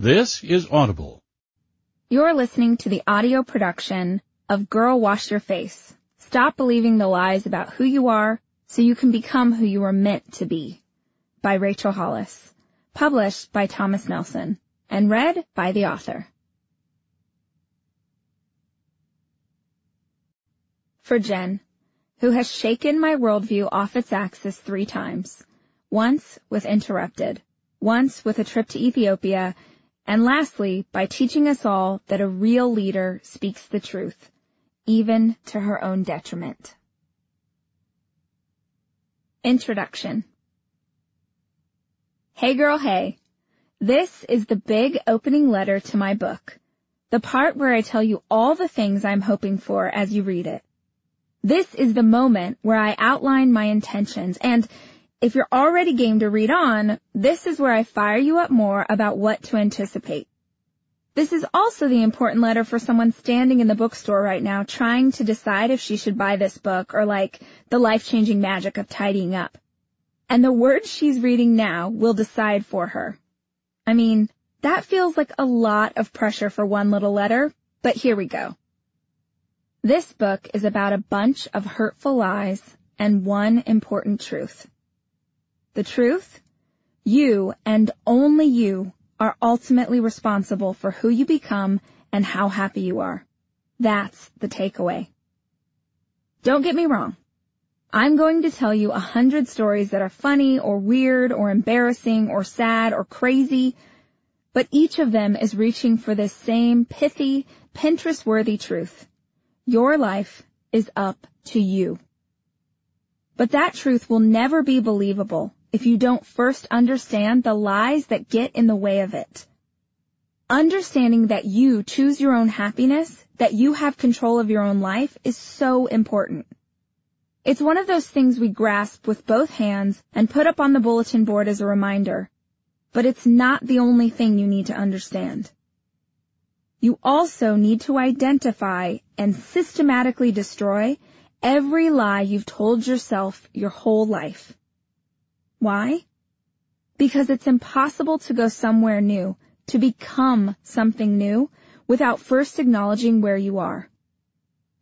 This is Audible. You're listening to the audio production of Girl Wash Your Face. Stop believing the lies about who you are so you can become who you were meant to be. By Rachel Hollis. Published by Thomas Nelson. And read by the author. For Jen, who has shaken my worldview off its axis three times. Once with Interrupted, once with a trip to Ethiopia, and lastly by teaching us all that a real leader speaks the truth, even to her own detriment. Introduction Hey girl, hey. This is the big opening letter to my book, the part where I tell you all the things I'm hoping for as you read it. This is the moment where I outline my intentions and if you're already game to read on, this is where I fire you up more about what to anticipate. This is also the important letter for someone standing in the bookstore right now trying to decide if she should buy this book or like the life-changing magic of tidying up. And the words she's reading now will decide for her. I mean, that feels like a lot of pressure for one little letter, but here we go. This book is about a bunch of hurtful lies and one important truth. The truth? You and only you are ultimately responsible for who you become and how happy you are. That's the takeaway. Don't get me wrong. I'm going to tell you a hundred stories that are funny or weird or embarrassing or sad or crazy, but each of them is reaching for this same pithy, Pinterest-worthy truth. Your life is up to you. But that truth will never be believable if you don't first understand the lies that get in the way of it. Understanding that you choose your own happiness, that you have control of your own life is so important. It's one of those things we grasp with both hands and put up on the bulletin board as a reminder, but it's not the only thing you need to understand. You also need to identify and systematically destroy every lie you've told yourself your whole life. Why? Because it's impossible to go somewhere new, to become something new, without first acknowledging where you are.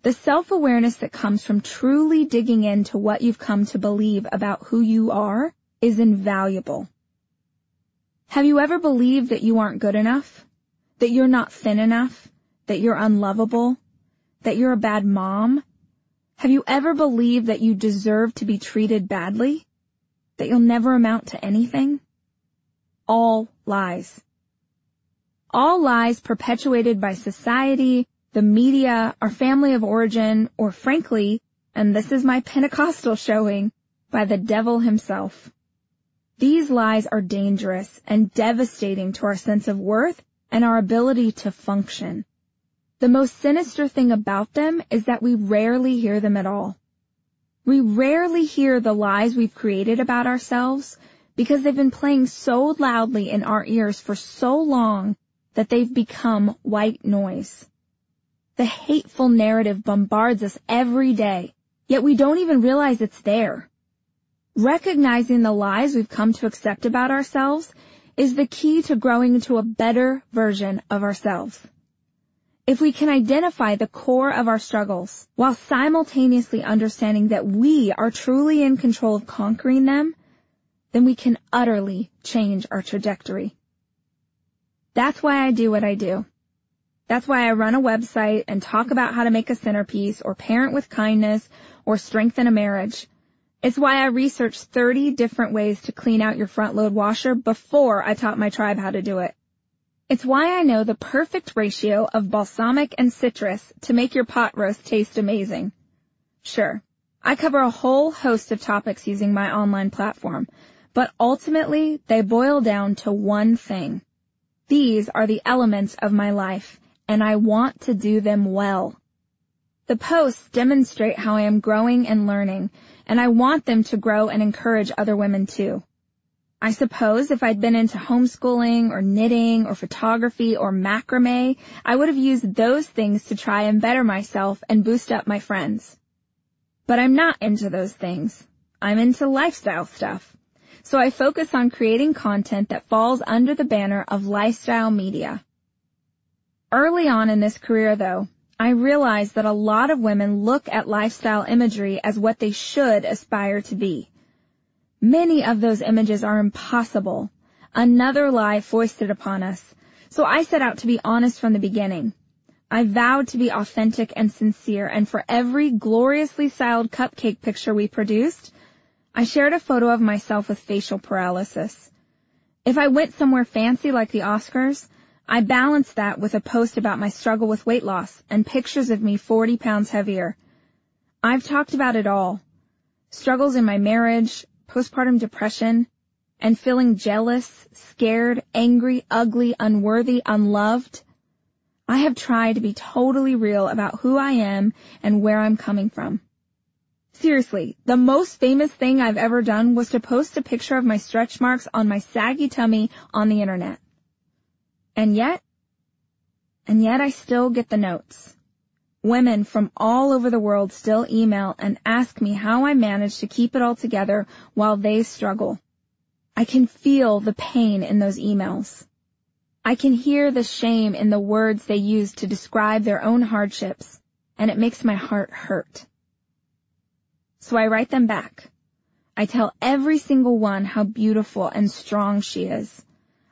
The self-awareness that comes from truly digging into what you've come to believe about who you are is invaluable. Have you ever believed that you aren't good enough? That you're not thin enough? That you're unlovable? That you're a bad mom? Have you ever believed that you deserve to be treated badly? That you'll never amount to anything? All lies. All lies perpetuated by society, the media, our family of origin, or frankly, and this is my Pentecostal showing, by the devil himself. These lies are dangerous and devastating to our sense of worth and our ability to function. The most sinister thing about them is that we rarely hear them at all. We rarely hear the lies we've created about ourselves because they've been playing so loudly in our ears for so long that they've become white noise. The hateful narrative bombards us every day, yet we don't even realize it's there. Recognizing the lies we've come to accept about ourselves is the key to growing into a better version of ourselves. If we can identify the core of our struggles while simultaneously understanding that we are truly in control of conquering them, then we can utterly change our trajectory. That's why I do what I do. That's why I run a website and talk about how to make a centerpiece or parent with kindness or strengthen a marriage. It's why I researched 30 different ways to clean out your front load washer before I taught my tribe how to do it. It's why I know the perfect ratio of balsamic and citrus to make your pot roast taste amazing. Sure, I cover a whole host of topics using my online platform, but ultimately they boil down to one thing. These are the elements of my life, and I want to do them well. The posts demonstrate how I am growing and learning, and I want them to grow and encourage other women too. I suppose if I'd been into homeschooling or knitting or photography or macrame, I would have used those things to try and better myself and boost up my friends. But I'm not into those things. I'm into lifestyle stuff. So I focus on creating content that falls under the banner of lifestyle media. Early on in this career though, I realized that a lot of women look at lifestyle imagery as what they should aspire to be. Many of those images are impossible. Another lie foisted upon us. So I set out to be honest from the beginning. I vowed to be authentic and sincere, and for every gloriously styled cupcake picture we produced, I shared a photo of myself with facial paralysis. If I went somewhere fancy like the Oscars, I balanced that with a post about my struggle with weight loss and pictures of me 40 pounds heavier. I've talked about it all. Struggles in my marriage, postpartum depression, and feeling jealous, scared, angry, ugly, unworthy, unloved. I have tried to be totally real about who I am and where I'm coming from. Seriously, the most famous thing I've ever done was to post a picture of my stretch marks on my saggy tummy on the internet. And yet, and yet I still get the notes. Women from all over the world still email and ask me how I manage to keep it all together while they struggle. I can feel the pain in those emails. I can hear the shame in the words they use to describe their own hardships, and it makes my heart hurt. So I write them back. I tell every single one how beautiful and strong she is.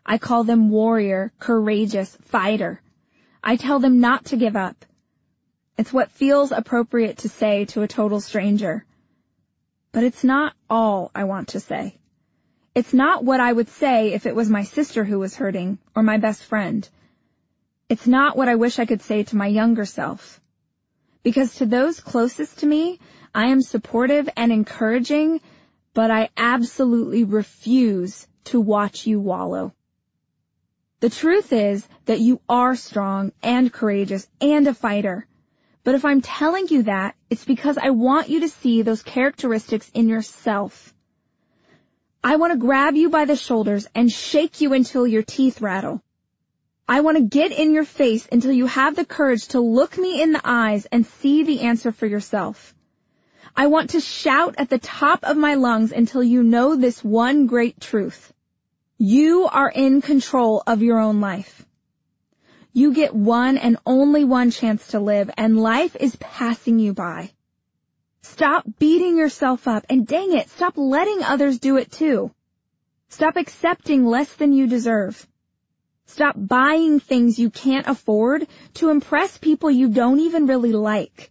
I call them warrior, courageous, fighter. I tell them not to give up. It's what feels appropriate to say to a total stranger. But it's not all I want to say. It's not what I would say if it was my sister who was hurting or my best friend. It's not what I wish I could say to my younger self. Because to those closest to me, I am supportive and encouraging, but I absolutely refuse to watch you wallow. The truth is that you are strong and courageous and a fighter. But if I'm telling you that, it's because I want you to see those characteristics in yourself. I want to grab you by the shoulders and shake you until your teeth rattle. I want to get in your face until you have the courage to look me in the eyes and see the answer for yourself. I want to shout at the top of my lungs until you know this one great truth. You are in control of your own life. You get one and only one chance to live and life is passing you by. Stop beating yourself up and dang it, stop letting others do it too. Stop accepting less than you deserve. Stop buying things you can't afford to impress people you don't even really like.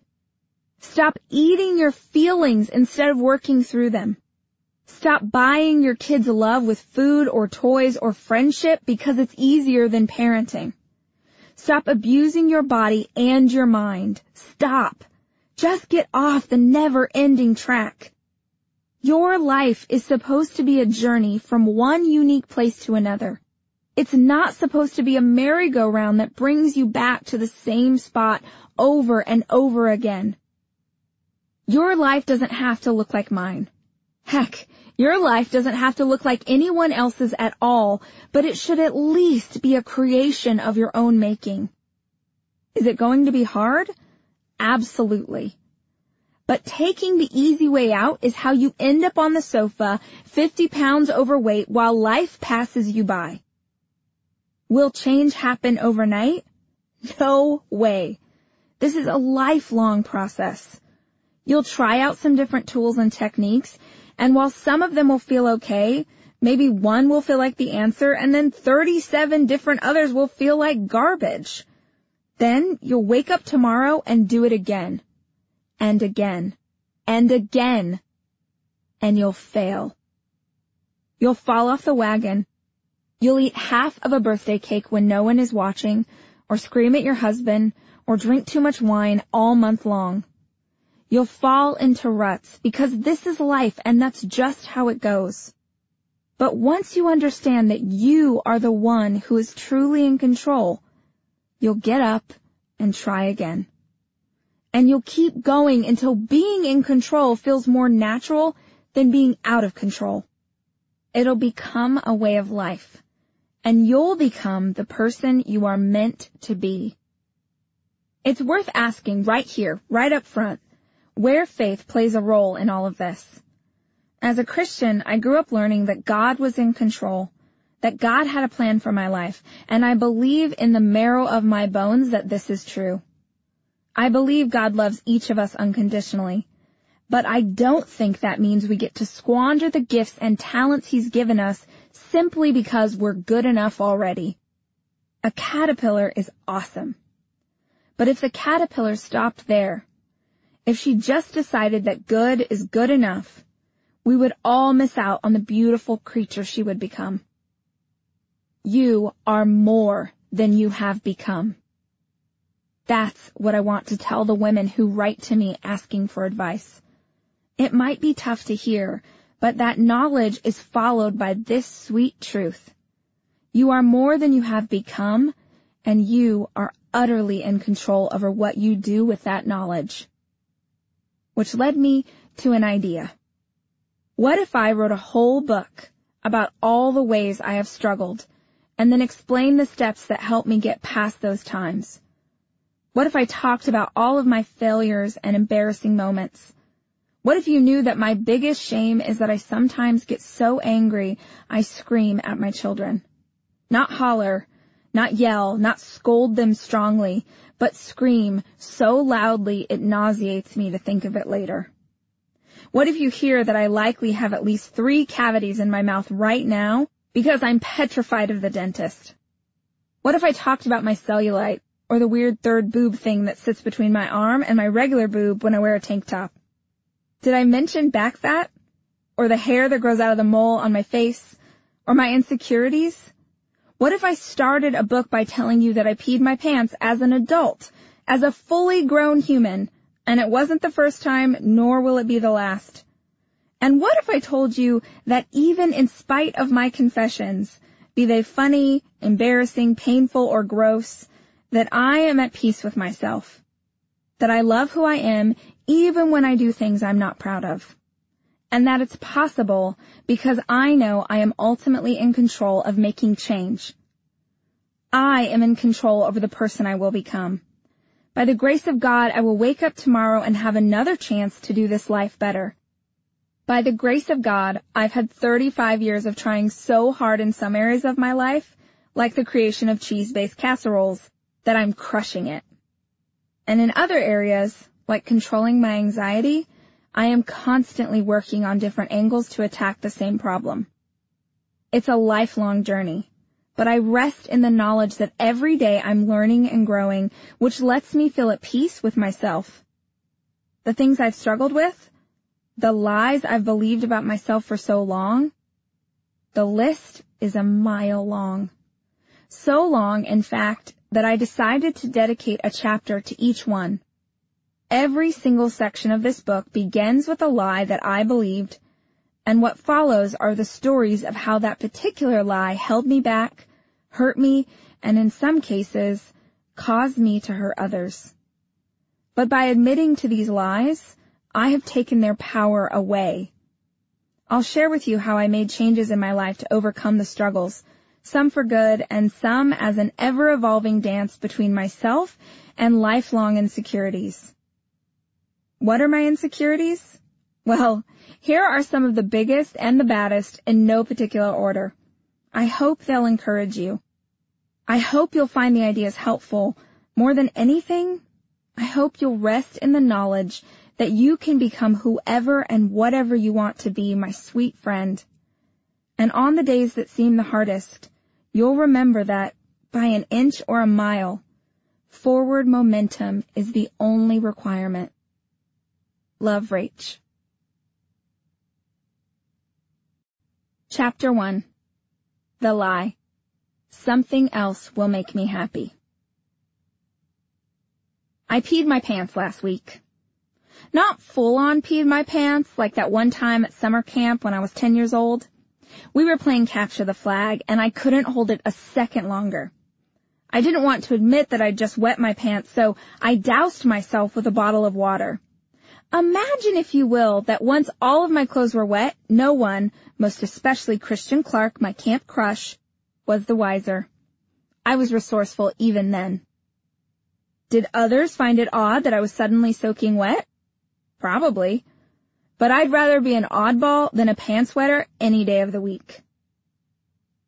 Stop eating your feelings instead of working through them. Stop buying your kids love with food or toys or friendship because it's easier than parenting. Stop abusing your body and your mind. Stop. Just get off the never-ending track. Your life is supposed to be a journey from one unique place to another. It's not supposed to be a merry-go-round that brings you back to the same spot over and over again. Your life doesn't have to look like mine. Heck, your life doesn't have to look like anyone else's at all, but it should at least be a creation of your own making. Is it going to be hard? Absolutely. But taking the easy way out is how you end up on the sofa, 50 pounds overweight while life passes you by. Will change happen overnight? No way. This is a lifelong process. You'll try out some different tools and techniques, and while some of them will feel okay, maybe one will feel like the answer, and then 37 different others will feel like garbage. Then you'll wake up tomorrow and do it again. And again. And again. And you'll fail. You'll fall off the wagon. You'll eat half of a birthday cake when no one is watching, or scream at your husband, or drink too much wine all month long. You'll fall into ruts because this is life and that's just how it goes. But once you understand that you are the one who is truly in control, You'll get up and try again. And you'll keep going until being in control feels more natural than being out of control. It'll become a way of life. And you'll become the person you are meant to be. It's worth asking right here, right up front, where faith plays a role in all of this. As a Christian, I grew up learning that God was in control, that God had a plan for my life, and I believe in the marrow of my bones that this is true. I believe God loves each of us unconditionally, but I don't think that means we get to squander the gifts and talents He's given us simply because we're good enough already. A caterpillar is awesome. But if the caterpillar stopped there, if she just decided that good is good enough, we would all miss out on the beautiful creature she would become. You are more than you have become. That's what I want to tell the women who write to me asking for advice. It might be tough to hear, but that knowledge is followed by this sweet truth. You are more than you have become, and you are utterly in control over what you do with that knowledge. Which led me to an idea. What if I wrote a whole book about all the ways I have struggled and then explained the steps that helped me get past those times? What if I talked about all of my failures and embarrassing moments? What if you knew that my biggest shame is that I sometimes get so angry I scream at my children? Not holler, not yell, not scold them strongly, but scream so loudly it nauseates me to think of it later. What if you hear that I likely have at least three cavities in my mouth right now because I'm petrified of the dentist? What if I talked about my cellulite or the weird third boob thing that sits between my arm and my regular boob when I wear a tank top? Did I mention back fat? Or the hair that grows out of the mole on my face? Or my insecurities? What if I started a book by telling you that I peed my pants as an adult, as a fully grown human, and it wasn't the first time, nor will it be the last? And what if I told you that even in spite of my confessions, be they funny, embarrassing, painful, or gross, that I am at peace with myself. That I love who I am even when I do things I'm not proud of. And that it's possible because I know I am ultimately in control of making change. I am in control over the person I will become. By the grace of God, I will wake up tomorrow and have another chance to do this life better. By the grace of God, I've had 35 years of trying so hard in some areas of my life, like the creation of cheese-based casseroles, that I'm crushing it. And in other areas, like controlling my anxiety, I am constantly working on different angles to attack the same problem. It's a lifelong journey, but I rest in the knowledge that every day I'm learning and growing, which lets me feel at peace with myself. The things I've struggled with, the lies I've believed about myself for so long, the list is a mile long. So long, in fact, that I decided to dedicate a chapter to each one. Every single section of this book begins with a lie that I believed, and what follows are the stories of how that particular lie held me back, hurt me, and in some cases, caused me to hurt others. But by admitting to these lies, I have taken their power away. I'll share with you how I made changes in my life to overcome the struggles some for good, and some as an ever-evolving dance between myself and lifelong insecurities. What are my insecurities? Well, here are some of the biggest and the baddest in no particular order. I hope they'll encourage you. I hope you'll find the ideas helpful. More than anything, I hope you'll rest in the knowledge that you can become whoever and whatever you want to be, my sweet friend. And on the days that seem the hardest, You'll remember that by an inch or a mile, forward momentum is the only requirement. Love Rach. Chapter 1 The Lie Something else will make me happy. I peed my pants last week. Not full on peed my pants like that one time at summer camp when I was 10 years old. We were playing capture the flag and I couldn't hold it a second longer. I didn't want to admit that I'd just wet my pants, so I doused myself with a bottle of water. Imagine, if you will, that once all of my clothes were wet, no one, most especially Christian Clark, my camp crush, was the wiser. I was resourceful even then. Did others find it odd that I was suddenly soaking wet? Probably. but I'd rather be an oddball than a pants wetter any day of the week.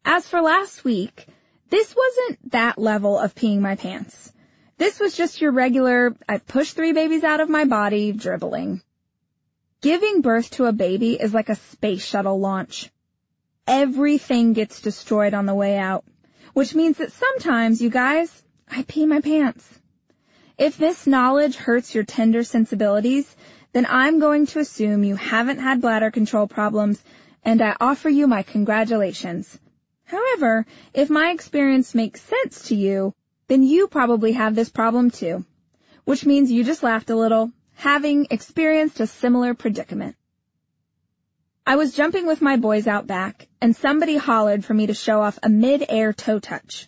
As for last week, this wasn't that level of peeing my pants. This was just your regular, I pushed three babies out of my body dribbling. Giving birth to a baby is like a space shuttle launch. Everything gets destroyed on the way out, which means that sometimes, you guys, I pee my pants. If this knowledge hurts your tender sensibilities, then I'm going to assume you haven't had bladder control problems and I offer you my congratulations. However, if my experience makes sense to you, then you probably have this problem too, which means you just laughed a little, having experienced a similar predicament. I was jumping with my boys out back, and somebody hollered for me to show off a mid-air toe touch.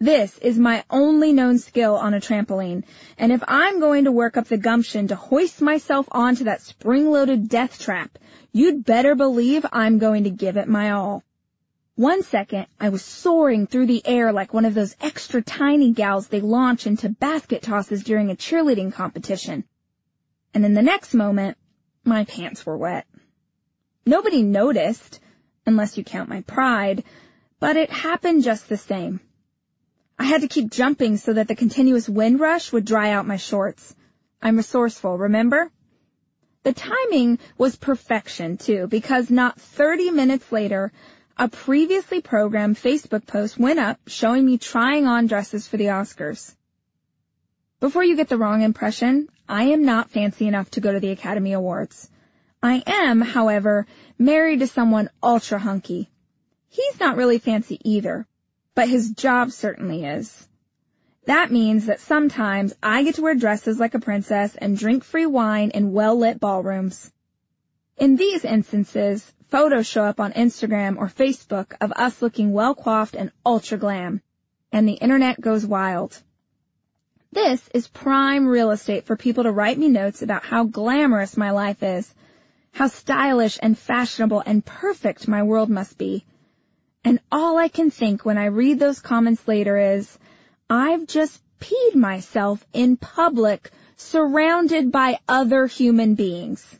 This is my only known skill on a trampoline, and if I'm going to work up the gumption to hoist myself onto that spring-loaded death trap, you'd better believe I'm going to give it my all. One second, I was soaring through the air like one of those extra tiny gals they launch into basket tosses during a cheerleading competition. And in the next moment, my pants were wet. Nobody noticed, unless you count my pride, but it happened just the same. I had to keep jumping so that the continuous wind rush would dry out my shorts. I'm resourceful, remember? The timing was perfection too, because not 30 minutes later, a previously programmed Facebook post went up showing me trying on dresses for the Oscars. Before you get the wrong impression, I am not fancy enough to go to the Academy Awards. I am, however, married to someone ultra hunky. He's not really fancy either, but his job certainly is. That means that sometimes I get to wear dresses like a princess and drink free wine in well-lit ballrooms. In these instances, photos show up on Instagram or Facebook of us looking well coiffed and ultra glam, and the internet goes wild. This is prime real estate for people to write me notes about how glamorous my life is, how stylish and fashionable and perfect my world must be. And all I can think when I read those comments later is, I've just peed myself in public surrounded by other human beings.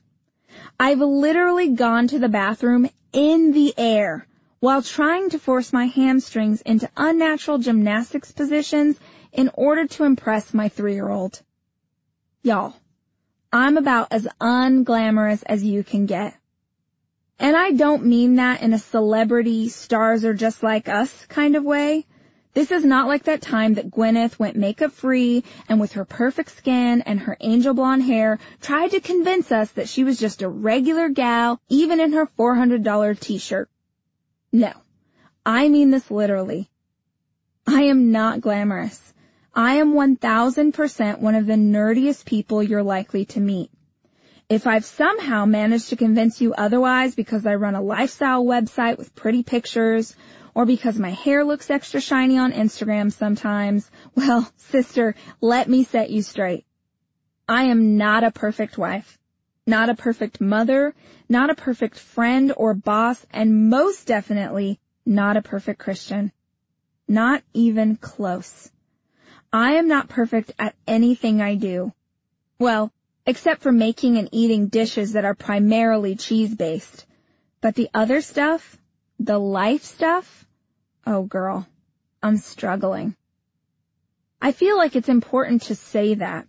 I've literally gone to the bathroom in the air while trying to force my hamstrings into unnatural gymnastics positions in order to impress my three-year-old. Y'all, I'm about as unglamorous as you can get. And I don't mean that in a celebrity stars are just like us kind of way. This is not like that time that Gwyneth went makeup free and with her perfect skin and her angel blonde hair tried to convince us that she was just a regular gal even in her $400 t-shirt. No, I mean this literally. I am not glamorous. I am 1000% one of the nerdiest people you're likely to meet. If I've somehow managed to convince you otherwise because I run a lifestyle website with pretty pictures or because my hair looks extra shiny on Instagram sometimes, well, sister, let me set you straight. I am not a perfect wife, not a perfect mother, not a perfect friend or boss, and most definitely not a perfect Christian. Not even close. I am not perfect at anything I do. Well, except for making and eating dishes that are primarily cheese-based. But the other stuff, the life stuff, Oh girl, I'm struggling. I feel like it's important to say that.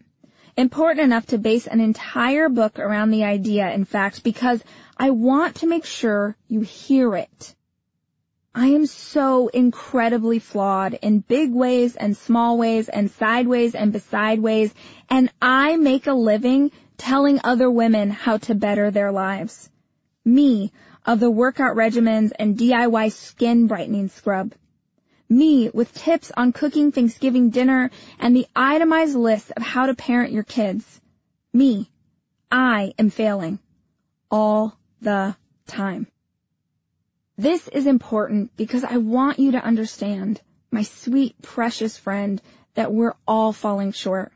Important enough to base an entire book around the idea, in fact, because I want to make sure you hear it. I am so incredibly flawed in big ways and small ways and sideways and beside ways, and I make a living telling other women how to better their lives. Me, of the workout regimens and DIY skin brightening scrub. Me with tips on cooking Thanksgiving dinner and the itemized list of how to parent your kids. Me. I am failing. All the time. This is important because I want you to understand, my sweet, precious friend, that we're all falling short.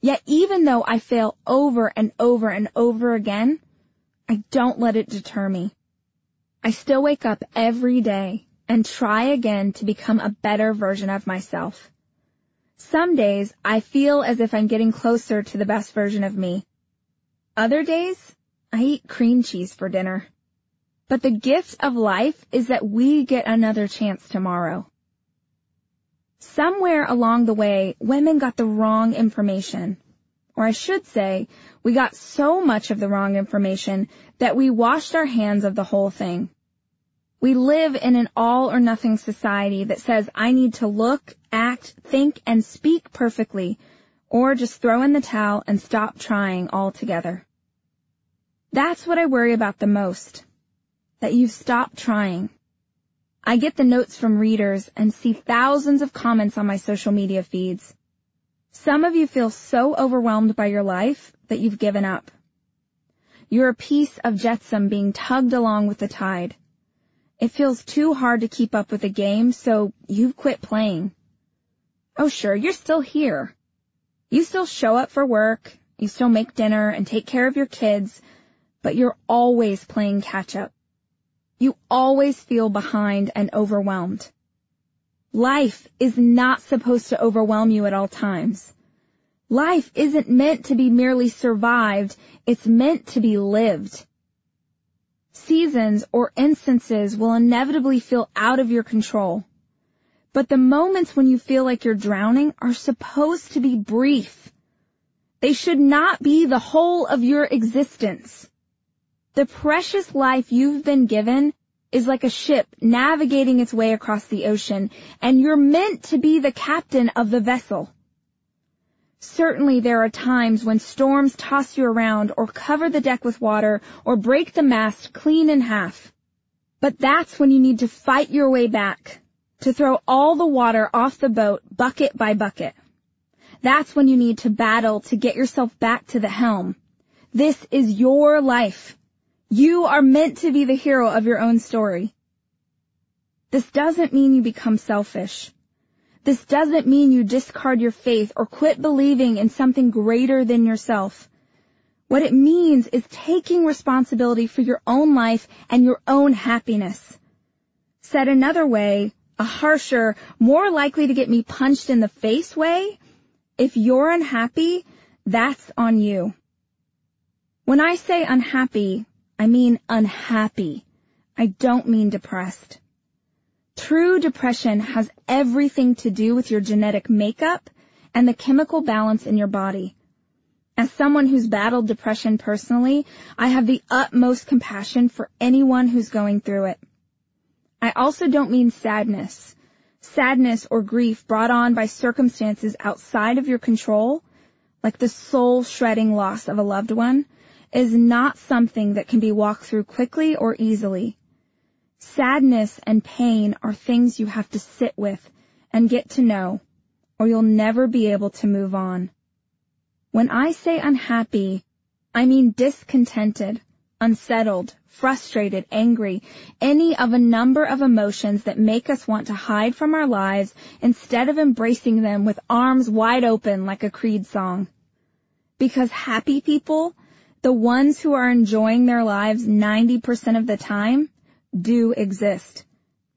Yet even though I fail over and over and over again, I don't let it deter me. I still wake up every day and try again to become a better version of myself. Some days I feel as if I'm getting closer to the best version of me. Other days, I eat cream cheese for dinner. But the gift of life is that we get another chance tomorrow. Somewhere along the way, women got the wrong information. Or I should say, we got so much of the wrong information that we washed our hands of the whole thing. We live in an all or nothing society that says I need to look, act, think, and speak perfectly, or just throw in the towel and stop trying altogether. That's what I worry about the most. That you've stopped trying. I get the notes from readers and see thousands of comments on my social media feeds. Some of you feel so overwhelmed by your life that you've given up. You're a piece of jetsam being tugged along with the tide. It feels too hard to keep up with the game, so you've quit playing. Oh sure, you're still here. You still show up for work, you still make dinner and take care of your kids, but you're always playing catch up. You always feel behind and overwhelmed. Life is not supposed to overwhelm you at all times. Life isn't meant to be merely survived, it's meant to be lived. Seasons or instances will inevitably feel out of your control. But the moments when you feel like you're drowning are supposed to be brief. They should not be the whole of your existence. The precious life you've been given is like a ship navigating its way across the ocean, and you're meant to be the captain of the vessel. Certainly there are times when storms toss you around or cover the deck with water or break the mast clean in half. But that's when you need to fight your way back, to throw all the water off the boat bucket by bucket. That's when you need to battle to get yourself back to the helm. This is your life. You are meant to be the hero of your own story. This doesn't mean you become selfish. This doesn't mean you discard your faith or quit believing in something greater than yourself. What it means is taking responsibility for your own life and your own happiness. Said another way, a harsher, more likely to get me punched in the face way, if you're unhappy, that's on you. When I say unhappy, I mean unhappy. I don't mean depressed. True depression has everything to do with your genetic makeup and the chemical balance in your body. As someone who's battled depression personally, I have the utmost compassion for anyone who's going through it. I also don't mean sadness. Sadness or grief brought on by circumstances outside of your control, like the soul shredding loss of a loved one, is not something that can be walked through quickly or easily. Sadness and pain are things you have to sit with and get to know, or you'll never be able to move on. When I say unhappy, I mean discontented, unsettled, frustrated, angry, any of a number of emotions that make us want to hide from our lives instead of embracing them with arms wide open like a creed song. Because happy people the ones who are enjoying their lives 90% of the time do exist.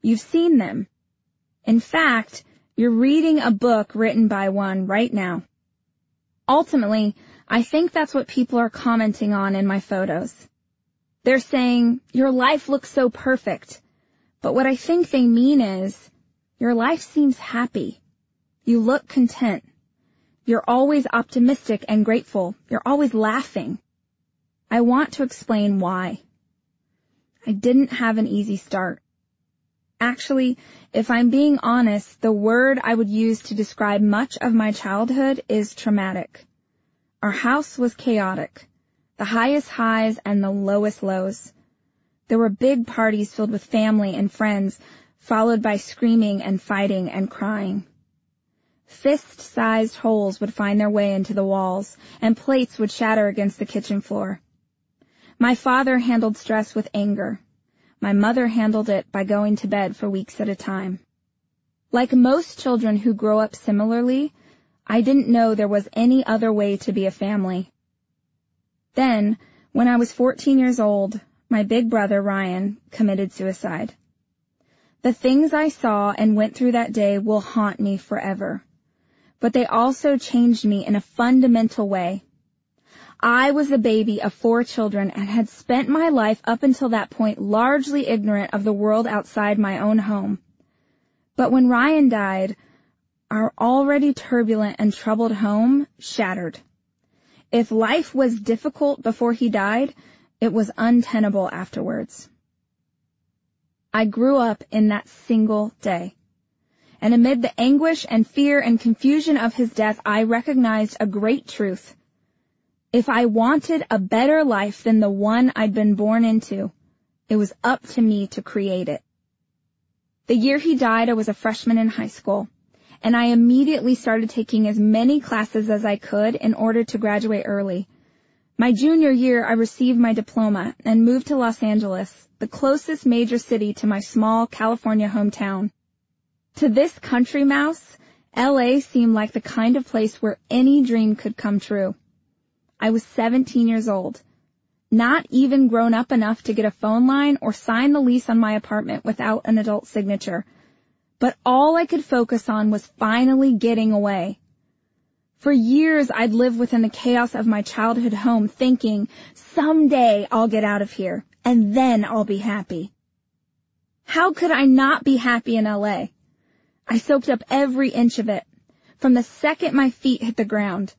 You've seen them. In fact, you're reading a book written by one right now. Ultimately, I think that's what people are commenting on in my photos. They're saying, your life looks so perfect. But what I think they mean is, your life seems happy. You look content. You're always optimistic and grateful. You're always laughing. I want to explain why. I didn't have an easy start. Actually, if I'm being honest, the word I would use to describe much of my childhood is traumatic. Our house was chaotic. The highest highs and the lowest lows. There were big parties filled with family and friends, followed by screaming and fighting and crying. Fist-sized holes would find their way into the walls, and plates would shatter against the kitchen floor. My father handled stress with anger. My mother handled it by going to bed for weeks at a time. Like most children who grow up similarly, I didn't know there was any other way to be a family. Then, when I was 14 years old, my big brother Ryan committed suicide. The things I saw and went through that day will haunt me forever. But they also changed me in a fundamental way. I was the baby of four children and had spent my life up until that point largely ignorant of the world outside my own home. But when Ryan died, our already turbulent and troubled home shattered. If life was difficult before he died, it was untenable afterwards. I grew up in that single day. And amid the anguish and fear and confusion of his death, I recognized a great truth. If I wanted a better life than the one I'd been born into, it was up to me to create it. The year he died, I was a freshman in high school, and I immediately started taking as many classes as I could in order to graduate early. My junior year, I received my diploma and moved to Los Angeles, the closest major city to my small California hometown. To this country mouse, LA seemed like the kind of place where any dream could come true. I was 17 years old, not even grown up enough to get a phone line or sign the lease on my apartment without an adult signature. But all I could focus on was finally getting away. For years I'd lived within the chaos of my childhood home thinking, someday I'll get out of here, and then I'll be happy. How could I not be happy in LA? I soaked up every inch of it. From the second my feet hit the ground,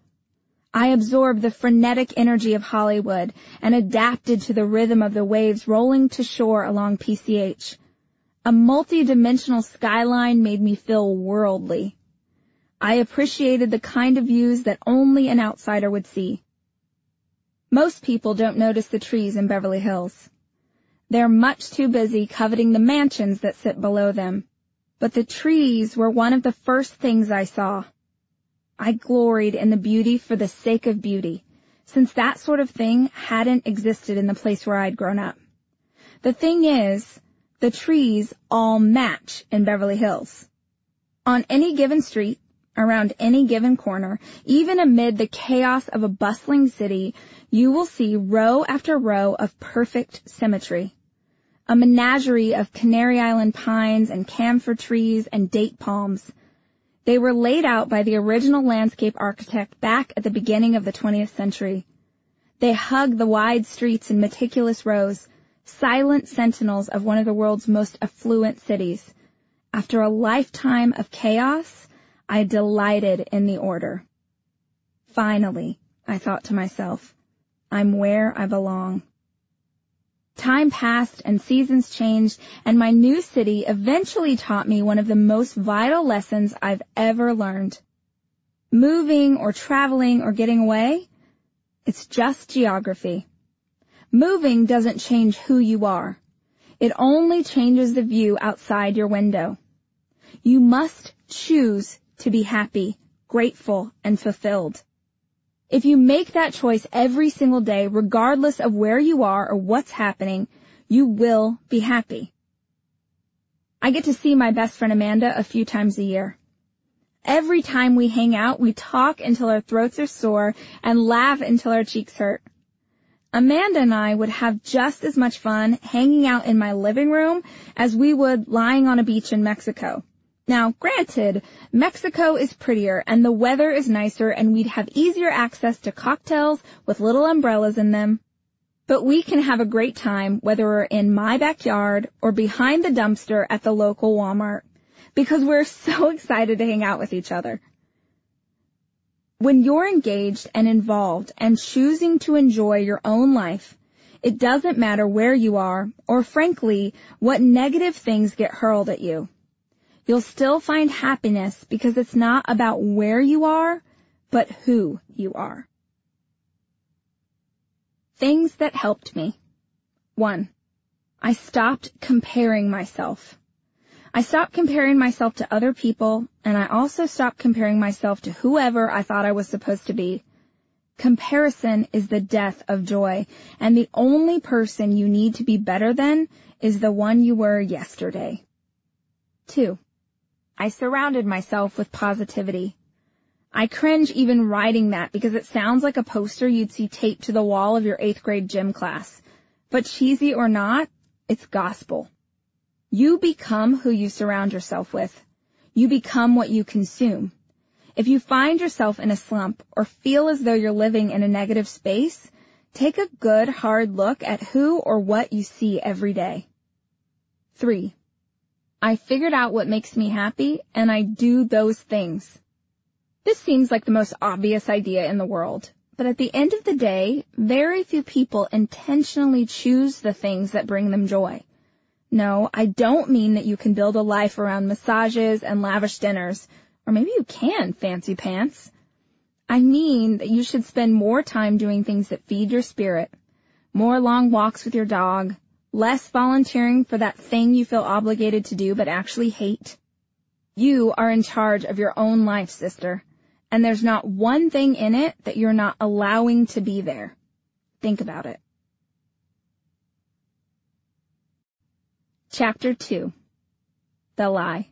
I absorbed the frenetic energy of Hollywood and adapted to the rhythm of the waves rolling to shore along PCH. A multi-dimensional skyline made me feel worldly. I appreciated the kind of views that only an outsider would see. Most people don't notice the trees in Beverly Hills. They're much too busy coveting the mansions that sit below them but the trees were one of the first things I saw. I gloried in the beauty for the sake of beauty, since that sort of thing hadn't existed in the place where I'd grown up. The thing is, the trees all match in Beverly Hills. On any given street, around any given corner, even amid the chaos of a bustling city, you will see row after row of perfect symmetry a menagerie of Canary Island pines and camphor trees and date palms. They were laid out by the original landscape architect back at the beginning of the 20th century. They hug the wide streets in meticulous rows, silent sentinels of one of the world's most affluent cities. After a lifetime of chaos, I delighted in the order. Finally, I thought to myself, I'm where I belong. Time passed and seasons changed and my new city eventually taught me one of the most vital lessons I've ever learned. Moving or traveling or getting away, it's just geography. Moving doesn't change who you are. It only changes the view outside your window. You must choose to be happy, grateful, and fulfilled. If you make that choice every single day, regardless of where you are or what's happening, you will be happy. I get to see my best friend Amanda a few times a year. Every time we hang out, we talk until our throats are sore and laugh until our cheeks hurt. Amanda and I would have just as much fun hanging out in my living room as we would lying on a beach in Mexico. Now, granted, Mexico is prettier and the weather is nicer and we'd have easier access to cocktails with little umbrellas in them. But we can have a great time whether we're in my backyard or behind the dumpster at the local Walmart because we're so excited to hang out with each other. When you're engaged and involved and choosing to enjoy your own life, it doesn't matter where you are or frankly what negative things get hurled at you. You'll still find happiness because it's not about where you are, but who you are. Things that helped me. One, I stopped comparing myself. I stopped comparing myself to other people, and I also stopped comparing myself to whoever I thought I was supposed to be. Comparison is the death of joy, and the only person you need to be better than is the one you were yesterday. Two, I surrounded myself with positivity. I cringe even writing that because it sounds like a poster you'd see taped to the wall of your eighth grade gym class. But cheesy or not, it's gospel. You become who you surround yourself with. You become what you consume. If you find yourself in a slump or feel as though you're living in a negative space, take a good hard look at who or what you see every day. 3. I figured out what makes me happy and I do those things. This seems like the most obvious idea in the world, but at the end of the day, very few people intentionally choose the things that bring them joy. No, I don't mean that you can build a life around massages and lavish dinners, or maybe you can, fancy pants. I mean that you should spend more time doing things that feed your spirit, more long walks with your dog, less volunteering for that thing you feel obligated to do but actually hate. You are in charge of your own life, sister, and there's not one thing in it that you're not allowing to be there. Think about it. Chapter 2 The Lie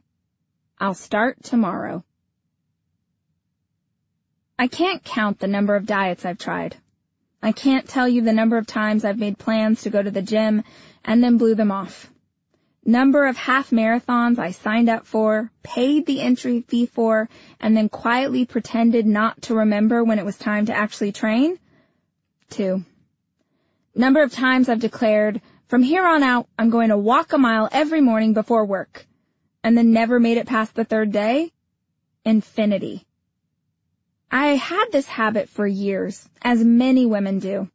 I'll start tomorrow. I can't count the number of diets I've tried. I can't tell you the number of times I've made plans to go to the gym and then blew them off. Number of half marathons I signed up for, paid the entry fee for, and then quietly pretended not to remember when it was time to actually train? Two. Number of times I've declared, from here on out, I'm going to walk a mile every morning before work. And then never made it past the third day? Infinity. I had this habit for years, as many women do.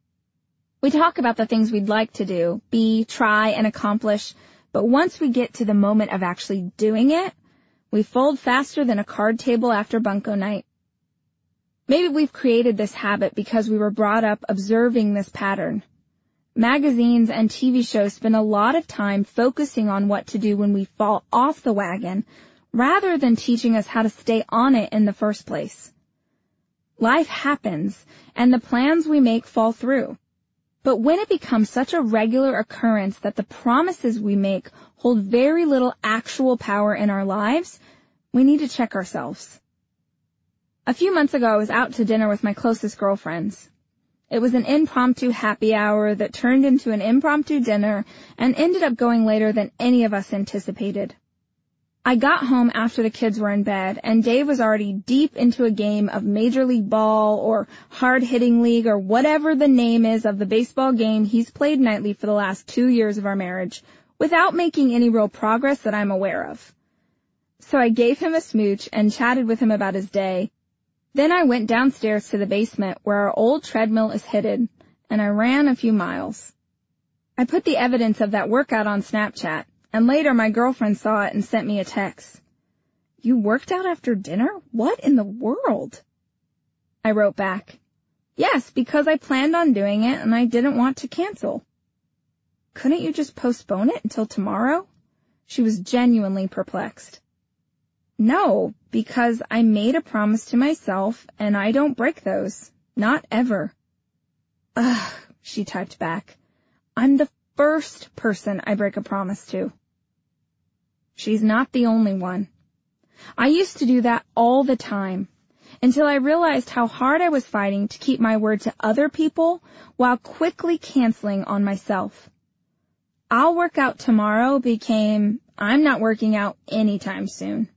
We talk about the things we'd like to do, be, try, and accomplish, but once we get to the moment of actually doing it, we fold faster than a card table after bunco night. Maybe we've created this habit because we were brought up observing this pattern. Magazines and TV shows spend a lot of time focusing on what to do when we fall off the wagon rather than teaching us how to stay on it in the first place. Life happens and the plans we make fall through. But when it becomes such a regular occurrence that the promises we make hold very little actual power in our lives, we need to check ourselves. A few months ago, I was out to dinner with my closest girlfriends. It was an impromptu happy hour that turned into an impromptu dinner and ended up going later than any of us anticipated. I got home after the kids were in bed and Dave was already deep into a game of Major League Ball or Hard Hitting League or whatever the name is of the baseball game he's played nightly for the last two years of our marriage without making any real progress that I'm aware of. So I gave him a smooch and chatted with him about his day then I went downstairs to the basement where our old treadmill is hidden, and I ran a few miles. I put the evidence of that workout on Snapchat, and later my girlfriend saw it and sent me a text. You worked out after dinner? What in the world? I wrote back, Yes, because I planned on doing it and I didn't want to cancel. Couldn't you just postpone it until tomorrow? She was genuinely perplexed. No, because I made a promise to myself and I don't break those. Not ever. Ugh, she typed back. I'm the first person I break a promise to. She's not the only one. I used to do that all the time until I realized how hard I was fighting to keep my word to other people while quickly canceling on myself. I'll work out tomorrow became I'm not working out anytime soon.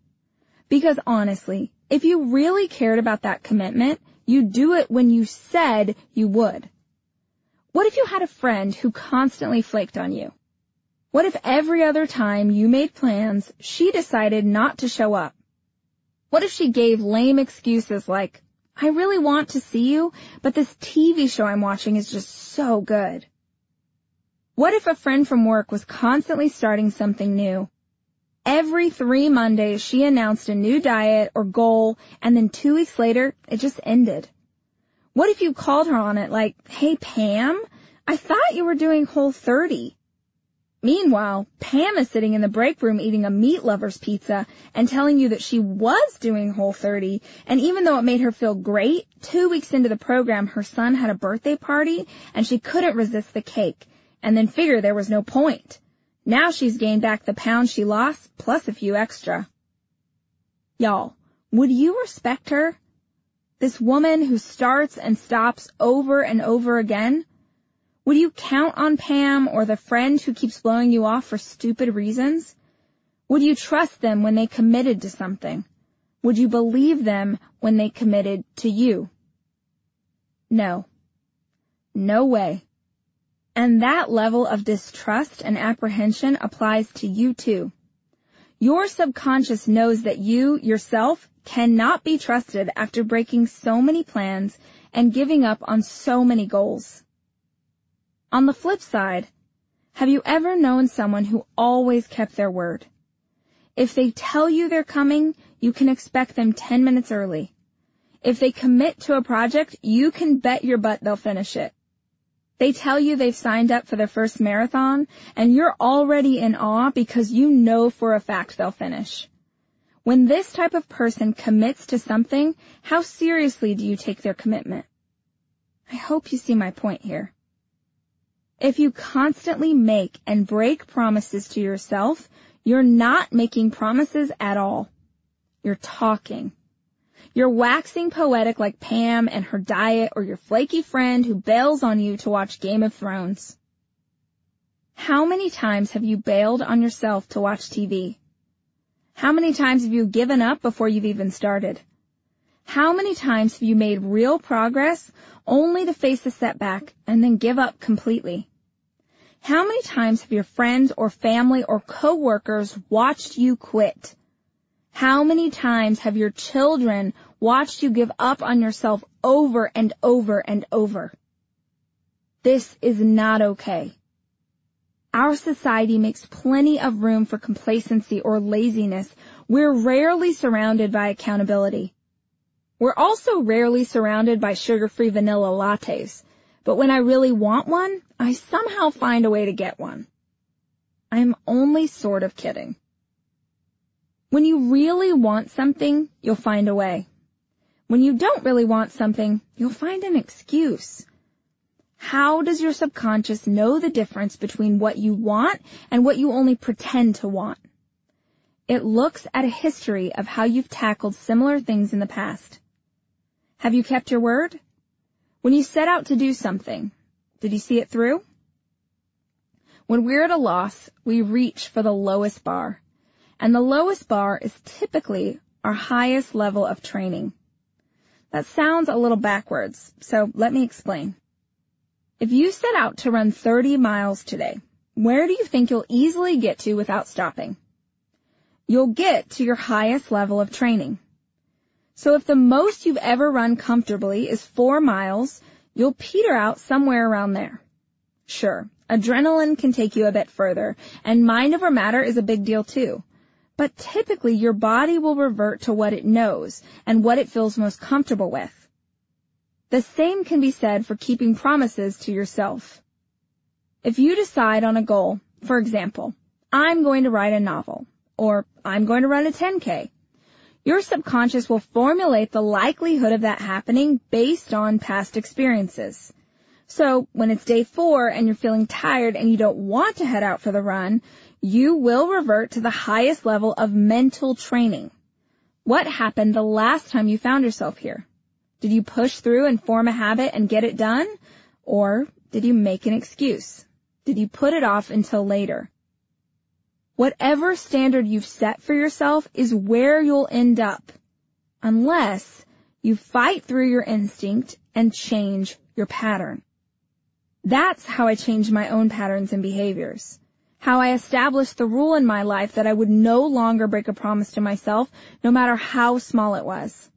Because honestly, if you really cared about that commitment, you'd do it when you said you would. What if you had a friend who constantly flaked on you? What if every other time you made plans, she decided not to show up? What if she gave lame excuses like, I really want to see you, but this TV show I'm watching is just so good? What if a friend from work was constantly starting something new Every three Mondays, she announced a new diet or goal, and then two weeks later, it just ended. What if you called her on it like, hey Pam, I thought you were doing whole 30. Meanwhile, Pam is sitting in the break room eating a meat lover's pizza and telling you that she was doing whole 30, and even though it made her feel great, two weeks into the program, her son had a birthday party and she couldn't resist the cake, and then figured there was no point. Now she's gained back the pounds she lost, plus a few extra. Y'all, would you respect her? This woman who starts and stops over and over again? Would you count on Pam or the friend who keeps blowing you off for stupid reasons? Would you trust them when they committed to something? would you believe them when they committed to you? No. No way. And that level of distrust and apprehension applies to you too. Your subconscious knows that you, yourself, cannot be trusted after breaking so many plans and giving up on so many goals. On the flip side, have you ever known someone who always kept their word? If they tell you they're coming, you can expect them 10 minutes early. If they commit to a project, you can bet your butt they'll finish it. They tell you they've signed up for their first marathon, and you're already in awe because you know for a fact they'll finish. When this type of person commits to something, how seriously do you take their commitment? I hope you see my point here. If you constantly make and break promises to yourself, you're not making promises at all. You're talking. You're waxing poetic like Pam and her diet or your flaky friend who bails on you to watch Game of Thrones. How many times have you bailed on yourself to watch TV? How many times have you given up before you've even started? How many times have you made real progress only to face a setback and then give up completely? How many times have your friends or family or coworkers watched you quit? How many times have your children watched you give up on yourself over and over and over? This is not okay. Our society makes plenty of room for complacency or laziness. We're rarely surrounded by accountability. We're also rarely surrounded by sugar-free vanilla lattes. But when I really want one, I somehow find a way to get one. I'm only sort of kidding. When you really want something, you'll find a way. When you don't really want something, you'll find an excuse. How does your subconscious know the difference between what you want and what you only pretend to want? It looks at a history of how you've tackled similar things in the past. Have you kept your word? When you set out to do something, did you see it through? When we're at a loss, we reach for the lowest bar. And the lowest bar is typically our highest level of training. That sounds a little backwards, so let me explain. If you set out to run 30 miles today, where do you think you'll easily get to without stopping? You'll get to your highest level of training. So if the most you've ever run comfortably is four miles, you'll peter out somewhere around there. Sure, adrenaline can take you a bit further, and mind over matter is a big deal too. But typically your body will revert to what it knows and what it feels most comfortable with. The same can be said for keeping promises to yourself. If you decide on a goal, for example, I'm going to write a novel, or I'm going to run a 10K, your subconscious will formulate the likelihood of that happening based on past experiences. So when it's day four and you're feeling tired and you don't want to head out for the run, you will revert to the highest level of mental training. What happened the last time you found yourself here? Did you push through and form a habit and get it done? Or did you make an excuse? Did you put it off until later? Whatever standard you've set for yourself is where you'll end up. Unless you fight through your instinct and change your pattern. That's how I changed my own patterns and behaviors. How I established the rule in my life that I would no longer break a promise to myself, no matter how small it was.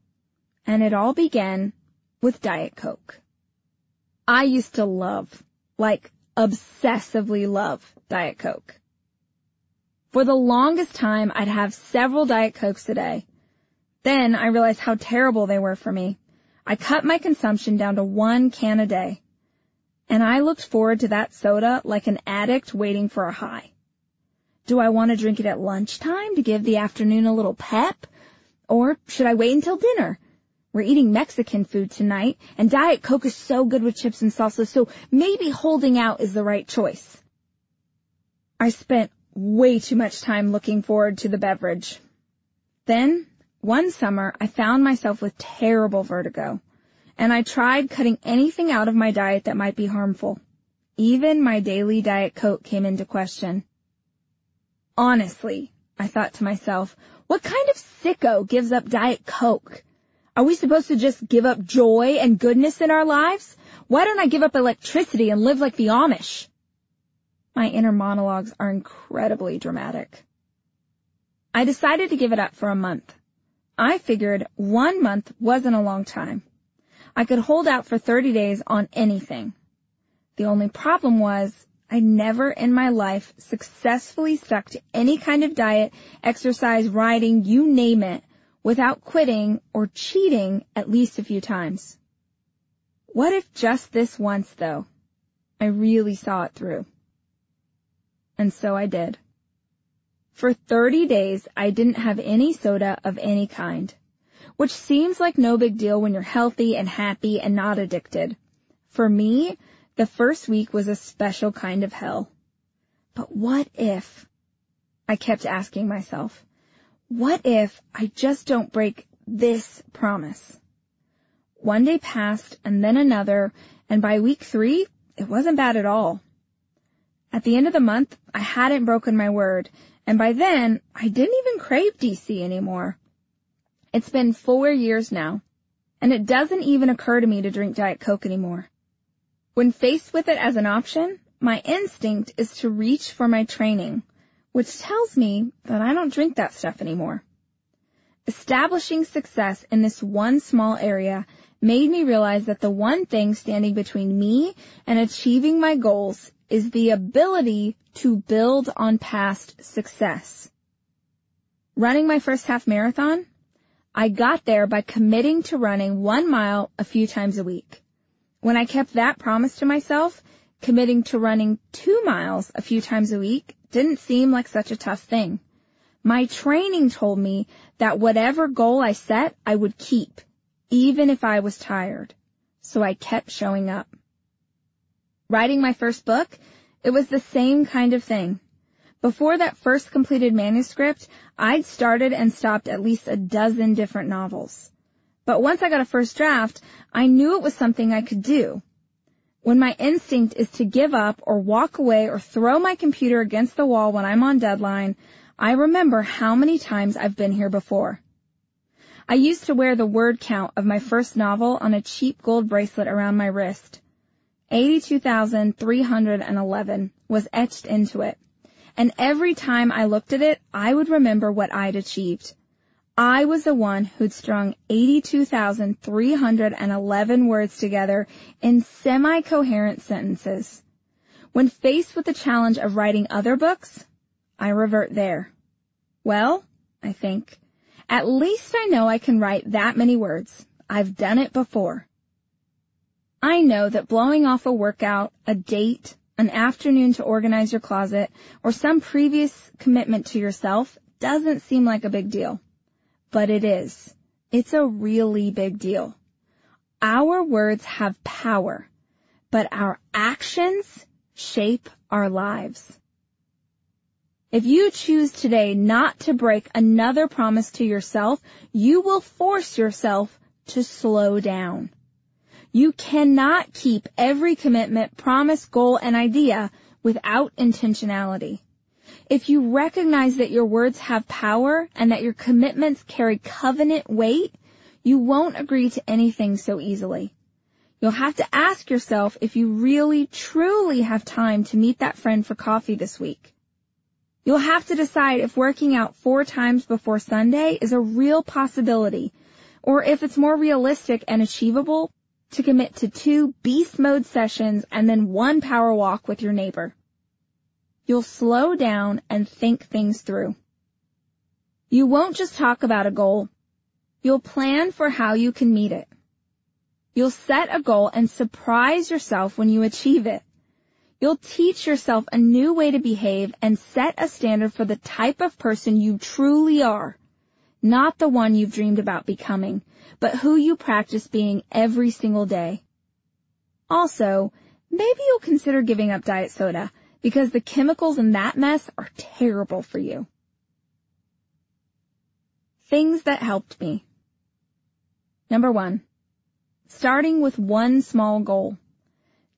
And it all began with Diet Coke. I used to love, like obsessively love Diet Coke. For the longest time, I'd have several Diet Cokes a day. Then I realized how terrible they were for me. I cut my consumption down to one can a day. And I looked forward to that soda like an addict waiting for a high. Do I want to drink it at lunchtime to give the afternoon a little pep? Or should I wait until dinner? We're eating Mexican food tonight, and Diet Coke is so good with chips and salsa, so maybe holding out is the right choice. I spent way too much time looking forward to the beverage. Then, one summer, I found myself with terrible vertigo, and I tried cutting anything out of my diet that might be harmful. Even my daily Diet Coke came into question. Honestly, I thought to myself, What kind of sicko gives up Diet Coke? Are we supposed to just give up joy and goodness in our lives? Why don't I give up electricity and live like the Amish? My inner monologues are incredibly dramatic. I decided to give it up for a month. I figured one month wasn't a long time. I could hold out for 30 days on anything. The only problem was I never in my life successfully stuck to any kind of diet, exercise, riding, you name it, without quitting or cheating at least a few times. What if just this once though, I really saw it through? And so I did. For 30 days, I didn't have any soda of any kind, which seems like no big deal when you're healthy and happy and not addicted. For me, the first week was a special kind of hell. But what if, I kept asking myself, what if I just don't break this promise? One day passed and then another, and by week three, it wasn't bad at all. At the end of the month, I hadn't broken my word, and by then, I didn't even crave DC anymore. It's been four years now, and it doesn't even occur to me to drink Diet Coke anymore. When faced with it as an option, my instinct is to reach for my training, which tells me that I don't drink that stuff anymore. Establishing success in this one small area made me realize that the one thing standing between me and achieving my goals is the ability to build on past success. Running my first half marathon, I got there by committing to running one mile a few times a week. When I kept that promise to myself, committing to running two miles a few times a week didn't seem like such a tough thing. My training told me that whatever goal I set, I would keep, even if I was tired. So I kept showing up. Writing my first book, it was the same kind of thing. Before that first completed manuscript, I'd started and stopped at least a dozen different novels. But once I got a first draft, I knew it was something I could do. When my instinct is to give up or walk away or throw my computer against the wall when I'm on deadline, I remember how many times I've been here before. I used to wear the word count of my first novel on a cheap gold bracelet around my wrist. 82,311 was etched into it. And every time I looked at it, I would remember what I'd achieved. I was the one who'd strung 82,311 words together in semi-coherent sentences. When faced with the challenge of writing other books, I revert there. Well, I think, at least I know I can write that many words. I've done it before. I know that blowing off a workout, a date, an afternoon to organize your closet, or some previous commitment to yourself doesn't seem like a big deal but it is. It's a really big deal. Our words have power, but our actions shape our lives. If you choose today not to break another promise to yourself, you will force yourself to slow down. You cannot keep every commitment, promise, goal, and idea without intentionality. If you recognize that your words have power and that your commitments carry covenant weight, you won't agree to anything so easily. You'll have to ask yourself if you really truly have time to meet that friend for coffee this week. You'll have to decide if working out four times before Sunday is a real possibility, or if it's more realistic and achievable to commit to two beast mode sessions and then one power walk with your neighbor. You'll slow down and think things through. You won't just talk about a goal. You'll plan for how you can meet it. You'll set a goal and surprise yourself when you achieve it. You'll teach yourself a new way to behave and set a standard for the type of person you truly are. Not the one you've dreamed about becoming, but who you practice being every single day. Also, maybe you'll consider giving up diet soda because the chemicals in that mess are terrible for you. Things that helped me. Number one, starting with one small goal.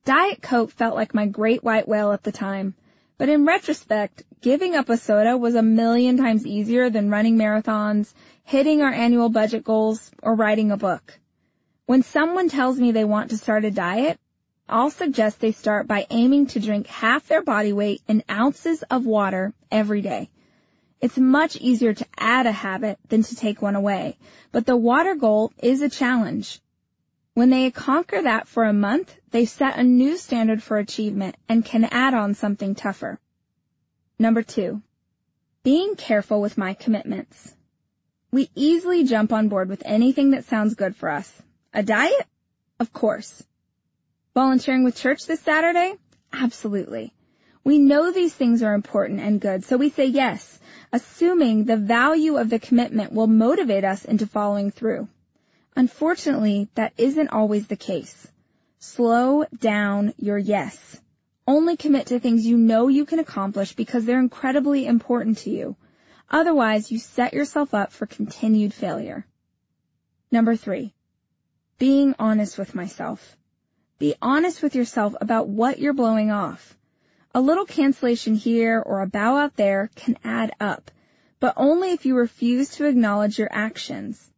Diet Coke felt like my great white whale at the time, But in retrospect, giving up a soda was a million times easier than running marathons, hitting our annual budget goals, or writing a book. When someone tells me they want to start a diet, I'll suggest they start by aiming to drink half their body weight in ounces of water every day. It's much easier to add a habit than to take one away, but the water goal is a challenge. When they conquer that for a month, they set a new standard for achievement and can add on something tougher. Number two, being careful with my commitments. We easily jump on board with anything that sounds good for us. A diet? Of course. Volunteering with church this Saturday? Absolutely. We know these things are important and good, so we say yes, assuming the value of the commitment will motivate us into following through. Unfortunately, that isn't always the case. Slow down your yes. Only commit to things you know you can accomplish because they're incredibly important to you. Otherwise, you set yourself up for continued failure. Number three, being honest with myself. Be honest with yourself about what you're blowing off. A little cancellation here or a bow out there can add up, but only if you refuse to acknowledge your actions.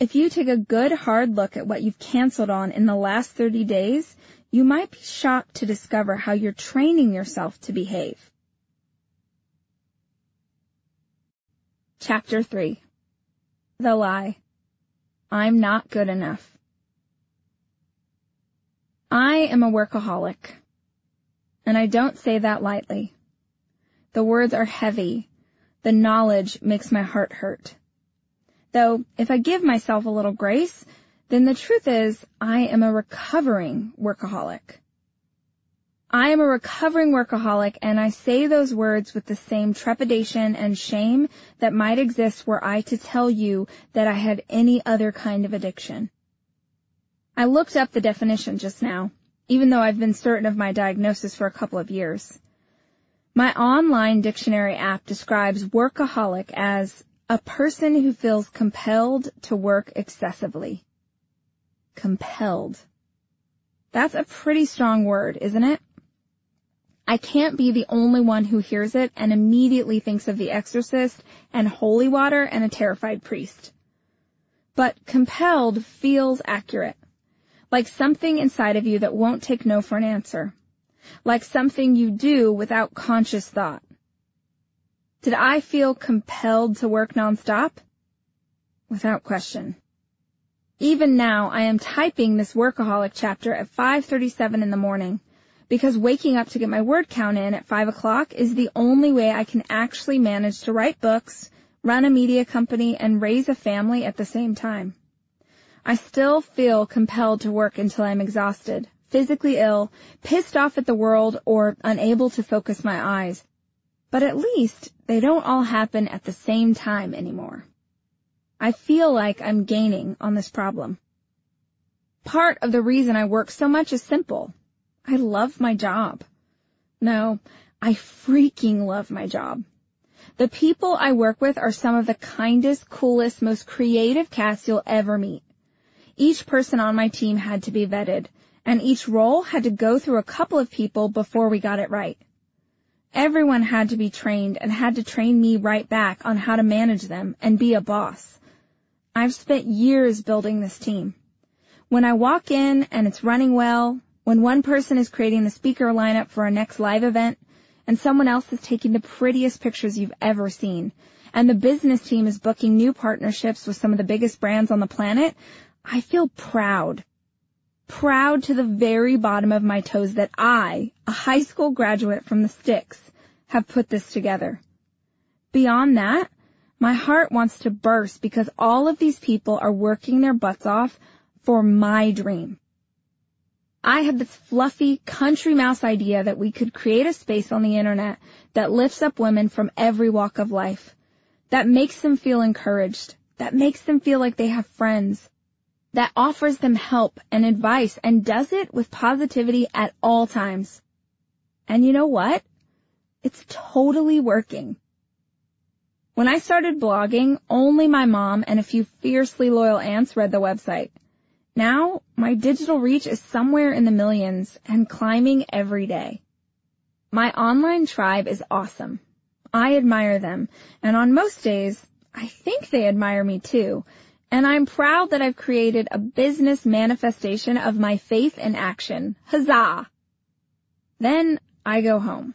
If you take a good hard look at what you've canceled on in the last 30 days, you might be shocked to discover how you're training yourself to behave. Chapter 3 The Lie I'm not good enough. I am a workaholic. And I don't say that lightly. The words are heavy. The knowledge makes my heart hurt. Though, if I give myself a little grace, then the truth is I am a recovering workaholic. I am a recovering workaholic and I say those words with the same trepidation and shame that might exist were I to tell you that I had any other kind of addiction. I looked up the definition just now even though I've been certain of my diagnosis for a couple of years. My online dictionary app describes workaholic as a person who feels compelled to work excessively. Compelled. That's a pretty strong word, isn't it? I can't be the only one who hears it and immediately thinks of the exorcist and holy water and a terrified priest. But compelled feels accurate like something inside of you that won't take no for an answer, like something you do without conscious thought. Did I feel compelled to work nonstop? Without question. Even now, I am typing this workaholic chapter at 5.37 in the morning because waking up to get my word count in at 5 o'clock is the only way I can actually manage to write books, run a media company, and raise a family at the same time. I still feel compelled to work until I'm exhausted, physically ill, pissed off at the world, or unable to focus my eyes. But at least they don't all happen at the same time anymore. I feel like I'm gaining on this problem. Part of the reason I work so much is simple. I love my job. No, I freaking love my job. The people I work with are some of the kindest, coolest, most creative cats you'll ever meet. Each person on my team had to be vetted, and each role had to go through a couple of people before we got it right. Everyone had to be trained and had to train me right back on how to manage them and be a boss. I've spent years building this team. When I walk in and it's running well, when one person is creating the speaker lineup for our next live event, and someone else is taking the prettiest pictures you've ever seen, and the business team is booking new partnerships with some of the biggest brands on the planet, I feel proud. Proud to the very bottom of my toes that I, a high school graduate from the sticks, have put this together. Beyond that, my heart wants to burst because all of these people are working their butts off for my dream. I had this fluffy country mouse idea that we could create a space on the internet that lifts up women from every walk of life, that makes them feel encouraged, that makes them feel like they have friends, that offers them help and advice and does it with positivity at all times. And you know what? It's totally working. When I started blogging, only my mom and a few fiercely loyal aunts read the website. Now, my digital reach is somewhere in the millions and climbing every day. My online tribe is awesome. I admire them, and on most days, I think they admire me too, and I'm proud that I've created a business manifestation of my faith in action. Huzzah! Then I go home.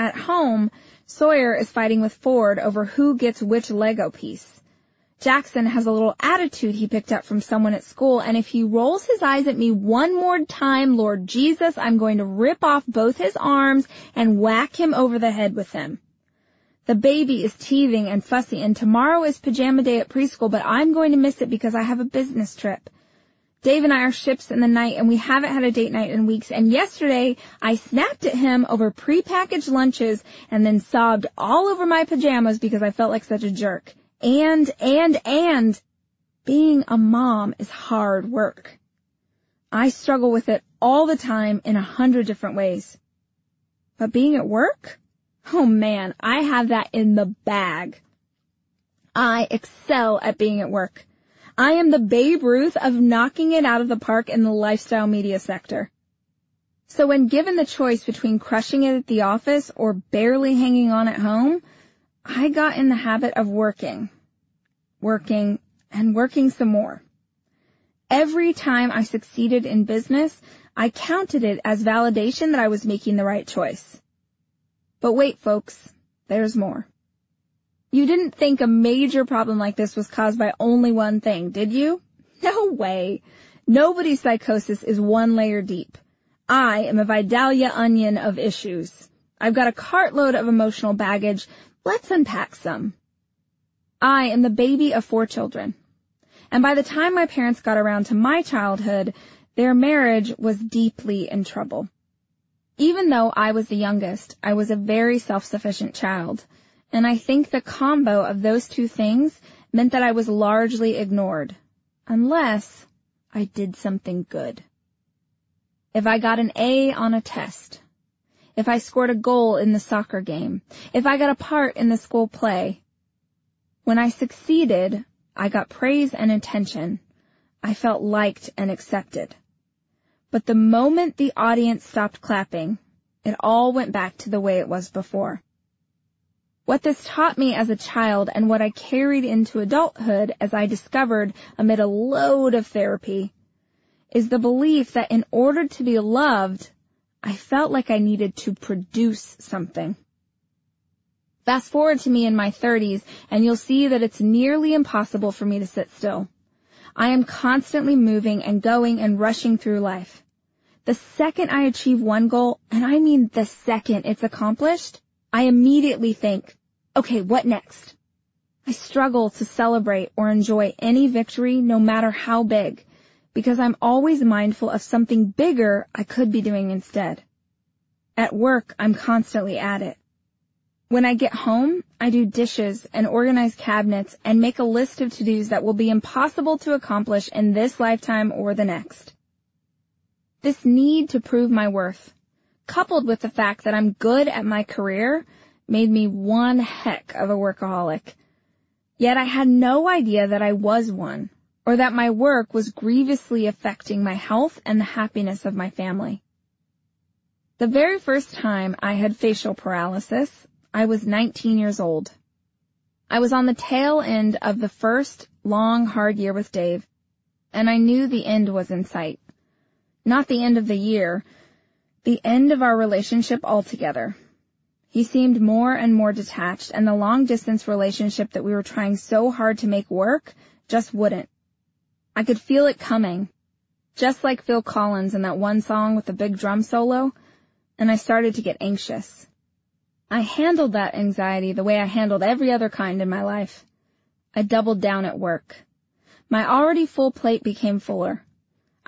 At home, Sawyer is fighting with Ford over who gets which Lego piece. Jackson has a little attitude he picked up from someone at school, and if he rolls his eyes at me one more time, Lord Jesus, I'm going to rip off both his arms and whack him over the head with them. The baby is teething and fussy, and tomorrow is pajama day at preschool, but I'm going to miss it because I have a business trip. Dave and I are ships in the night and we haven't had a date night in weeks and yesterday I snapped at him over prepackaged lunches and then sobbed all over my pajamas because I felt like such a jerk. And, and, and being a mom is hard work. I struggle with it all the time in a hundred different ways. But being at work? Oh man, I have that in the bag. I excel at being at work. I am the Babe Ruth of knocking it out of the park in the lifestyle media sector. So when given the choice between crushing it at the office or barely hanging on at home, I got in the habit of working, working, and working some more. Every time I succeeded in business, I counted it as validation that I was making the right choice. But wait folks, there's more. You didn't think a major problem like this was caused by only one thing, did you? No way. Nobody's psychosis is one layer deep. I am a Vidalia onion of issues. I've got a cartload of emotional baggage. Let's unpack some. I am the baby of four children. And by the time my parents got around to my childhood, their marriage was deeply in trouble. Even though I was the youngest, I was a very self-sufficient child. And I think the combo of those two things meant that I was largely ignored. Unless I did something good. If I got an A on a test. If I scored a goal in the soccer game. If I got a part in the school play. When I succeeded, I got praise and attention. I felt liked and accepted. But the moment the audience stopped clapping, it all went back to the way it was before. What this taught me as a child and what I carried into adulthood as I discovered amid a load of therapy is the belief that in order to be loved, I felt like I needed to produce something. Fast forward to me in my 30s and you'll see that it's nearly impossible for me to sit still. I am constantly moving and going and rushing through life. The second I achieve one goal, and I mean the second it's accomplished, I immediately think, okay, what next? I struggle to celebrate or enjoy any victory no matter how big because I'm always mindful of something bigger I could be doing instead. At work, I'm constantly at it. When I get home, I do dishes and organize cabinets and make a list of to-dos that will be impossible to accomplish in this lifetime or the next. This need to prove my worth, coupled with the fact that I'm good at my career, made me one heck of a workaholic. Yet I had no idea that I was one, or that my work was grievously affecting my health and the happiness of my family. The very first time I had facial paralysis, I was 19 years old. I was on the tail end of the first long, hard year with Dave, and I knew the end was in sight. Not the end of the year, the end of our relationship altogether. He seemed more and more detached and the long distance relationship that we were trying so hard to make work just wouldn't. I could feel it coming, just like Phil Collins in that one song with the big drum solo, and I started to get anxious. I handled that anxiety the way I handled every other kind in my life. I doubled down at work. My already full plate became fuller.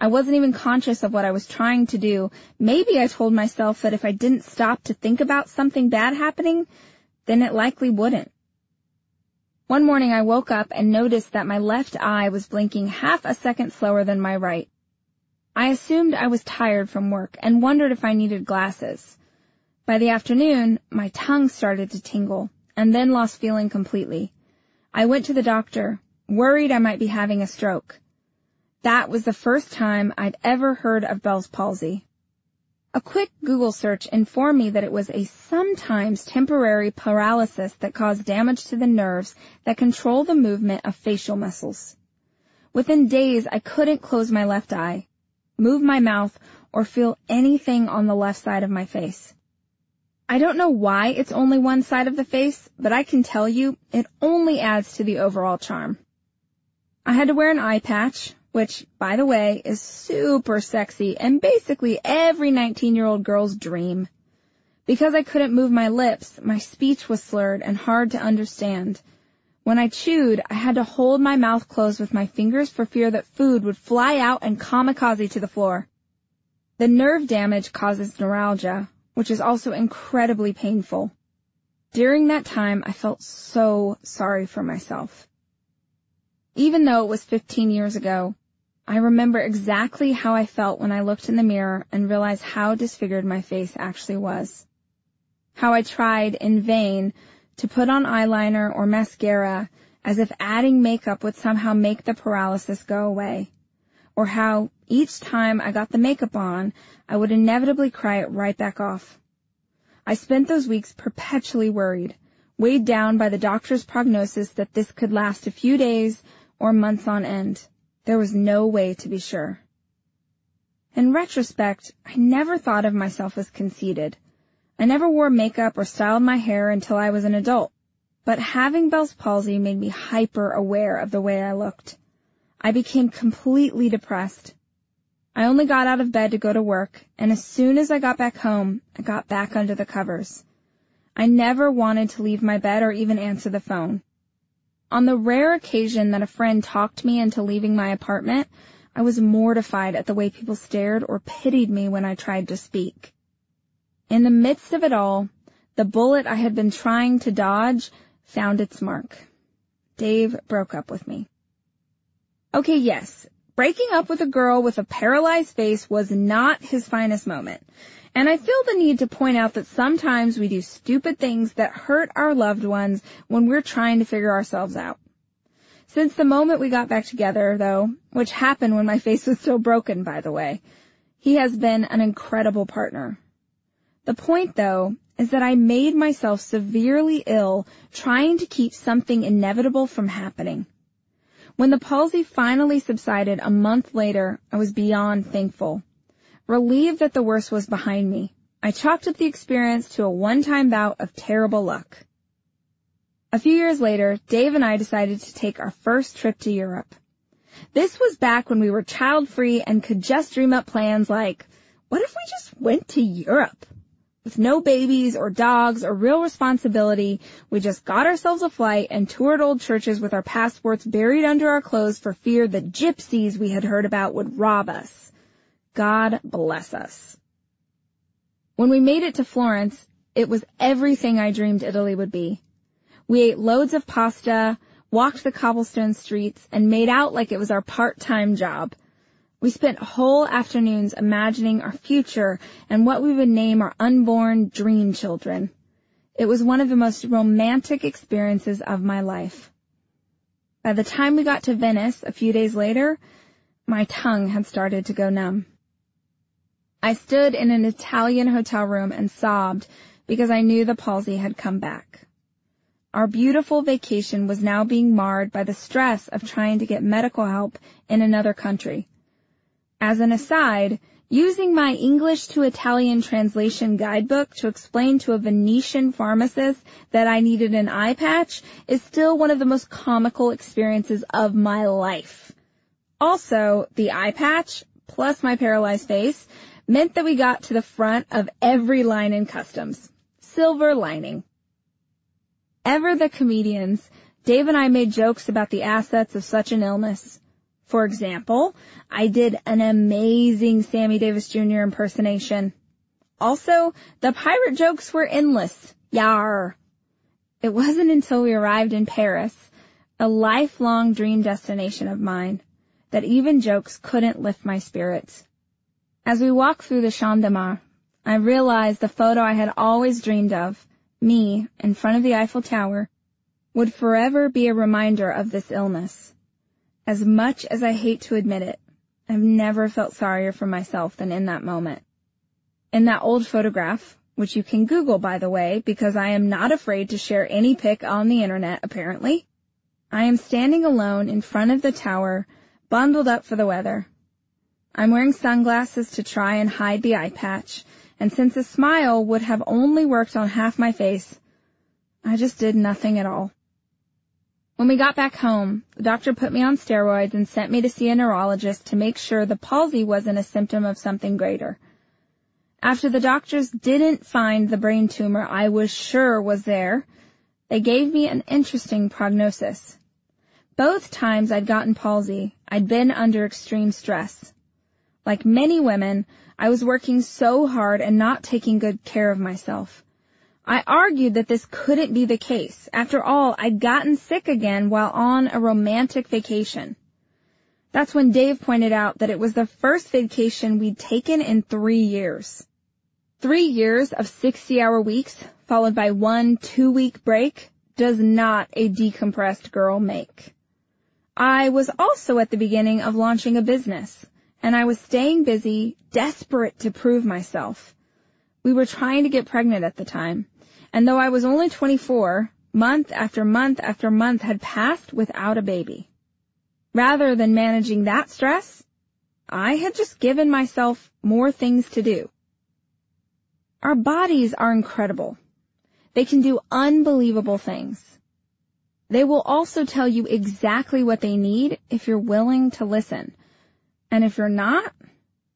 I wasn't even conscious of what I was trying to do. Maybe I told myself that if I didn't stop to think about something bad happening, then it likely wouldn't. One morning I woke up and noticed that my left eye was blinking half a second slower than my right. I assumed I was tired from work and wondered if I needed glasses. By the afternoon, my tongue started to tingle and then lost feeling completely. I went to the doctor, worried I might be having a stroke. That was the first time I'd ever heard of Bell's palsy. A quick Google search informed me that it was a sometimes temporary paralysis that caused damage to the nerves that control the movement of facial muscles. Within days, I couldn't close my left eye, move my mouth, or feel anything on the left side of my face. I don't know why it's only one side of the face, but I can tell you it only adds to the overall charm. I had to wear an eye patch, which, by the way, is super sexy and basically every 19-year-old girl's dream. Because I couldn't move my lips, my speech was slurred and hard to understand. When I chewed, I had to hold my mouth closed with my fingers for fear that food would fly out and kamikaze to the floor. The nerve damage causes neuralgia, which is also incredibly painful. During that time, I felt so sorry for myself. Even though it was 15 years ago, I remember exactly how I felt when I looked in the mirror and realized how disfigured my face actually was. How I tried in vain to put on eyeliner or mascara as if adding makeup would somehow make the paralysis go away. Or how each time I got the makeup on, I would inevitably cry it right back off. I spent those weeks perpetually worried, weighed down by the doctor's prognosis that this could last a few days or months on end. There was no way to be sure. In retrospect, I never thought of myself as conceited. I never wore makeup or styled my hair until I was an adult. But having Bell's palsy made me hyper aware of the way I looked. I became completely depressed. I only got out of bed to go to work, and as soon as I got back home, I got back under the covers. I never wanted to leave my bed or even answer the phone. On the rare occasion that a friend talked me into leaving my apartment, I was mortified at the way people stared or pitied me when I tried to speak. In the midst of it all, the bullet I had been trying to dodge found its mark. Dave broke up with me. Okay, yes, breaking up with a girl with a paralyzed face was not his finest moment. And I feel the need to point out that sometimes we do stupid things that hurt our loved ones when we're trying to figure ourselves out. Since the moment we got back together, though, which happened when my face was still broken, by the way, he has been an incredible partner. The point, though, is that I made myself severely ill trying to keep something inevitable from happening. When the palsy finally subsided a month later, I was beyond thankful. Relieved that the worst was behind me, I chalked up the experience to a one-time bout of terrible luck. A few years later, Dave and I decided to take our first trip to Europe. This was back when we were child-free and could just dream up plans like, what if we just went to Europe? With no babies or dogs or real responsibility, we just got ourselves a flight and toured old churches with our passports buried under our clothes for fear the gypsies we had heard about would rob us. God bless us. When we made it to Florence, it was everything I dreamed Italy would be. We ate loads of pasta, walked the cobblestone streets, and made out like it was our part-time job. We spent whole afternoons imagining our future and what we would name our unborn dream children. It was one of the most romantic experiences of my life. By the time we got to Venice a few days later, my tongue had started to go numb. I stood in an Italian hotel room and sobbed because I knew the palsy had come back. Our beautiful vacation was now being marred by the stress of trying to get medical help in another country. As an aside, using my English to Italian translation guidebook to explain to a Venetian pharmacist that I needed an eye patch is still one of the most comical experiences of my life. Also, the eye patch, plus my paralyzed face, meant that we got to the front of every line in customs. Silver lining. Ever the comedians, Dave and I made jokes about the assets of such an illness. For example, I did an amazing Sammy Davis Jr. impersonation. Also, the pirate jokes were endless. Yar. It wasn't until we arrived in Paris, a lifelong dream destination of mine, that even jokes couldn't lift my spirits. As we walked through the Champ de Mars, I realized the photo I had always dreamed of, me in front of the Eiffel Tower, would forever be a reminder of this illness. As much as I hate to admit it, I've never felt sorrier for myself than in that moment. In that old photograph, which you can Google by the way, because I am not afraid to share any pic on the internet apparently, I am standing alone in front of the tower, bundled up for the weather. I'm wearing sunglasses to try and hide the eye patch, and since a smile would have only worked on half my face, I just did nothing at all. When we got back home, the doctor put me on steroids and sent me to see a neurologist to make sure the palsy wasn't a symptom of something greater. After the doctors didn't find the brain tumor I was sure was there, they gave me an interesting prognosis. Both times I'd gotten palsy, I'd been under extreme stress. Like many women, I was working so hard and not taking good care of myself. I argued that this couldn't be the case. After all, I'd gotten sick again while on a romantic vacation. That's when Dave pointed out that it was the first vacation we'd taken in three years. Three years of 60 hour weeks followed by one two week break does not a decompressed girl make. I was also at the beginning of launching a business and I was staying busy, desperate to prove myself. We were trying to get pregnant at the time, and though I was only 24, month after month after month had passed without a baby. Rather than managing that stress, I had just given myself more things to do. Our bodies are incredible. They can do unbelievable things. They will also tell you exactly what they need if you're willing to listen. And if you're not,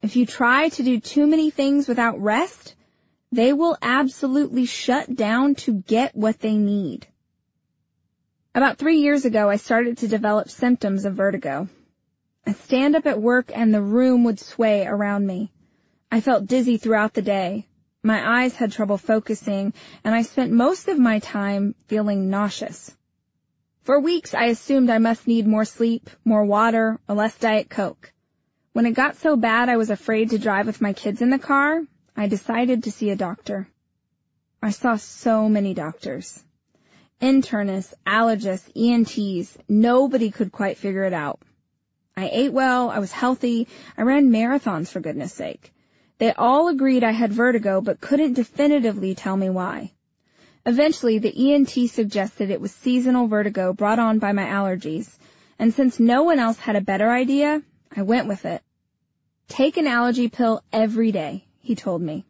if you try to do too many things without rest, they will absolutely shut down to get what they need. About three years ago, I started to develop symptoms of vertigo. I'd stand up at work and the room would sway around me. I felt dizzy throughout the day. My eyes had trouble focusing and I spent most of my time feeling nauseous. For weeks, I assumed I must need more sleep, more water, or less Diet Coke. When it got so bad I was afraid to drive with my kids in the car, I decided to see a doctor. I saw so many doctors. Internists, allergists, ENTs, nobody could quite figure it out. I ate well, I was healthy, I ran marathons for goodness sake. They all agreed I had vertigo but couldn't definitively tell me why. Eventually, the ENT suggested it was seasonal vertigo brought on by my allergies, and since no one else had a better idea, I went with it. Take an allergy pill every day, he told me.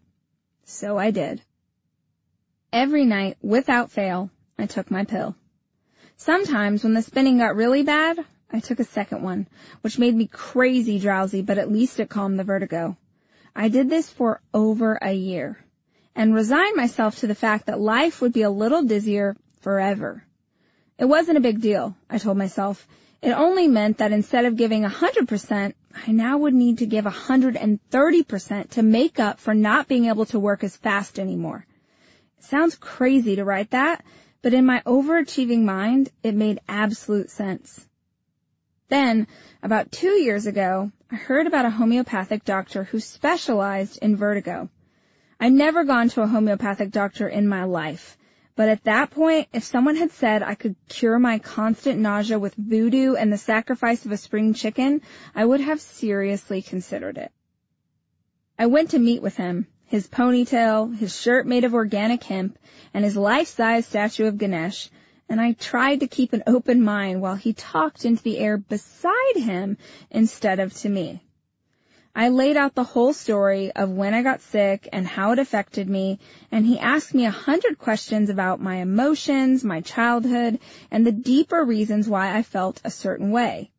So I did. Every night, without fail, I took my pill. Sometimes when the spinning got really bad, I took a second one, which made me crazy drowsy, but at least it calmed the vertigo. I did this for over a year and resigned myself to the fact that life would be a little dizzier forever. It wasn't a big deal, I told myself. It only meant that instead of giving 100%, I now would need to give 130% to make up for not being able to work as fast anymore. It sounds crazy to write that, but in my overachieving mind, it made absolute sense. Then, about two years ago, I heard about a homeopathic doctor who specialized in vertigo. I'd never gone to a homeopathic doctor in my life. But at that point, if someone had said I could cure my constant nausea with voodoo and the sacrifice of a spring chicken, I would have seriously considered it. I went to meet with him, his ponytail, his shirt made of organic hemp, and his life-size statue of Ganesh, and I tried to keep an open mind while he talked into the air beside him instead of to me. I laid out the whole story of when I got sick and how it affected me, and he asked me a hundred questions about my emotions, my childhood, and the deeper reasons why I felt a certain way.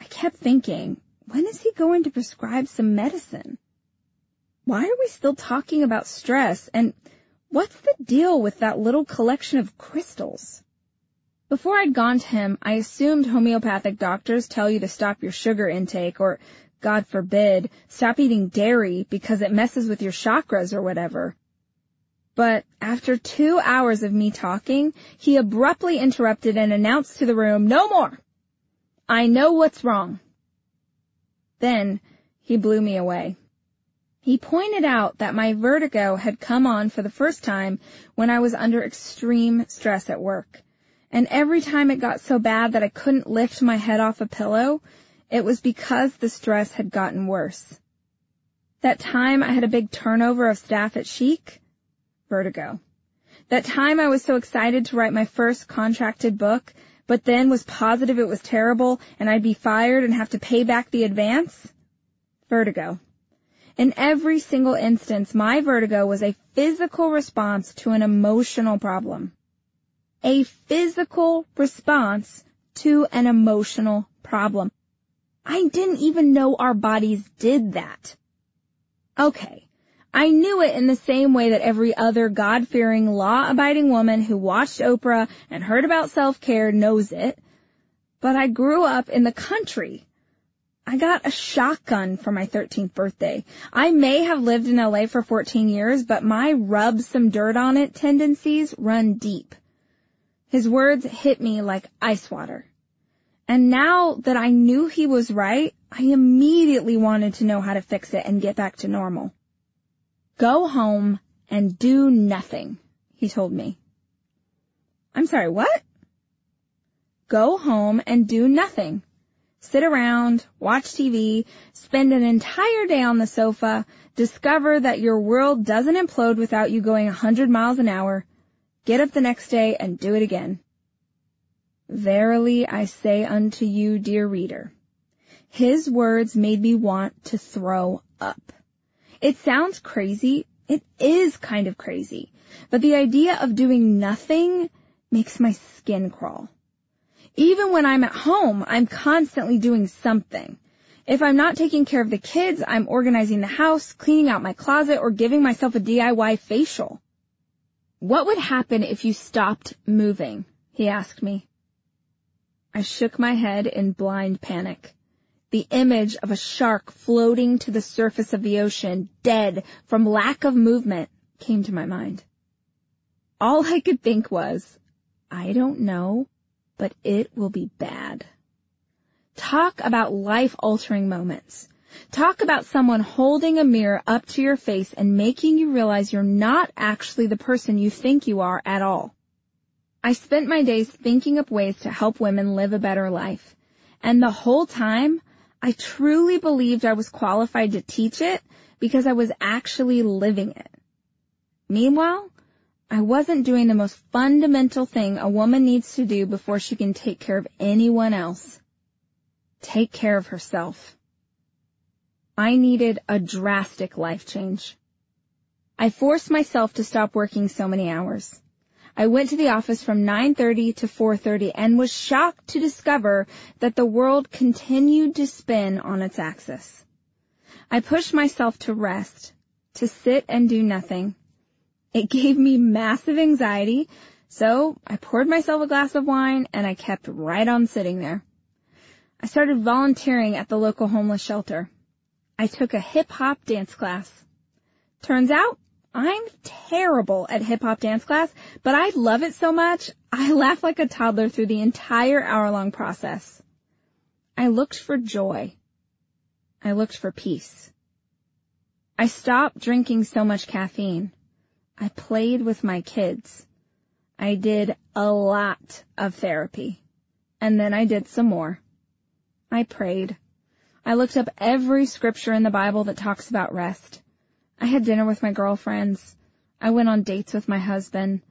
I kept thinking, when is he going to prescribe some medicine? Why are we still talking about stress, and what's the deal with that little collection of crystals? Before I'd gone to him, I assumed homeopathic doctors tell you to stop your sugar intake or God forbid, stop eating dairy because it messes with your chakras or whatever. But after two hours of me talking, he abruptly interrupted and announced to the room, no more! I know what's wrong. Then he blew me away. He pointed out that my vertigo had come on for the first time when I was under extreme stress at work. And every time it got so bad that I couldn't lift my head off a pillow, it was because the stress had gotten worse. That time I had a big turnover of staff at Chic? Vertigo. That time I was so excited to write my first contracted book, but then was positive it was terrible and I'd be fired and have to pay back the advance? Vertigo. In every single instance, my vertigo was a physical response to an emotional problem. A physical response to an emotional problem. I didn't even know our bodies did that. Okay, I knew it in the same way that every other God-fearing, law-abiding woman who watched Oprah and heard about self-care knows it. But I grew up in the country. I got a shotgun for my 13th birthday. I may have lived in LA for 14 years, but my rub some dirt on it tendencies run deep. His words hit me like ice water. And now that I knew he was right, I immediately wanted to know how to fix it and get back to normal. Go home and do nothing, he told me. I'm sorry, what? Go home and do nothing. Sit around, watch TV, spend an entire day on the sofa, discover that your world doesn't implode without you going 100 miles an hour, get up the next day and do it again. Verily I say unto you, dear reader, his words made me want to throw up. It sounds crazy. It is kind of crazy. But the idea of doing nothing makes my skin crawl. Even when I'm at home, I'm constantly doing something. If I'm not taking care of the kids, I'm organizing the house, cleaning out my closet, or giving myself a DIY facial. What would happen if you stopped moving? He asked me. I shook my head in blind panic. The image of a shark floating to the surface of the ocean, dead from lack of movement, came to my mind. All I could think was, I don't know, but it will be bad. Talk about life-altering moments. Talk about someone holding a mirror up to your face and making you realize you're not actually the person you think you are at all. I spent my days thinking up ways to help women live a better life. And the whole time, I truly believed I was qualified to teach it because I was actually living it. Meanwhile, I wasn't doing the most fundamental thing a woman needs to do before she can take care of anyone else. Take care of herself. I needed a drastic life change. I forced myself to stop working so many hours. I went to the office from 9.30 to 4.30 and was shocked to discover that the world continued to spin on its axis. I pushed myself to rest, to sit and do nothing. It gave me massive anxiety, so I poured myself a glass of wine and I kept right on sitting there. I started volunteering at the local homeless shelter. I took a hip hop dance class. Turns out I'm terrible at hip hop dance class, but I love it so much, I laughed like a toddler through the entire hour long process. I looked for joy. I looked for peace. I stopped drinking so much caffeine. I played with my kids. I did a lot of therapy. And then I did some more. I prayed. I looked up every scripture in the Bible that talks about rest. I had dinner with my girlfriends. I went on dates with my husband.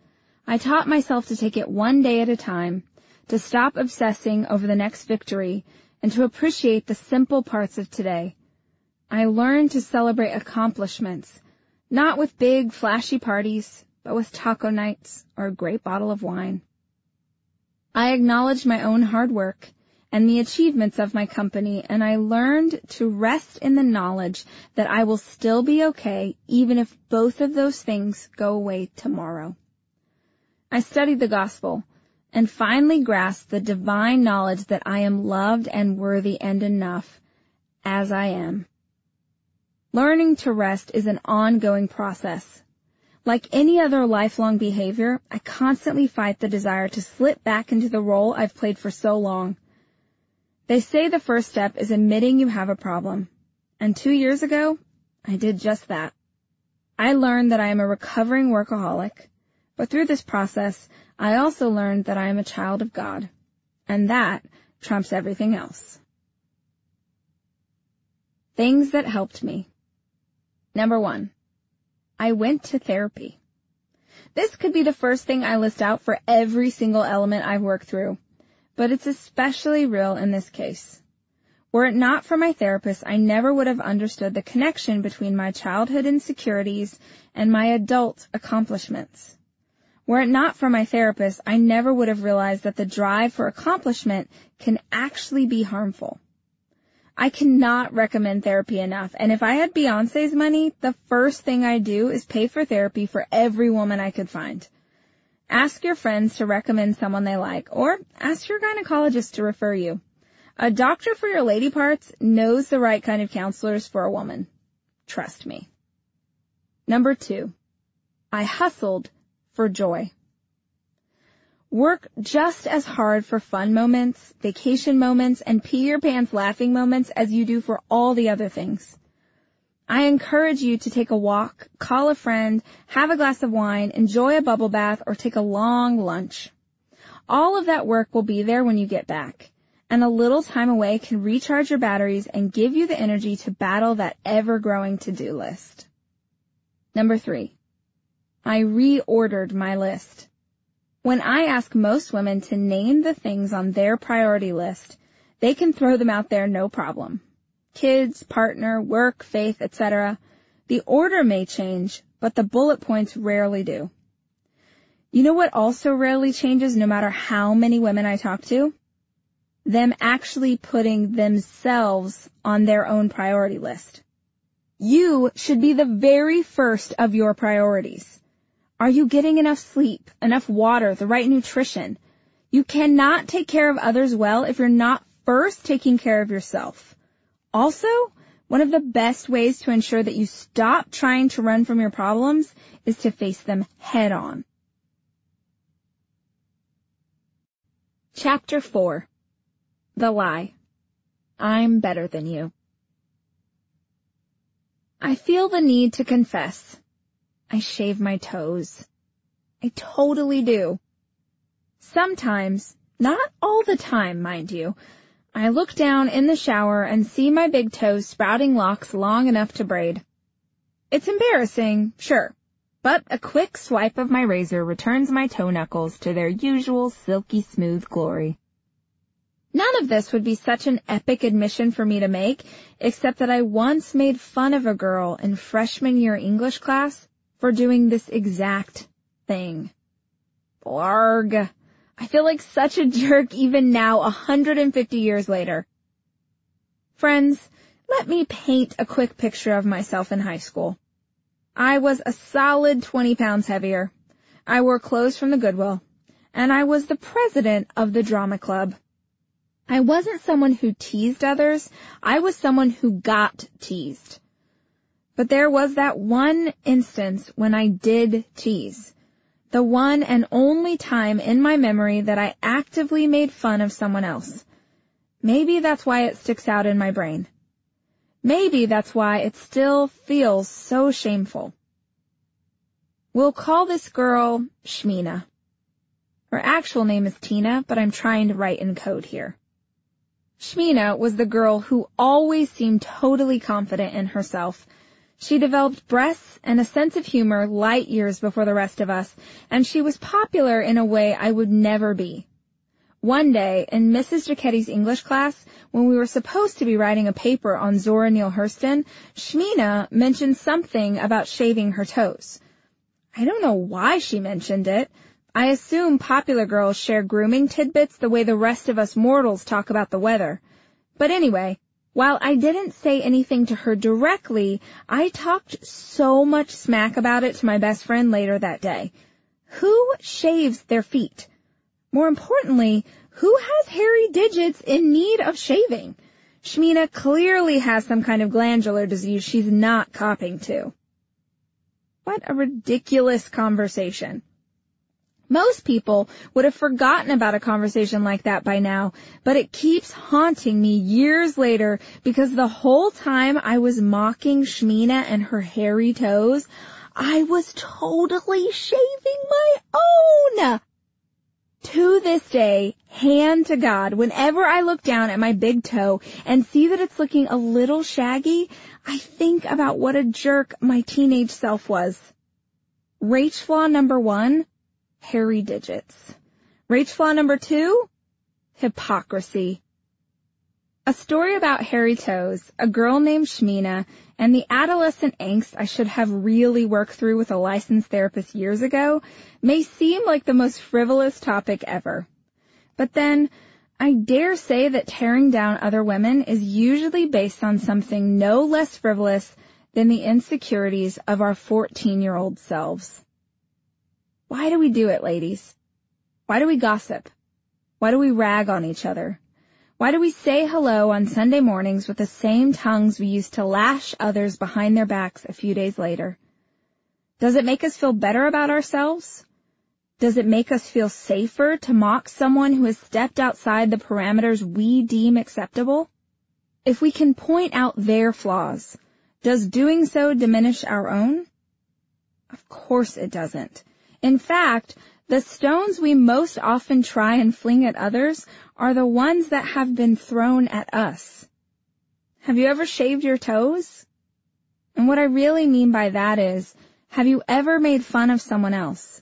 I taught myself to take it one day at a time, to stop obsessing over the next victory, and to appreciate the simple parts of today. I learned to celebrate accomplishments, not with big flashy parties, but with taco nights or a great bottle of wine. I acknowledged my own hard work and the achievements of my company, and I learned to rest in the knowledge that I will still be okay even if both of those things go away tomorrow. I studied the gospel and finally grasped the divine knowledge that I am loved and worthy and enough as I am. Learning to rest is an ongoing process. Like any other lifelong behavior, I constantly fight the desire to slip back into the role I've played for so long. They say the first step is admitting you have a problem. And two years ago, I did just that. I learned that I am a recovering workaholic, but through this process, I also learned that I am a child of God. And that trumps everything else. Things that helped me. Number one, I went to therapy. This could be the first thing I list out for every single element I've worked through, but it's especially real in this case. Were it not for my therapist, I never would have understood the connection between my childhood insecurities and my adult accomplishments. Were it not for my therapist, I never would have realized that the drive for accomplishment can actually be harmful. I cannot recommend therapy enough, and if I had Beyonce's money, the first thing I'd do is pay for therapy for every woman I could find. Ask your friends to recommend someone they like, or ask your gynecologist to refer you. A doctor for your lady parts knows the right kind of counselors for a woman. Trust me. Number two, I hustled for joy. Work just as hard for fun moments, vacation moments, and pee your pants laughing moments as you do for all the other things. I encourage you to take a walk, call a friend, have a glass of wine, enjoy a bubble bath, or take a long lunch. All of that work will be there when you get back, and a little time away can recharge your batteries and give you the energy to battle that ever-growing to-do list. Number three, I reordered my list. When I ask most women to name the things on their priority list, they can throw them out there no problem. Kids, partner, work, faith, etc. The order may change, but the bullet points rarely do. You know what also rarely changes no matter how many women I talk to? Them actually putting themselves on their own priority list. You should be the very first of your priorities. Are you getting enough sleep, enough water, the right nutrition? You cannot take care of others well if you're not first taking care of yourself. Also, one of the best ways to ensure that you stop trying to run from your problems is to face them head on. Chapter 4 The Lie I'm better than you. I feel the need to confess I shave my toes. I totally do. Sometimes, not all the time, mind you, I look down in the shower and see my big toes sprouting locks long enough to braid. It's embarrassing, sure, but a quick swipe of my razor returns my toe knuckles to their usual silky smooth glory. None of this would be such an epic admission for me to make, except that I once made fun of a girl in freshman year English class for doing this exact thing. Blarg. I feel like such a jerk even now 150 years later. Friends, let me paint a quick picture of myself in high school. I was a solid 20 pounds heavier. I wore clothes from the Goodwill. And I was the president of the drama club. I wasn't someone who teased others. I was someone who got teased. But there was that one instance when I did tease. The one and only time in my memory that I actively made fun of someone else. Maybe that's why it sticks out in my brain. Maybe that's why it still feels so shameful. We'll call this girl Shmina. Her actual name is Tina, but I'm trying to write in code here. Shmina was the girl who always seemed totally confident in herself she developed breasts and a sense of humor light years before the rest of us, and she was popular in a way I would never be. One day, in Mrs. Jacketti's English class, when we were supposed to be writing a paper on Zora Neale Hurston, Shmina mentioned something about shaving her toes. I don't know why she mentioned it. I assume popular girls share grooming tidbits the way the rest of us mortals talk about the weather. But anyway, while I didn't say anything to her directly, I talked so much smack about it to my best friend later that day. Who shaves their feet? More importantly, who has hairy digits in need of shaving? Shmina clearly has some kind of glandular disease she's not copping to. What a ridiculous conversation. Most people would have forgotten about a conversation like that by now, but it keeps haunting me years later because the whole time I was mocking Shmina and her hairy toes, I was totally shaving my own. To this day, hand to God, whenever I look down at my big toe and see that it's looking a little shaggy, I think about what a jerk my teenage self was. Rach flaw number one, hairy digits. Rach flaw number two, hypocrisy. A story about hairy toes, a girl named Shmina, and the adolescent angst I should have really worked through with a licensed therapist years ago may seem like the most frivolous topic ever. But then, I dare say that tearing down other women is usually based on something no less frivolous than the insecurities of our 14-year-old selves. Why do we do it, ladies? Why do we gossip? Why do we rag on each other? Why do we say hello on Sunday mornings with the same tongues we used to lash others behind their backs a few days later? Does it make us feel better about ourselves? Does it make us feel safer to mock someone who has stepped outside the parameters we deem acceptable? If we can point out their flaws, does doing so diminish our own? Of course it doesn't. In fact, the stones we most often try and fling at others are the ones that have been thrown at us. Have you ever shaved your toes? And what I really mean by that is, have you ever made fun of someone else?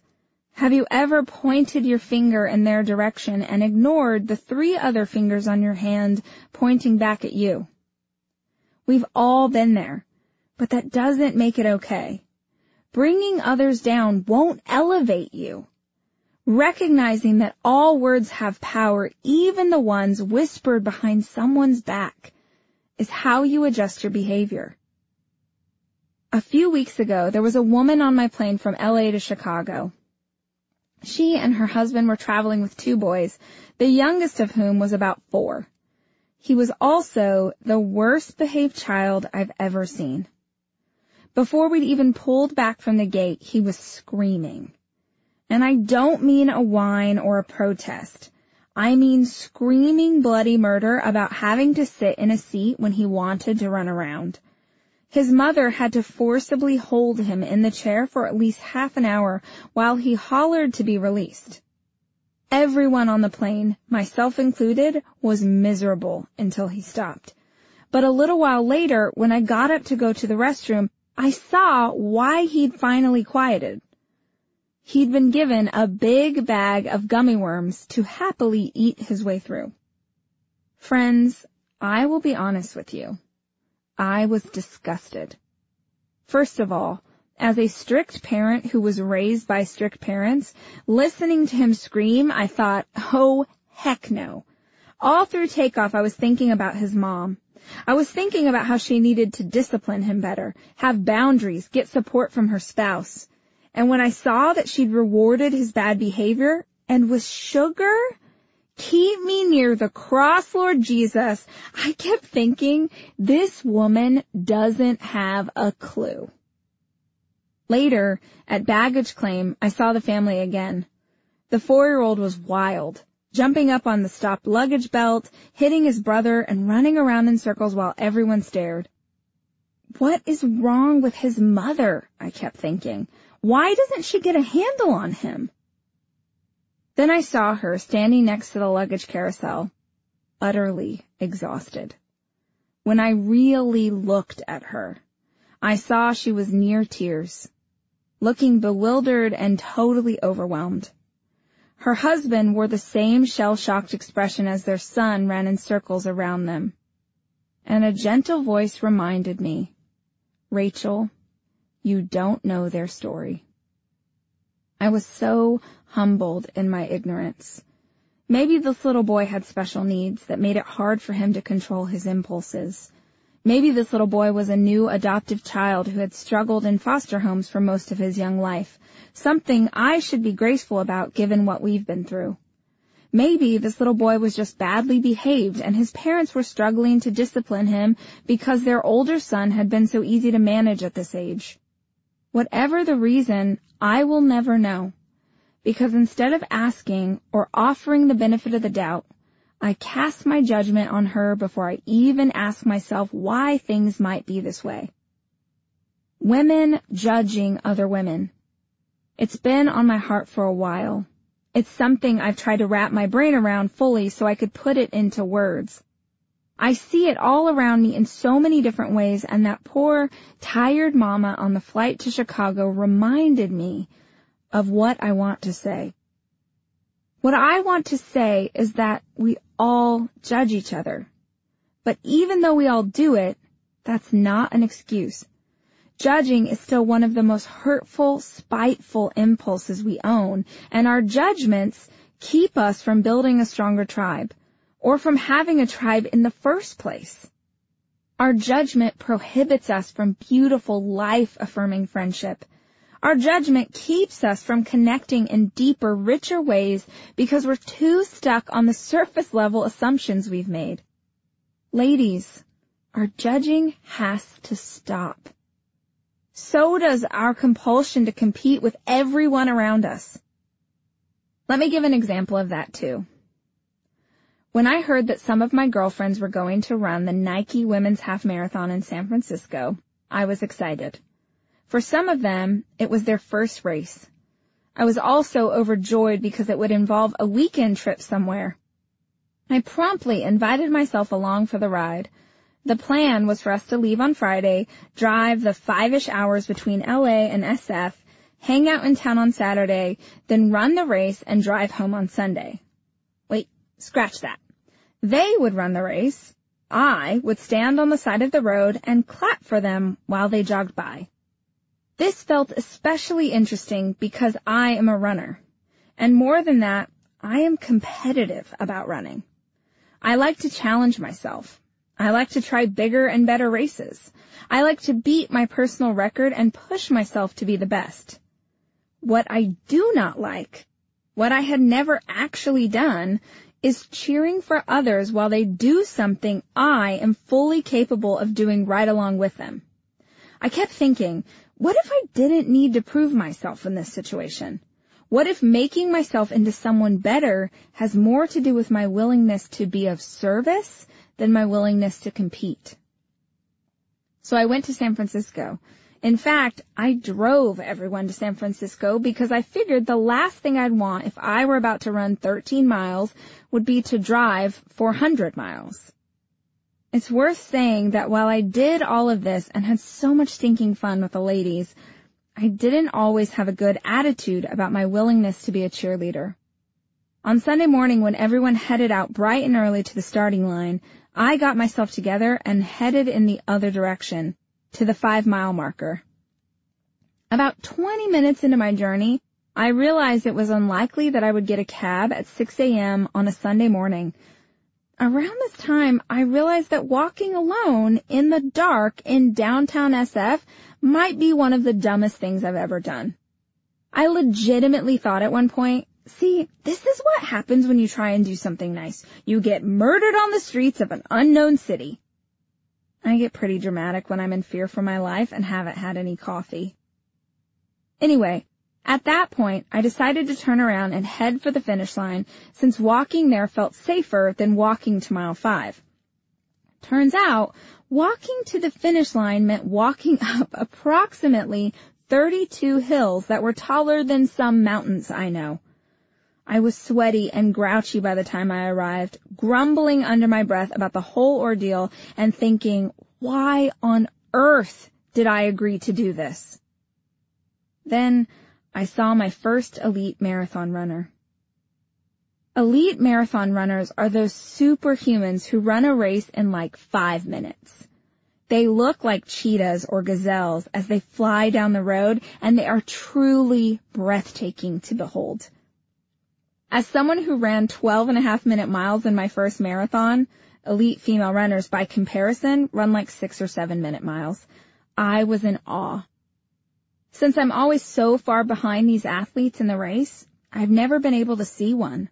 Have you ever pointed your finger in their direction and ignored the three other fingers on your hand pointing back at you? We've all been there, but that doesn't make it okay. Bringing others down won't elevate you. Recognizing that all words have power, even the ones whispered behind someone's back, is how you adjust your behavior. A few weeks ago, there was a woman on my plane from LA to Chicago. She and her husband were traveling with two boys, the youngest of whom was about four. He was also the worst behaved child I've ever seen. Before we'd even pulled back from the gate, he was screaming. And I don't mean a whine or a protest. I mean screaming bloody murder about having to sit in a seat when he wanted to run around. His mother had to forcibly hold him in the chair for at least half an hour while he hollered to be released. Everyone on the plane, myself included, was miserable until he stopped. But a little while later, when I got up to go to the restroom, I saw why he'd finally quieted. He'd been given a big bag of gummy worms to happily eat his way through. Friends, I will be honest with you. I was disgusted. First of all, as a strict parent who was raised by strict parents, listening to him scream, I thought, oh, heck no. All through takeoff, I was thinking about his mom. I was thinking about how she needed to discipline him better, have boundaries, get support from her spouse. And when I saw that she'd rewarded his bad behavior and with sugar, keep me near the cross, Lord Jesus, I kept thinking this woman doesn't have a clue. Later, at baggage claim, I saw the family again. The four-year-old was wild, jumping up on the stopped luggage belt, hitting his brother, and running around in circles while everyone stared. What is wrong with his mother? I kept thinking. Why doesn't she get a handle on him? Then I saw her standing next to the luggage carousel, utterly exhausted. When I really looked at her, I saw she was near tears, looking bewildered and totally overwhelmed. Her husband wore the same shell-shocked expression as their son ran in circles around them. And a gentle voice reminded me, Rachel, you don't know their story. I was so humbled in my ignorance. Maybe this little boy had special needs that made it hard for him to control his impulses. Maybe this little boy was a new adoptive child who had struggled in foster homes for most of his young life, something I should be graceful about given what we've been through. Maybe this little boy was just badly behaved and his parents were struggling to discipline him because their older son had been so easy to manage at this age. Whatever the reason, I will never know. Because instead of asking or offering the benefit of the doubt, I cast my judgment on her before I even ask myself why things might be this way. Women judging other women. It's been on my heart for a while. It's something I've tried to wrap my brain around fully so I could put it into words. I see it all around me in so many different ways and that poor, tired mama on the flight to Chicago reminded me of what I want to say. What I want to say is that we all judge each other. But even though we all do it, that's not an excuse. Judging is still one of the most hurtful, spiteful impulses we own, and our judgments keep us from building a stronger tribe, or from having a tribe in the first place. Our judgment prohibits us from beautiful, life-affirming friendship. Our judgment keeps us from connecting in deeper, richer ways because we're too stuck on the surface level assumptions we've made. Ladies, our judging has to stop so does our compulsion to compete with everyone around us. Let me give an example of that too. When I heard that some of my girlfriends were going to run the Nike Women's Half Marathon in San Francisco, I was excited. For some of them, it was their first race. I was also overjoyed because it would involve a weekend trip somewhere. I promptly invited myself along for the ride, the plan was for us to leave on Friday, drive the five-ish hours between LA and SF, hang out in town on Saturday, then run the race and drive home on Sunday. Wait, scratch that. They would run the race. I would stand on the side of the road and clap for them while they jogged by. This felt especially interesting because I am a runner. And more than that, I am competitive about running. I like to challenge myself. I like to try bigger and better races. I like to beat my personal record and push myself to be the best. What I do not like, what I had never actually done, is cheering for others while they do something I am fully capable of doing right along with them. I kept thinking, what if I didn't need to prove myself in this situation? What if making myself into someone better has more to do with my willingness to be of service than my willingness to compete. So I went to San Francisco. In fact, I drove everyone to San Francisco because I figured the last thing I'd want if I were about to run 13 miles would be to drive 400 miles. It's worth saying that while I did all of this and had so much stinking fun with the ladies, I didn't always have a good attitude about my willingness to be a cheerleader. On Sunday morning when everyone headed out bright and early to the starting line, I got myself together and headed in the other direction, to the five mile marker. About 20 minutes into my journey, I realized it was unlikely that I would get a cab at 6 a.m. on a Sunday morning. Around this time, I realized that walking alone in the dark in downtown SF might be one of the dumbest things I've ever done. I legitimately thought at one point, See, this is what happens when you try and do something nice. You get murdered on the streets of an unknown city. I get pretty dramatic when I'm in fear for my life and haven't had any coffee. Anyway, at that point, I decided to turn around and head for the finish line since walking there felt safer than walking to mile five. Turns out, walking to the finish line meant walking up approximately 32 hills that were taller than some mountains I know. I was sweaty and grouchy by the time I arrived, grumbling under my breath about the whole ordeal and thinking, why on earth did I agree to do this? Then I saw my first elite marathon runner. Elite marathon runners are those superhumans who run a race in like five minutes. They look like cheetahs or gazelles as they fly down the road and they are truly breathtaking to behold. As someone who ran 12 and a half minute miles in my first marathon, elite female runners by comparison run like six or seven minute miles. I was in awe. Since I'm always so far behind these athletes in the race, I've never been able to see one.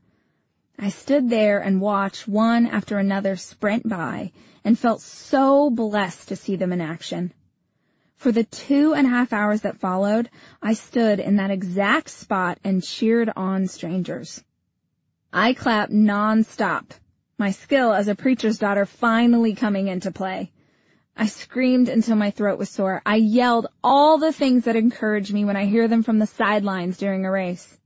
I stood there and watched one after another sprint by and felt so blessed to see them in action. For the two and a half hours that followed, I stood in that exact spot and cheered on strangers. I clapped non-stop, my skill as a preacher's daughter finally coming into play. I screamed until my throat was sore. I yelled all the things that encourage me when I hear them from the sidelines during a race.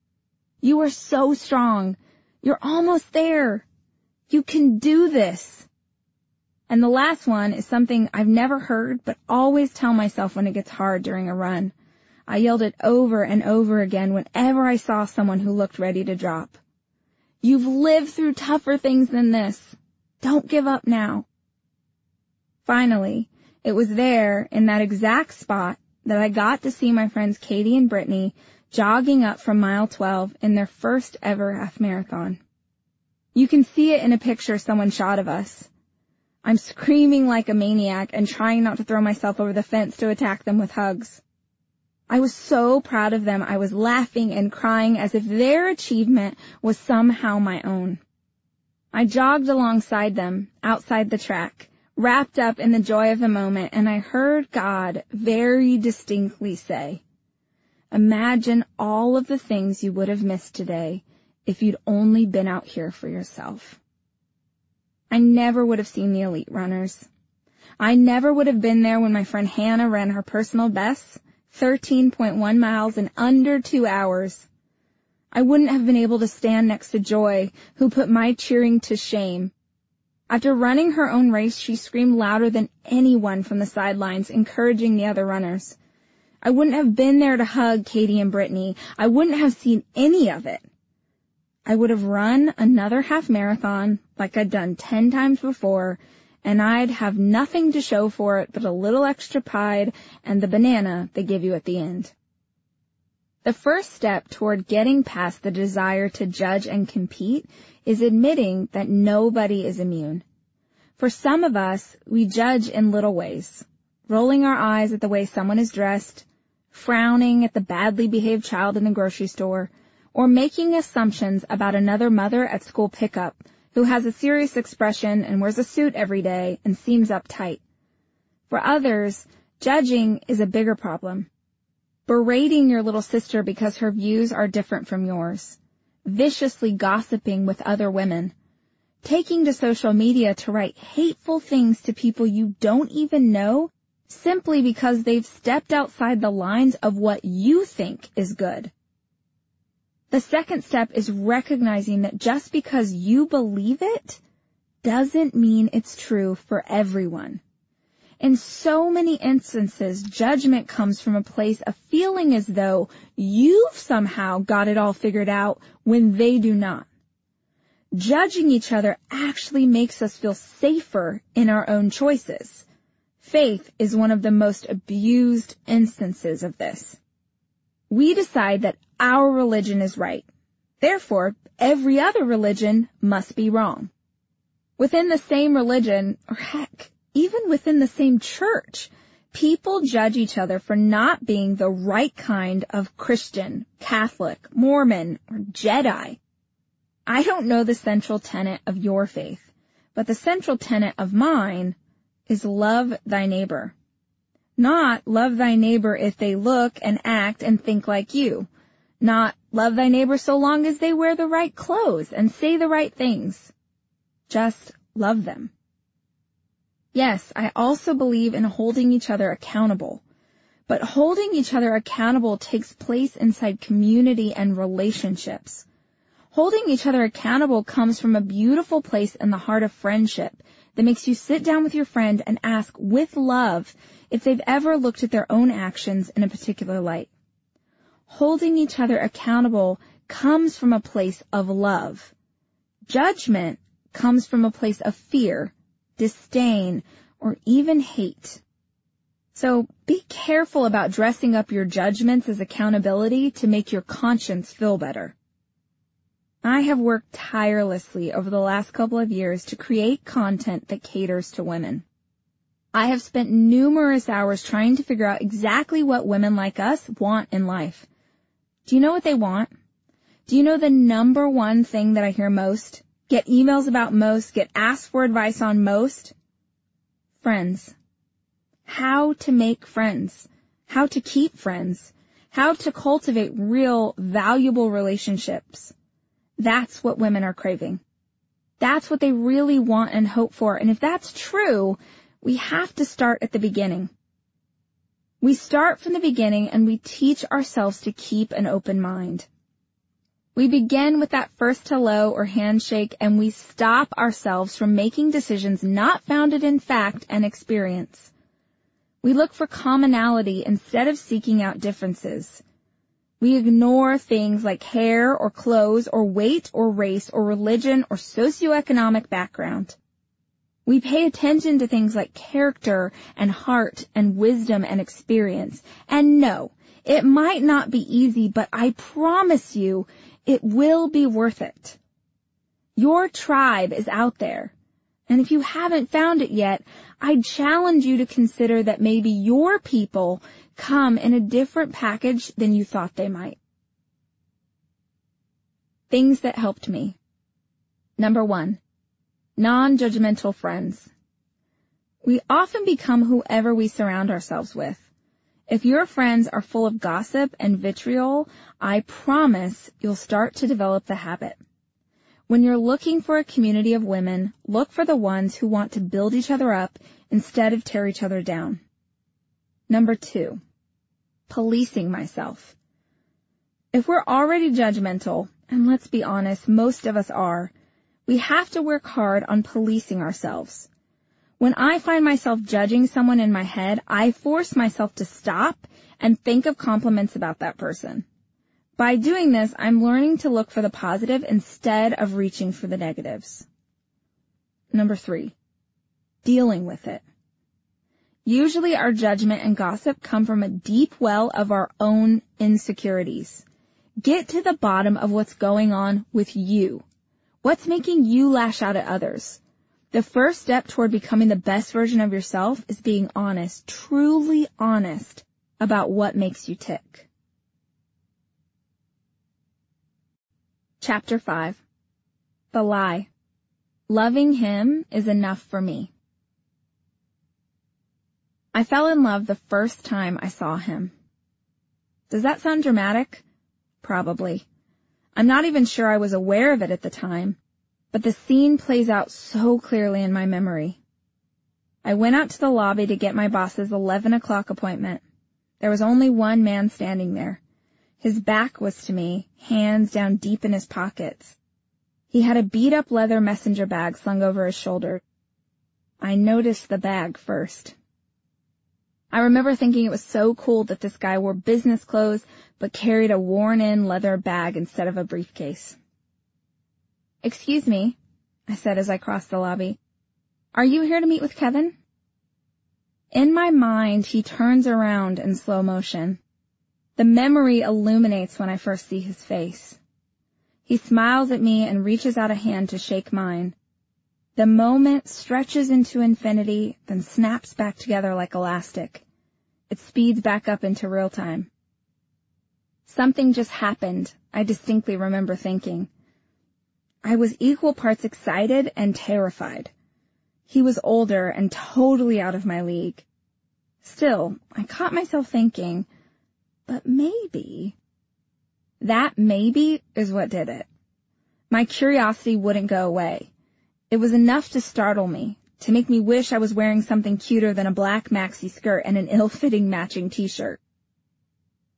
You are so strong. You're almost there. You can do this. And the last one is something I've never heard, but always tell myself when it gets hard during a run. I yelled it over and over again whenever I saw someone who looked ready to drop. You've lived through tougher things than this. Don't give up now. Finally, it was there in that exact spot that I got to see my friends Katie and Brittany jogging up from mile 12 in their first ever half marathon. You can see it in a picture someone shot of us. I'm screaming like a maniac and trying not to throw myself over the fence to attack them with hugs. I was so proud of them I was laughing and crying as if their achievement was somehow my own. I jogged alongside them, outside the track, wrapped up in the joy of the moment, and I heard God very distinctly say, Imagine all of the things you would have missed today if you'd only been out here for yourself. I never would have seen the elite runners. I never would have been there when my friend Hannah ran her personal best 13.1 miles in under two hours. I wouldn't have been able to stand next to Joy, who put my cheering to shame. After running her own race, she screamed louder than anyone from the sidelines, encouraging the other runners. I wouldn't have been there to hug Katie and Brittany. I wouldn't have seen any of it. I would have run another half marathon like I'd done ten times before and I'd have nothing to show for it but a little extra pied and the banana they give you at the end. The first step toward getting past the desire to judge and compete is admitting that nobody is immune. For some of us, we judge in little ways, rolling our eyes at the way someone is dressed, frowning at the badly behaved child in the grocery store, or making assumptions about another mother at school pickup who has a serious expression and wears a suit every day and seems uptight. For others, judging is a bigger problem. Berating your little sister because her views are different from yours. Viciously gossiping with other women. Taking to social media to write hateful things to people you don't even know simply because they've stepped outside the lines of what you think is good. The second step is recognizing that just because you believe it doesn't mean it's true for everyone. In so many instances, judgment comes from a place of feeling as though you've somehow got it all figured out when they do not. Judging each other actually makes us feel safer in our own choices. Faith is one of the most abused instances of this. We decide that our religion is right. Therefore, every other religion must be wrong. Within the same religion, or heck, even within the same church, people judge each other for not being the right kind of Christian, Catholic, Mormon, or Jedi. I don't know the central tenet of your faith, but the central tenet of mine is love thy neighbor. Not love thy neighbor if they look and act and think like you. Not love thy neighbor so long as they wear the right clothes and say the right things. Just love them. Yes, I also believe in holding each other accountable. But holding each other accountable takes place inside community and relationships. Holding each other accountable comes from a beautiful place in the heart of friendship that makes you sit down with your friend and ask with love if they've ever looked at their own actions in a particular light holding each other accountable comes from a place of love. Judgment comes from a place of fear, disdain, or even hate. So be careful about dressing up your judgments as accountability to make your conscience feel better. I have worked tirelessly over the last couple of years to create content that caters to women. I have spent numerous hours trying to figure out exactly what women like us want in life. Do you know what they want? Do you know the number one thing that I hear most? Get emails about most, get asked for advice on most? Friends. How to make friends. How to keep friends. How to cultivate real, valuable relationships. That's what women are craving. That's what they really want and hope for. And if that's true, we have to start at the beginning. We start from the beginning and we teach ourselves to keep an open mind. We begin with that first hello or handshake and we stop ourselves from making decisions not founded in fact and experience. We look for commonality instead of seeking out differences. We ignore things like hair or clothes or weight or race or religion or socioeconomic background. We pay attention to things like character and heart and wisdom and experience. And no, it might not be easy, but I promise you it will be worth it. Your tribe is out there. And if you haven't found it yet, I challenge you to consider that maybe your people come in a different package than you thought they might. Things that helped me. Number one, non-judgmental friends. We often become whoever we surround ourselves with. If your friends are full of gossip and vitriol, I promise you'll start to develop the habit. When you're looking for a community of women, look for the ones who want to build each other up instead of tear each other down. Number two, policing myself. If we're already judgmental, and let's be honest, most of us are, we have to work hard on policing ourselves. When I find myself judging someone in my head, I force myself to stop and think of compliments about that person. By doing this, I'm learning to look for the positive instead of reaching for the negatives. Number three, dealing with it. Usually our judgment and gossip come from a deep well of our own insecurities. Get to the bottom of what's going on with you. What's making you lash out at others? The first step toward becoming the best version of yourself is being honest, truly honest about what makes you tick. Chapter 5 The Lie Loving Him is enough for me. I fell in love the first time I saw him. Does that sound dramatic? Probably. I'm not even sure I was aware of it at the time, but the scene plays out so clearly in my memory. I went out to the lobby to get my boss's 11 o'clock appointment. There was only one man standing there. His back was to me, hands down deep in his pockets. He had a beat up leather messenger bag slung over his shoulder. I noticed the bag first. I remember thinking it was so cool that this guy wore business clothes but carried a worn in leather bag instead of a briefcase. Excuse me, I said as I crossed the lobby. Are you here to meet with Kevin? In my mind, he turns around in slow motion. The memory illuminates when I first see his face. He smiles at me and reaches out a hand to shake mine. The moment stretches into infinity, then snaps back together like elastic. It speeds back up into real time. Something just happened, I distinctly remember thinking. I was equal parts excited and terrified. He was older and totally out of my league. Still, I caught myself thinking, but maybe. That maybe is what did it. My curiosity wouldn't go away. It was enough to startle me, to make me wish I was wearing something cuter than a black maxi skirt and an ill-fitting matching t-shirt.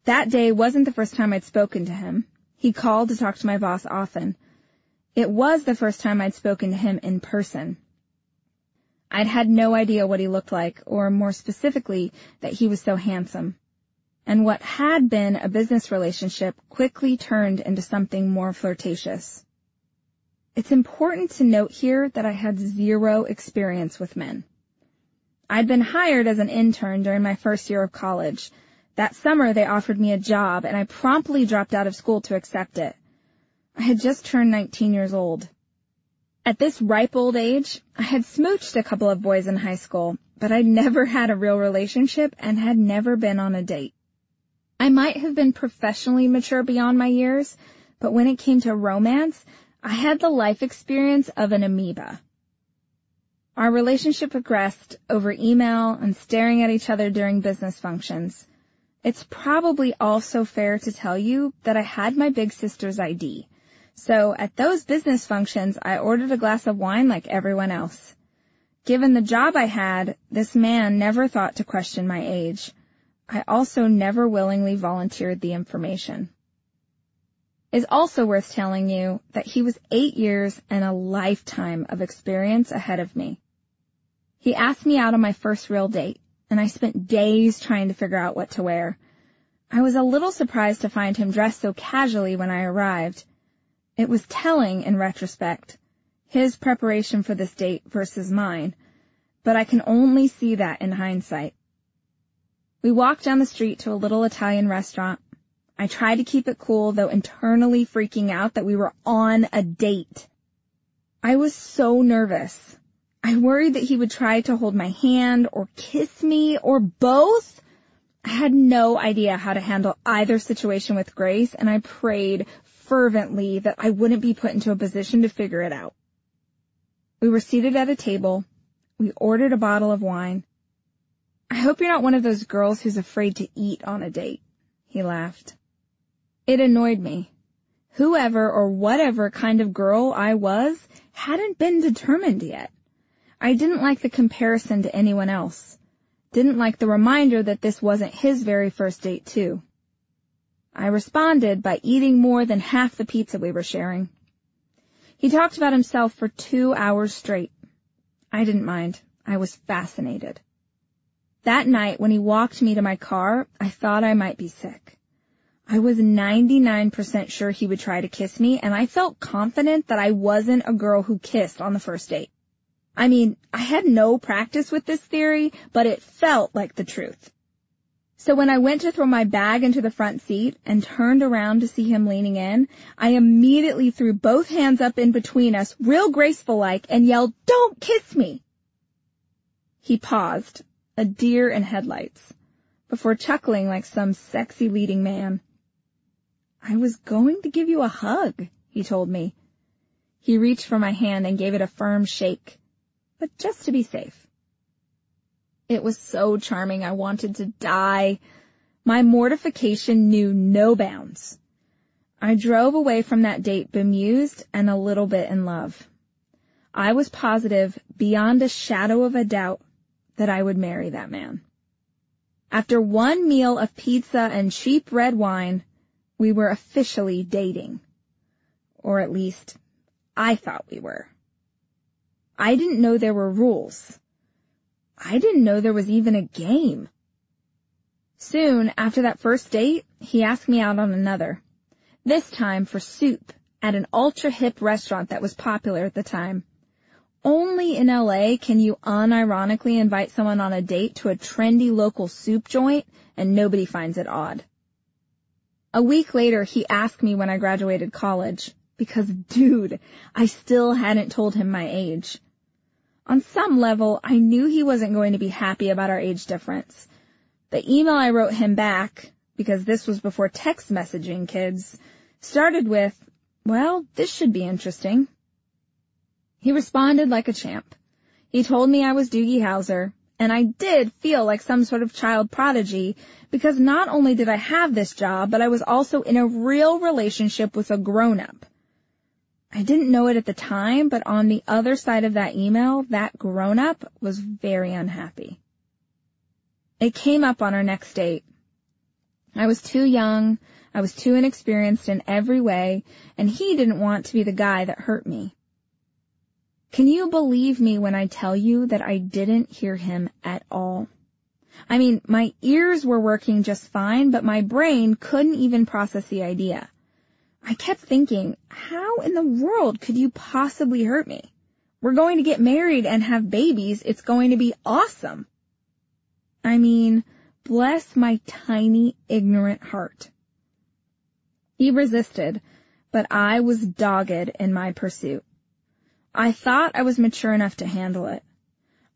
That day wasn't the first time I'd spoken to him. He called to talk to my boss often, it was the first time I'd spoken to him in person. I'd had no idea what he looked like, or more specifically, that he was so handsome. And what had been a business relationship quickly turned into something more flirtatious. It's important to note here that I had zero experience with men. I'd been hired as an intern during my first year of college. That summer they offered me a job and I promptly dropped out of school to accept it. I had just turned 19 years old. At this ripe old age, I had smooched a couple of boys in high school, but I'd never had a real relationship and had never been on a date. I might have been professionally mature beyond my years, but when it came to romance, I had the life experience of an amoeba. Our relationship progressed over email and staring at each other during business functions. It's probably also fair to tell you that I had my big sister's ID. So at those business functions, I ordered a glass of wine like everyone else. Given the job I had, this man never thought to question my age. I also never willingly volunteered the information. is also worth telling you that he was eight years and a lifetime of experience ahead of me. He asked me out on my first real date, and I spent days trying to figure out what to wear. I was a little surprised to find him dressed so casually when I arrived. It was telling in retrospect, his preparation for this date versus mine, but I can only see that in hindsight. We walked down the street to a little Italian restaurant. I tried to keep it cool, though internally freaking out that we were on a date. I was so nervous. I worried that he would try to hold my hand or kiss me or both. I had no idea how to handle either situation with grace and I prayed fervently that I wouldn't be put into a position to figure it out. We were seated at a table. We ordered a bottle of wine. I hope you're not one of those girls who's afraid to eat on a date, he laughed. It annoyed me. Whoever or whatever kind of girl I was hadn't been determined yet. I didn't like the comparison to anyone else. Didn't like the reminder that this wasn't his very first date too. I responded by eating more than half the pizza we were sharing. He talked about himself for two hours straight. I didn't mind. I was fascinated. That night when he walked me to my car, I thought I might be sick. I was 99% sure he would try to kiss me, and I felt confident that I wasn't a girl who kissed on the first date. I mean, I had no practice with this theory, but it felt like the truth. So when I went to throw my bag into the front seat and turned around to see him leaning in, I immediately threw both hands up in between us, real graceful like, and yelled, don't kiss me! He paused, a deer in headlights, before chuckling like some sexy leading man. I was going to give you a hug, he told me. He reached for my hand and gave it a firm shake, but just to be safe. It was so charming I wanted to die. My mortification knew no bounds. I drove away from that date bemused and a little bit in love. I was positive, beyond a shadow of a doubt, that I would marry that man. After one meal of pizza and cheap red wine, we were officially dating. Or at least, I thought we were. I didn't know there were rules. I didn't know there was even a game. Soon after that first date, he asked me out on another. This time for soup at an ultra hip restaurant that was popular at the time. Only in LA can you unironically invite someone on a date to a trendy local soup joint and nobody finds it odd. A week later, he asked me when I graduated college, because dude, I still hadn't told him my age. On some level, I knew he wasn't going to be happy about our age difference. The email I wrote him back, because this was before text messaging kids, started with, well, this should be interesting. He responded like a champ. He told me I was Doogie Howser, and I did feel like some sort of child prodigy because not only did I have this job, but I was also in a real relationship with a grown-up. I didn't know it at the time, but on the other side of that email, that grown-up was very unhappy. It came up on our next date. I was too young, I was too inexperienced in every way, and he didn't want to be the guy that hurt me. Can you believe me when I tell you that I didn't hear him at all? I mean, my ears were working just fine, but my brain couldn't even process the idea. I kept thinking, how in the world could you possibly hurt me? We're going to get married and have babies. It's going to be awesome. I mean, bless my tiny, ignorant heart. He resisted, but I was dogged in my pursuit. I thought I was mature enough to handle it.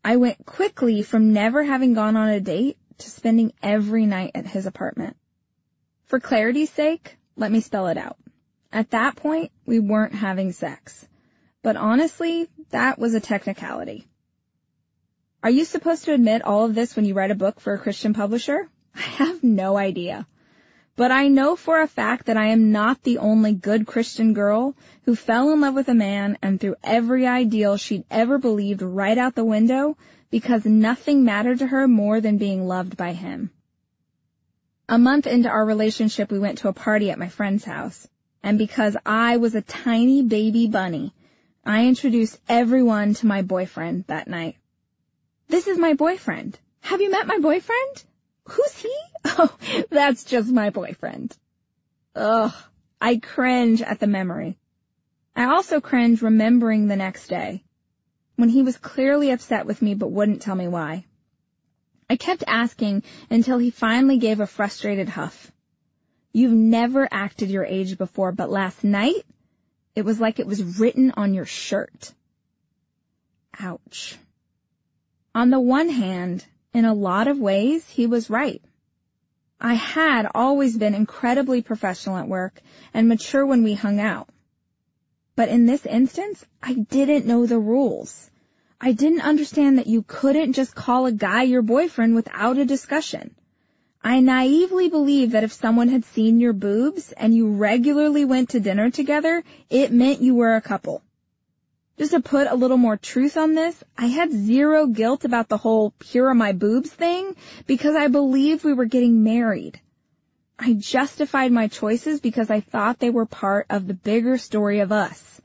I went quickly from never having gone on a date to spending every night at his apartment. For clarity's sake, let me spell it out. At that point, we weren't having sex. But honestly, that was a technicality. Are you supposed to admit all of this when you write a book for a Christian publisher? I have no idea. But I know for a fact that I am not the only good Christian girl who fell in love with a man and threw every ideal she'd ever believed right out the window because nothing mattered to her more than being loved by him. A month into our relationship, we went to a party at my friend's house. And because I was a tiny baby bunny, I introduced everyone to my boyfriend that night. This is my boyfriend. Have you met my boyfriend? Who's he? Oh, that's just my boyfriend. Ugh, I cringe at the memory. I also cringe remembering the next day, when he was clearly upset with me but wouldn't tell me why. I kept asking until he finally gave a frustrated huff. You've never acted your age before, but last night, it was like it was written on your shirt. Ouch. On the one hand, in a lot of ways, he was right. I had always been incredibly professional at work and mature when we hung out. But in this instance, I didn't know the rules. I didn't understand that you couldn't just call a guy your boyfriend without a discussion. I naively believed that if someone had seen your boobs and you regularly went to dinner together, it meant you were a couple. Just to put a little more truth on this, I had zero guilt about the whole here are my boobs thing because I believed we were getting married. I justified my choices because I thought they were part of the bigger story of us.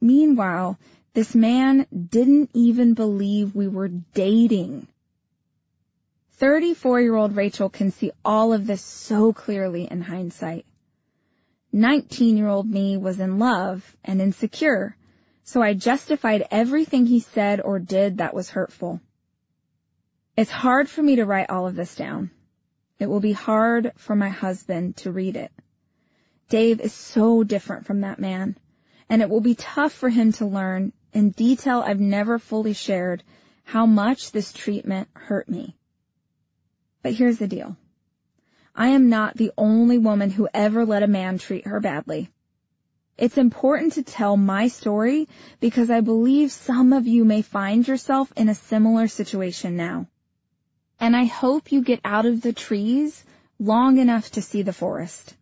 Meanwhile, this man didn't even believe we were dating. 34 year old Rachel can see all of this so clearly in hindsight. 19 year old me was in love and insecure, so I justified everything he said or did that was hurtful. It's hard for me to write all of this down. It will be hard for my husband to read it. Dave is so different from that man, and it will be tough for him to learn in detail I've never fully shared how much this treatment hurt me. But here's the deal. I am not the only woman who ever let a man treat her badly. It's important to tell my story because I believe some of you may find yourself in a similar situation now. And I hope you get out of the trees long enough to see the forest.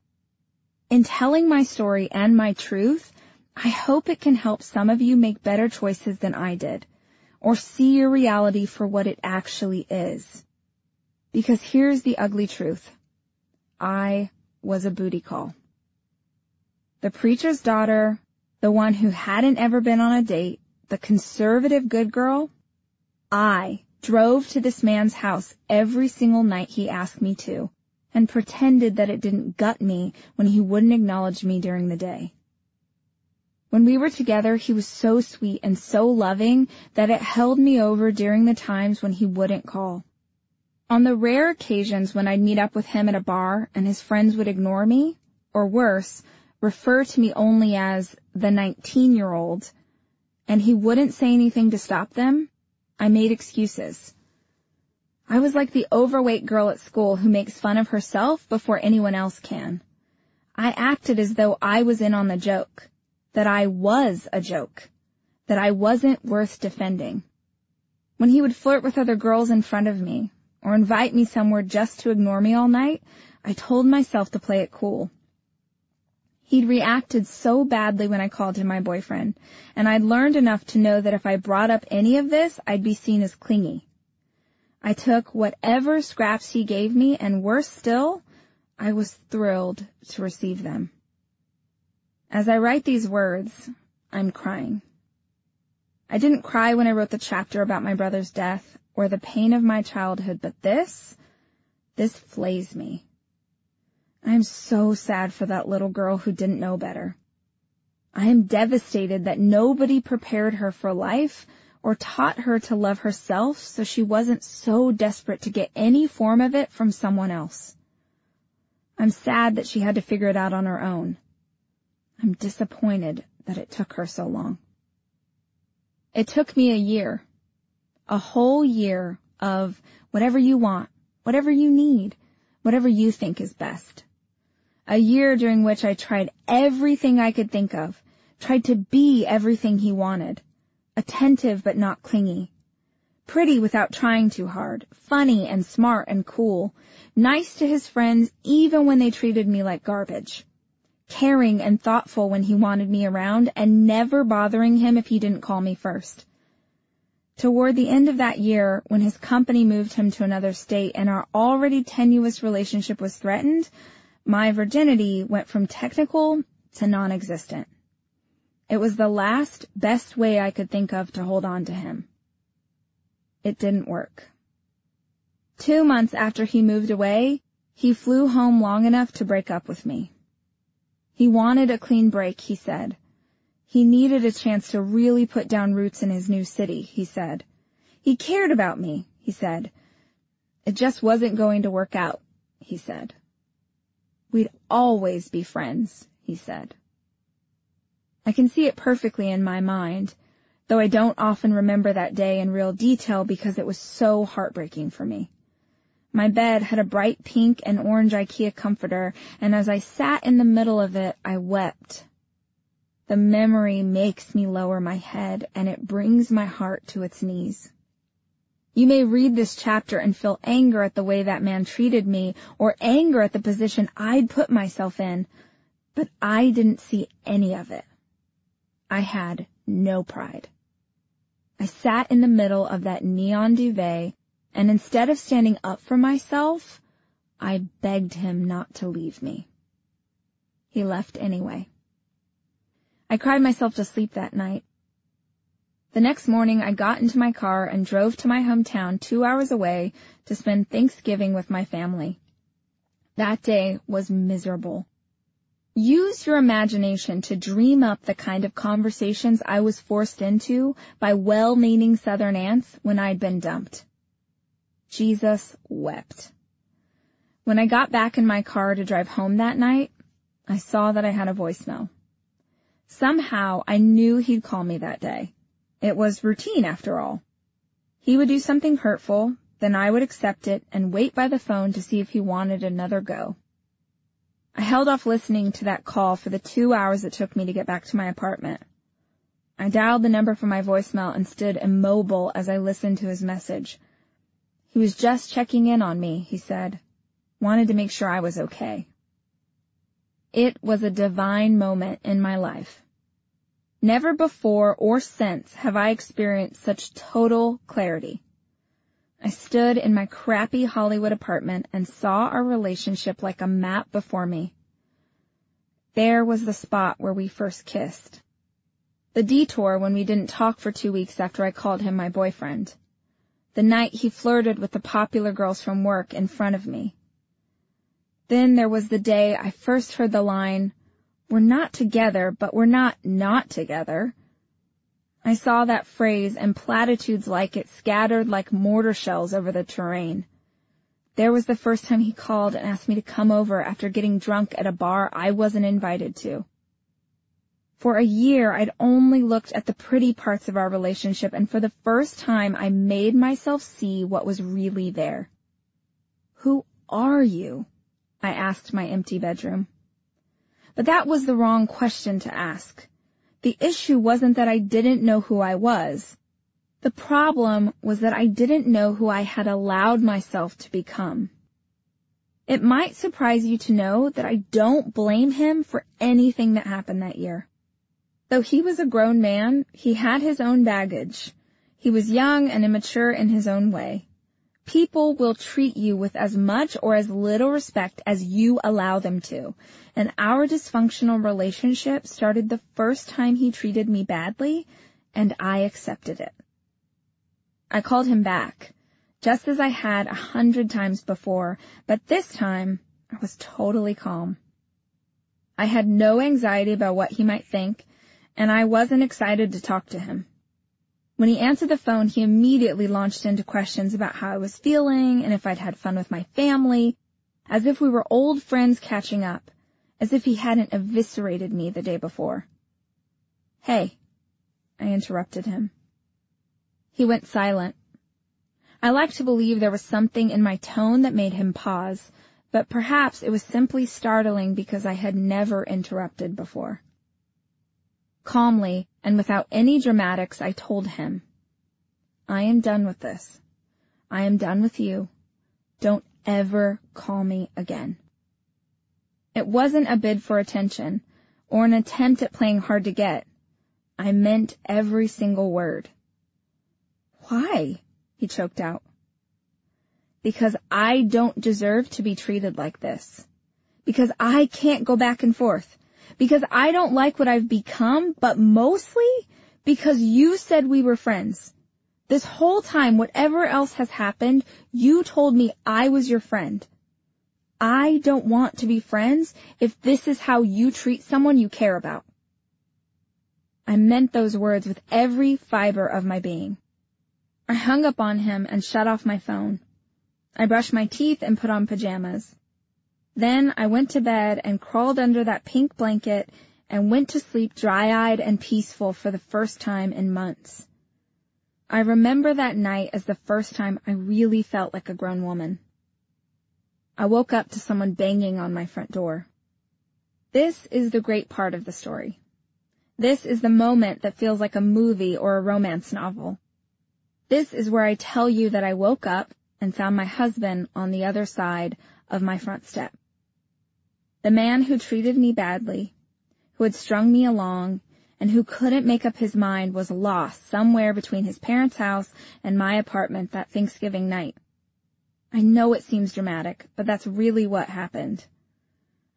In telling my story and my truth, I hope it can help some of you make better choices than I did, or see your reality for what it actually is. Because here's the ugly truth. I was a booty call. The preacher's daughter, the one who hadn't ever been on a date, the conservative good girl, I drove to this man's house every single night he asked me to and pretended that it didn't gut me when he wouldn't acknowledge me during the day. When we were together, he was so sweet and so loving that it held me over during the times when he wouldn't call. On the rare occasions when I'd meet up with him at a bar and his friends would ignore me, or worse, refer to me only as the 19 year old, and he wouldn't say anything to stop them, I made excuses. I was like the overweight girl at school who makes fun of herself before anyone else can. I acted as though I was in on the joke that I was a joke, that I wasn't worth defending. When he would flirt with other girls in front of me, or invite me somewhere just to ignore me all night, I told myself to play it cool. He'd reacted so badly when I called him my boyfriend, and I'd learned enough to know that if I brought up any of this, I'd be seen as clingy. I took whatever scraps he gave me, and worse still, I was thrilled to receive them. As I write these words, I'm crying. I didn't cry when I wrote the chapter about my brother's death or the pain of my childhood, but this, this flays me. I am so sad for that little girl who didn't know better. I am devastated that nobody prepared her for life or taught her to love herself so she wasn't so desperate to get any form of it from someone else. I'm sad that she had to figure it out on her own. I'm disappointed that it took her so long. It took me a year, a whole year of whatever you want, whatever you need, whatever you think is best. A year during which I tried everything I could think of, tried to be everything he wanted, attentive but not clingy, pretty without trying too hard, funny and smart and cool, nice to his friends even when they treated me like garbage caring and thoughtful when he wanted me around, and never bothering him if he didn't call me first. Toward the end of that year, when his company moved him to another state and our already tenuous relationship was threatened, my virginity went from technical to non-existent. It was the last, best way I could think of to hold on to him. It didn't work. Two months after he moved away, he flew home long enough to break up with me. He wanted a clean break, he said. He needed a chance to really put down roots in his new city, he said. He cared about me, he said. It just wasn't going to work out, he said. We'd always be friends, he said. I can see it perfectly in my mind, though I don't often remember that day in real detail because it was so heartbreaking for me. My bed had a bright pink and orange IKEA comforter, and as I sat in the middle of it, I wept. The memory makes me lower my head, and it brings my heart to its knees. You may read this chapter and feel anger at the way that man treated me, or anger at the position I'd put myself in, but I didn't see any of it. I had no pride. I sat in the middle of that neon duvet and instead of standing up for myself, I begged him not to leave me. He left anyway. I cried myself to sleep that night. The next morning I got into my car and drove to my hometown two hours away to spend Thanksgiving with my family. That day was miserable. Use your imagination to dream up the kind of conversations I was forced into by well-meaning Southern aunts when I'd been dumped. Jesus wept. When I got back in my car to drive home that night, I saw that I had a voicemail. Somehow I knew he'd call me that day. It was routine after all. He would do something hurtful, then I would accept it and wait by the phone to see if he wanted another go. I held off listening to that call for the two hours it took me to get back to my apartment. I dialed the number from my voicemail and stood immobile as I listened to his message. He was just checking in on me, he said. Wanted to make sure I was okay. It was a divine moment in my life. Never before or since have I experienced such total clarity. I stood in my crappy Hollywood apartment and saw our relationship like a map before me. There was the spot where we first kissed. The detour when we didn't talk for two weeks after I called him my boyfriend the night he flirted with the popular girls from work in front of me. Then there was the day I first heard the line, we're not together, but we're not not together. I saw that phrase and platitudes like it scattered like mortar shells over the terrain. There was the first time he called and asked me to come over after getting drunk at a bar I wasn't invited to. For a year, I'd only looked at the pretty parts of our relationship, and for the first time, I made myself see what was really there. Who are you? I asked my empty bedroom. But that was the wrong question to ask. The issue wasn't that I didn't know who I was. The problem was that I didn't know who I had allowed myself to become. It might surprise you to know that I don't blame him for anything that happened that year. Though he was a grown man, he had his own baggage. He was young and immature in his own way. People will treat you with as much or as little respect as you allow them to. And our dysfunctional relationship started the first time he treated me badly, and I accepted it. I called him back, just as I had a hundred times before, but this time I was totally calm. I had no anxiety about what he might think, and I wasn't excited to talk to him. When he answered the phone, he immediately launched into questions about how I was feeling and if I'd had fun with my family, as if we were old friends catching up, as if he hadn't eviscerated me the day before. Hey, I interrupted him. He went silent. I like to believe there was something in my tone that made him pause, but perhaps it was simply startling because I had never interrupted before. Calmly and without any dramatics, I told him, I am done with this. I am done with you. Don't ever call me again. It wasn't a bid for attention or an attempt at playing hard to get. I meant every single word. Why? He choked out. Because I don't deserve to be treated like this. Because I can't go back and forth Because I don't like what I've become, but mostly because you said we were friends. This whole time, whatever else has happened, you told me I was your friend. I don't want to be friends if this is how you treat someone you care about. I meant those words with every fiber of my being. I hung up on him and shut off my phone. I brushed my teeth and put on pajamas. Then I went to bed and crawled under that pink blanket and went to sleep dry-eyed and peaceful for the first time in months. I remember that night as the first time I really felt like a grown woman. I woke up to someone banging on my front door. This is the great part of the story. This is the moment that feels like a movie or a romance novel. This is where I tell you that I woke up and found my husband on the other side of my front step. The man who treated me badly, who had strung me along, and who couldn't make up his mind was lost somewhere between his parents' house and my apartment that Thanksgiving night. I know it seems dramatic, but that's really what happened.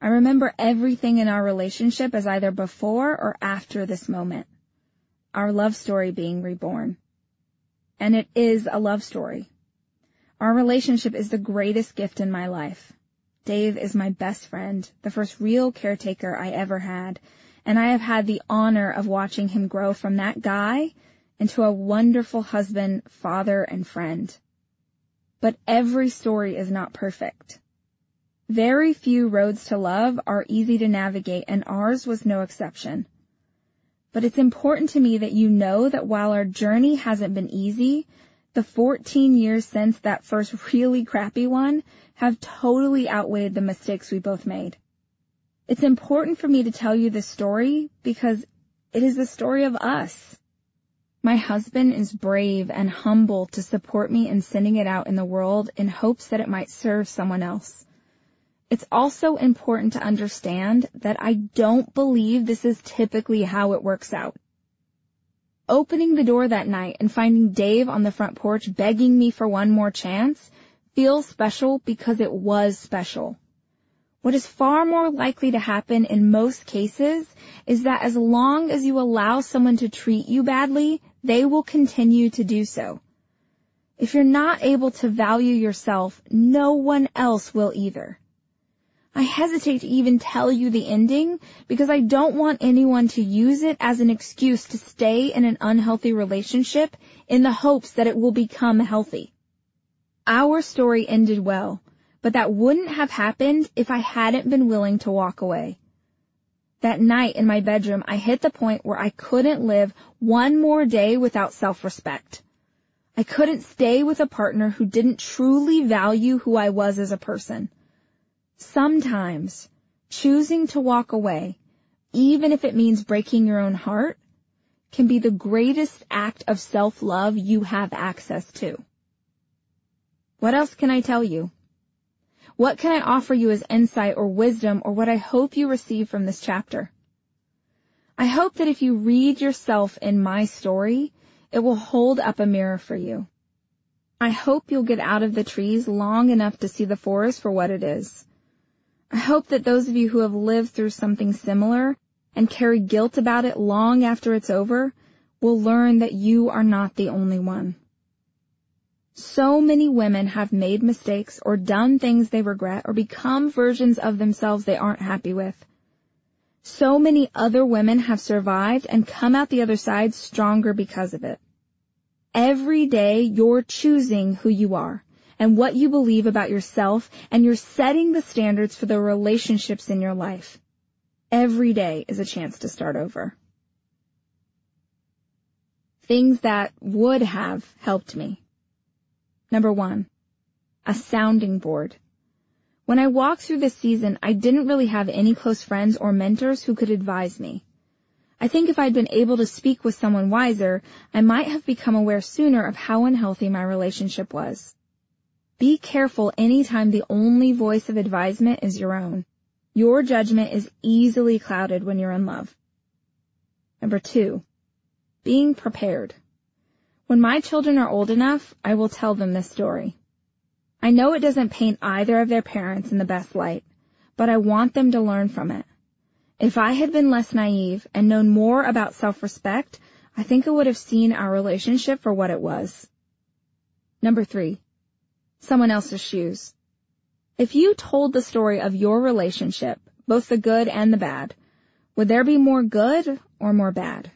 I remember everything in our relationship as either before or after this moment. Our love story being reborn. And it is a love story. Our relationship is the greatest gift in my life. Dave is my best friend, the first real caretaker I ever had, and I have had the honor of watching him grow from that guy into a wonderful husband, father, and friend. But every story is not perfect. Very few roads to love are easy to navigate and ours was no exception. But it's important to me that you know that while our journey hasn't been easy, the 14 years since that first really crappy one have totally outweighed the mistakes we both made. It's important for me to tell you this story because it is the story of us. My husband is brave and humble to support me in sending it out in the world in hopes that it might serve someone else. It's also important to understand that I don't believe this is typically how it works out. Opening the door that night and finding Dave on the front porch begging me for one more chance feels special because it was special. What is far more likely to happen in most cases is that as long as you allow someone to treat you badly, they will continue to do so. If you're not able to value yourself, no one else will either. I hesitate to even tell you the ending because I don't want anyone to use it as an excuse to stay in an unhealthy relationship in the hopes that it will become healthy. Our story ended well, but that wouldn't have happened if I hadn't been willing to walk away. That night in my bedroom, I hit the point where I couldn't live one more day without self-respect. I couldn't stay with a partner who didn't truly value who I was as a person. Sometimes choosing to walk away, even if it means breaking your own heart, can be the greatest act of self-love you have access to. What else can I tell you? What can I offer you as insight or wisdom or what I hope you receive from this chapter? I hope that if you read yourself in my story, it will hold up a mirror for you. I hope you'll get out of the trees long enough to see the forest for what it is. I hope that those of you who have lived through something similar and carry guilt about it long after it's over will learn that you are not the only one. So many women have made mistakes or done things they regret or become versions of themselves they aren't happy with. So many other women have survived and come out the other side stronger because of it. Every day you're choosing who you are and what you believe about yourself and you're setting the standards for the relationships in your life. Every day is a chance to start over. Things that would have helped me. Number one, a sounding board. When I walked through this season, I didn't really have any close friends or mentors who could advise me. I think if I'd been able to speak with someone wiser, I might have become aware sooner of how unhealthy my relationship was. Be careful anytime the only voice of advisement is your own. Your judgment is easily clouded when you're in love. Number two, being prepared. When my children are old enough, I will tell them this story. I know it doesn't paint either of their parents in the best light, but I want them to learn from it. If I had been less naive and known more about self-respect, I think I would have seen our relationship for what it was. Number three, someone else's shoes. If you told the story of your relationship, both the good and the bad, would there be more good or more bad?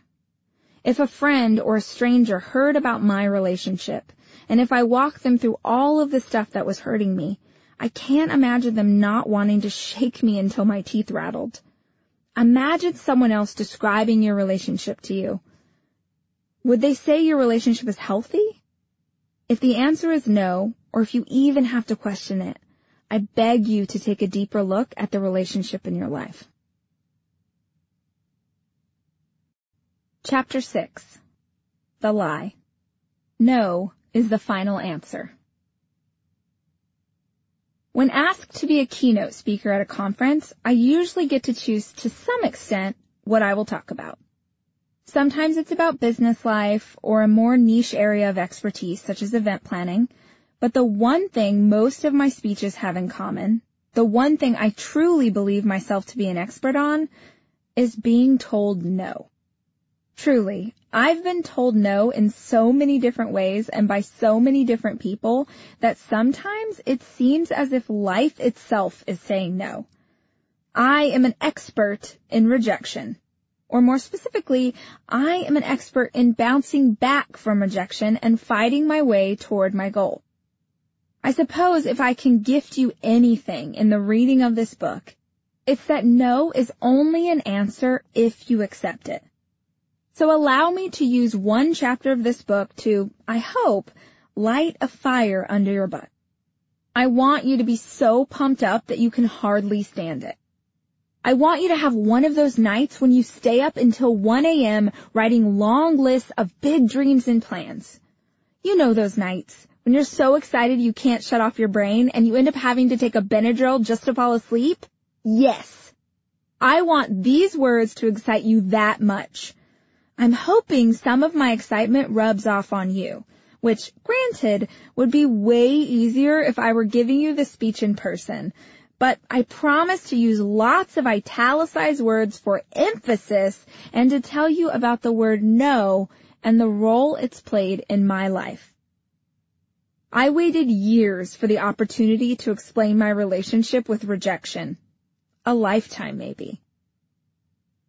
If a friend or a stranger heard about my relationship, and if I walked them through all of the stuff that was hurting me, I can't imagine them not wanting to shake me until my teeth rattled. Imagine someone else describing your relationship to you. Would they say your relationship is healthy? If the answer is no, or if you even have to question it, I beg you to take a deeper look at the relationship in your life. Chapter 6 The Lie No is the final answer. When asked to be a keynote speaker at a conference, I usually get to choose to some extent what I will talk about. Sometimes it's about business life or a more niche area of expertise such as event planning, but the one thing most of my speeches have in common, the one thing I truly believe myself to be an expert on, is being told no. Truly, I've been told no in so many different ways and by so many different people that sometimes it seems as if life itself is saying no. I am an expert in rejection. Or more specifically, I am an expert in bouncing back from rejection and fighting my way toward my goal. I suppose if I can gift you anything in the reading of this book, it's that no is only an answer if you accept it. So allow me to use one chapter of this book to, I hope, light a fire under your butt. I want you to be so pumped up that you can hardly stand it. I want you to have one of those nights when you stay up until 1 a.m. writing long lists of big dreams and plans. You know those nights when you're so excited you can't shut off your brain and you end up having to take a Benadryl just to fall asleep? Yes. I want these words to excite you that much. I'm hoping some of my excitement rubs off on you, which granted would be way easier if I were giving you the speech in person. But I promise to use lots of italicized words for emphasis and to tell you about the word no and the role it's played in my life. I waited years for the opportunity to explain my relationship with rejection. A lifetime maybe.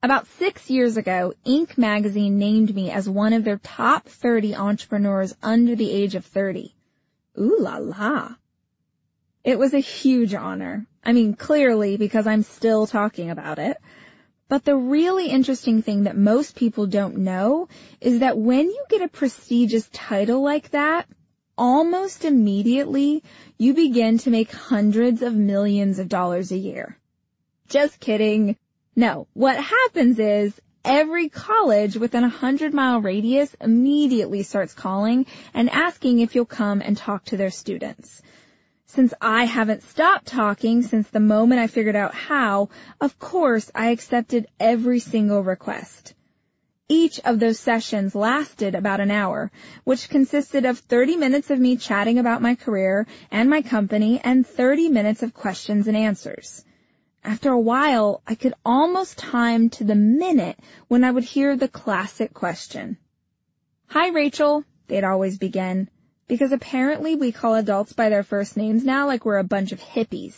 About six years ago, Inc. magazine named me as one of their top 30 entrepreneurs under the age of 30. Ooh la la. It was a huge honor. I mean, clearly because I'm still talking about it. But the really interesting thing that most people don't know is that when you get a prestigious title like that, almost immediately you begin to make hundreds of millions of dollars a year. Just kidding. No, what happens is every college within a hundred mile radius immediately starts calling and asking if you'll come and talk to their students. Since I haven't stopped talking since the moment I figured out how, of course I accepted every single request. Each of those sessions lasted about an hour, which consisted of 30 minutes of me chatting about my career and my company and 30 minutes of questions and answers. After a while, I could almost time to the minute when I would hear the classic question. Hi Rachel, they'd always begin, because apparently we call adults by their first names now like we're a bunch of hippies.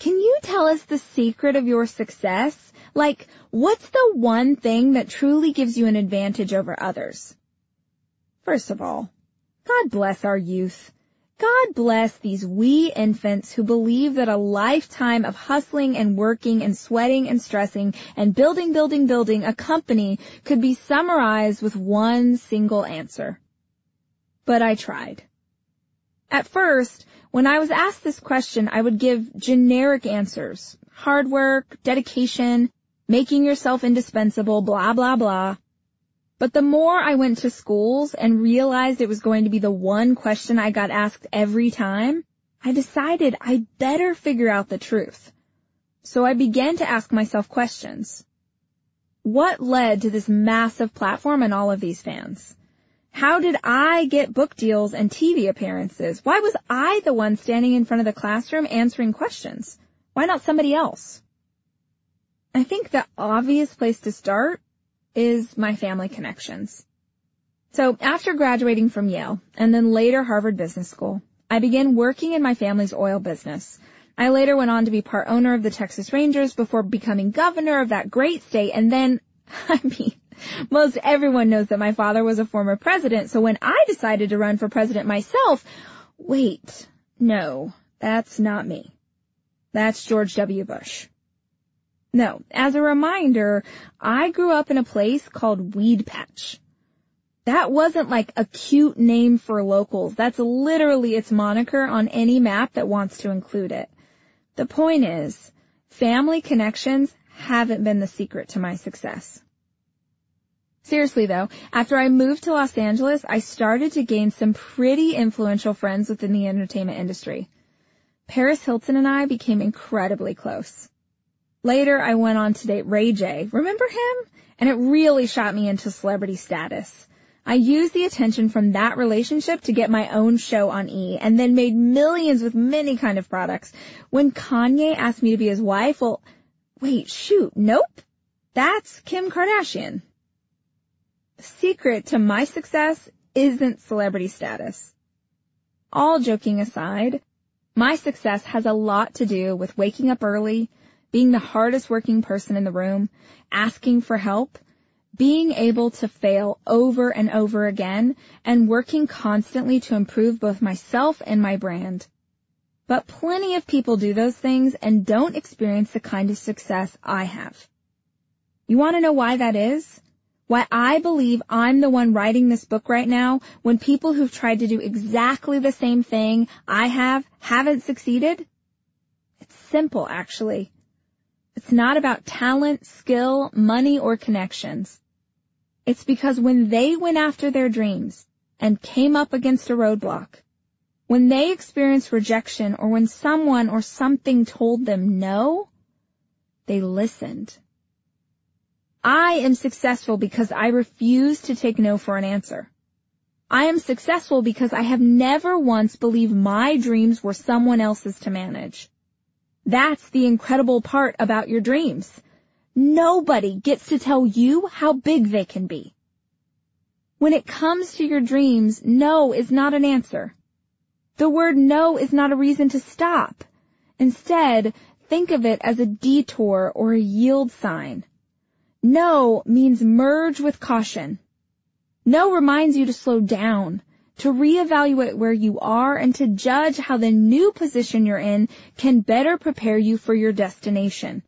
Can you tell us the secret of your success? Like, what's the one thing that truly gives you an advantage over others? First of all, God bless our youth. God bless these wee infants who believe that a lifetime of hustling and working and sweating and stressing and building, building, building a company could be summarized with one single answer. But I tried. At first, when I was asked this question, I would give generic answers. Hard work, dedication, making yourself indispensable, blah, blah, blah. But the more I went to schools and realized it was going to be the one question I got asked every time, I decided I'd better figure out the truth. So I began to ask myself questions. What led to this massive platform and all of these fans? How did I get book deals and TV appearances? Why was I the one standing in front of the classroom answering questions? Why not somebody else? I think the obvious place to start is my family connections. So after graduating from Yale and then later Harvard Business School, I began working in my family's oil business. I later went on to be part owner of the Texas Rangers before becoming governor of that great state and then, I mean, most everyone knows that my father was a former president, so when I decided to run for president myself, wait, no, that's not me. That's George W. Bush. No, as a reminder, I grew up in a place called Weed Patch. That wasn't like a cute name for locals. That's literally its moniker on any map that wants to include it. The point is, family connections haven't been the secret to my success. Seriously though, after I moved to Los Angeles, I started to gain some pretty influential friends within the entertainment industry. Paris Hilton and I became incredibly close. Later, I went on to date Ray J. Remember him? And it really shot me into celebrity status. I used the attention from that relationship to get my own show on E and then made millions with many kind of products. When Kanye asked me to be his wife, well, wait, shoot, nope. That's Kim Kardashian. Secret to my success isn't celebrity status. All joking aside, my success has a lot to do with waking up early, being the hardest working person in the room, asking for help, being able to fail over and over again, and working constantly to improve both myself and my brand. But plenty of people do those things and don't experience the kind of success I have. You want to know why that is? Why I believe I'm the one writing this book right now when people who've tried to do exactly the same thing I have haven't succeeded? It's simple actually. It's not about talent, skill, money, or connections. It's because when they went after their dreams and came up against a roadblock, when they experienced rejection or when someone or something told them no, they listened. I am successful because I refuse to take no for an answer. I am successful because I have never once believed my dreams were someone else's to manage. That's the incredible part about your dreams. Nobody gets to tell you how big they can be. When it comes to your dreams, no is not an answer. The word no is not a reason to stop. Instead, think of it as a detour or a yield sign. No means merge with caution. No reminds you to slow down, to reevaluate where you are and to judge how the new position you're in can better prepare you for your destination.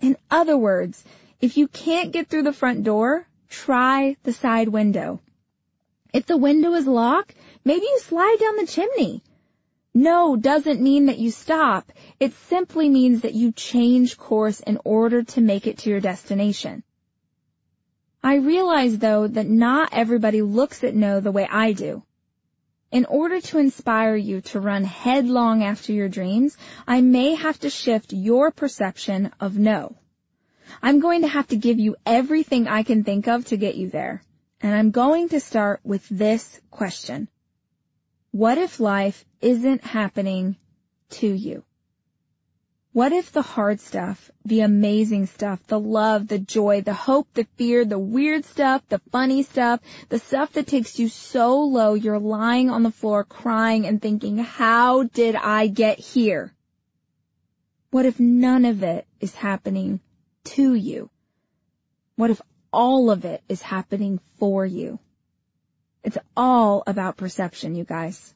In other words, if you can't get through the front door, try the side window. If the window is locked, maybe you slide down the chimney. No doesn't mean that you stop. It simply means that you change course in order to make it to your destination. I realize though that not everybody looks at no the way I do. In order to inspire you to run headlong after your dreams, I may have to shift your perception of no. I'm going to have to give you everything I can think of to get you there. And I'm going to start with this question. What if life isn't happening to you? What if the hard stuff, the amazing stuff, the love, the joy, the hope, the fear, the weird stuff, the funny stuff, the stuff that takes you so low you're lying on the floor crying and thinking, how did I get here? What if none of it is happening to you? What if all of it is happening for you? It's all about perception, you guys.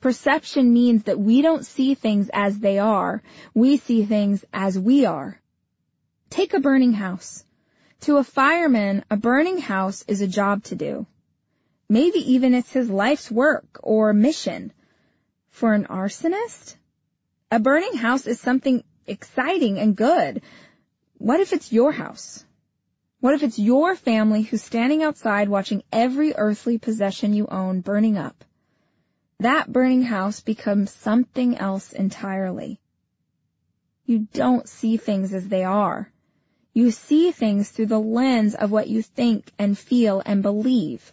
Perception means that we don't see things as they are. We see things as we are. Take a burning house. To a fireman, a burning house is a job to do. Maybe even it's his life's work or mission. For an arsonist, a burning house is something exciting and good. What if it's your house? What if it's your family who's standing outside watching every earthly possession you own burning up? That burning house becomes something else entirely. You don't see things as they are. You see things through the lens of what you think and feel and believe.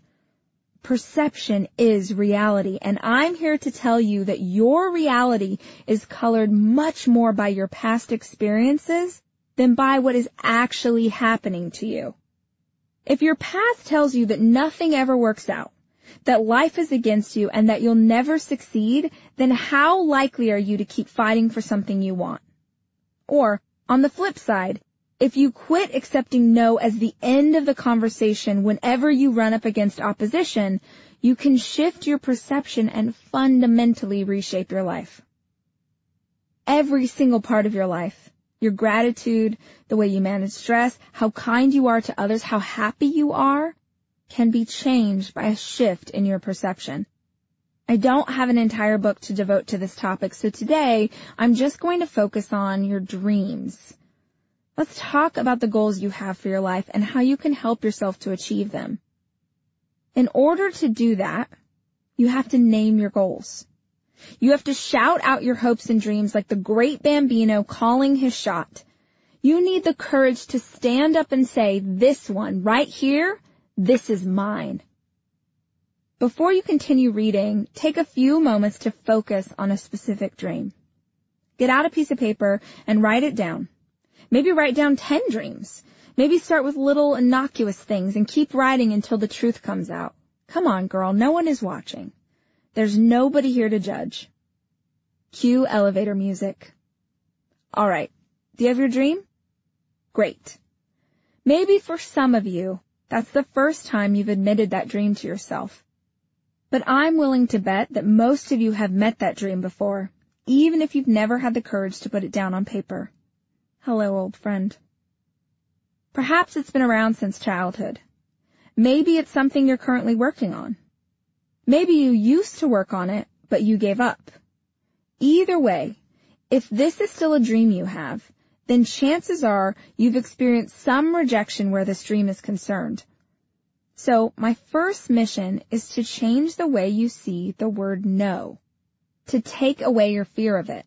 Perception is reality, and I'm here to tell you that your reality is colored much more by your past experiences than by what is actually happening to you. If your past tells you that nothing ever works out, that life is against you, and that you'll never succeed, then how likely are you to keep fighting for something you want? Or, on the flip side, if you quit accepting no as the end of the conversation whenever you run up against opposition, you can shift your perception and fundamentally reshape your life. Every single part of your life, your gratitude, the way you manage stress, how kind you are to others, how happy you are, can be changed by a shift in your perception. I don't have an entire book to devote to this topic, so today I'm just going to focus on your dreams Let's talk about the goals you have for your life and how you can help yourself to achieve them. In order to do that, you have to name your goals. You have to shout out your hopes and dreams like the great Bambino calling his shot. You need the courage to stand up and say, this one right here, this is mine. Before you continue reading, take a few moments to focus on a specific dream. Get out a piece of paper and write it down. Maybe write down 10 dreams. Maybe start with little innocuous things and keep writing until the truth comes out. Come on, girl. No one is watching. There's nobody here to judge. Cue elevator music. All right. Do you have your dream? Great. Maybe for some of you, that's the first time you've admitted that dream to yourself. But I'm willing to bet that most of you have met that dream before, even if you've never had the courage to put it down on paper. Hello, old friend. Perhaps it's been around since childhood. Maybe it's something you're currently working on. Maybe you used to work on it, but you gave up. Either way, if this is still a dream you have, then chances are you've experienced some rejection where this dream is concerned. So my first mission is to change the way you see the word no, to take away your fear of it.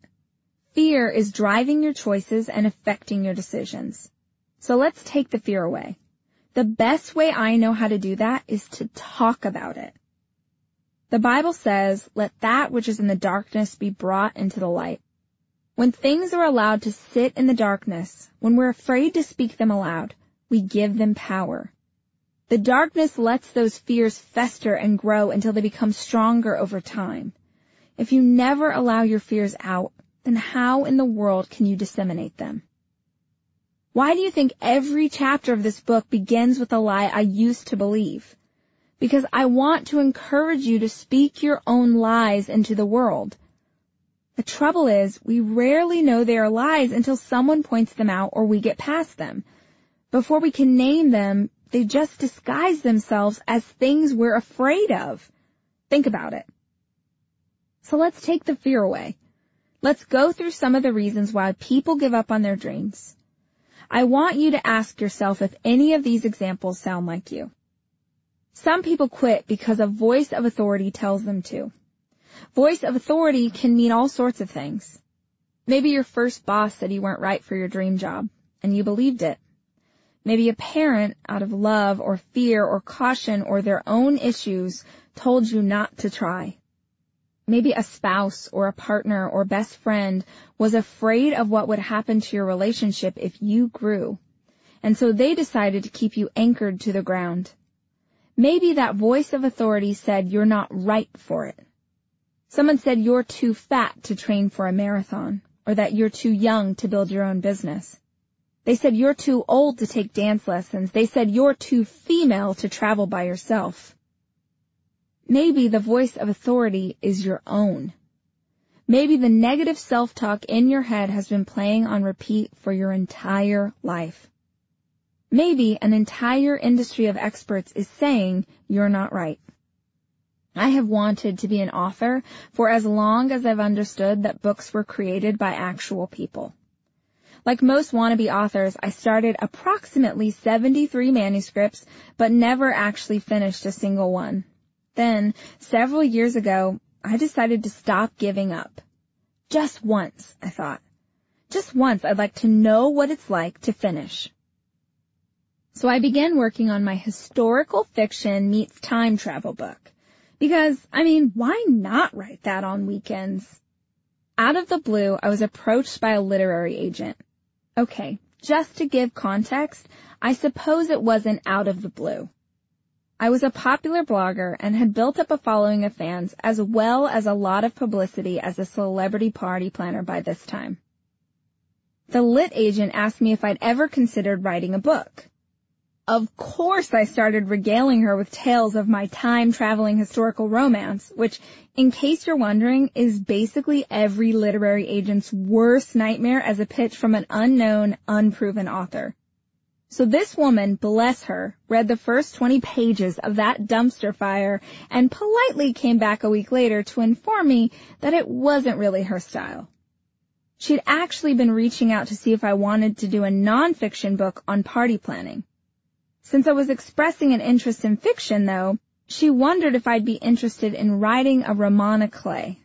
Fear is driving your choices and affecting your decisions. So let's take the fear away. The best way I know how to do that is to talk about it. The Bible says, let that which is in the darkness be brought into the light. When things are allowed to sit in the darkness, when we're afraid to speak them aloud, we give them power. The darkness lets those fears fester and grow until they become stronger over time. If you never allow your fears out, then how in the world can you disseminate them? Why do you think every chapter of this book begins with a lie I used to believe? Because I want to encourage you to speak your own lies into the world. The trouble is, we rarely know they are lies until someone points them out or we get past them. Before we can name them, they just disguise themselves as things we're afraid of. Think about it. So let's take the fear away. Let's go through some of the reasons why people give up on their dreams. I want you to ask yourself if any of these examples sound like you. Some people quit because a voice of authority tells them to. Voice of authority can mean all sorts of things. Maybe your first boss said you weren't right for your dream job, and you believed it. Maybe a parent, out of love or fear or caution or their own issues, told you not to try. Maybe a spouse or a partner or best friend was afraid of what would happen to your relationship if you grew. And so they decided to keep you anchored to the ground. Maybe that voice of authority said you're not right for it. Someone said you're too fat to train for a marathon, or that you're too young to build your own business. They said you're too old to take dance lessons. They said you're too female to travel by yourself. Maybe the voice of authority is your own. Maybe the negative self-talk in your head has been playing on repeat for your entire life. Maybe an entire industry of experts is saying you're not right. I have wanted to be an author for as long as I've understood that books were created by actual people. Like most wannabe authors, I started approximately 73 manuscripts, but never actually finished a single one. Then, several years ago, I decided to stop giving up. Just once, I thought. Just once I'd like to know what it's like to finish. So I began working on my historical fiction meets time travel book. Because, I mean, why not write that on weekends? Out of the blue, I was approached by a literary agent. Okay, just to give context, I suppose it wasn't out of the blue. I was a popular blogger and had built up a following of fans as well as a lot of publicity as a celebrity party planner by this time. The lit agent asked me if I'd ever considered writing a book. Of course I started regaling her with tales of my time-traveling historical romance, which, in case you're wondering, is basically every literary agent's worst nightmare as a pitch from an unknown, unproven author. So this woman, bless her, read the first 20 pages of that dumpster fire and politely came back a week later to inform me that it wasn't really her style. She'd actually been reaching out to see if I wanted to do a nonfiction book on party planning. Since I was expressing an interest in fiction, though, she wondered if I'd be interested in writing a roman à.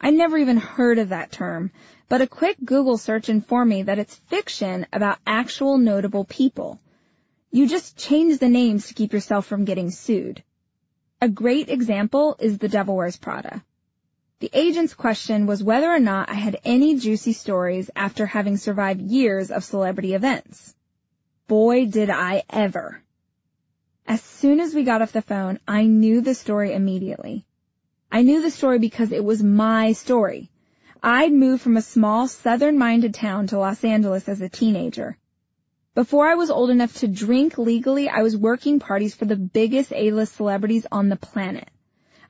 I'd never even heard of that term, but a quick Google search informed me that it's fiction about actual notable people. You just change the names to keep yourself from getting sued. A great example is The Devil Wears Prada. The agent's question was whether or not I had any juicy stories after having survived years of celebrity events. Boy, did I ever. As soon as we got off the phone, I knew the story immediately. I knew the story because it was my story. I'd moved from a small southern-minded town to Los Angeles as a teenager. Before I was old enough to drink legally, I was working parties for the biggest A-list celebrities on the planet.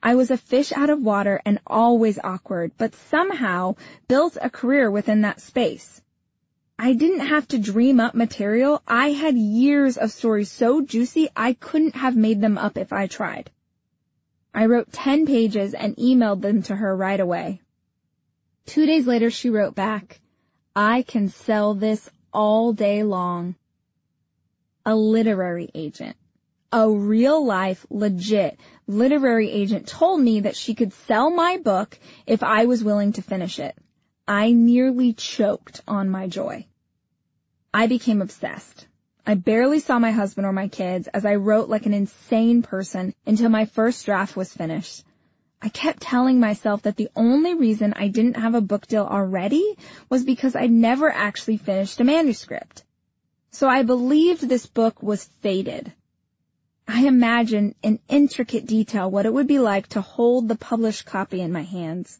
I was a fish out of water and always awkward, but somehow built a career within that space. I didn't have to dream up material. I had years of stories so juicy I couldn't have made them up if I tried. I wrote 10 pages and emailed them to her right away. Two days later she wrote back, I can sell this all day long. A literary agent. A real life, legit literary agent told me that she could sell my book if I was willing to finish it. I nearly choked on my joy. I became obsessed. I barely saw my husband or my kids as I wrote like an insane person until my first draft was finished. I kept telling myself that the only reason I didn't have a book deal already was because I'd never actually finished a manuscript. So I believed this book was fated. I imagined in intricate detail what it would be like to hold the published copy in my hands.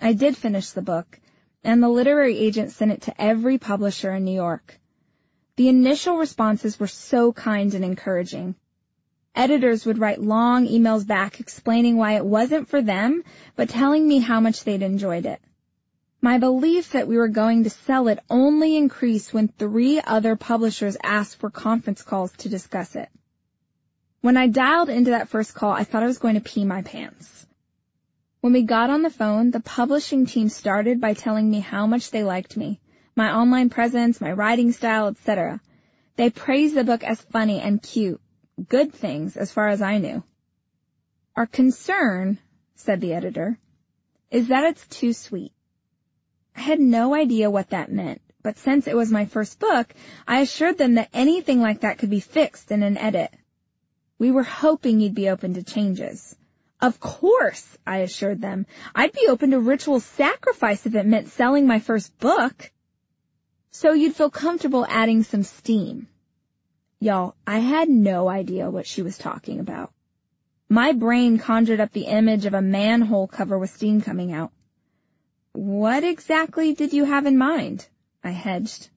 I did finish the book, and the literary agent sent it to every publisher in New York. The initial responses were so kind and encouraging. Editors would write long emails back explaining why it wasn't for them, but telling me how much they'd enjoyed it. My belief that we were going to sell it only increased when three other publishers asked for conference calls to discuss it. When I dialed into that first call, I thought I was going to pee my pants. When we got on the phone, the publishing team started by telling me how much they liked me, my online presence, my writing style, etc. They praised the book as funny and cute, good things as far as I knew. Our concern, said the editor, is that it's too sweet. I had no idea what that meant, but since it was my first book, I assured them that anything like that could be fixed in an edit. We were hoping you'd be open to changes. Of course, I assured them. I'd be open to ritual sacrifice if it meant selling my first book. So you'd feel comfortable adding some steam. Y'all, I had no idea what she was talking about. My brain conjured up the image of a manhole cover with steam coming out. What exactly did you have in mind? I hedged.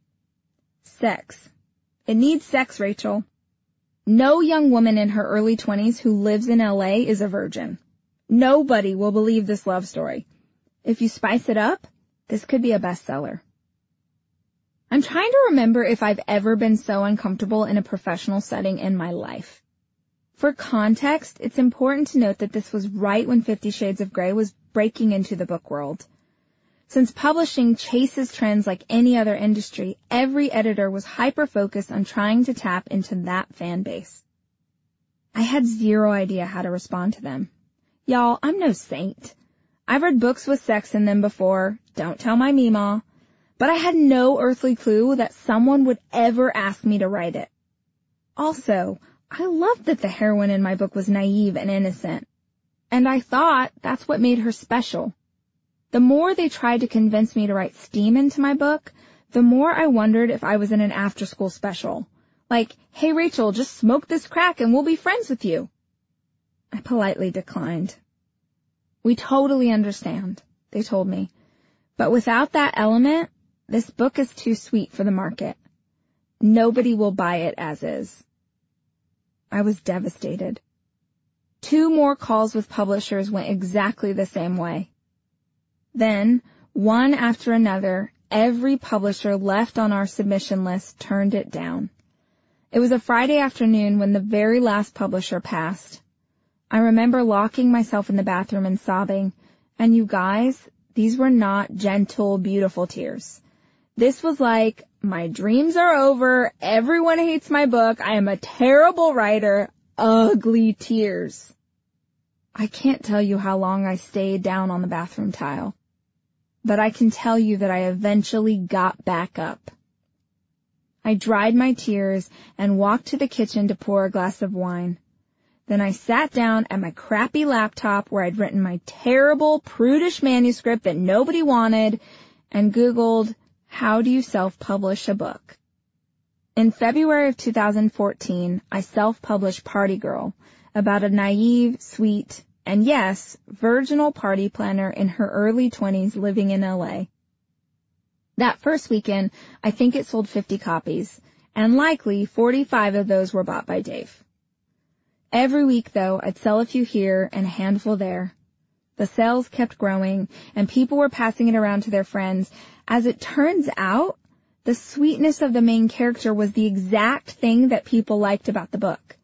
Sex. It needs sex, Rachel. No young woman in her early 20s who lives in LA is a virgin. Nobody will believe this love story. If you spice it up, this could be a bestseller. I'm trying to remember if I've ever been so uncomfortable in a professional setting in my life. For context, it's important to note that this was right when Fifty Shades of Grey was breaking into the book world. Since publishing chases trends like any other industry, every editor was hyper-focused on trying to tap into that fan base. I had zero idea how to respond to them. Y'all, I'm no saint. I've read books with sex in them before, don't tell my Meemaw, but I had no earthly clue that someone would ever ask me to write it. Also, I loved that the heroine in my book was naive and innocent. And I thought that's what made her special. The more they tried to convince me to write steam into my book, the more I wondered if I was in an after school special. Like, hey Rachel, just smoke this crack and we'll be friends with you. I politely declined. We totally understand, they told me. But without that element, this book is too sweet for the market. Nobody will buy it as is. I was devastated. Two more calls with publishers went exactly the same way. Then, one after another, every publisher left on our submission list turned it down. It was a Friday afternoon when the very last publisher passed. I remember locking myself in the bathroom and sobbing, and you guys, these were not gentle, beautiful tears. This was like, my dreams are over, everyone hates my book, I am a terrible writer, ugly tears. I can't tell you how long I stayed down on the bathroom tile, but I can tell you that I eventually got back up. I dried my tears and walked to the kitchen to pour a glass of wine. Then I sat down at my crappy laptop where I'd written my terrible, prudish manuscript that nobody wanted and Googled, how do you self-publish a book? In February of 2014, I self-published Party Girl about a naive, sweet, and yes, virginal party planner in her early 20s living in LA. That first weekend, I think it sold 50 copies, and likely 45 of those were bought by Dave. Every week though, I'd sell a few here and a handful there. The sales kept growing and people were passing it around to their friends. As it turns out, the sweetness of the main character was the exact thing that people liked about the book.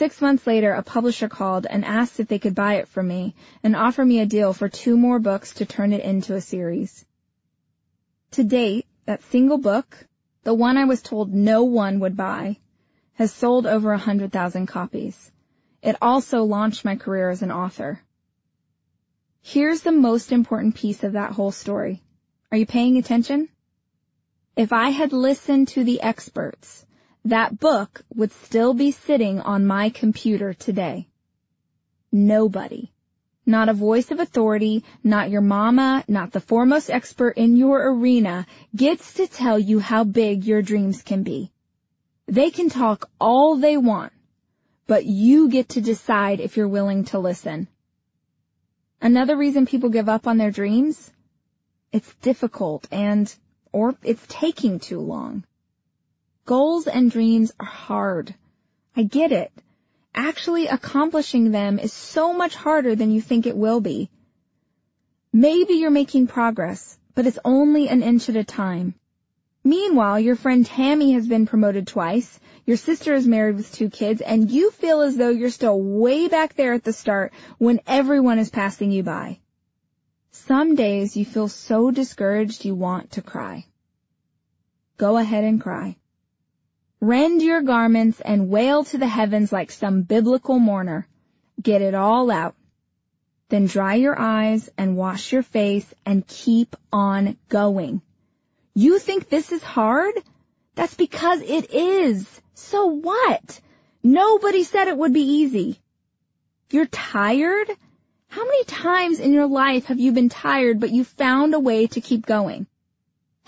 Six months later, a publisher called and asked if they could buy it from me and offer me a deal for two more books to turn it into a series. To date, that single book, the one I was told no one would buy, has sold over a hundred thousand copies. It also launched my career as an author. Here's the most important piece of that whole story. Are you paying attention? If I had listened to the experts, that book would still be sitting on my computer today. Nobody not a voice of authority, not your mama, not the foremost expert in your arena gets to tell you how big your dreams can be. They can talk all they want, but you get to decide if you're willing to listen. Another reason people give up on their dreams? It's difficult and, or it's taking too long. Goals and dreams are hard. I get it actually accomplishing them is so much harder than you think it will be. Maybe you're making progress, but it's only an inch at a time. Meanwhile, your friend Tammy has been promoted twice, your sister is married with two kids, and you feel as though you're still way back there at the start when everyone is passing you by. Some days you feel so discouraged you want to cry. Go ahead and cry. Rend your garments and wail to the heavens like some biblical mourner. Get it all out. Then dry your eyes and wash your face and keep on going. You think this is hard? That's because it is. So what? Nobody said it would be easy. You're tired? How many times in your life have you been tired but you found a way to keep going?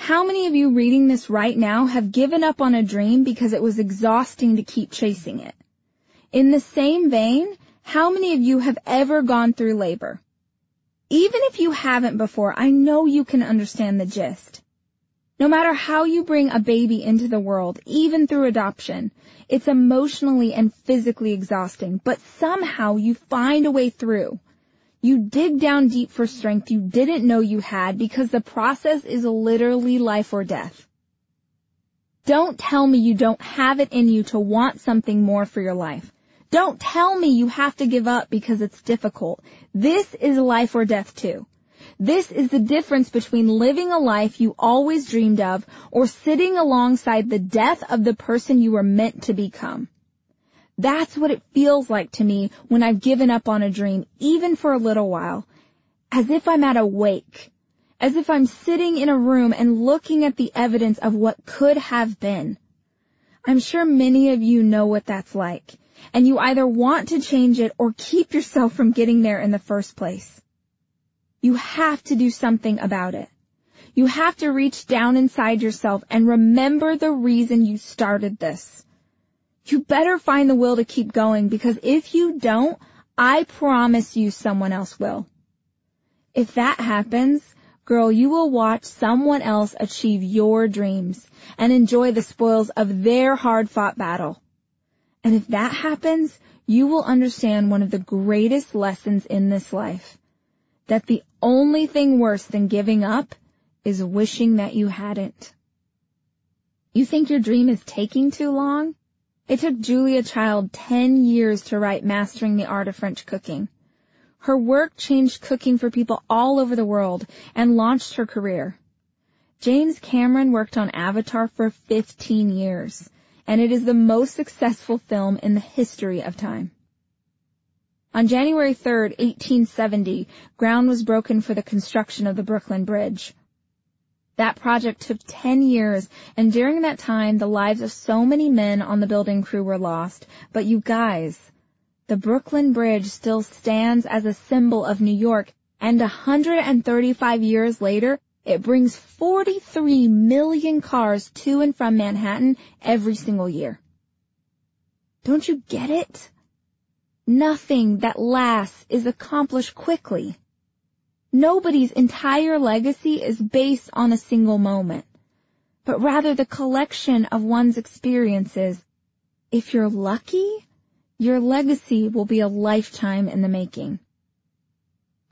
How many of you reading this right now have given up on a dream because it was exhausting to keep chasing it? In the same vein, how many of you have ever gone through labor? Even if you haven't before, I know you can understand the gist. No matter how you bring a baby into the world, even through adoption, it's emotionally and physically exhausting, but somehow you find a way through. You dig down deep for strength you didn't know you had because the process is literally life or death. Don't tell me you don't have it in you to want something more for your life. Don't tell me you have to give up because it's difficult. This is life or death too. This is the difference between living a life you always dreamed of or sitting alongside the death of the person you were meant to become. That's what it feels like to me when I've given up on a dream, even for a little while. As if I'm at a wake. As if I'm sitting in a room and looking at the evidence of what could have been. I'm sure many of you know what that's like, and you either want to change it or keep yourself from getting there in the first place. You have to do something about it. You have to reach down inside yourself and remember the reason you started this. You better find the will to keep going because if you don't, I promise you someone else will. If that happens, girl, you will watch someone else achieve your dreams and enjoy the spoils of their hard fought battle. And if that happens, you will understand one of the greatest lessons in this life. That the only thing worse than giving up is wishing that you hadn't. You think your dream is taking too long? It took Julia Child 10 years to write Mastering the Art of French Cooking. Her work changed cooking for people all over the world and launched her career. James Cameron worked on Avatar for 15 years, and it is the most successful film in the history of time. On January 3, 1870, ground was broken for the construction of the Brooklyn Bridge. That project took 10 years, and during that time, the lives of so many men on the building crew were lost. But you guys, the Brooklyn Bridge still stands as a symbol of New York, and 135 years later, it brings 43 million cars to and from Manhattan every single year. Don't you get it? Nothing that lasts is accomplished quickly. Nobody's entire legacy is based on a single moment, but rather the collection of one's experiences. If you're lucky, your legacy will be a lifetime in the making.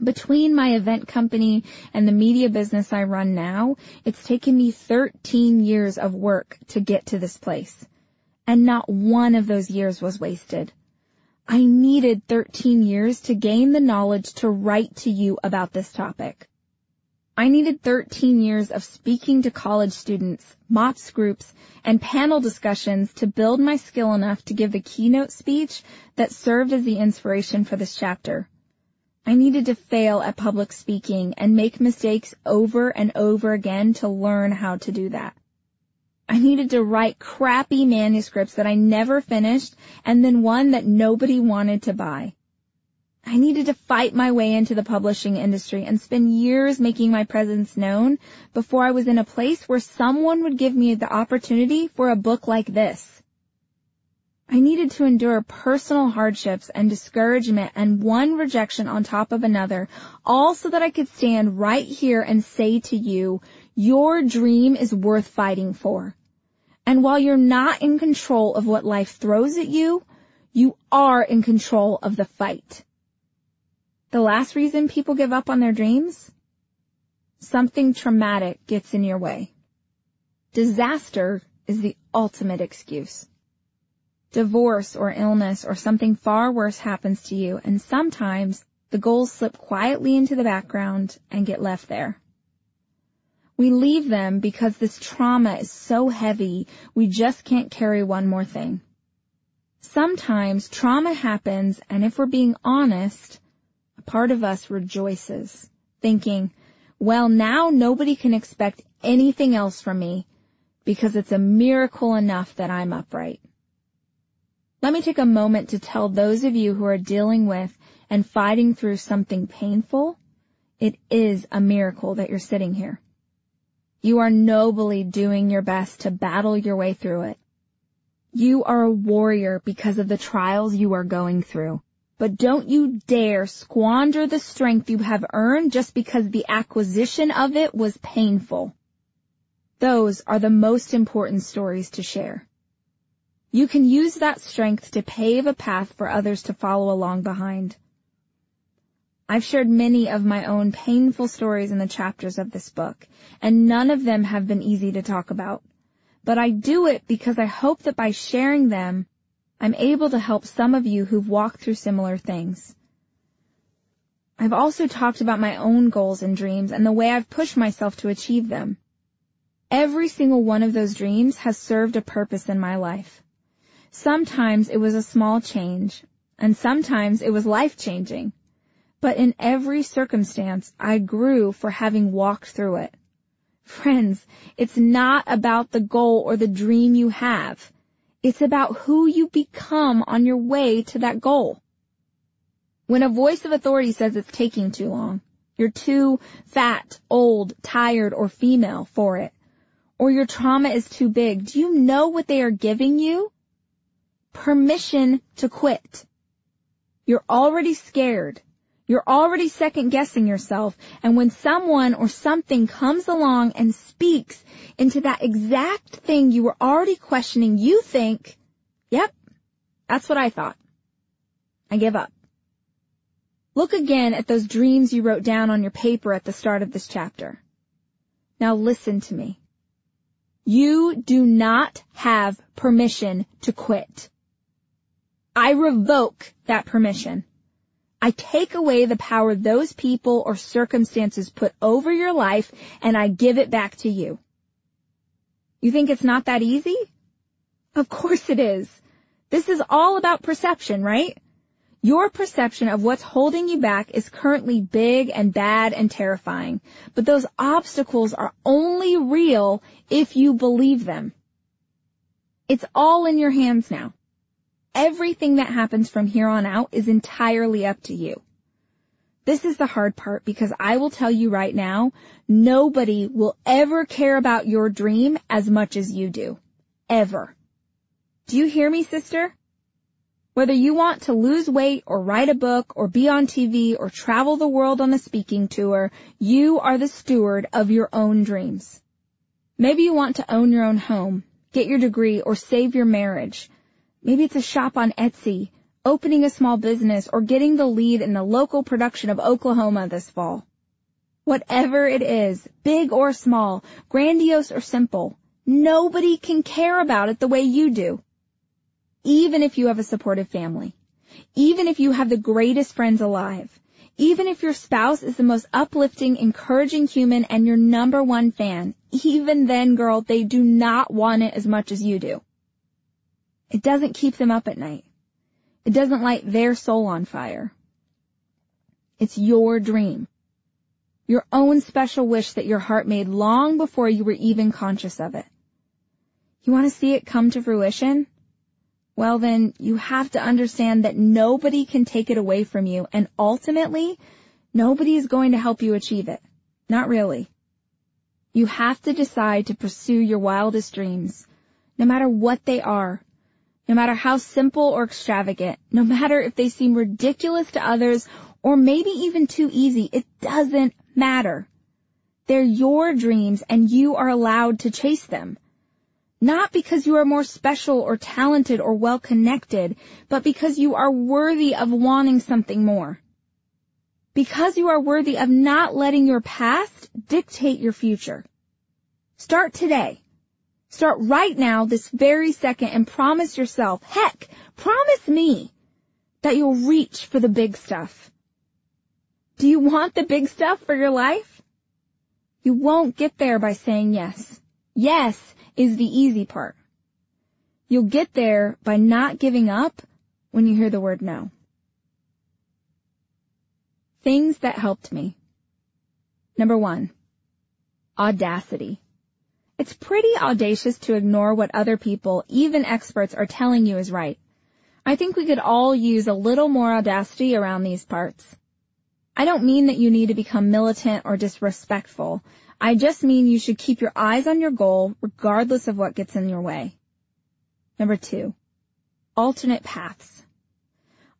Between my event company and the media business I run now, it's taken me 13 years of work to get to this place. And not one of those years was wasted. I needed 13 years to gain the knowledge to write to you about this topic. I needed 13 years of speaking to college students, MOPS groups, and panel discussions to build my skill enough to give the keynote speech that served as the inspiration for this chapter. I needed to fail at public speaking and make mistakes over and over again to learn how to do that. I needed to write crappy manuscripts that I never finished and then one that nobody wanted to buy. I needed to fight my way into the publishing industry and spend years making my presence known before I was in a place where someone would give me the opportunity for a book like this. I needed to endure personal hardships and discouragement and one rejection on top of another, all so that I could stand right here and say to you, your dream is worth fighting for. And while you're not in control of what life throws at you, you are in control of the fight. The last reason people give up on their dreams? Something traumatic gets in your way. Disaster is the ultimate excuse. Divorce or illness or something far worse happens to you and sometimes the goals slip quietly into the background and get left there. We leave them because this trauma is so heavy, we just can't carry one more thing. Sometimes trauma happens and if we're being honest, a part of us rejoices, thinking, well now nobody can expect anything else from me because it's a miracle enough that I'm upright. Let me take a moment to tell those of you who are dealing with and fighting through something painful, it is a miracle that you're sitting here. You are nobly doing your best to battle your way through it. You are a warrior because of the trials you are going through. But don't you dare squander the strength you have earned just because the acquisition of it was painful. Those are the most important stories to share. You can use that strength to pave a path for others to follow along behind. I've shared many of my own painful stories in the chapters of this book, and none of them have been easy to talk about. But I do it because I hope that by sharing them, I'm able to help some of you who've walked through similar things. I've also talked about my own goals and dreams and the way I've pushed myself to achieve them. Every single one of those dreams has served a purpose in my life. Sometimes it was a small change, and sometimes it was life changing. But in every circumstance, I grew for having walked through it. Friends, it's not about the goal or the dream you have. It's about who you become on your way to that goal. When a voice of authority says it's taking too long, you're too fat, old, tired, or female for it, or your trauma is too big, do you know what they are giving you? Permission to quit. You're already scared. You're already second guessing yourself. And when someone or something comes along and speaks into that exact thing you were already questioning, you think, yep, that's what I thought. I give up. Look again at those dreams you wrote down on your paper at the start of this chapter. Now listen to me. You do not have permission to quit. I revoke that permission. I take away the power those people or circumstances put over your life and I give it back to you. You think it's not that easy? Of course it is. This is all about perception, right? Your perception of what's holding you back is currently big and bad and terrifying, but those obstacles are only real if you believe them. It's all in your hands now. Everything that happens from here on out is entirely up to you. This is the hard part because I will tell you right now, nobody will ever care about your dream as much as you do. Ever. Do you hear me, sister? Whether you want to lose weight or write a book or be on TV or travel the world on a speaking tour, you are the steward of your own dreams. Maybe you want to own your own home, get your degree, or save your marriage. Maybe it's a shop on Etsy, opening a small business, or getting the lead in the local production of Oklahoma this fall. Whatever it is, big or small, grandiose or simple, nobody can care about it the way you do. Even if you have a supportive family. Even if you have the greatest friends alive. Even if your spouse is the most uplifting, encouraging human and your number one fan. Even then, girl, they do not want it as much as you do. It doesn't keep them up at night. It doesn't light their soul on fire. It's your dream. Your own special wish that your heart made long before you were even conscious of it. You want to see it come to fruition? Well then, you have to understand that nobody can take it away from you and ultimately, nobody is going to help you achieve it. Not really. You have to decide to pursue your wildest dreams, no matter what they are, no matter how simple or extravagant, no matter if they seem ridiculous to others or maybe even too easy, it doesn't matter. They're your dreams and you are allowed to chase them. Not because you are more special or talented or well connected, but because you are worthy of wanting something more. Because you are worthy of not letting your past dictate your future. Start today. Start right now, this very second, and promise yourself, heck, promise me that you'll reach for the big stuff. Do you want the big stuff for your life? You won't get there by saying yes. Yes is the easy part. You'll get there by not giving up when you hear the word no. Things that helped me. Number one, audacity. It's pretty audacious to ignore what other people, even experts, are telling you is right. I think we could all use a little more audacity around these parts. I don't mean that you need to become militant or disrespectful. I just mean you should keep your eyes on your goal regardless of what gets in your way. Number two, alternate paths.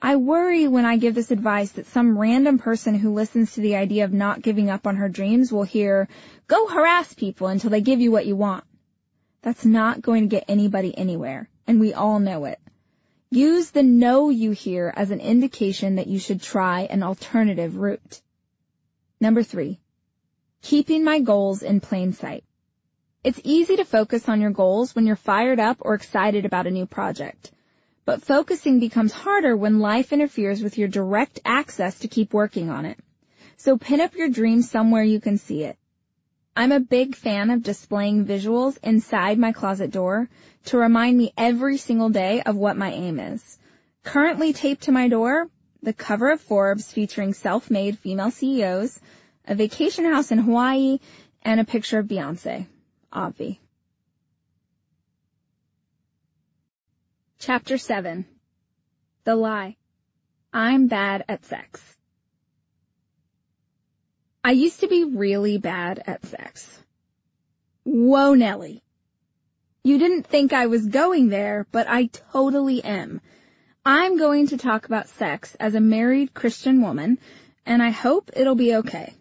I worry when I give this advice that some random person who listens to the idea of not giving up on her dreams will hear, go harass people until they give you what you want. That's not going to get anybody anywhere, and we all know it. Use the no you hear as an indication that you should try an alternative route. Number three, keeping my goals in plain sight. It's easy to focus on your goals when you're fired up or excited about a new project. But focusing becomes harder when life interferes with your direct access to keep working on it. So pin up your dream somewhere you can see it. I'm a big fan of displaying visuals inside my closet door to remind me every single day of what my aim is. Currently taped to my door, the cover of Forbes featuring self-made female CEOs, a vacation house in Hawaii, and a picture of Beyonce. Obvi. Chapter 7 The Lie I'm bad at sex. I used to be really bad at sex. Whoa, Nellie. You didn't think I was going there, but I totally am. I'm going to talk about sex as a married Christian woman, and I hope it'll be okay.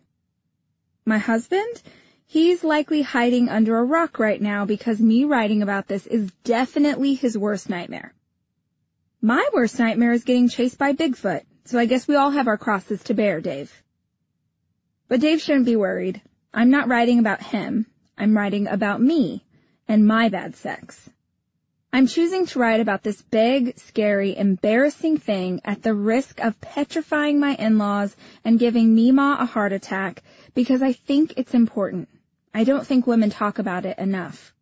My husband? He's likely hiding under a rock right now because me writing about this is definitely his worst nightmare. My worst nightmare is getting chased by Bigfoot, so I guess we all have our crosses to bear, Dave. But Dave shouldn't be worried. I'm not writing about him. I'm writing about me and my bad sex. I'm choosing to write about this big, scary, embarrassing thing at the risk of petrifying my in-laws and giving Meemaw a heart attack because I think it's important. I don't think women talk about it enough.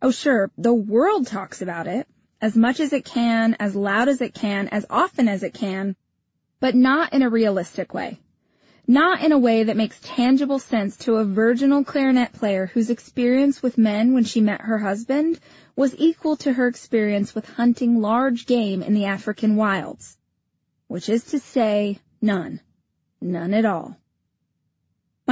Oh sure, the world talks about it as much as it can, as loud as it can, as often as it can, but not in a realistic way. Not in a way that makes tangible sense to a virginal clarinet player whose experience with men when she met her husband was equal to her experience with hunting large game in the African wilds. Which is to say, none. None at all.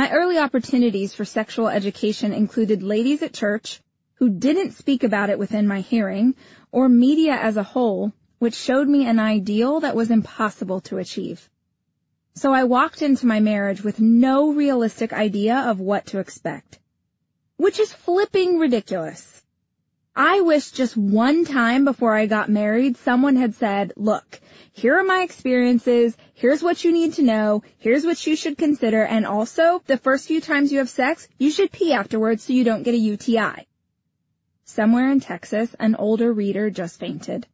My early opportunities for sexual education included ladies at church who didn't speak about it within my hearing, or media as a whole, which showed me an ideal that was impossible to achieve. So I walked into my marriage with no realistic idea of what to expect. Which is flipping ridiculous. I wish just one time before I got married someone had said, look, here are my experiences, here's what you need to know, here's what you should consider, and also, the first few times you have sex, you should pee afterwards so you don't get a UTI. Somewhere in Texas, an older reader just fainted.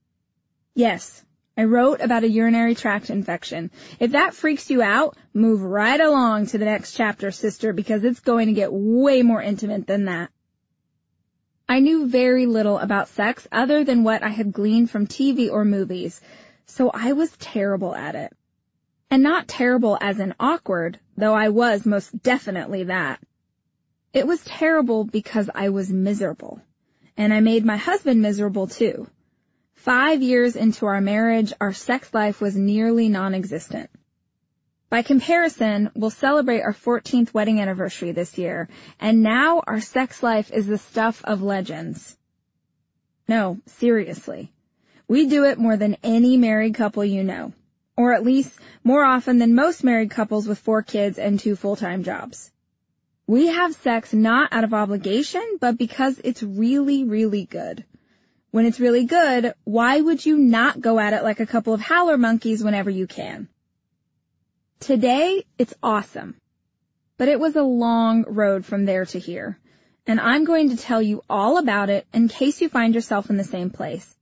Yes, I wrote about a urinary tract infection. If that freaks you out, move right along to the next chapter, sister, because it's going to get way more intimate than that. I knew very little about sex other than what I had gleaned from TV or movies, so I was terrible at it. And not terrible as in awkward, though I was most definitely that. It was terrible because I was miserable. And I made my husband miserable too. Five years into our marriage, our sex life was nearly non-existent. By comparison, we'll celebrate our 14th wedding anniversary this year, and now our sex life is the stuff of legends. No, seriously. We do it more than any married couple you know. Or at least more often than most married couples with four kids and two full-time jobs. We have sex not out of obligation, but because it's really, really good. When it's really good, why would you not go at it like a couple of howler monkeys whenever you can? Today, it's awesome. But it was a long road from there to here. And I'm going to tell you all about it in case you find yourself in the same place.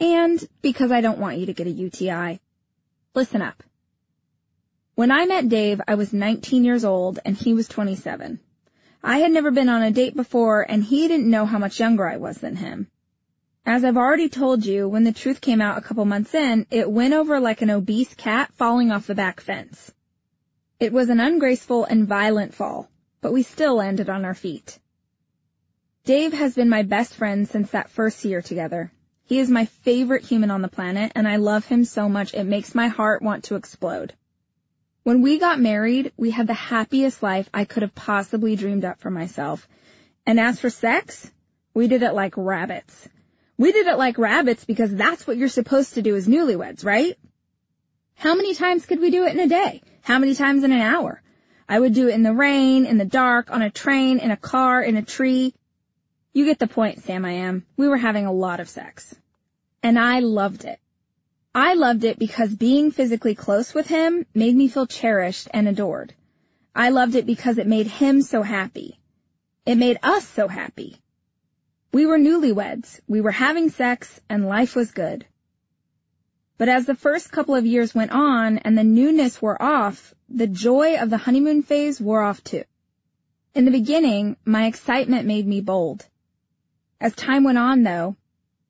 And because I don't want you to get a UTI. Listen up. When I met Dave, I was 19 years old and he was 27. I had never been on a date before and he didn't know how much younger I was than him. As I've already told you, when the truth came out a couple months in, it went over like an obese cat falling off the back fence. It was an ungraceful and violent fall, but we still landed on our feet. Dave has been my best friend since that first year together. He is my favorite human on the planet and I love him so much it makes my heart want to explode. When we got married, we had the happiest life I could have possibly dreamed up for myself. And as for sex, we did it like rabbits. We did it like rabbits because that's what you're supposed to do as newlyweds, right? How many times could we do it in a day? How many times in an hour? I would do it in the rain, in the dark, on a train, in a car, in a tree. You get the point, Sam I am. We were having a lot of sex. And I loved it. I loved it because being physically close with him made me feel cherished and adored. I loved it because it made him so happy. It made us so happy. We were newlyweds, we were having sex, and life was good. But as the first couple of years went on and the newness wore off, the joy of the honeymoon phase wore off too. In the beginning, my excitement made me bold. As time went on though,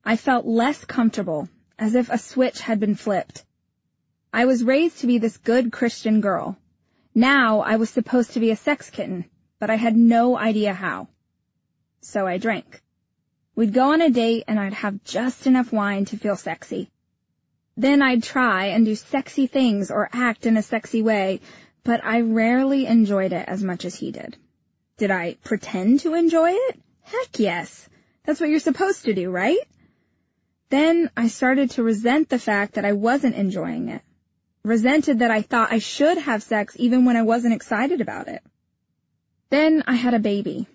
I felt less comfortable, as if a switch had been flipped. I was raised to be this good Christian girl. Now I was supposed to be a sex kitten, but I had no idea how. So I drank. We'd go on a date and I'd have just enough wine to feel sexy. Then I'd try and do sexy things or act in a sexy way, but I rarely enjoyed it as much as he did. Did I pretend to enjoy it? Heck yes. That's what you're supposed to do, right? Then I started to resent the fact that I wasn't enjoying it. Resented that I thought I should have sex even when I wasn't excited about it. Then I had a baby.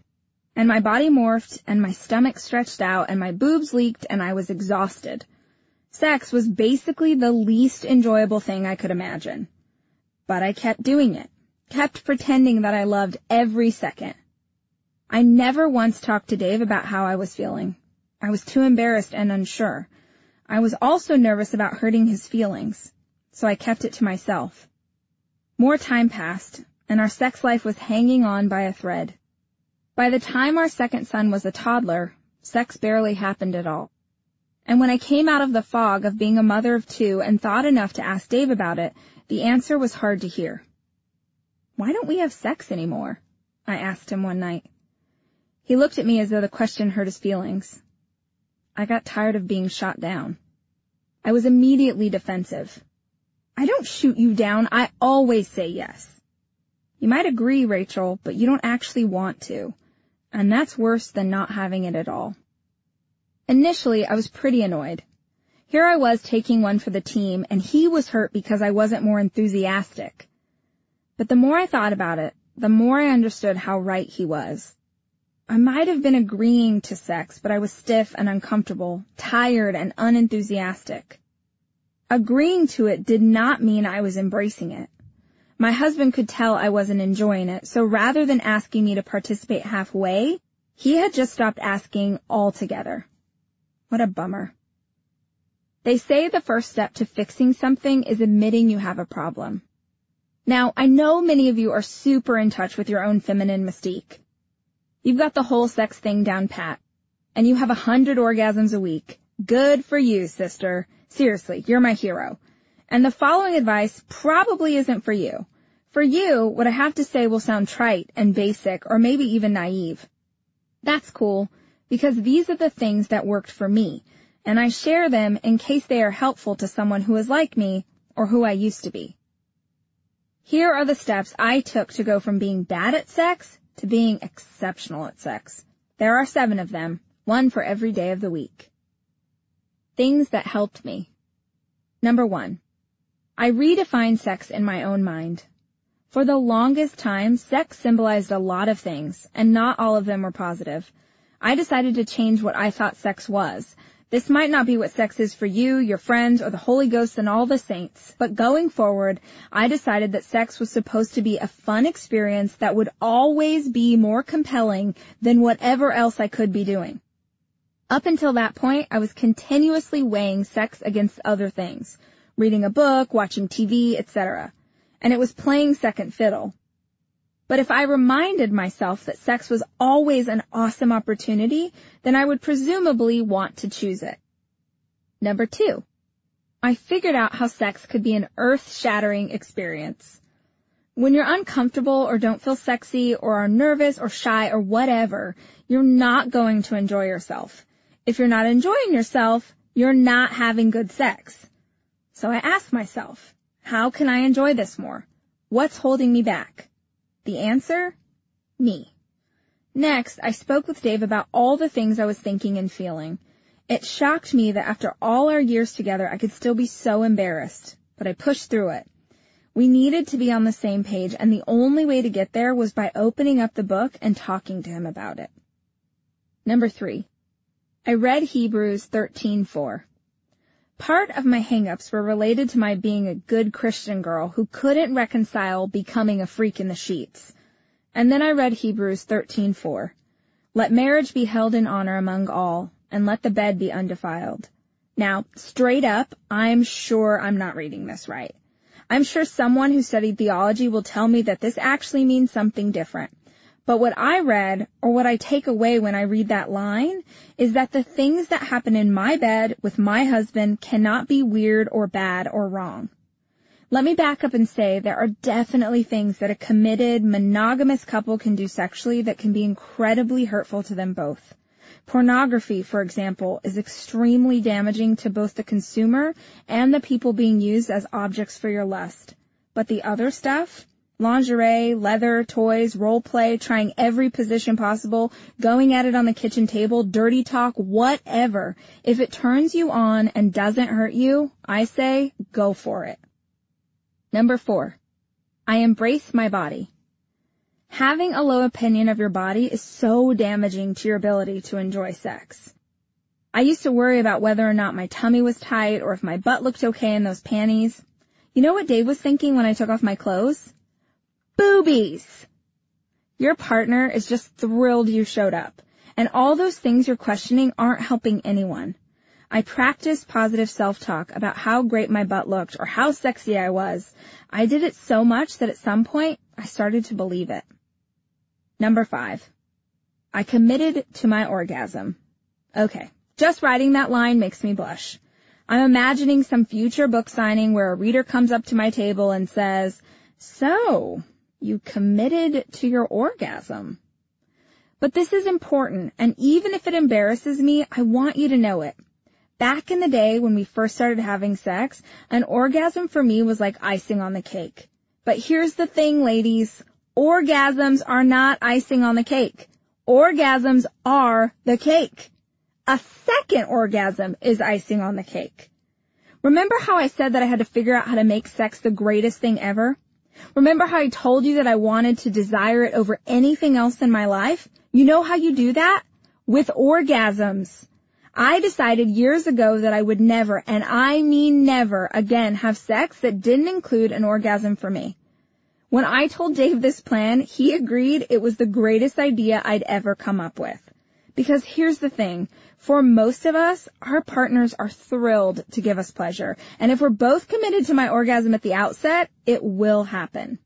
And my body morphed and my stomach stretched out and my boobs leaked and I was exhausted. Sex was basically the least enjoyable thing I could imagine. But I kept doing it. Kept pretending that I loved every second. I never once talked to Dave about how I was feeling. I was too embarrassed and unsure. I was also nervous about hurting his feelings, so I kept it to myself. More time passed, and our sex life was hanging on by a thread. By the time our second son was a toddler, sex barely happened at all. And when I came out of the fog of being a mother of two and thought enough to ask Dave about it, the answer was hard to hear. Why don't we have sex anymore? I asked him one night. He looked at me as though the question hurt his feelings. I got tired of being shot down. I was immediately defensive. I don't shoot you down. I always say yes. You might agree, Rachel, but you don't actually want to. And that's worse than not having it at all. Initially, I was pretty annoyed. Here I was taking one for the team, and he was hurt because I wasn't more enthusiastic. But the more I thought about it, the more I understood how right he was. I might have been agreeing to sex, but I was stiff and uncomfortable, tired and unenthusiastic. Agreeing to it did not mean I was embracing it. My husband could tell I wasn't enjoying it, so rather than asking me to participate halfway, he had just stopped asking altogether. What a bummer. They say the first step to fixing something is admitting you have a problem. Now, I know many of you are super in touch with your own feminine mystique. You've got the whole sex thing down pat. And you have a hundred orgasms a week. Good for you, sister. Seriously, you're my hero. And the following advice probably isn't for you. For you, what I have to say will sound trite and basic or maybe even naive. That's cool because these are the things that worked for me and I share them in case they are helpful to someone who is like me or who I used to be. Here are the steps I took to go from being bad at sex to being exceptional at sex. There are seven of them, one for every day of the week. Things that helped me. Number one, I redefined sex in my own mind. For the longest time, sex symbolized a lot of things, and not all of them were positive. I decided to change what I thought sex was, this might not be what sex is for you, your friends, or the Holy Ghost and all the saints, but going forward, I decided that sex was supposed to be a fun experience that would always be more compelling than whatever else I could be doing. Up until that point, I was continuously weighing sex against other things, reading a book, watching TV, etc. And it was playing second fiddle. But if I reminded myself that sex was always an awesome opportunity, then I would presumably want to choose it. Number two, I figured out how sex could be an earth-shattering experience. When you're uncomfortable or don't feel sexy or are nervous or shy or whatever, you're not going to enjoy yourself. If you're not enjoying yourself, you're not having good sex. So I asked myself, how can I enjoy this more? What's holding me back? The answer? Me. Next, I spoke with Dave about all the things I was thinking and feeling. It shocked me that after all our years together, I could still be so embarrassed, but I pushed through it. We needed to be on the same page, and the only way to get there was by opening up the book and talking to him about it. Number three, I read Hebrews 13:4. Part of my hangups were related to my being a good Christian girl who couldn't reconcile becoming a freak in the sheets. And then I read Hebrews 13:4. Let marriage be held in honor among all, and let the bed be undefiled. Now, straight up, I'm sure I'm not reading this right. I'm sure someone who studied theology will tell me that this actually means something different. But what I read, or what I take away when I read that line, is that the things that happen in my bed with my husband cannot be weird or bad or wrong. Let me back up and say there are definitely things that a committed, monogamous couple can do sexually that can be incredibly hurtful to them both. Pornography, for example, is extremely damaging to both the consumer and the people being used as objects for your lust. But the other stuff, lingerie, leather, toys, role play, trying every position possible, going at it on the kitchen table, dirty talk, whatever. If it turns you on and doesn't hurt you, I say go for it. Number four, I embrace my body. Having a low opinion of your body is so damaging to your ability to enjoy sex. I used to worry about whether or not my tummy was tight or if my butt looked okay in those panties. You know what Dave was thinking when I took off my clothes? Boobies! Your partner is just thrilled you showed up, and all those things you're questioning aren't helping anyone. I practiced positive self-talk about how great my butt looked or how sexy I was. I did it so much that at some point I started to believe it. Number five. I committed to my orgasm. Okay. Just writing that line makes me blush. I'm imagining some future book signing where a reader comes up to my table and says, so, you committed to your orgasm. But this is important, and even if it embarrasses me, I want you to know it. Back in the day when we first started having sex, an orgasm for me was like icing on the cake. But here's the thing, ladies. Orgasms are not icing on the cake. Orgasms are the cake. A second orgasm is icing on the cake. Remember how I said that I had to figure out how to make sex the greatest thing ever? Remember how I told you that I wanted to desire it over anything else in my life? You know how you do that? With orgasms. I decided years ago that I would never, and I mean never, again have sex that didn't include an orgasm for me. When I told Dave this plan, he agreed it was the greatest idea I'd ever come up with. Because here's the thing, for most of us, our partners are thrilled to give us pleasure. And if we're both committed to my orgasm at the outset, it will happen.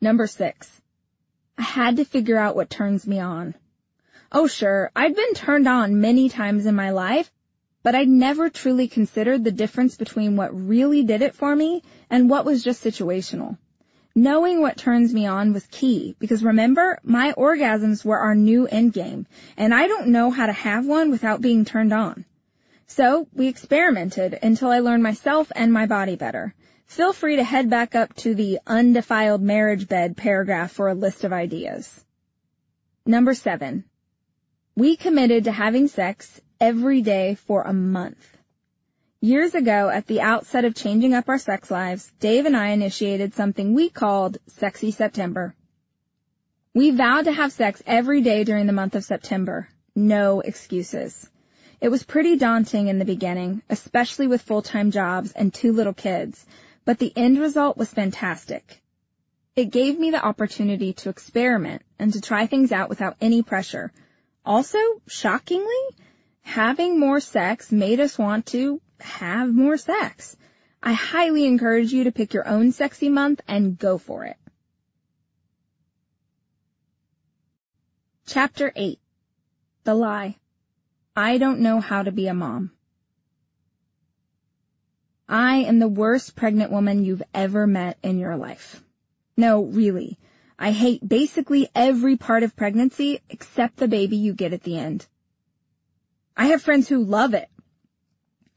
Number six. I had to figure out what turns me on. Oh sure, I'd been turned on many times in my life, but I'd never truly considered the difference between what really did it for me and what was just situational. Knowing what turns me on was key because remember, my orgasms were our new endgame and I don't know how to have one without being turned on. So we experimented until I learned myself and my body better. Feel free to head back up to the undefiled marriage bed paragraph for a list of ideas. Number seven. We committed to having sex every day for a month. Years ago, at the outset of changing up our sex lives, Dave and I initiated something we called Sexy September. We vowed to have sex every day during the month of September. No excuses. It was pretty daunting in the beginning, especially with full-time jobs and two little kids, but the end result was fantastic. It gave me the opportunity to experiment and to try things out without any pressure. Also, shockingly, having more sex made us want to have more sex. I highly encourage you to pick your own sexy month and go for it. Chapter 8 The Lie I don't know how to be a mom. I am the worst pregnant woman you've ever met in your life. No, really. I hate basically every part of pregnancy except the baby you get at the end. I have friends who love it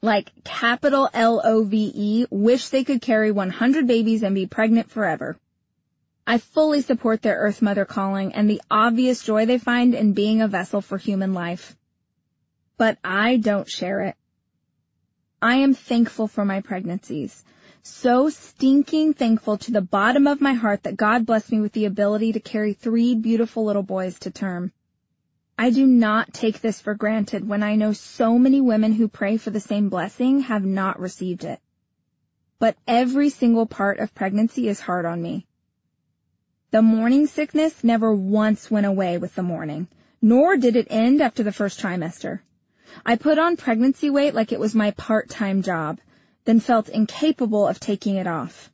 like capital L-O-V-E, wish they could carry 100 babies and be pregnant forever. I fully support their Earth Mother calling and the obvious joy they find in being a vessel for human life. But I don't share it. I am thankful for my pregnancies. So stinking thankful to the bottom of my heart that God blessed me with the ability to carry three beautiful little boys to term. I do not take this for granted when I know so many women who pray for the same blessing have not received it. But every single part of pregnancy is hard on me. The morning sickness never once went away with the morning, nor did it end after the first trimester. I put on pregnancy weight like it was my part-time job, then felt incapable of taking it off.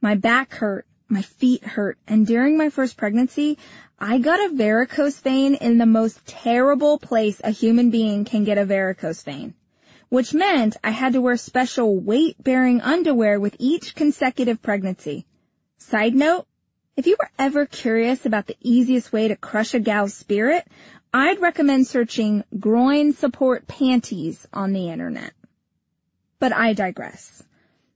My back hurt, my feet hurt, and during my first pregnancy, I got a varicose vein in the most terrible place a human being can get a varicose vein, which meant I had to wear special weight-bearing underwear with each consecutive pregnancy. Side note, if you were ever curious about the easiest way to crush a gal's spirit, I'd recommend searching groin support panties on the internet. But I digress.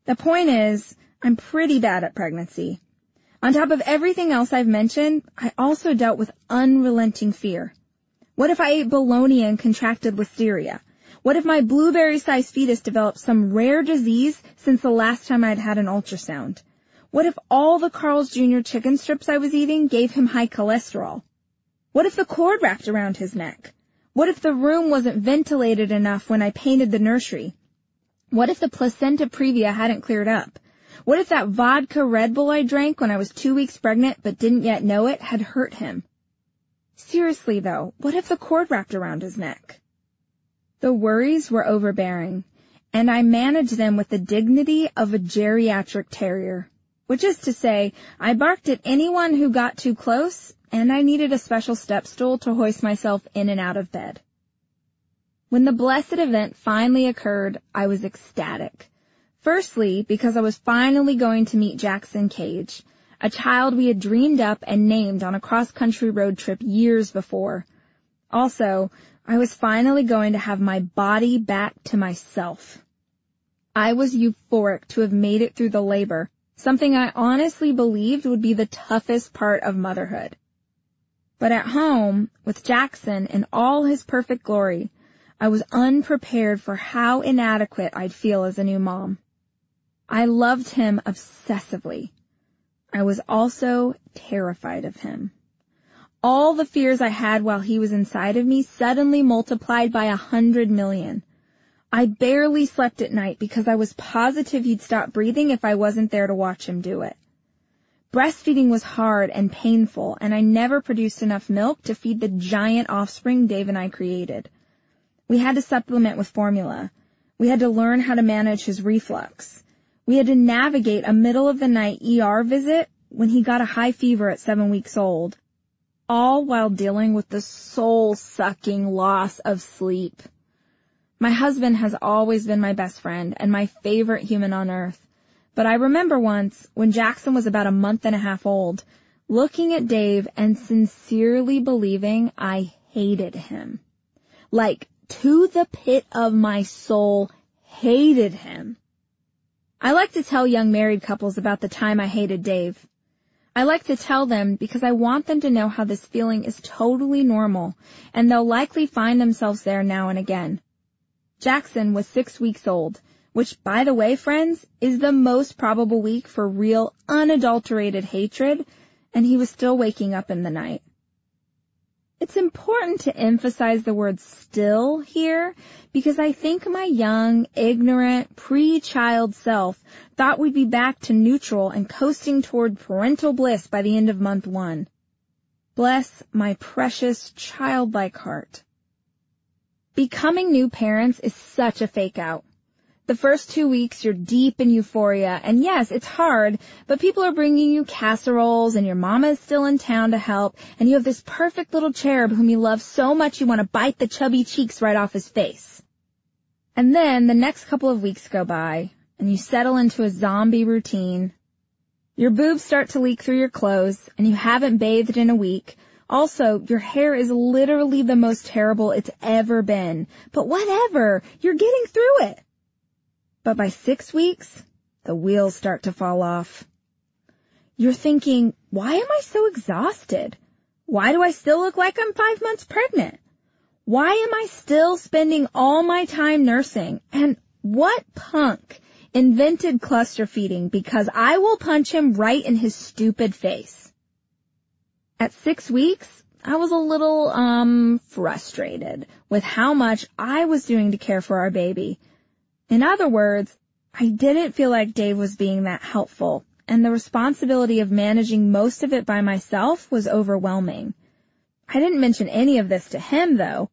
The point is, I'm pretty bad at pregnancy. On top of everything else I've mentioned, I also dealt with unrelenting fear. What if I ate bologna and contracted listeria? What if my blueberry-sized fetus developed some rare disease since the last time I'd had an ultrasound? What if all the Carl's Jr. chicken strips I was eating gave him high cholesterol? What if the cord wrapped around his neck? What if the room wasn't ventilated enough when I painted the nursery? What if the placenta previa hadn't cleared up? What if that vodka Red Bull I drank when I was two weeks pregnant but didn't yet know it had hurt him? Seriously though, what if the cord wrapped around his neck? The worries were overbearing, and I managed them with the dignity of a geriatric terrier, which is to say, I barked at anyone who got too close, and I needed a special step stool to hoist myself in and out of bed. When the blessed event finally occurred, I was ecstatic. Firstly, because I was finally going to meet Jackson Cage, a child we had dreamed up and named on a cross-country road trip years before. Also, I was finally going to have my body back to myself. I was euphoric to have made it through the labor, something I honestly believed would be the toughest part of motherhood. But at home, with Jackson in all his perfect glory, I was unprepared for how inadequate I'd feel as a new mom. I loved him obsessively. I was also terrified of him. All the fears I had while he was inside of me suddenly multiplied by a hundred million. I barely slept at night because I was positive he'd stop breathing if I wasn't there to watch him do it. Breastfeeding was hard and painful, and I never produced enough milk to feed the giant offspring Dave and I created. We had to supplement with formula. We had to learn how to manage his reflux. We had to navigate a middle of the night ER visit when he got a high fever at seven weeks old, all while dealing with the soul sucking loss of sleep. My husband has always been my best friend and my favorite human on earth. But I remember once, when Jackson was about a month and a half old, looking at Dave and sincerely believing I hated him. Like, to the pit of my soul, hated him. I like to tell young married couples about the time I hated Dave. I like to tell them because I want them to know how this feeling is totally normal and they'll likely find themselves there now and again. Jackson was six weeks old, which by the way, friends, is the most probable week for real unadulterated hatred, and he was still waking up in the night. It's important to emphasize the word still here because I think my young, ignorant, pre-child self thought we'd be back to neutral and coasting toward parental bliss by the end of month one. Bless my precious childlike heart. Becoming new parents is such a fake out. The first two weeks you're deep in euphoria and yes, it's hard, but people are bringing you casseroles and your mama is still in town to help and you have this perfect little cherub whom you love so much you want to bite the chubby cheeks right off his face. And then the next couple of weeks go by and you settle into a zombie routine. Your boobs start to leak through your clothes and you haven't bathed in a week. Also, your hair is literally the most terrible it's ever been. But whatever, you're getting through it. But by six weeks, the wheels start to fall off. You're thinking, why am I so exhausted? Why do I still look like I'm five months pregnant? Why am I still spending all my time nursing? And what punk invented cluster feeding because I will punch him right in his stupid face. At six weeks, I was a little, um, frustrated with how much I was doing to care for our baby in other words, I didn't feel like Dave was being that helpful, and the responsibility of managing most of it by myself was overwhelming. I didn't mention any of this to him though.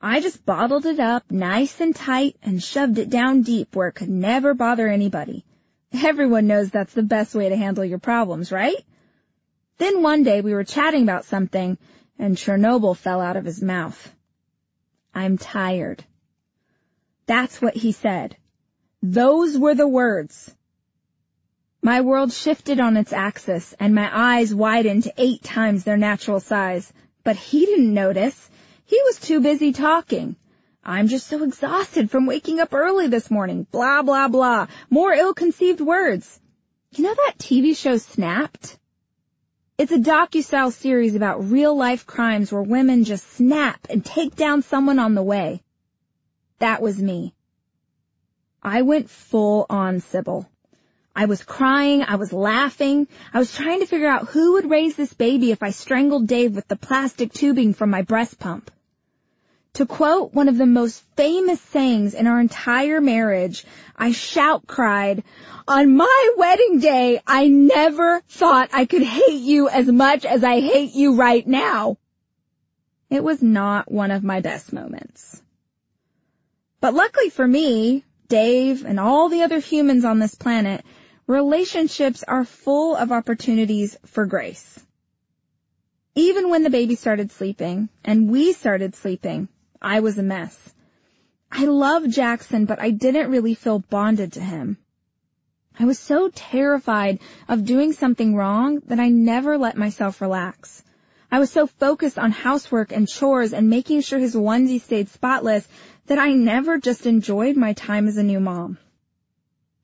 I just bottled it up nice and tight and shoved it down deep where it could never bother anybody. Everyone knows that's the best way to handle your problems, right? Then one day we were chatting about something and Chernobyl fell out of his mouth. I'm tired. That's what he said. Those were the words. My world shifted on its axis and my eyes widened to eight times their natural size, but he didn't notice. He was too busy talking. I'm just so exhausted from waking up early this morning. Blah, blah, blah. More ill-conceived words. You know that TV show Snapped? It's a docu-style series about real-life crimes where women just snap and take down someone on the way. That was me. I went full on Sybil. I was crying, I was laughing, I was trying to figure out who would raise this baby if I strangled Dave with the plastic tubing from my breast pump. To quote one of the most famous sayings in our entire marriage, I shout cried, on my wedding day, I never thought I could hate you as much as I hate you right now. It was not one of my best moments. But luckily for me, Dave, and all the other humans on this planet relationships are full of opportunities for grace. Even when the baby started sleeping and we started sleeping, I was a mess. I love Jackson, but I didn't really feel bonded to him. I was so terrified of doing something wrong that I never let myself relax. I was so focused on housework and chores and making sure his onesie stayed spotless that I never just enjoyed my time as a new mom.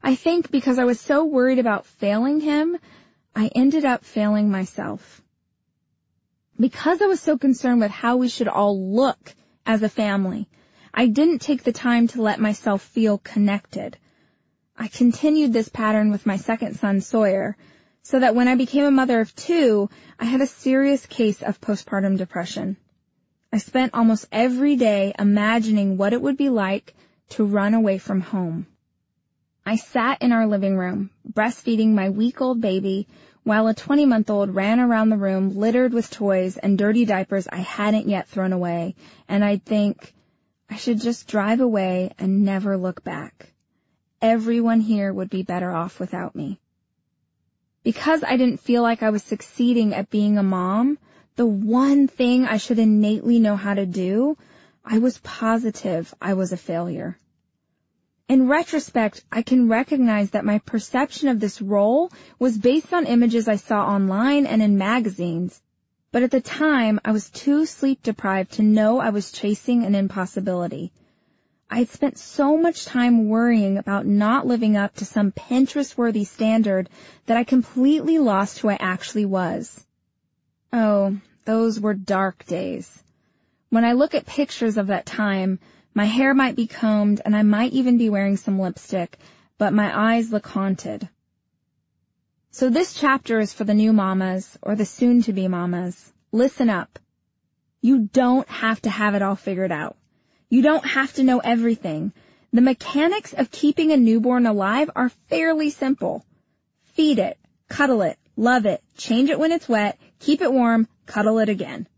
I think because I was so worried about failing him, I ended up failing myself. Because I was so concerned with how we should all look as a family, I didn't take the time to let myself feel connected. I continued this pattern with my second son, Sawyer, so that when I became a mother of two, I had a serious case of postpartum depression. I spent almost every day imagining what it would be like to run away from home. I sat in our living room, breastfeeding my week-old baby, while a 20-month-old ran around the room littered with toys and dirty diapers I hadn't yet thrown away, and I'd think, I should just drive away and never look back. Everyone here would be better off without me. Because I didn't feel like I was succeeding at being a mom, the one thing I should innately know how to do, I was positive I was a failure. In retrospect, I can recognize that my perception of this role was based on images I saw online and in magazines, but at the time I was too sleep deprived to know I was chasing an impossibility. I had spent so much time worrying about not living up to some Pinterest-worthy standard that I completely lost who I actually was. Oh, those were dark days. When I look at pictures of that time, my hair might be combed and I might even be wearing some lipstick, but my eyes look haunted. So this chapter is for the new mamas or the soon to be mamas. Listen up. You don't have to have it all figured out. You don't have to know everything. The mechanics of keeping a newborn alive are fairly simple. Feed it, cuddle it, love it, change it when it's wet, keep it warm, cuddle it again.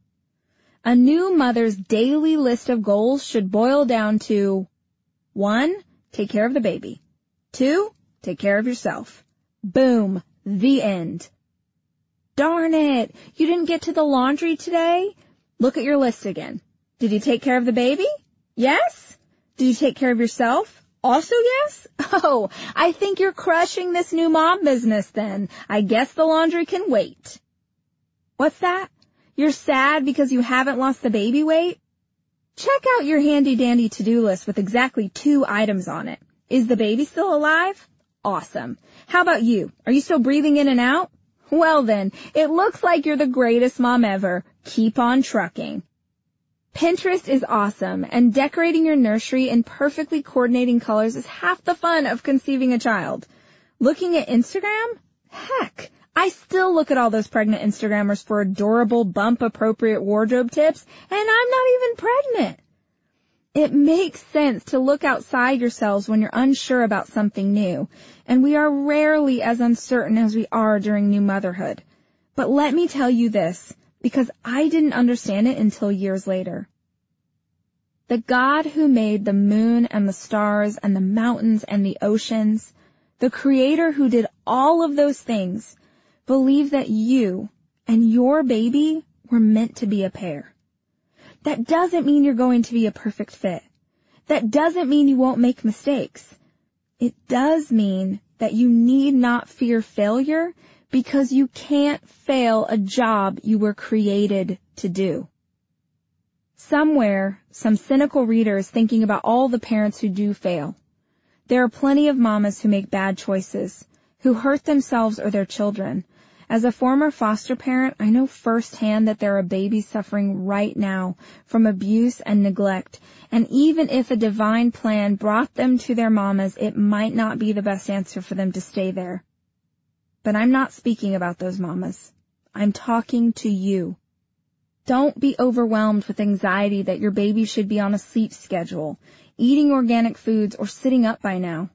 A new mother's daily list of goals should boil down to 1. Take care of the baby. 2. Take care of yourself. Boom. The end. Darn it. You didn't get to the laundry today? Look at your list again. Did you take care of the baby? Yes? Did you take care of yourself? Also yes? Oh, I think you're crushing this new mom business then. I guess the laundry can wait. What's that? You're sad because you haven't lost the baby weight? Check out your handy dandy to-do list with exactly two items on it. Is the baby still alive? Awesome. How about you? Are you still breathing in and out? Well then, it looks like you're the greatest mom ever. Keep on trucking. Pinterest is awesome, and decorating your nursery in perfectly coordinating colors is half the fun of conceiving a child. Looking at Instagram? Heck, I still look at all those pregnant Instagrammers for adorable bump appropriate wardrobe tips and I'm not even pregnant. It makes sense to look outside yourselves when you're unsure about something new, and we are rarely as uncertain as we are during new motherhood. But let me tell you this, because I didn't understand it until years later. The God who made the moon and the stars and the mountains and the oceans, the creator who did all of those things, Believe that you and your baby were meant to be a pair. That doesn't mean you're going to be a perfect fit. That doesn't mean you won't make mistakes. It does mean that you need not fear failure because you can't fail a job you were created to do. Somewhere, some cynical reader is thinking about all the parents who do fail. There are plenty of mamas who make bad choices, who hurt themselves or their children. As a former foster parent, I know firsthand that there are babies suffering right now from abuse and neglect, and even if a divine plan brought them to their mamas, it might not be the best answer for them to stay there. But I'm not speaking about those mamas. I'm talking to you. Don't be overwhelmed with anxiety that your baby should be on a sleep schedule, eating organic foods, or sitting up by now.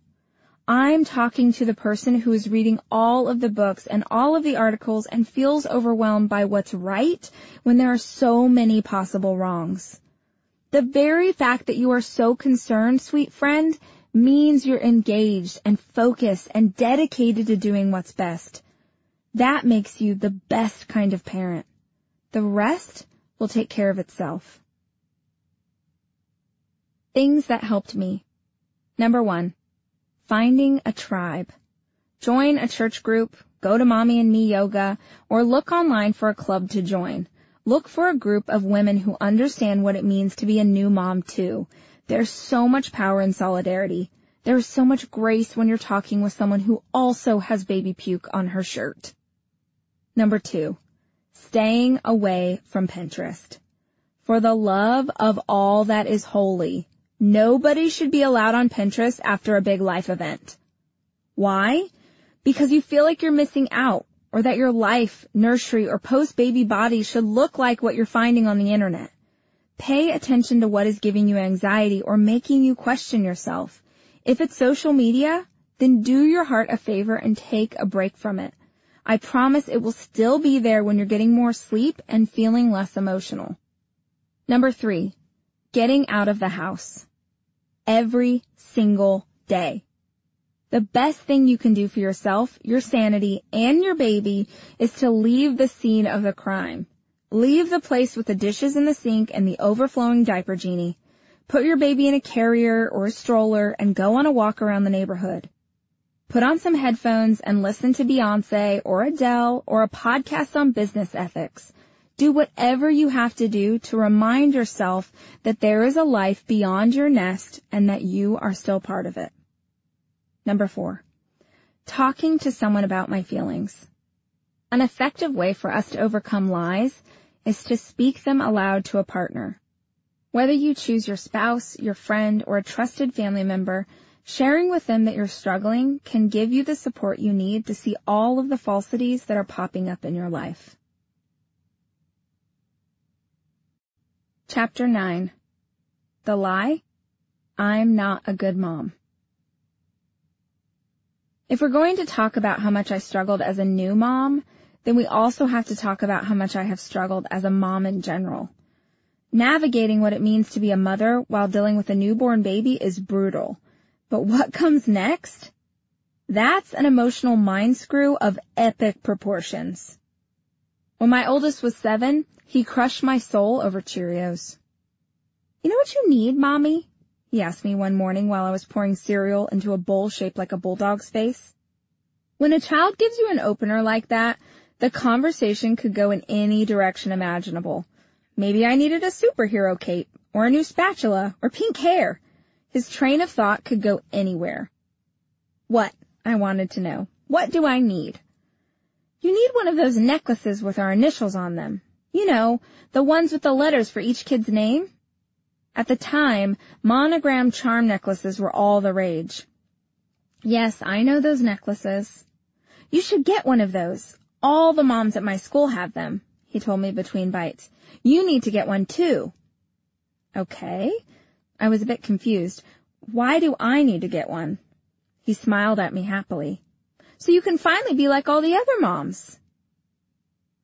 I'm talking to the person who is reading all of the books and all of the articles and feels overwhelmed by what's right when there are so many possible wrongs. The very fact that you are so concerned, sweet friend, means you're engaged and focused and dedicated to doing what's best. That makes you the best kind of parent. The rest will take care of itself. Things that helped me. Number one, finding a tribe. Join a church group, go to mommy and me yoga, or look online for a club to join. Look for a group of women who understand what it means to be a new mom too. There's so much power in solidarity. There is so much grace when you're talking with someone who also has baby puke on her shirt. Number two, staying away from Pinterest. For the love of all that is holy, nobody should be allowed on Pinterest after a big life event. Why? Because you feel like you're missing out or that your life, nursery, or post-baby body should look like what you're finding on the internet. Pay attention to what is giving you anxiety or making you question yourself. If it's social media, then do your heart a favor and take a break from it. I promise it will still be there when you're getting more sleep and feeling less emotional. Number three, getting out of the house. Every single day. The best thing you can do for yourself, your sanity, and your baby is to leave the scene of the crime. Leave the place with the dishes in the sink and the overflowing diaper genie. Put your baby in a carrier or a stroller and go on a walk around the neighborhood. Put on some headphones and listen to Beyonce or Adele or a podcast on business ethics. Do whatever you have to do to remind yourself that there is a life beyond your nest and that you are still part of it. Number four, talking to someone about my feelings. An effective way for us to overcome lies is to speak them aloud to a partner. Whether you choose your spouse, your friend, or a trusted family member, Sharing with them that you're struggling can give you the support you need to see all of the falsities that are popping up in your life. Chapter 9 The Lie I'm Not a Good Mom. If we're going to talk about how much I struggled as a new mom, then we also have to talk about how much I have struggled as a mom in general. Navigating what it means to be a mother while dealing with a newborn baby is brutal. But what comes next? That's an emotional mind screw of epic proportions. When my oldest was seven, he crushed my soul over Cheerios. You know what you need, mommy? He asked me one morning while I was pouring cereal into a bowl shaped like a bulldog's face. When a child gives you an opener like that, the conversation could go in any direction imaginable. Maybe I needed a superhero cape, or a new spatula, or pink hair. His train of thought could go anywhere. What? I wanted to know. What do I need? You need one of those necklaces with our initials on them. You know, the ones with the letters for each kid's name. At the time, monogram charm necklaces were all the rage. Yes, I know those necklaces. You should get one of those. All the moms at my school have them, he told me between bites. You need to get one too. Okay. I was a bit confused. Why do I need to get one? He smiled at me happily. So you can finally be like all the other moms.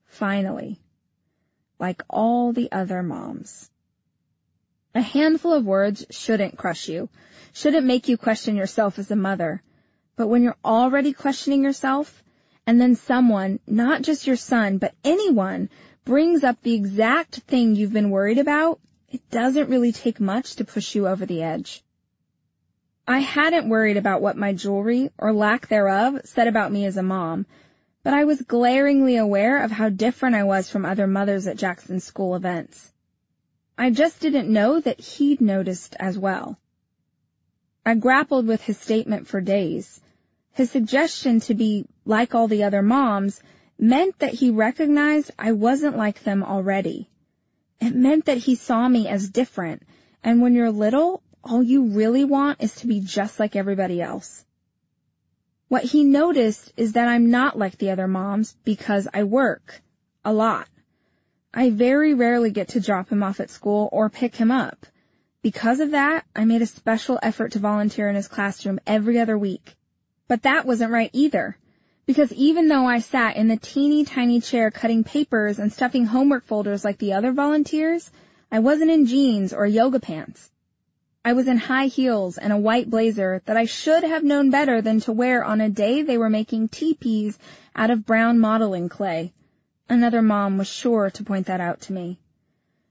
Finally. Like all the other moms. A handful of words shouldn't crush you, shouldn't make you question yourself as a mother. But when you're already questioning yourself, and then someone, not just your son, but anyone, brings up the exact thing you've been worried about, it doesn't really take much to push you over the edge. I hadn't worried about what my jewelry, or lack thereof, said about me as a mom, but I was glaringly aware of how different I was from other mothers at Jackson's school events. I just didn't know that he'd noticed as well. I grappled with his statement for days. His suggestion to be like all the other moms meant that he recognized I wasn't like them already. It meant that he saw me as different, and when you're little, all you really want is to be just like everybody else. What he noticed is that I'm not like the other moms because I work. A lot. I very rarely get to drop him off at school or pick him up. Because of that, I made a special effort to volunteer in his classroom every other week. But that wasn't right either. Because even though I sat in the teeny tiny chair cutting papers and stuffing homework folders like the other volunteers, I wasn't in jeans or yoga pants. I was in high heels and a white blazer that I should have known better than to wear on a day they were making teepees out of brown modeling clay. Another mom was sure to point that out to me.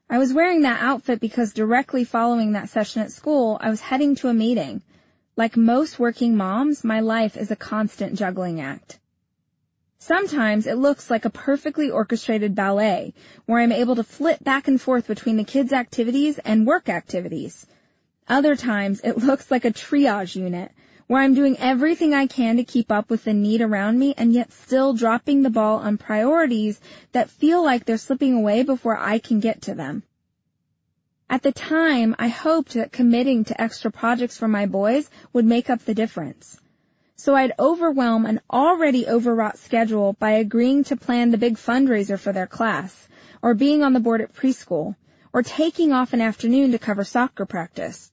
I was wearing that outfit because directly following that session at school, I was heading to a meeting. Like most working moms, my life is a constant juggling act. Sometimes it looks like a perfectly orchestrated ballet where I'm able to flip back and forth between the kids' activities and work activities. Other times it looks like a triage unit where I'm doing everything I can to keep up with the need around me and yet still dropping the ball on priorities that feel like they're slipping away before I can get to them. At the time, I hoped that committing to extra projects for my boys would make up the difference so I'd overwhelm an already overwrought schedule by agreeing to plan the big fundraiser for their class, or being on the board at preschool, or taking off an afternoon to cover soccer practice.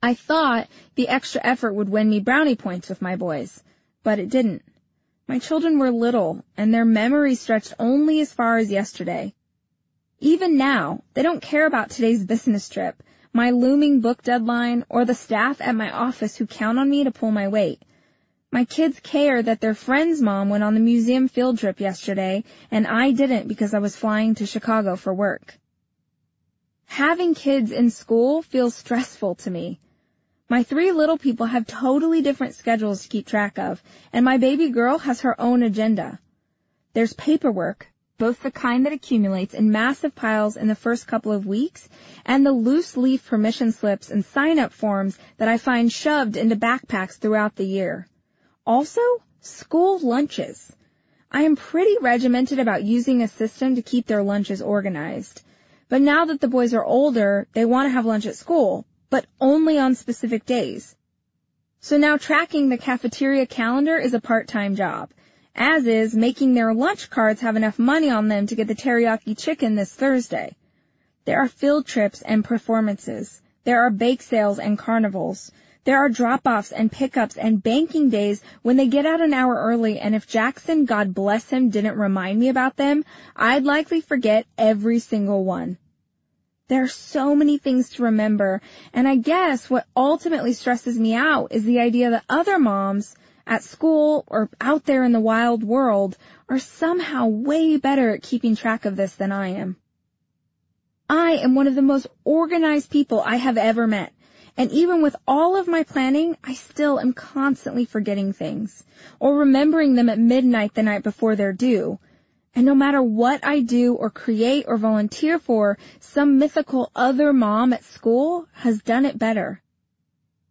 I thought the extra effort would win me brownie points with my boys, but it didn't. My children were little, and their memory stretched only as far as yesterday. Even now, they don't care about today's business trip, my looming book deadline, or the staff at my office who count on me to pull my weight. My kids care that their friend's mom went on the museum field trip yesterday and I didn't because I was flying to Chicago for work. Having kids in school feels stressful to me. My three little people have totally different schedules to keep track of, and my baby girl has her own agenda. There's paperwork, both the kind that accumulates in massive piles in the first couple of weeks and the loose leaf permission slips and sign up forms that I find shoved into backpacks throughout the year. Also, school lunches. I am pretty regimented about using a system to keep their lunches organized. But now that the boys are older, they want to have lunch at school, but only on specific days. So now tracking the cafeteria calendar is a part-time job, as is making their lunch cards have enough money on them to get the teriyaki chicken this Thursday. There are field trips and performances. There are bake sales and carnivals. There are drop-offs and pickups and banking days when they get out an hour early and if Jackson, God bless him, didn't remind me about them, I'd likely forget every single one. There are so many things to remember, and I guess what ultimately stresses me out is the idea that other moms at school or out there in the wild world are somehow way better at keeping track of this than I am. I am one of the most organized people I have ever met. And even with all of my planning, I still am constantly forgetting things or remembering them at midnight the night before they're due. And no matter what I do or create or volunteer for, some mythical other mom at school has done it better.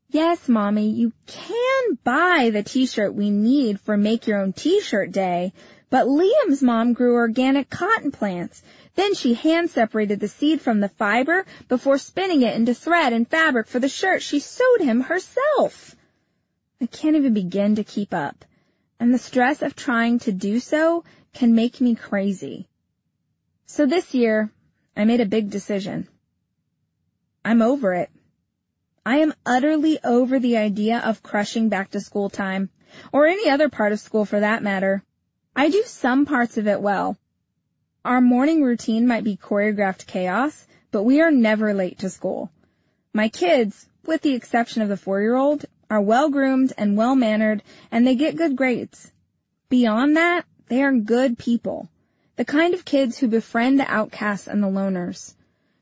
Yes, mommy, you can buy the t-shirt we need for make your own t-shirt day, but Liam's mom grew organic cotton plants then she hand separated the seed from the fiber before spinning it into thread and fabric for the shirt she sewed him herself. I can't even begin to keep up, and the stress of trying to do so can make me crazy. So this year, I made a big decision. I'm over it. I am utterly over the idea of crushing back to school time, or any other part of school for that matter. I do some parts of it well, our morning routine might be choreographed chaos, but we are never late to school. My kids, with the exception of the four-year-old, are well-groomed and well-mannered, and they get good grades. Beyond that, they are good people. The kind of kids who befriend the outcasts and the loners.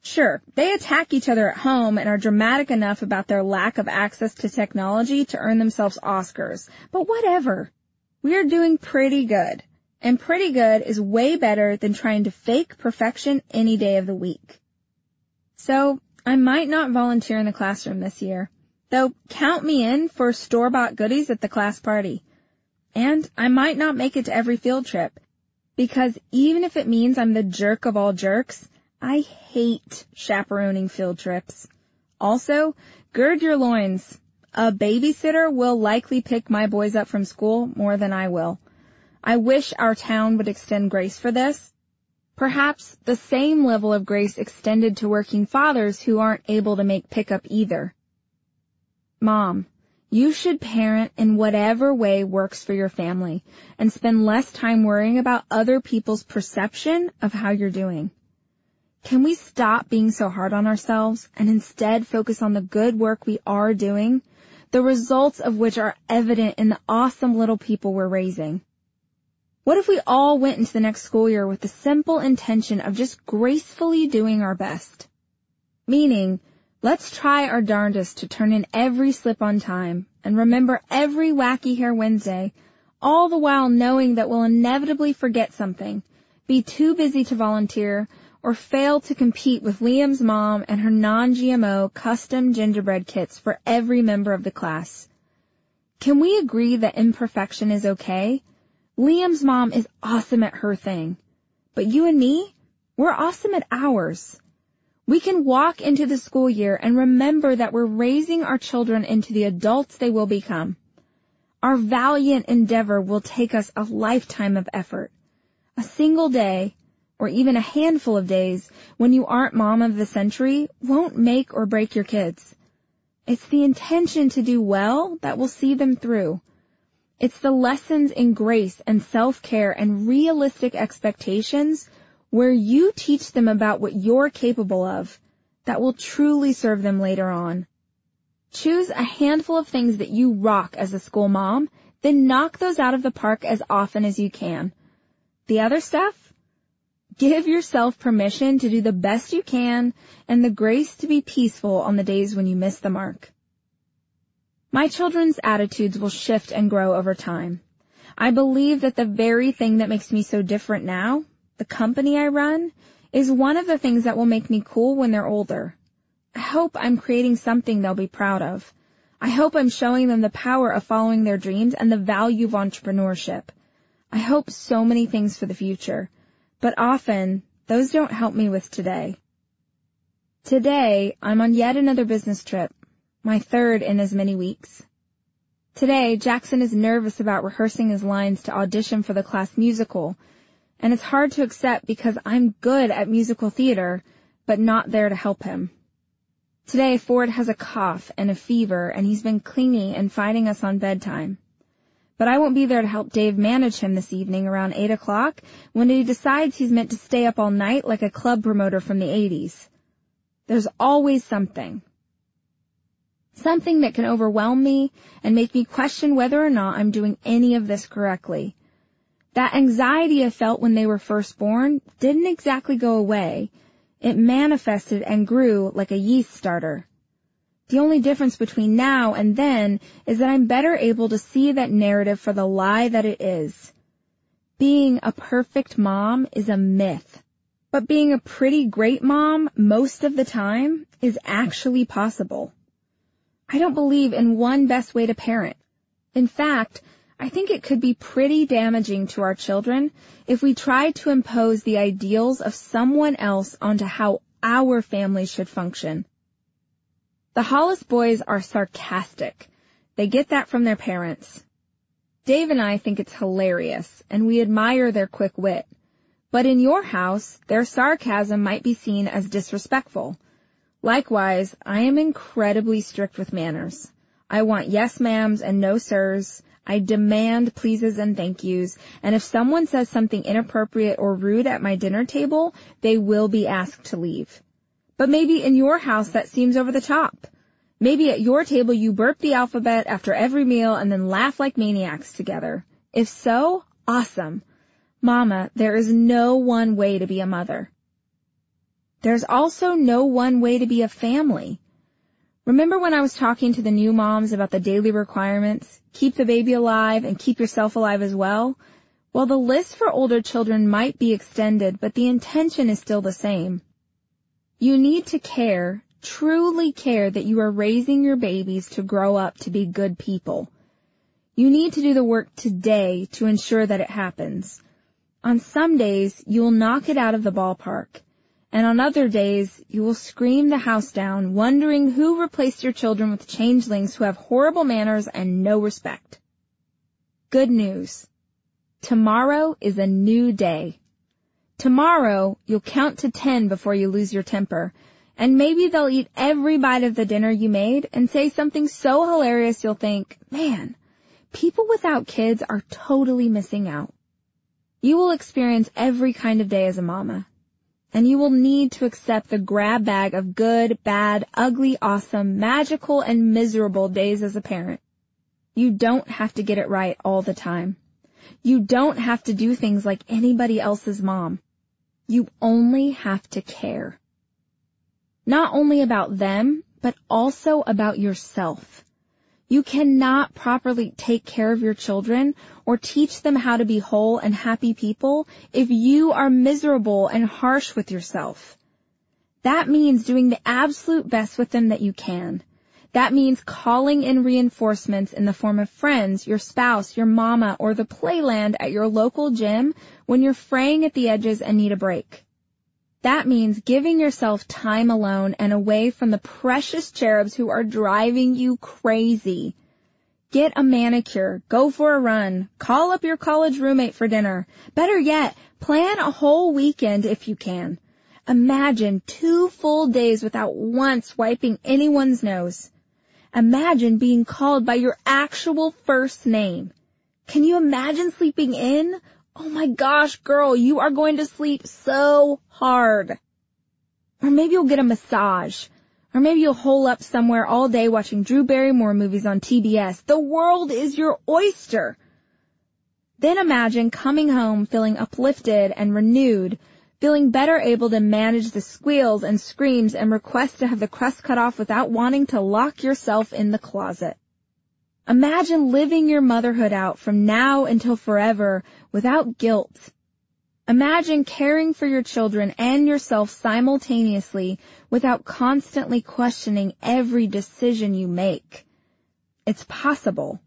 Sure, they attack each other at home and are dramatic enough about their lack of access to technology to earn themselves Oscars, but whatever. We are doing pretty good. And pretty good is way better than trying to fake perfection any day of the week. So I might not volunteer in the classroom this year, though count me in for store-bought goodies at the class party. And I might not make it to every field trip, because even if it means I'm the jerk of all jerks, I hate chaperoning field trips. Also, gird your loins. A babysitter will likely pick my boys up from school more than I will. I wish our town would extend grace for this. Perhaps the same level of grace extended to working fathers who aren't able to make pickup either. Mom, you should parent in whatever way works for your family and spend less time worrying about other people's perception of how you're doing. Can we stop being so hard on ourselves and instead focus on the good work we are doing, the results of which are evident in the awesome little people we're raising? What if we all went into the next school year with the simple intention of just gracefully doing our best? Meaning, let's try our darndest to turn in every slip on time and remember every wacky hair Wednesday, all the while knowing that we'll inevitably forget something, be too busy to volunteer, or fail to compete with Liam's mom and her non-GMO custom gingerbread kits for every member of the class. Can we agree that imperfection is okay? Liam's mom is awesome at her thing. But you and me, we're awesome at ours. We can walk into the school year and remember that we're raising our children into the adults they will become. Our valiant endeavor will take us a lifetime of effort. A single day, or even a handful of days when you aren't mom of the century won't make or break your kids. It's the intention to do well that will see them through. It's the lessons in grace and self-care and realistic expectations where you teach them about what you're capable of that will truly serve them later on. Choose a handful of things that you rock as a school mom, then knock those out of the park as often as you can. The other stuff? Give yourself permission to do the best you can and the grace to be peaceful on the days when you miss the mark. My children's attitudes will shift and grow over time. I believe that the very thing that makes me so different now, the company I run, is one of the things that will make me cool when they're older. I hope I'm creating something they'll be proud of. I hope I'm showing them the power of following their dreams and the value of entrepreneurship. I hope so many things for the future. But often, those don't help me with today. Today, I'm on yet another business trip, my third in as many weeks. Today, Jackson is nervous about rehearsing his lines to audition for the class musical, and it's hard to accept because I'm good at musical theater, but not there to help him. Today, Ford has a cough and a fever, and he's been clingy and fighting us on bedtime. But I won't be there to help Dave manage him this evening around 8 o'clock when he decides he's meant to stay up all night like a club promoter from the 80s. There's always something. Something that can overwhelm me and make me question whether or not I'm doing any of this correctly. That anxiety I felt when they were first born didn't exactly go away. It manifested and grew like a yeast starter. The only difference between now and then is that I'm better able to see that narrative for the lie that it is. Being a perfect mom is a myth. But being a pretty great mom most of the time is actually possible. I don't believe in one best way to parent. In fact, I think it could be pretty damaging to our children if we try to impose the ideals of someone else onto how our family should function. The Hollis boys are sarcastic. They get that from their parents. Dave and I think it's hilarious, and we admire their quick wit. But in your house, their sarcasm might be seen as disrespectful. Likewise, I am incredibly strict with manners. I want yes ma'ams and no sirs. I demand pleases and thank yous, and if someone says something inappropriate or rude at my dinner table, they will be asked to leave. But maybe in your house that seems over the top. Maybe at your table you burp the alphabet after every meal and then laugh like maniacs together. If so, awesome. Mama, there is no one way to be a mother. There's also no one way to be a family. Remember when I was talking to the new moms about the daily requirements? Keep the baby alive and keep yourself alive as well? Well, the list for older children might be extended, but the intention is still the same. You need to care, truly care that you are raising your babies to grow up to be good people. You need to do the work today to ensure that it happens. On some days, you will knock it out of the ballpark. And on other days, you will scream the house down, wondering who replaced your children with changelings who have horrible manners and no respect. Good news. Tomorrow is a new day. Tomorrow, you'll count to ten before you lose your temper, and maybe they'll eat every bite of the dinner you made and say something so hilarious you'll think, man, people without kids are totally missing out. You will experience every kind of day as a mama. And you will need to accept the grab bag of good, bad, ugly, awesome, magical, and miserable days as a parent. You don't have to get it right all the time. You don't have to do things like anybody else's mom. You only have to care. Not only about them, but also about yourself. You cannot properly take care of your children or teach them how to be whole and happy people if you are miserable and harsh with yourself. That means doing the absolute best with them that you can. That means calling in reinforcements in the form of friends, your spouse, your mama, or the playland at your local gym when you're fraying at the edges and need a break. That means giving yourself time alone and away from the precious cherubs who are driving you crazy. Get a manicure, go for a run, call up your college roommate for dinner. Better yet, plan a whole weekend if you can. Imagine two full days without once wiping anyone's nose. Imagine being called by your actual first name. Can you imagine sleeping in? Oh my gosh, girl, you are going to sleep so hard. Or maybe you'll get a massage. Or maybe you'll hole up somewhere all day watching Drew Barrymore movies on TBS. The world is your oyster. Then imagine coming home feeling uplifted and renewed, feeling better able to manage the squeals and screams and requests to have the crust cut off without wanting to lock yourself in the closet. Imagine living your motherhood out from now until forever without guilt. Imagine caring for your children and yourself simultaneously without constantly questioning every decision you make. It's possible.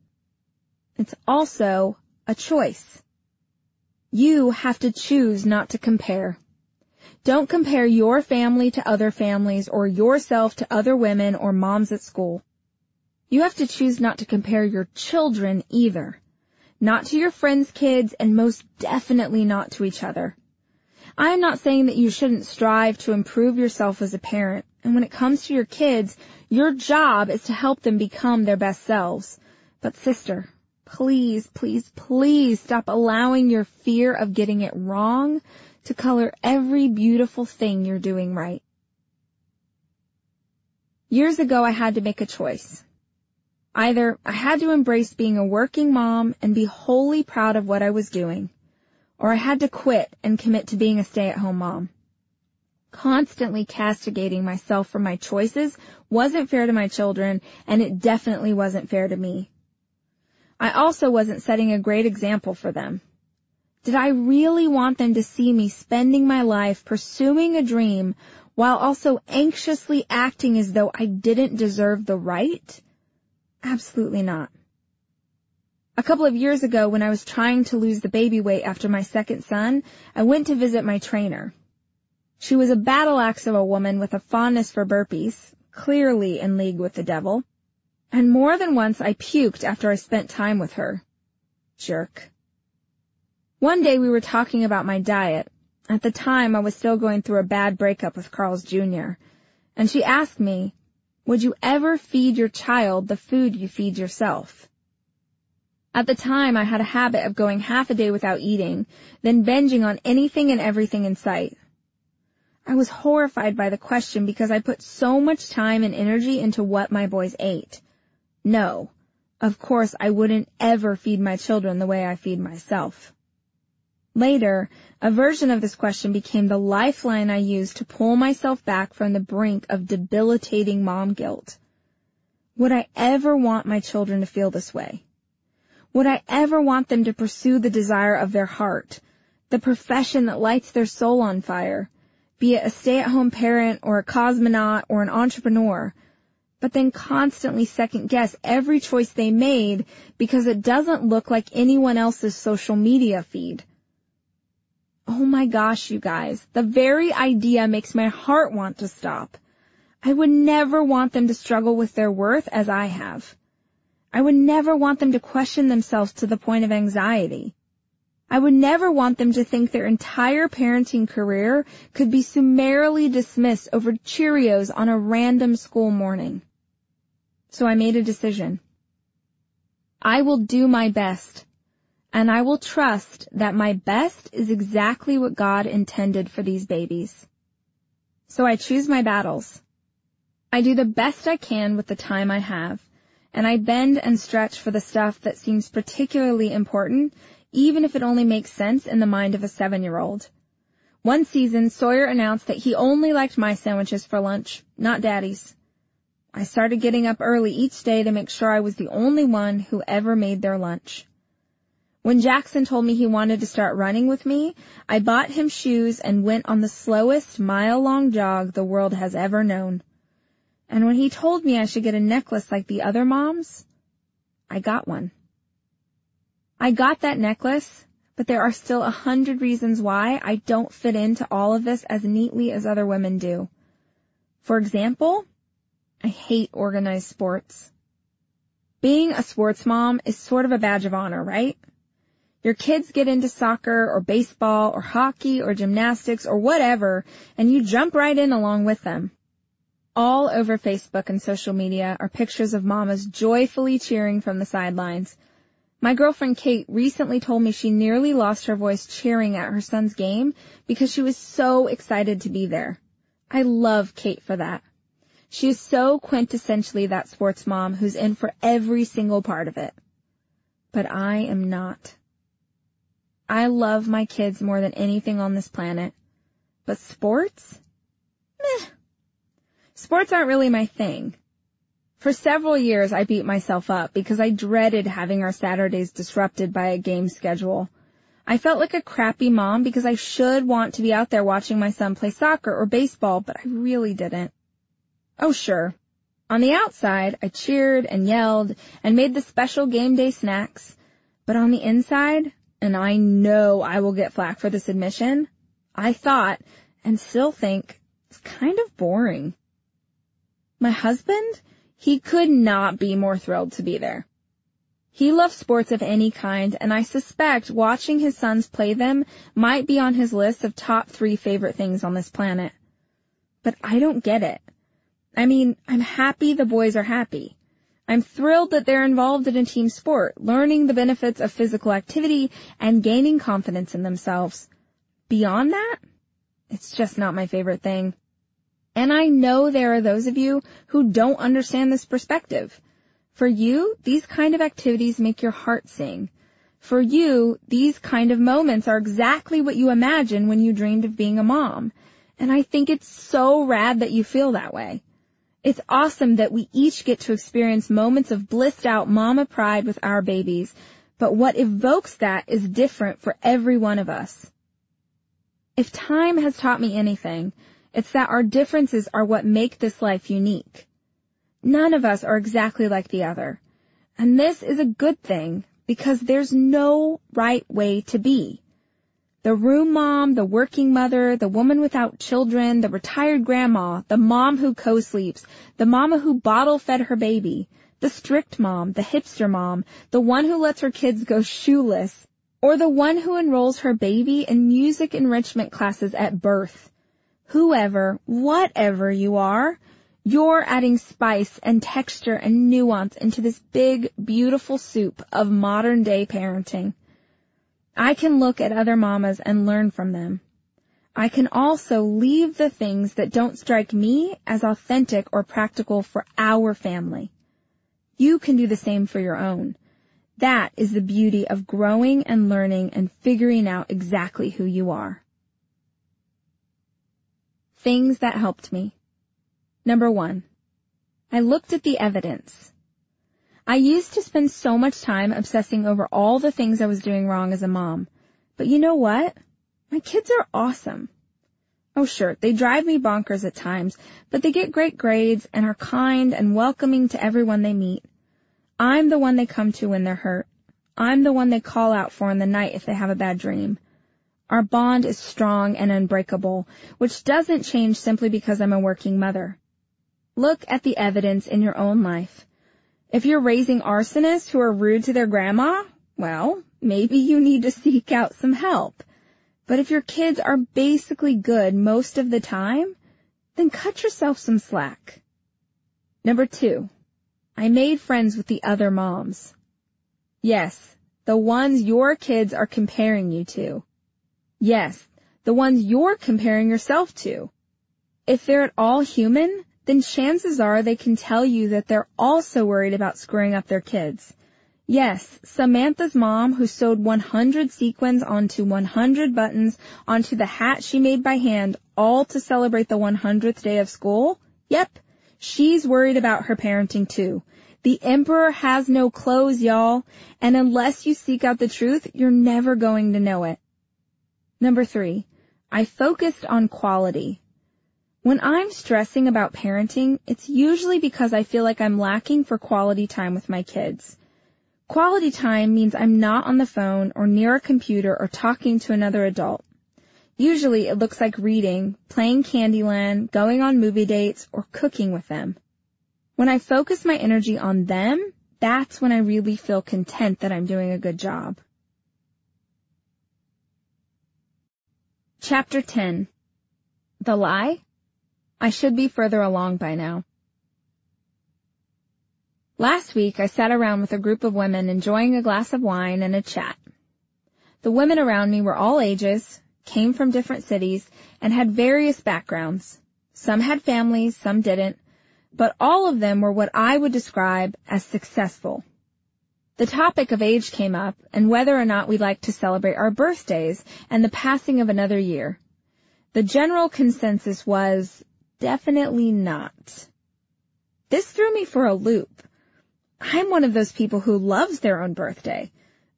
It's also a choice. You have to choose not to compare. Don't compare your family to other families or yourself to other women or moms at school. You have to choose not to compare your children either. Not to your friends' kids and most definitely not to each other. I am not saying that you shouldn't strive to improve yourself as a parent. And when it comes to your kids, your job is to help them become their best selves. But sister, please, please, please stop allowing your fear of getting it wrong to color every beautiful thing you're doing right. Years ago I had to make a choice. Either I had to embrace being a working mom and be wholly proud of what I was doing, or I had to quit and commit to being a stay-at-home mom. Constantly castigating myself for my choices wasn't fair to my children, and it definitely wasn't fair to me. I also wasn't setting a great example for them. Did I really want them to see me spending my life pursuing a dream while also anxiously acting as though I didn't deserve the right? Absolutely not. A couple of years ago when I was trying to lose the baby weight after my second son, I went to visit my trainer. She was a battle axe of a woman with a fondness for burpees, clearly in league with the devil, and more than once I puked after I spent time with her. Jerk. One day we were talking about my diet. At the time I was still going through a bad breakup with Carl's Jr., and she asked me, would you ever feed your child the food you feed yourself? At the time, I had a habit of going half a day without eating, then binging on anything and everything in sight. I was horrified by the question because I put so much time and energy into what my boys ate. No, of course I wouldn't ever feed my children the way I feed myself. Later, a version of this question became the lifeline I used to pull myself back from the brink of debilitating mom guilt. Would I ever want my children to feel this way? Would I ever want them to pursue the desire of their heart, the profession that lights their soul on fire, be it a stay-at-home parent or a cosmonaut or an entrepreneur, but then constantly second guess every choice they made because it doesn't look like anyone else's social media feed. Oh my gosh, you guys, the very idea makes my heart want to stop. I would never want them to struggle with their worth as I have. I would never want them to question themselves to the point of anxiety. I would never want them to think their entire parenting career could be summarily dismissed over Cheerios on a random school morning. So I made a decision. I will do my best, and I will trust that my best is exactly what God intended for these babies. So I choose my battles. I do the best I can with the time I have, and I bend and stretch for the stuff that seems particularly important even if it only makes sense in the mind of a seven-year-old. One season, Sawyer announced that he only liked my sandwiches for lunch, not Daddy's. I started getting up early each day to make sure I was the only one who ever made their lunch. When Jackson told me he wanted to start running with me, I bought him shoes and went on the slowest mile-long jog the world has ever known. And when he told me I should get a necklace like the other moms, I got one. I got that necklace, but there are still a hundred reasons why I don't fit into all of this as neatly as other women do. For example, I hate organized sports. Being a sports mom is sort of a badge of honor, right? Your kids get into soccer or baseball or hockey or gymnastics or whatever, and you jump right in along with them. All over Facebook and social media are pictures of mamas joyfully cheering from the sidelines, my girlfriend Kate recently told me she nearly lost her voice cheering at her son's game because she was so excited to be there. I love Kate for that. She is so quintessentially that sports mom who's in for every single part of it. But I am not. I love my kids more than anything on this planet. But sports? Meh. Sports aren't really my thing. For several years, I beat myself up because I dreaded having our Saturdays disrupted by a game schedule. I felt like a crappy mom because I should want to be out there watching my son play soccer or baseball, but I really didn't. Oh sure. On the outside, I cheered and yelled and made the special game day snacks. But on the inside, and I know I will get flack for this admission, I thought, and still think, it's kind of boring. My husband? He could not be more thrilled to be there. He loves sports of any kind, and I suspect watching his sons play them might be on his list of top three favorite things on this planet. But I don't get it. I mean, I'm happy the boys are happy. I'm thrilled that they're involved in a team sport, learning the benefits of physical activity and gaining confidence in themselves. Beyond that, it's just not my favorite thing. And I know there are those of you who don't understand this perspective. For you, these kind of activities make your heart sing. For you, these kind of moments are exactly what you imagined when you dreamed of being a mom. And I think it's so rad that you feel that way. It's awesome that we each get to experience moments of blissed out mama pride with our babies, but what evokes that is different for every one of us. If time has taught me anything, it's that our differences are what make this life unique. None of us are exactly like the other. And this is a good thing because there's no right way to be. The room mom, the working mother, the woman without children, the retired grandma, the mom who co-sleeps, the mama who bottle fed her baby, the strict mom, the hipster mom, the one who lets her kids go shoeless, or the one who enrolls her baby in music enrichment classes at birth whoever, whatever you are, you're adding spice and texture and nuance into this big, beautiful soup of modern day parenting. I can look at other mamas and learn from them. I can also leave the things that don't strike me as authentic or practical for our family. You can do the same for your own. That is the beauty of growing and learning and figuring out exactly who you are. Things that helped me. Number one, I looked at the evidence. I used to spend so much time obsessing over all the things I was doing wrong as a mom. But you know what? My kids are awesome. Oh sure, they drive me bonkers at times, but they get great grades and are kind and welcoming to everyone they meet. I'm the one they come to when they're hurt. I'm the one they call out for in the night if they have a bad dream. Our bond is strong and unbreakable, which doesn't change simply because I'm a working mother. Look at the evidence in your own life. If you're raising arsonists who are rude to their grandma, well, maybe you need to seek out some help. But if your kids are basically good most of the time, then cut yourself some slack. Number two, I made friends with the other moms. Yes, the ones your kids are comparing you to. Yes, the ones you're comparing yourself to. If they're at all human, then chances are they can tell you that they're also worried about screwing up their kids. Yes, Samantha's mom who sewed 100 sequins onto 100 buttons onto the hat she made by hand all to celebrate the 100th day of school. Yep, she's worried about her parenting too. The emperor has no clothes, y'all, and unless you seek out the truth, you're never going to know it. Number three, I focused on quality. When I'm stressing about parenting, it's usually because I feel like I'm lacking for quality time with my kids. Quality time means I'm not on the phone or near a computer or talking to another adult. Usually it looks like reading, playing Candyland, going on movie dates, or cooking with them. When I focus my energy on them, that's when I really feel content that I'm doing a good job. Chapter 10 The Lie? I should be further along by now. Last week I sat around with a group of women enjoying a glass of wine and a chat. The women around me were all ages, came from different cities, and had various backgrounds. Some had families, some didn't, but all of them were what I would describe as successful. The topic of age came up and whether or not we like to celebrate our birthdays and the passing of another year. The general consensus was definitely not. This threw me for a loop. I'm one of those people who loves their own birthday.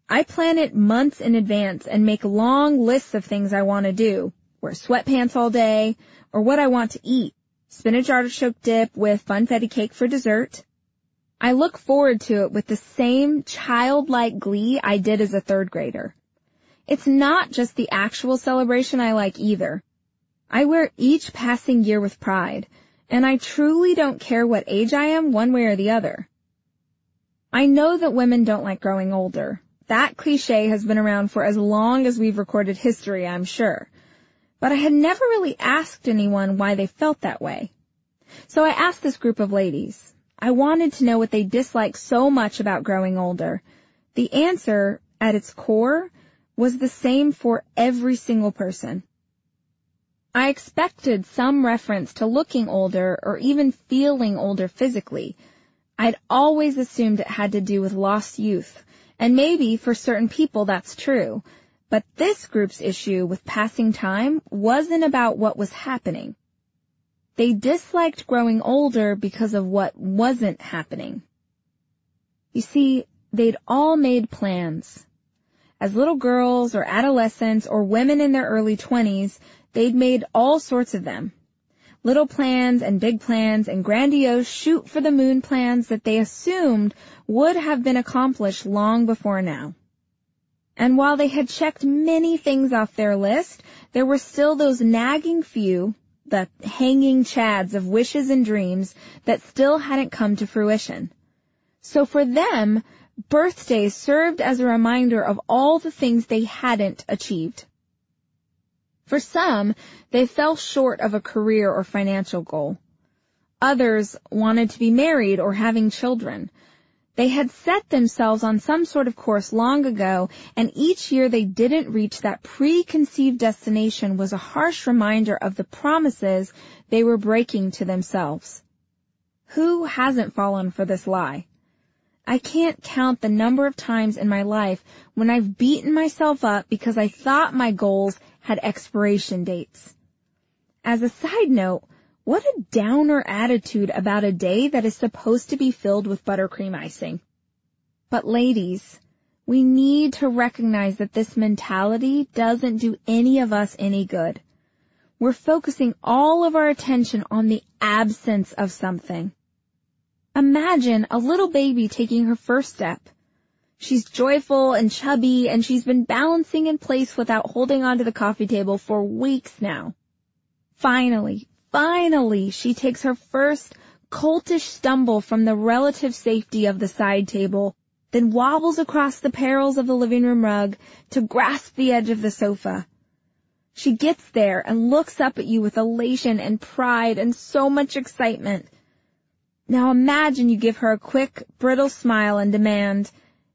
I plan it months in advance and make long lists of things I want to do. Wear sweatpants all day, or what I want to eat. Spinach artichoke dip with funfetti cake for dessert. I look forward to it with the same childlike glee I did as a third grader. It's not just the actual celebration I like either. I wear each passing year with pride, and I truly don't care what age I am one way or the other. I know that women don't like growing older. That cliche has been around for as long as we've recorded history, I'm sure. But I had never really asked anyone why they felt that way. So I asked this group of ladies. I wanted to know what they disliked so much about growing older. The answer, at its core, was the same for every single person. I expected some reference to looking older or even feeling older physically, I'd always assumed it had to do with lost youth, and maybe for certain people that's true. But this group's issue with passing time wasn't about what was happening. They disliked growing older because of what wasn't happening. You see, they'd all made plans. As little girls or adolescents or women in their early twenties, they'd made all sorts of them little plans and big plans and grandiose shoot for the moon plans that they assumed would have been accomplished long before now. And while they had checked many things off their list, there were still those nagging few, the hanging chads of wishes and dreams that still hadn't come to fruition. So for them, birthdays served as a reminder of all the things they hadn't achieved. For some, they fell short of a career or financial goal. Others wanted to be married or having children. They had set themselves on some sort of course long ago, and each year they didn't reach that preconceived destination was a harsh reminder of the promises they were breaking to themselves. Who hasn't fallen for this lie? I can't count the number of times in my life when I've beaten myself up because I thought my goals had expiration dates. As a side note, what a downer attitude about a day that is supposed to be filled with buttercream icing. But ladies, we need to recognize that this mentality doesn't do any of us any good. we're focusing all of our attention on the absence of something. Imagine a little baby taking her first step. She's joyful and chubby and she's been balancing in place without holding onto the coffee table for weeks now. Finally, finally, she takes her first coltish stumble from the relative safety of the side table, then wobbles across the perils of the living room rug to grasp the edge of the sofa. She gets there and looks up at you with elation and pride and so much excitement. Now imagine you give her a quick, brittle smile and demand,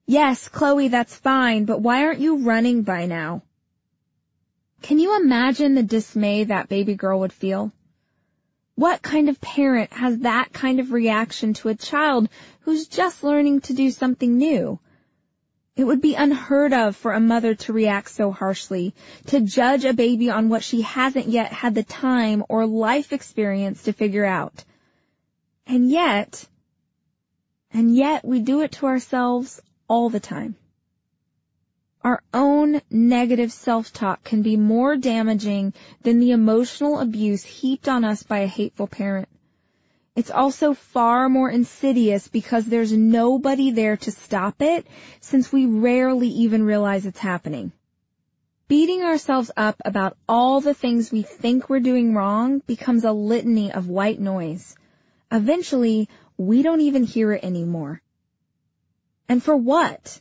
yes, Chloe, that's fine, but why aren't you running by now? Can you imagine the dismay that baby girl would feel? What kind of parent has that kind of reaction to a child who's just learning to do something new? It would be unheard of for a mother to react so harshly, to judge a baby on what she hasn't yet had the time or life experience to figure out. And yet, and yet we do it to ourselves all the time. Our own negative self-talk can be more damaging than the emotional abuse heaped on us by a hateful parent. It's also far more insidious because there's nobody there to stop it since we rarely even realize it's happening. Beating ourselves up about all the things we think we're doing wrong becomes a litany of white noise. Eventually, we don't even hear it anymore. And for what?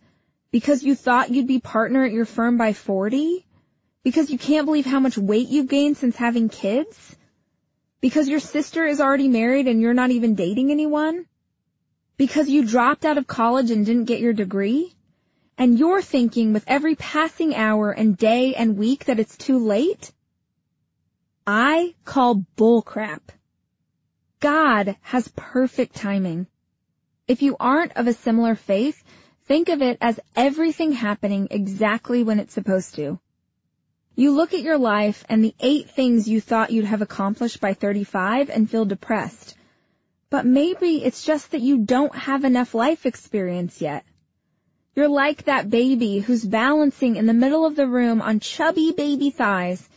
Because you thought you'd be partner at your firm by 40? Because you can't believe how much weight you've gained since having kids? Because your sister is already married and you're not even dating anyone? Because you dropped out of college and didn't get your degree? And you're thinking with every passing hour and day and week that it's too late? I call bullcrap. God has perfect timing. If you aren't of a similar faith, think of it as everything happening exactly when it's supposed to. You look at your life and the eight things you thought you'd have accomplished by 35 and feel depressed. But maybe it's just that you don't have enough life experience yet. You're like that baby who's balancing in the middle of the room on chubby baby thighs.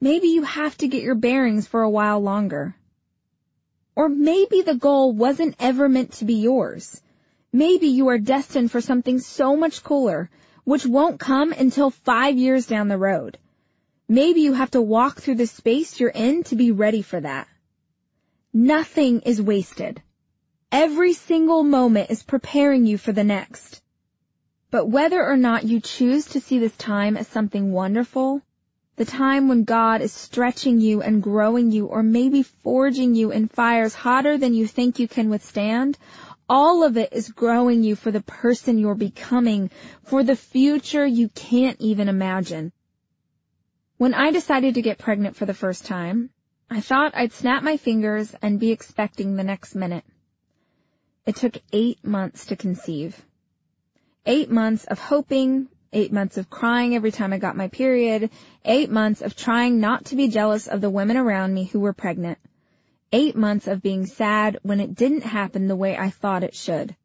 Maybe you have to get your bearings for a while longer. Or maybe the goal wasn't ever meant to be yours. Maybe you are destined for something so much cooler, which won't come until five years down the road. Maybe you have to walk through the space you're in to be ready for that. Nothing is wasted. Every single moment is preparing you for the next. But whether or not you choose to see this time as something wonderful the time when God is stretching you and growing you or maybe forging you in fires hotter than you think you can withstand, all of it is growing you for the person you're becoming, for the future you can't even imagine. When I decided to get pregnant for the first time, I thought I'd snap my fingers and be expecting the next minute. It took eight months to conceive. Eight months of hoping, eight months of crying every time I got my period, eight months of trying not to be jealous of the women around me who were pregnant, eight months of being sad when it didn't happen the way I thought it should.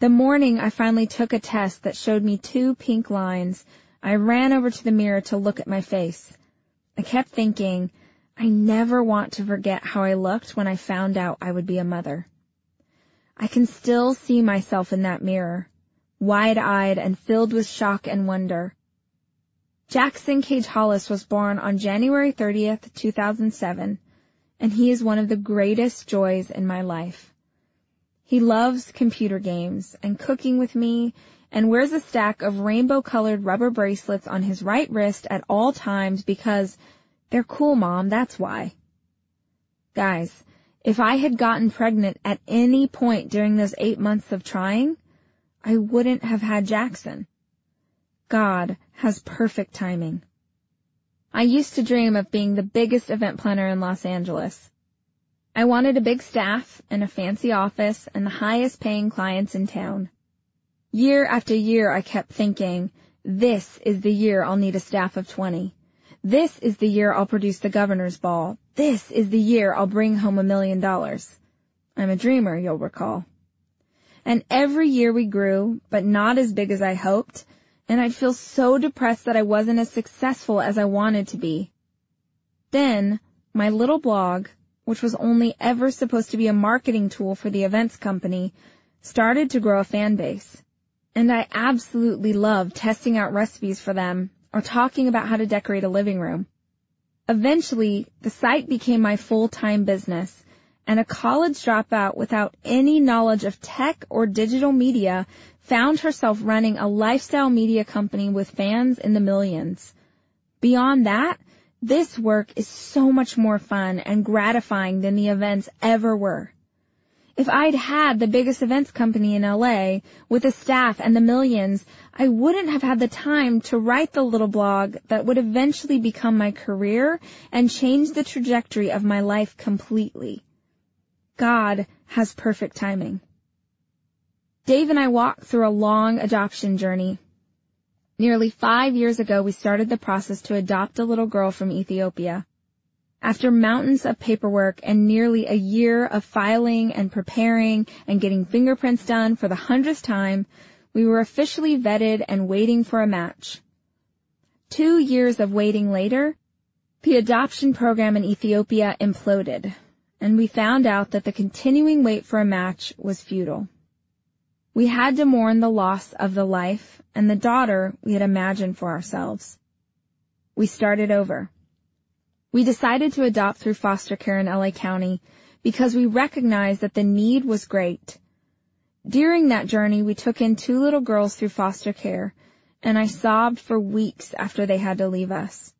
The morning I finally took a test that showed me two pink lines, I ran over to the mirror to look at my face. I kept thinking, I never want to forget how I looked when I found out I would be a mother. I can still see myself in that mirror wide-eyed and filled with shock and wonder. Jackson Cage Hollis was born on January 30th, 2007, and he is one of the greatest joys in my life. He loves computer games and cooking with me and wears a stack of rainbow colored rubber bracelets on his right wrist at all times because they're cool mom, that's why. Guys, if I had gotten pregnant at any point during those eight months of trying, I wouldn't have had Jackson. God has perfect timing. I used to dream of being the biggest event planner in Los Angeles. I wanted a big staff and a fancy office and the highest paying clients in town. Year after year I kept thinking, this is the year I'll need a staff of 20. This is the year I'll produce the governor's ball. This is the year I'll bring home a million dollars. I'm a dreamer, you'll recall. And every year we grew, but not as big as I hoped, and I'd feel so depressed that I wasn't as successful as I wanted to be. Then, my little blog, which was only ever supposed to be a marketing tool for the events company, started to grow a fan base. And I absolutely loved testing out recipes for them or talking about how to decorate a living room. Eventually, the site became my full-time business and a college dropout without any knowledge of tech or digital media found herself running a lifestyle media company with fans in the millions. Beyond that, this work is so much more fun and gratifying than the events ever were. If I'd had the biggest events company in LA with a staff and the millions, I wouldn't have had the time to write the little blog that would eventually become my career and change the trajectory of my life completely. God has perfect timing. Dave and I walked through a long adoption journey. Nearly five years ago, we started the process to adopt a little girl from Ethiopia. After mountains of paperwork and nearly a year of filing and preparing and getting fingerprints done for the hundredth time, we were officially vetted and waiting for a match. Two years of waiting later, the adoption program in Ethiopia imploded, and we found out that the continuing wait for a match was futile. We had to mourn the loss of the life and the daughter we had imagined for ourselves. We started over. We decided to adopt through foster care in LA County because we recognized that the need was great. During that journey, we took in two little girls through foster care, and I sobbed for weeks after they had to leave us.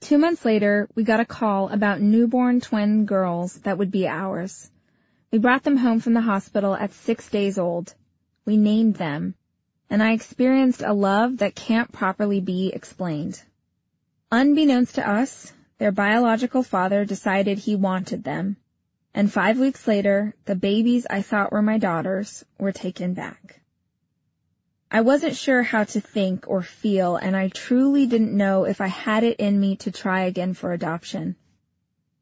Two months later, we got a call about newborn twin girls that would be ours. We brought them home from the hospital at six days old. We named them, and I experienced a love that can't properly be explained. Unbeknownst to us, their biological father decided he wanted them, and five weeks later, the babies I thought were my daughters were taken back. I wasn't sure how to think or feel, and I truly didn't know if I had it in me to try again for adoption.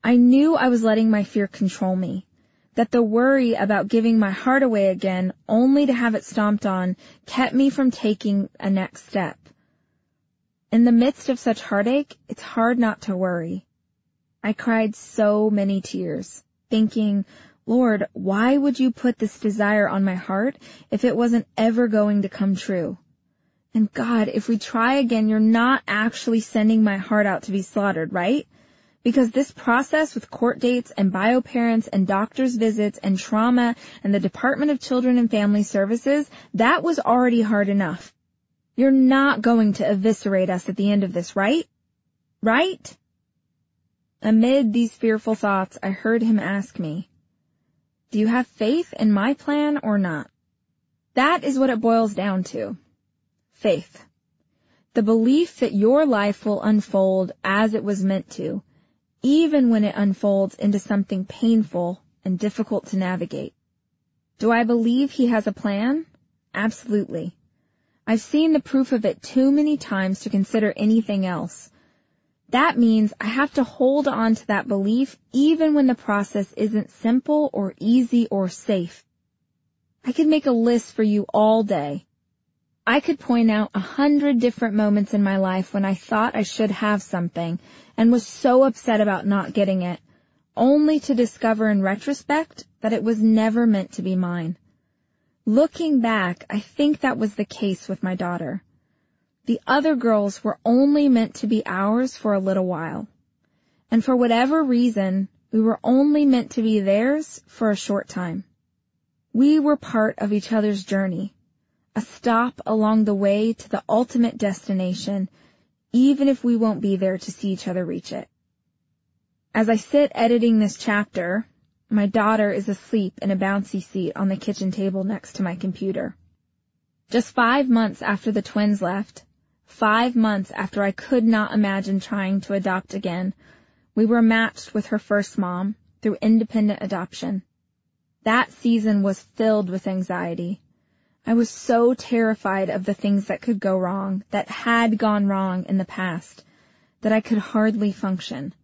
I knew I was letting my fear control me, that the worry about giving my heart away again only to have it stomped on kept me from taking a next step. In the midst of such heartache, it's hard not to worry. I cried so many tears, thinking, Lord, why would you put this desire on my heart if it wasn't ever going to come true? And God, if we try again, you're not actually sending my heart out to be slaughtered, right? Because this process with court dates and bio parents and doctor's visits and trauma and the Department of Children and Family Services, that was already hard enough. You're not going to eviscerate us at the end of this, right? Right? Amid these fearful thoughts, I heard him ask me, do you have faith in my plan or not? That is what it boils down to. Faith. The belief that your life will unfold as it was meant to, even when it unfolds into something painful and difficult to navigate. Do I believe he has a plan? Absolutely. I've seen the proof of it too many times to consider anything else. That means I have to hold on to that belief even when the process isn't simple or easy or safe. I could make a list for you all day. I could point out a hundred different moments in my life when I thought I should have something and was so upset about not getting it, only to discover in retrospect that it was never meant to be mine. Looking back, I think that was the case with my daughter. The other girls were only meant to be ours for a little while. And for whatever reason, we were only meant to be theirs for a short time. We were part of each other's journey, a stop along the way to the ultimate destination, even if we won't be there to see each other reach it. As I sit editing this chapter, my daughter is asleep in a bouncy seat on the kitchen table next to my computer. Just five months after the twins left, five months after I could not imagine trying to adopt again, we were matched with her first mom through independent adoption. That season was filled with anxiety. I was so terrified of the things that could go wrong, that had gone wrong in the past, that I could hardly function.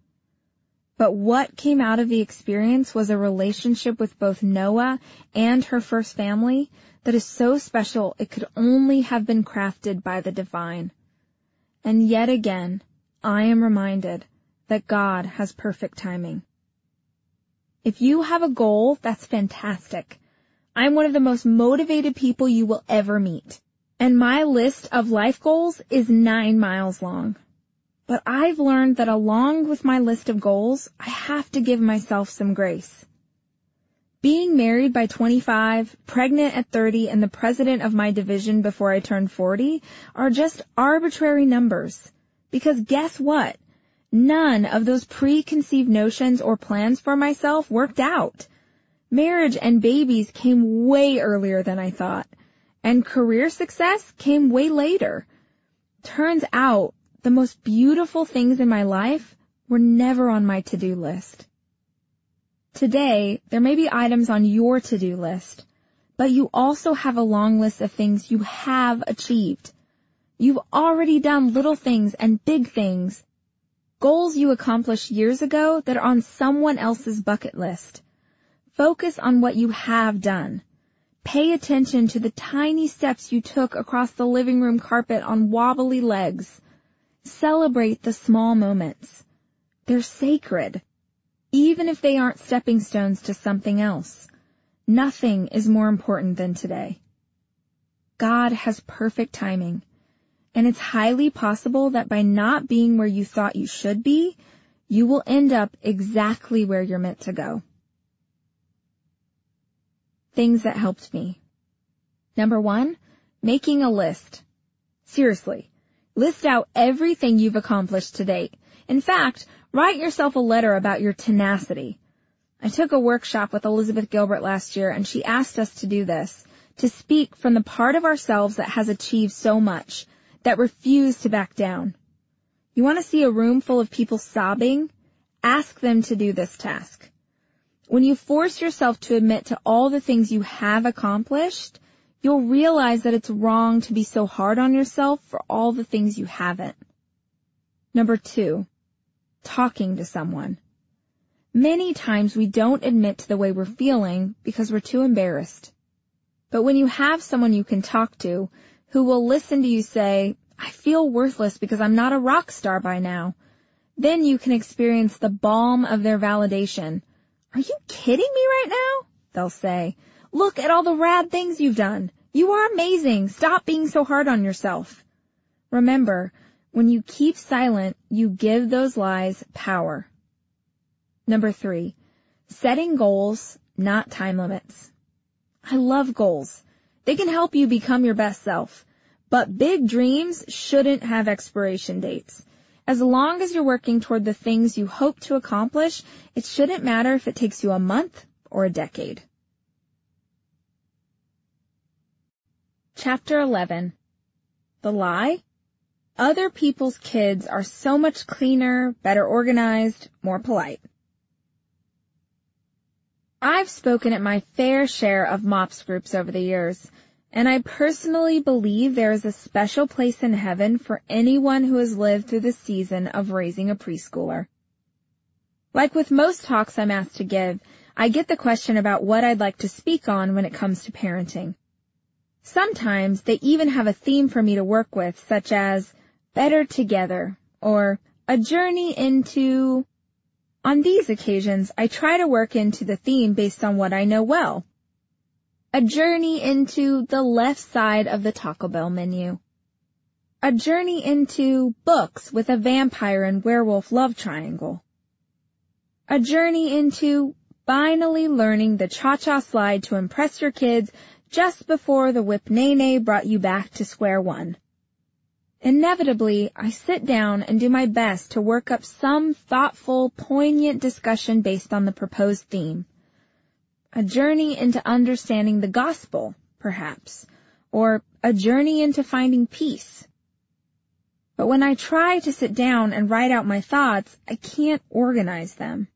But what came out of the experience was a relationship with both Noah and her first family that is so special it could only have been crafted by the divine. And yet again, I am reminded that God has perfect timing. If you have a goal, that's fantastic. I'm one of the most motivated people you will ever meet. And my list of life goals is nine miles long. But I've learned that along with my list of goals, I have to give myself some grace. Being married by 25, pregnant at 30, and the president of my division before I turned 40 are just arbitrary numbers. Because guess what? None of those preconceived notions or plans for myself worked out. Marriage and babies came way earlier than I thought, and career success came way later. Turns out the most beautiful things in my life were never on my to-do list. Today, there may be items on your to-do list, but you also have a long list of things you have achieved. You've already done little things and big things Goals you accomplished years ago that are on someone else's bucket list. Focus on what you have done. Pay attention to the tiny steps you took across the living room carpet on wobbly legs. Celebrate the small moments. They're sacred. Even if they aren't stepping stones to something else. Nothing is more important than today. God has perfect timing. And it's highly possible that by not being where you thought you should be, you will end up exactly where you're meant to go. Things that helped me. Number one, making a list. Seriously, list out everything you've accomplished to date. In fact, write yourself a letter about your tenacity. I took a workshop with Elizabeth Gilbert last year and she asked us to do this, to speak from the part of ourselves that has achieved so much that refused to back down. You want to see a room full of people sobbing? Ask them to do this task. When you force yourself to admit to all the things you have accomplished, you'll realize that it's wrong to be so hard on yourself for all the things you haven't. Number two, talking to someone. Many times we don't admit to the way we're feeling because we're too embarrassed. But when you have someone you can talk to, who will listen to you say, I feel worthless because I'm not a rock star by now. Then you can experience the balm of their validation. Are you kidding me right now? They'll say, look at all the rad things you've done. You are amazing. Stop being so hard on yourself. Remember, when you keep silent, you give those lies power. Number three, setting goals, not time limits. I love goals. They can help you become your best self. But big dreams shouldn't have expiration dates. As long as you're working toward the things you hope to accomplish, it shouldn't matter if it takes you a month or a decade. Chapter 11 The Lie Other people's kids are so much cleaner, better organized, more polite. I've spoken at my fair share of MOPS groups over the years, and I personally believe there is a special place in heaven for anyone who has lived through the season of raising a preschooler. Like with most talks I'm asked to give, I get the question about what I'd like to speak on when it comes to parenting. Sometimes they even have a theme for me to work with, such as better together or a journey into on these occasions, I try to work into the theme based on what I know well. A journey into the left side of the Taco Bell menu. A journey into books with a vampire and werewolf love triangle. A journey into finally learning the cha-cha slide to impress your kids just before the Whip Nae Nae brought you back to square one. Inevitably, I sit down and do my best to work up some thoughtful, poignant discussion based on the proposed theme. A journey into understanding the gospel, perhaps, or a journey into finding peace. But when I try to sit down and write out my thoughts, I can't organize them.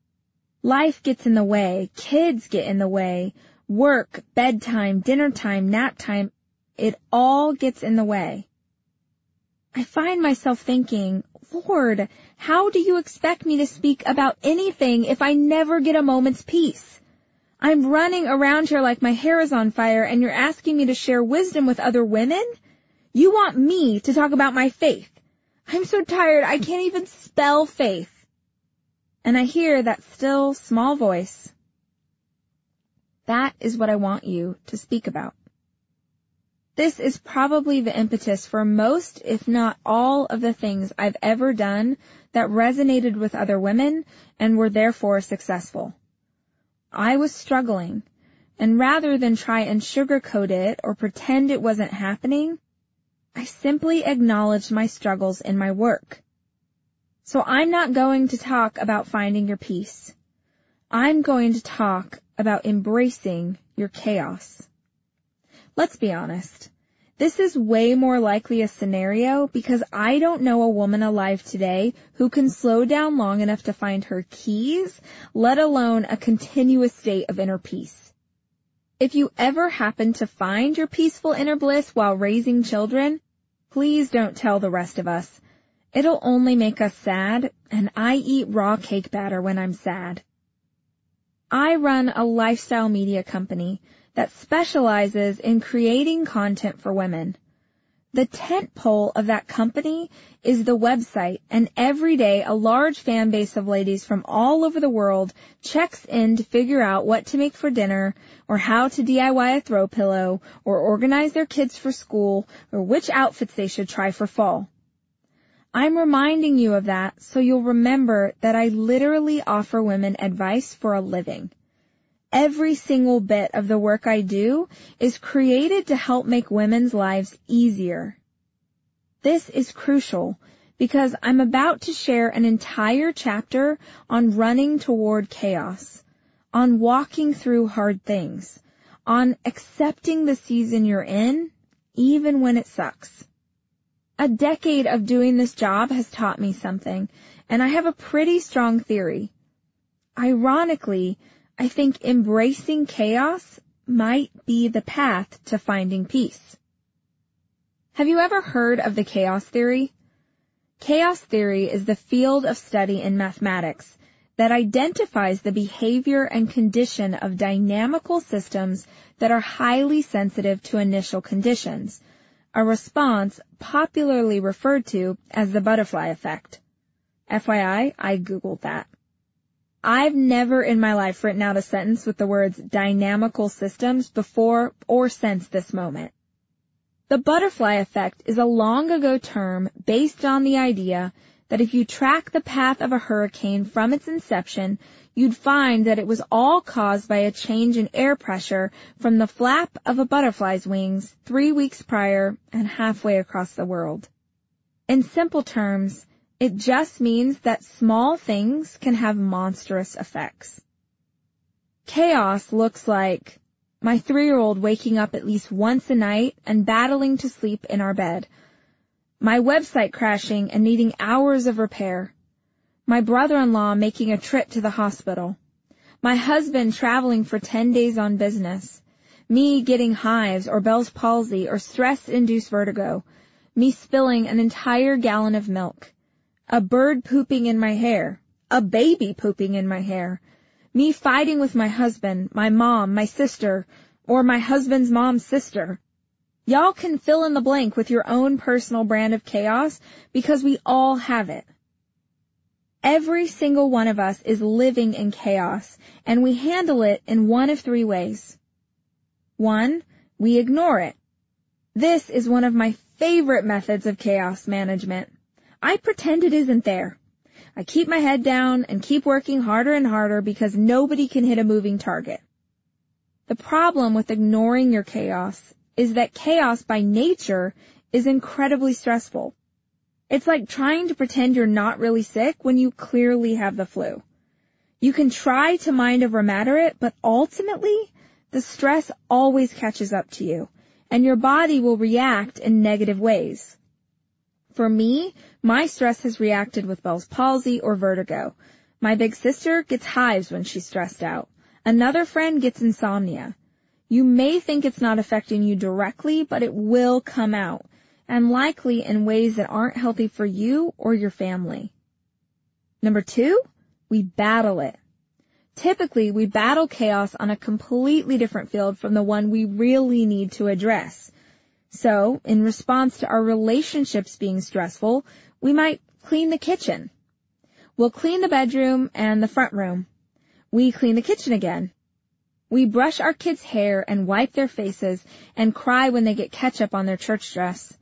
Life gets in the way, kids get in the way, work, bedtime, dinner time, nap time, it all gets in the way. I find myself thinking, Lord, how do you expect me to speak about anything if I never get a moment's peace? I'm running around here like my hair is on fire and you're asking me to share wisdom with other women? You want me to talk about my faith. I'm so tired I can't even spell faith. and I hear that still small voice. That is what I want you to speak about. This is probably the impetus for most, if not all, of the things I've ever done that resonated with other women and were therefore successful. I was struggling, and rather than try and sugarcoat it or pretend it wasn't happening, I simply acknowledged my struggles in my work. So I'm not going to talk about finding your peace. I'm going to talk about embracing your chaos. Let's be honest. This is way more likely a scenario because I don't know a woman alive today who can slow down long enough to find her keys, let alone a continuous state of inner peace. If you ever happen to find your peaceful inner bliss while raising children, please don't tell the rest of us. It'll only make us sad, and I eat raw cake batter when I'm sad. I run a lifestyle media company that specializes in creating content for women. The tent pole of that company is the website and every day a large fan base of ladies from all over the world checks in to figure out what to make for dinner or how to DIY a throw pillow or organize their kids for school or which outfits they should try for fall. I'm reminding you of that so you'll remember that I literally offer women advice for a living. Every single bit of the work I do is created to help make women's lives easier. This is crucial because I'm about to share an entire chapter on running toward chaos, on walking through hard things, on accepting the season you're in, even when it sucks. A decade of doing this job has taught me something, and I have a pretty strong theory. Ironically, I think embracing chaos might be the path to finding peace. Have you ever heard of the chaos theory? Chaos theory is the field of study in mathematics that identifies the behavior and condition of dynamical systems that are highly sensitive to initial conditions, a response popularly referred to as the butterfly effect. FYI, I googled that. I've never in my life written out a sentence with the words dynamical systems before or since this moment. The butterfly effect is a long ago term based on the idea that if you track the path of a hurricane from its inception, you'd find that it was all caused by a change in air pressure from the flap of a butterfly's wings three weeks prior and halfway across the world. In simple terms, it just means that small things can have monstrous effects. Chaos looks like my three-year-old waking up at least once a night and battling to sleep in our bed. My website crashing and needing hours of repair. My brother-in-law making a trip to the hospital, my husband traveling for 10 days on business, me getting hives or Bell's palsy or stress-induced vertigo, me spilling an entire gallon of milk, a bird pooping in my hair, a baby pooping in my hair, me fighting with my husband, my mom, my sister, or my husband's mom's sister. Y'all can fill in the blank with your own personal brand of chaos because we all have it. Every single one of us is living in chaos, and we handle it in one of three ways. One, we ignore it. This is one of my favorite methods of chaos management. I pretend it isn't there. I keep my head down and keep working harder and harder because nobody can hit a moving target. The problem with ignoring your chaos is that chaos by nature is incredibly stressful. It's like trying to pretend you're not really sick when you clearly have the flu. You can try to mind over matter it, but ultimately, the stress always catches up to you, and your body will react in negative ways. For me, my stress has reacted with Bell's palsy or vertigo. My big sister gets hives when she's stressed out. Another friend gets insomnia. You may think it's not affecting you directly, but it will come out and likely in ways that aren't healthy for you or your family. Number two, we battle it. Typically, we battle chaos on a completely different field from the one we really need to address. So, in response to our relationships being stressful, we might clean the kitchen. We'll clean the bedroom and the front room. We clean the kitchen again. We brush our kids' hair and wipe their faces and cry when they get ketchup on their church dress.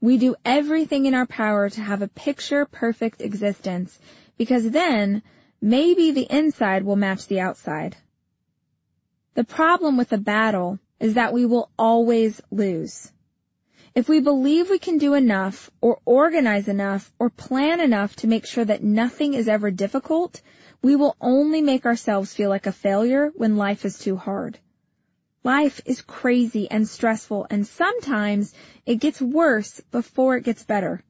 We do everything in our power to have a picture perfect existence because then maybe the inside will match the outside. The problem with a battle is that we will always lose. If we believe we can do enough or organize enough or plan enough to make sure that nothing is ever difficult, we will only make ourselves feel like a failure when life is too hard. Life is crazy and stressful and sometimes it gets worse before it gets better.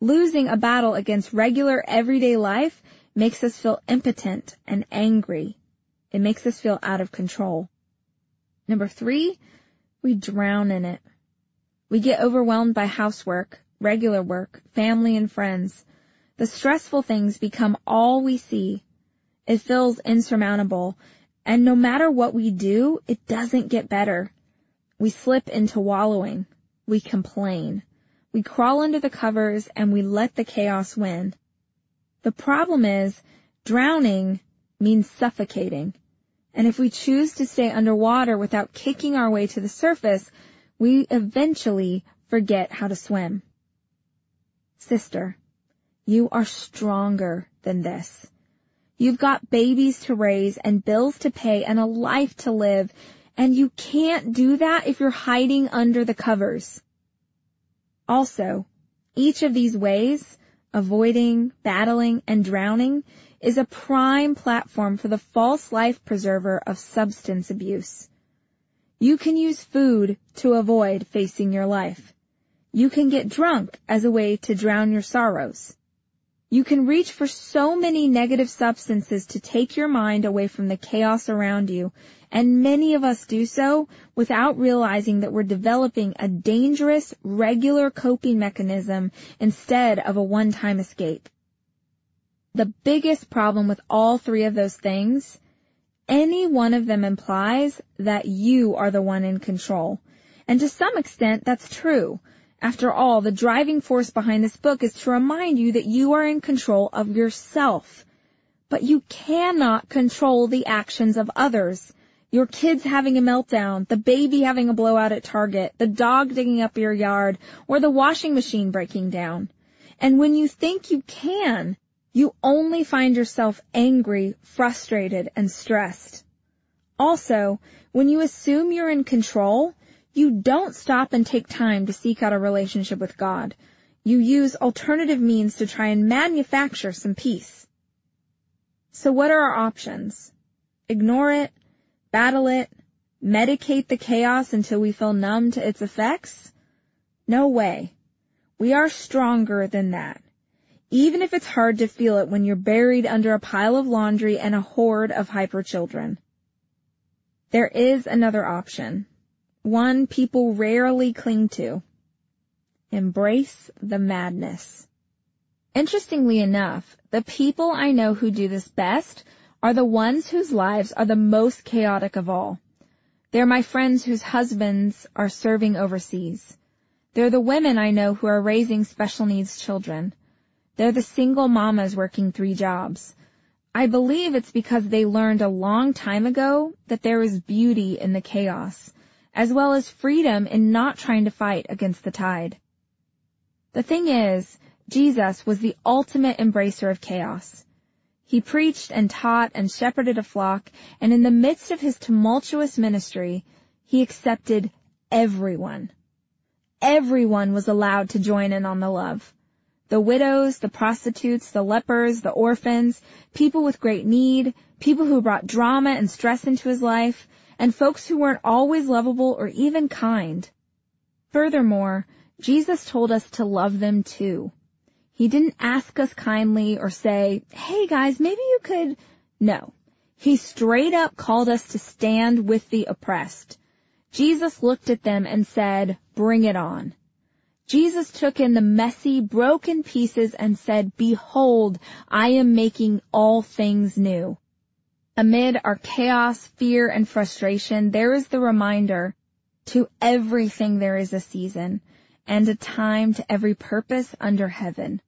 Losing a battle against regular everyday life makes us feel impotent and angry. It makes us feel out of control. Number three, we drown in it. We get overwhelmed by housework, regular work, family and friends. The stressful things become all we see. It feels insurmountable, and no matter what we do, it doesn't get better. We slip into wallowing. We complain. We crawl under the covers and we let the chaos win. The problem is, drowning means suffocating. And if we choose to stay underwater without kicking our way to the surface, we eventually forget how to swim. Sister, you are stronger than this. You've got babies to raise and bills to pay and a life to live, and you can't do that if you're hiding under the covers. Also, each of these ways, avoiding, battling, and drowning, is a prime platform for the false life preserver of substance abuse. You can use food to avoid facing your life. You can get drunk as a way to drown your sorrows. You can reach for so many negative substances to take your mind away from the chaos around you, and many of us do so without realizing that we're developing a dangerous, regular coping mechanism instead of a one-time escape. The biggest problem with all three of those things any one of them implies that you are the one in control. And to some extent, that's true. After all, the driving force behind this book is to remind you that you are in control of yourself. But you cannot control the actions of others. Your kids having a meltdown, the baby having a blowout at Target, the dog digging up your yard, or the washing machine breaking down. And when you think you can, you only find yourself angry, frustrated, and stressed. Also, when you assume you're in control, you don't stop and take time to seek out a relationship with God. You use alternative means to try and manufacture some peace. So what are our options? Ignore it, battle it, medicate the chaos until we feel numb to its effects? No way. We are stronger than that even if it's hard to feel it when you're buried under a pile of laundry and a horde of hyper children. There is another option. One people rarely cling to. Embrace the madness. Interestingly enough, the people I know who do this best are the ones whose lives are the most chaotic of all. They're my friends whose husbands are serving overseas. They're the women I know who are raising special needs children. They're the single mamas working three jobs. I believe it's because they learned a long time ago that there is beauty in the chaos, as well as freedom in not trying to fight against the tide. The thing is, Jesus was the ultimate embracer of chaos. He preached and taught and shepherded a flock, and in the midst of his tumultuous ministry, he accepted everyone. Everyone was allowed to join in on the love the widows, the prostitutes, the lepers, the orphans, people with great need, people who brought drama and stress into his life, and folks who weren't always lovable or even kind. Furthermore, Jesus told us to love them too. He didn't ask us kindly or say, hey guys, maybe you could, no. He straight up called us to stand with the oppressed. Jesus looked at them and said, bring it on. Jesus took in the messy, broken pieces and said, Behold, I am making all things new. Amid our chaos, fear, and frustration, there is the reminder to everything there is a season and a time to every purpose under heaven.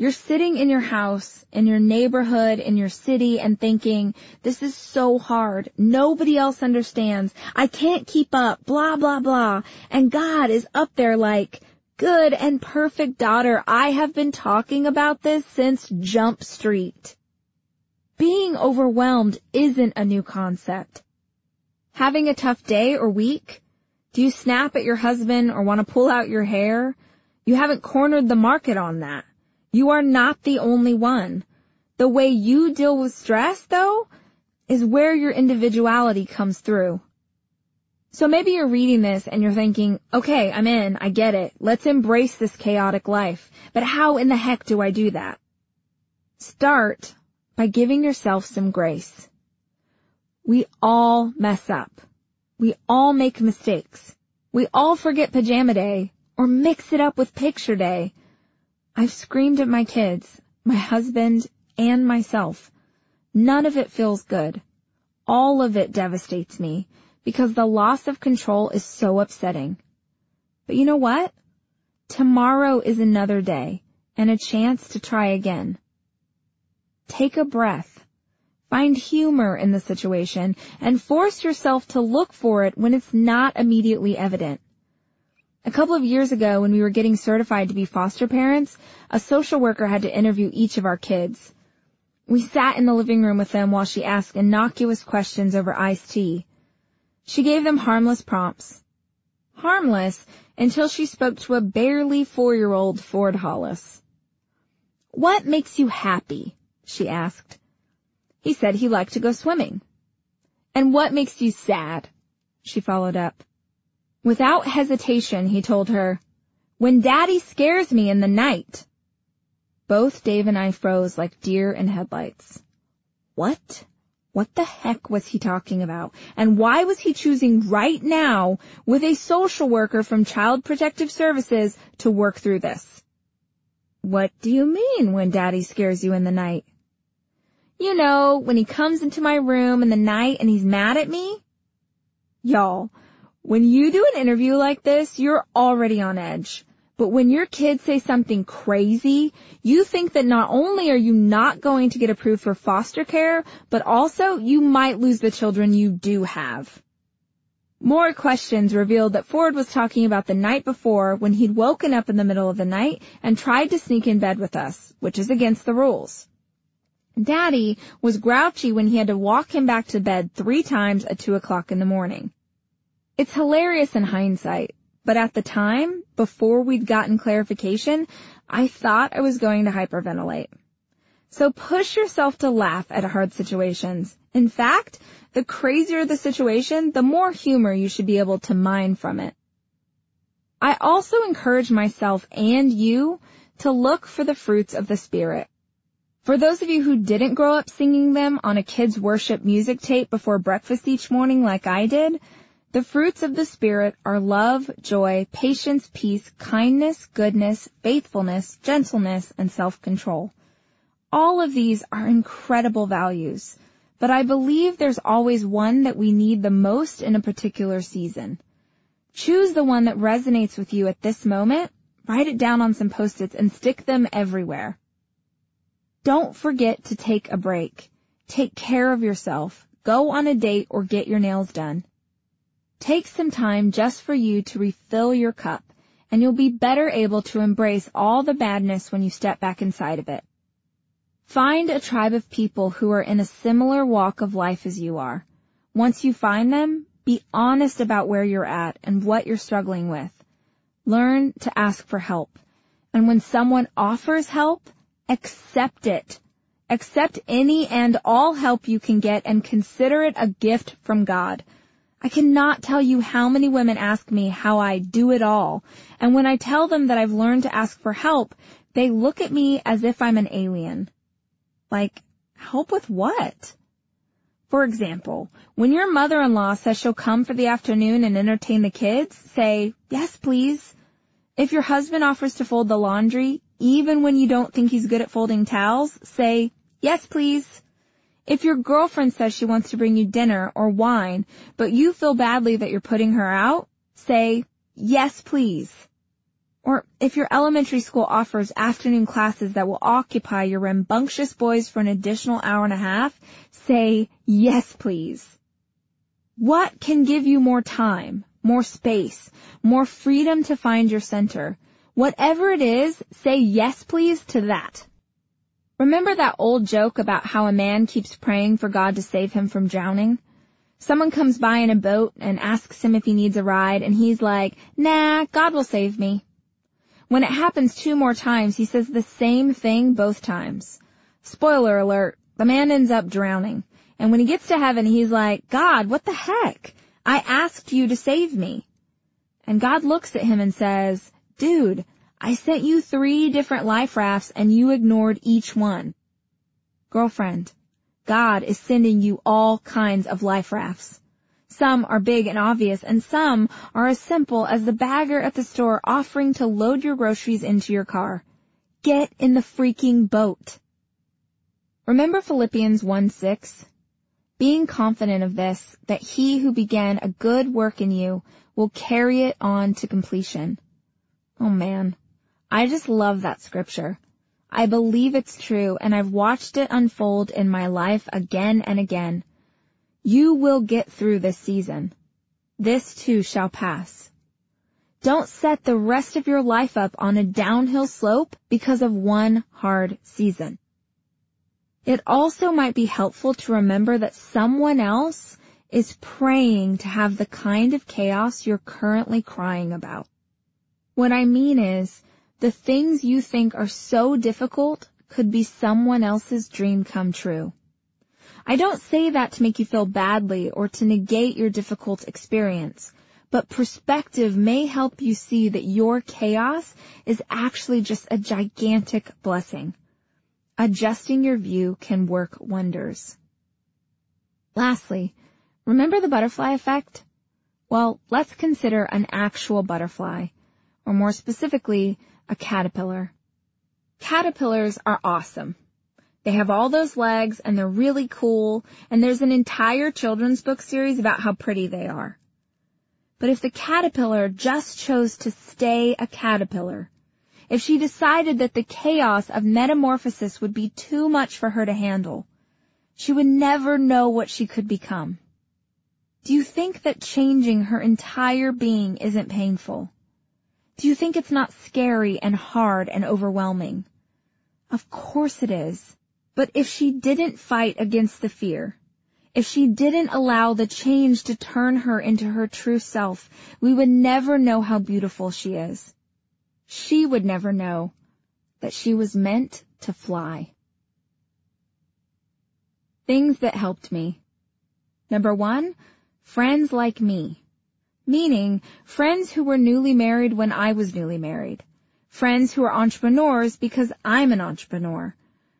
You're sitting in your house, in your neighborhood, in your city and thinking, this is so hard. Nobody else understands. I can't keep up, blah, blah, blah. And God is up there like, good and perfect daughter. I have been talking about this since Jump Street. Being overwhelmed isn't a new concept. Having a tough day or week? Do you snap at your husband or want to pull out your hair? You haven't cornered the market on that. You are not the only one. The way you deal with stress, though, is where your individuality comes through. So maybe you're reading this and you're thinking, okay, I'm in, I get it. Let's embrace this chaotic life. But how in the heck do I do that? Start by giving yourself some grace. We all mess up. We all make mistakes. We all forget pajama day or mix it up with picture day I've screamed at my kids, my husband, and myself. None of it feels good. All of it devastates me because the loss of control is so upsetting. But you know what? Tomorrow is another day and a chance to try again. Take a breath. Find humor in the situation and force yourself to look for it when it's not immediately evident. A couple of years ago when we were getting certified to be foster parents, a social worker had to interview each of our kids. We sat in the living room with them while she asked innocuous questions over iced tea. She gave them harmless prompts. Harmless until she spoke to a barely four-year-old Ford Hollis. What makes you happy? she asked. He said he liked to go swimming. And what makes you sad? She followed up. Without hesitation, he told her, when daddy scares me in the night. Both Dave and I froze like deer in headlights. What? What the heck was he talking about? And why was he choosing right now with a social worker from Child Protective Services to work through this? What do you mean when daddy scares you in the night? You know, when he comes into my room in the night and he's mad at me? Y'all, when you do an interview like this, you're already on edge. But when your kids say something crazy, you think that not only are you not going to get approved for foster care, but also you might lose the children you do have. More questions revealed that Ford was talking about the night before when he'd woken up in the middle of the night and tried to sneak in bed with us, which is against the rules. Daddy was grouchy when he had to walk him back to bed three times at two o'clock in the morning. It's hilarious in hindsight, but at the time, before we'd gotten clarification, I thought I was going to hyperventilate. So push yourself to laugh at hard situations. In fact, the crazier the situation, the more humor you should be able to mine from it. I also encourage myself and you to look for the fruits of the Spirit. For those of you who didn't grow up singing them on a kid's worship music tape before breakfast each morning like I did, the fruits of the Spirit are love, joy, patience, peace, kindness, goodness, faithfulness, gentleness, and self-control. All of these are incredible values, but I believe there's always one that we need the most in a particular season. Choose the one that resonates with you at this moment, write it down on some post-its and stick them everywhere. Don't forget to take a break. Take care of yourself. Go on a date or get your nails done. Take some time just for you to refill your cup and you'll be better able to embrace all the badness when you step back inside of it. Find a tribe of people who are in a similar walk of life as you are. Once you find them, be honest about where you're at and what you're struggling with. Learn to ask for help. And when someone offers help, accept it. Accept any and all help you can get and consider it a gift from God. I cannot tell you how many women ask me how I do it all. And when I tell them that I've learned to ask for help, they look at me as if I'm an alien. Like, help with what? For example, when your mother-in-law says she'll come for the afternoon and entertain the kids, say, yes please. If your husband offers to fold the laundry, even when you don't think he's good at folding towels, say, yes please. If your girlfriend says she wants to bring you dinner or wine, but you feel badly that you're putting her out, say, yes please. Or if your elementary school offers afternoon classes that will occupy your rambunctious boys for an additional hour and a half, say yes please. What can give you more time, more space, more freedom to find your center? Whatever it is, say yes please to that. Remember that old joke about how a man keeps praying for God to save him from drowning? Someone comes by in a boat and asks him if he needs a ride and he's like, nah, God will save me. When it happens two more times, he says the same thing both times. Spoiler alert, the man ends up drowning. And when he gets to heaven, he's like, God, what the heck? I asked you to save me. And God looks at him and says, dude, I sent you three different life rafts and you ignored each one. Girlfriend, God is sending you all kinds of life rafts. Some are big and obvious and some are as simple as the bagger at the store offering to load your groceries into your car. Get in the freaking boat. Remember Philippians 1-6? Being confident of this, that he who began a good work in you will carry it on to completion. Oh man, I just love that scripture. I believe it's true and I've watched it unfold in my life again and again. You will get through this season. This too shall pass. Don't set the rest of your life up on a downhill slope because of one hard season. It also might be helpful to remember that someone else is praying to have the kind of chaos you're currently crying about. What I mean is, the things you think are so difficult could be someone else's dream come true. I don't say that to make you feel badly or to negate your difficult experience, but perspective may help you see that your chaos is actually just a gigantic blessing. Adjusting your view can work wonders. Lastly, remember the butterfly effect? Well, let's consider an actual butterfly, or more specifically, a caterpillar. Caterpillars are awesome. They have all those legs and they're really cool and there's an entire children's book series about how pretty they are. But if the caterpillar just chose to stay a caterpillar, if she decided that the chaos of metamorphosis would be too much for her to handle, she would never know what she could become. Do you think that changing her entire being isn't painful? Do you think it's not scary and hard and overwhelming? Of course it is. But if she didn't fight against the fear, if she didn't allow the change to turn her into her true self, we would never know how beautiful she is. She would never know that she was meant to fly. Things that helped me. Number one, friends like me meaning friends who were newly married when I was newly married, friends who are entrepreneurs because I'm an entrepreneur,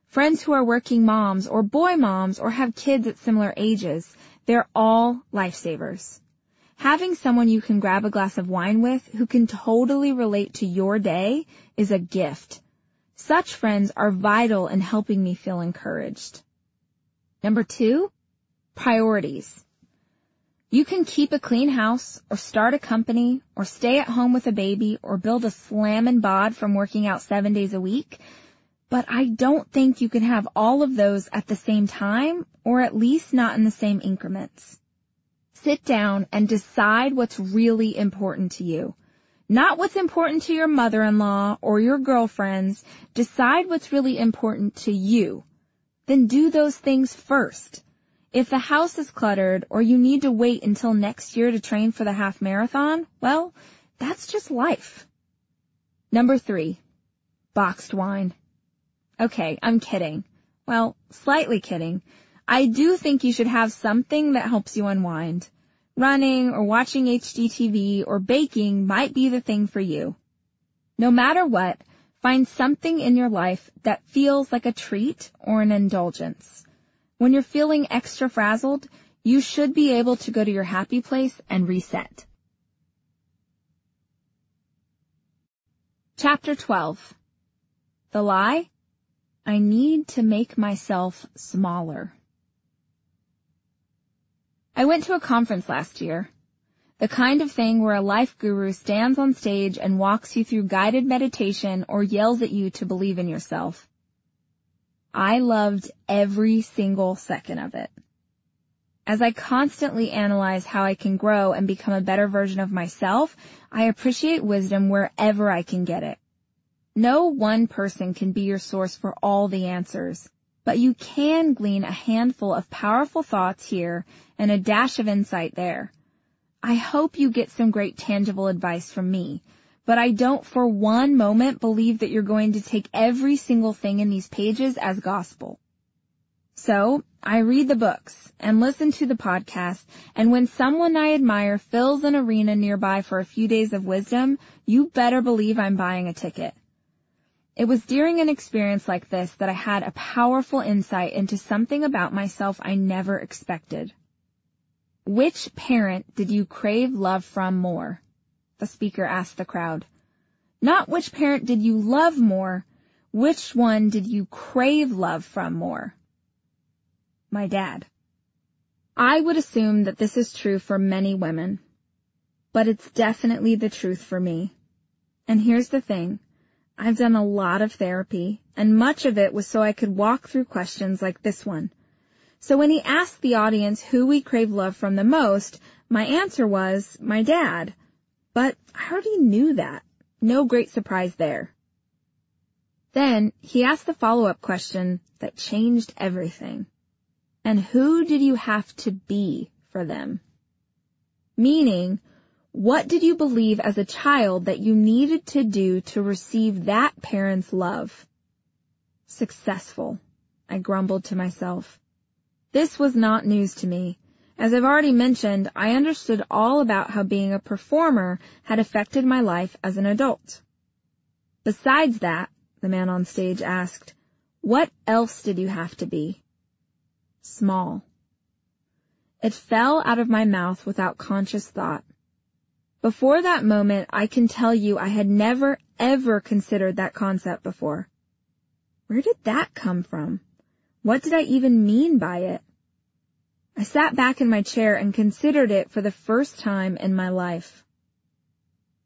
friends who are working moms or boy moms or have kids at similar ages. They're all lifesavers. Having someone you can grab a glass of wine with who can totally relate to your day is a gift. Such friends are vital in helping me feel encouraged. Number two, priorities. You can keep a clean house or start a company or stay at home with a baby or build a slammin' bod from working out seven days a week. But I don't think you can have all of those at the same time or at least not in the same increments. Sit down and decide what's really important to you. Not what's important to your mother-in-law or your girlfriends. Decide what's really important to you. Then do those things first. If the house is cluttered or you need to wait until next year to train for the half marathon, well, that's just life. Number three, boxed wine. Okay, I'm kidding. Well, slightly kidding. I do think you should have something that helps you unwind. Running or watching HGTV or baking might be the thing for you. No matter what, find something in your life that feels like a treat or an indulgence. When you're feeling extra frazzled, you should be able to go to your happy place and reset. Chapter 12. The lie? I need to make myself smaller. I went to a conference last year. The kind of thing where a life guru stands on stage and walks you through guided meditation or yells at you to believe in yourself. I loved every single second of it. As I constantly analyze how I can grow and become a better version of myself, I appreciate wisdom wherever I can get it. No one person can be your source for all the answers, but you can glean a handful of powerful thoughts here and a dash of insight there. I hope you get some great tangible advice from me, but I don't for one moment believe that you're going to take every single thing in these pages as gospel. So, I read the books and listen to the podcast, and when someone I admire fills an arena nearby for a few days of wisdom, you better believe I'm buying a ticket. It was during an experience like this that I had a powerful insight into something about myself I never expected. Which parent did you crave love from more? The speaker asked the crowd. Not which parent did you love more, which one did you crave love from more? My dad. I would assume that this is true for many women, but it's definitely the truth for me. And here's the thing. I've done a lot of therapy, and much of it was so I could walk through questions like this one. So when he asked the audience who we crave love from the most, my answer was, my dad. But I already knew that. No great surprise there. Then he asked the follow-up question that changed everything. And who did you have to be for them? Meaning, what did you believe as a child that you needed to do to receive that parent's love? Successful, I grumbled to myself. This was not news to me. As I've already mentioned, I understood all about how being a performer had affected my life as an adult. Besides that, the man on stage asked, what else did you have to be? Small. It fell out of my mouth without conscious thought. Before that moment, I can tell you I had never ever considered that concept before. Where did that come from? What did I even mean by it? I sat back in my chair and considered it for the first time in my life.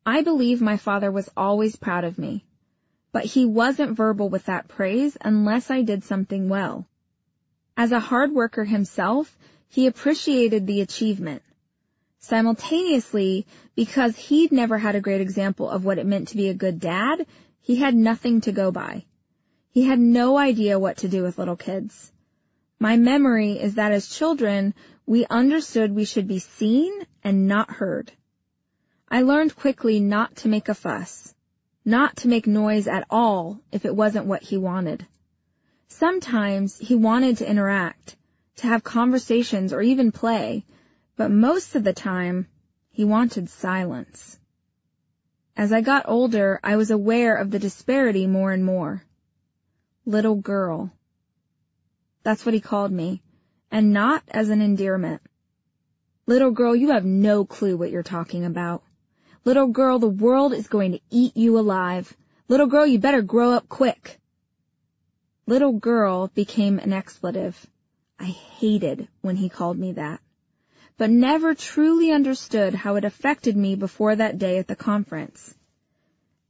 I believe my father was always proud of me, but he wasn't verbal with that praise unless I did something well. As a hard worker himself, he appreciated the achievement. Simultaneously, because he'd never had a great example of what it meant to be a good dad, he had nothing to go by. He had no idea what to do with little kids. My memory is that as children, we understood we should be seen and not heard. I learned quickly not to make a fuss, not to make noise at all if it wasn't what he wanted. Sometimes he wanted to interact, to have conversations or even play, but most of the time, he wanted silence. As I got older, I was aware of the disparity more and more. Little girl. That's what he called me, and not as an endearment. Little girl, you have no clue what you're talking about. Little girl, the world is going to eat you alive. Little girl, you better grow up quick. Little girl became an expletive. I hated when he called me that but never truly understood how it affected me before that day at the conference.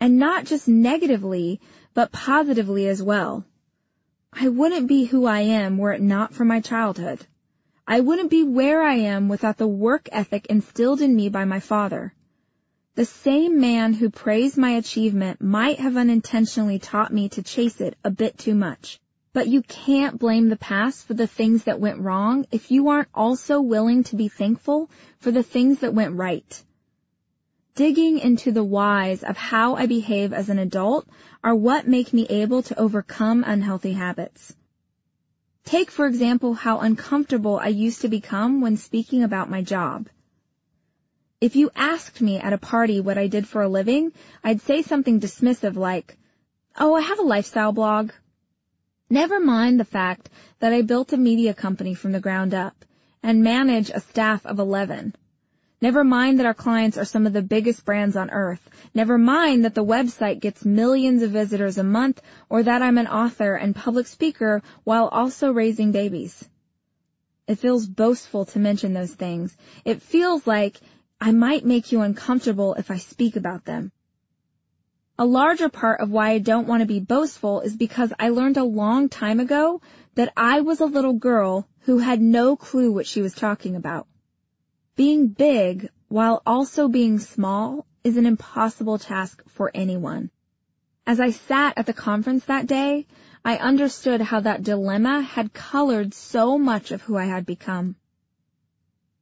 And not just negatively, but positively as well. I wouldn't be who I am were it not for my childhood. I wouldn't be where I am without the work ethic instilled in me by my father. The same man who praised my achievement might have unintentionally taught me to chase it a bit too much. But you can't blame the past for the things that went wrong if you aren't also willing to be thankful for the things that went right. Digging into the whys of how I behave as an adult are what make me able to overcome unhealthy habits. Take, for example, how uncomfortable I used to become when speaking about my job. If you asked me at a party what I did for a living, I'd say something dismissive like, oh, I have a lifestyle blog. Never mind the fact that I built a media company from the ground up and manage a staff of 11. Never mind that our clients are some of the biggest brands on earth. Never mind that the website gets millions of visitors a month or that I'm an author and public speaker while also raising babies. It feels boastful to mention those things. It feels like I might make you uncomfortable if I speak about them. A larger part of why I don't want to be boastful is because I learned a long time ago that I was a little girl who had no clue what she was talking about. Being big while also being small is an impossible task for anyone. As I sat at the conference that day, I understood how that dilemma had colored so much of who I had become.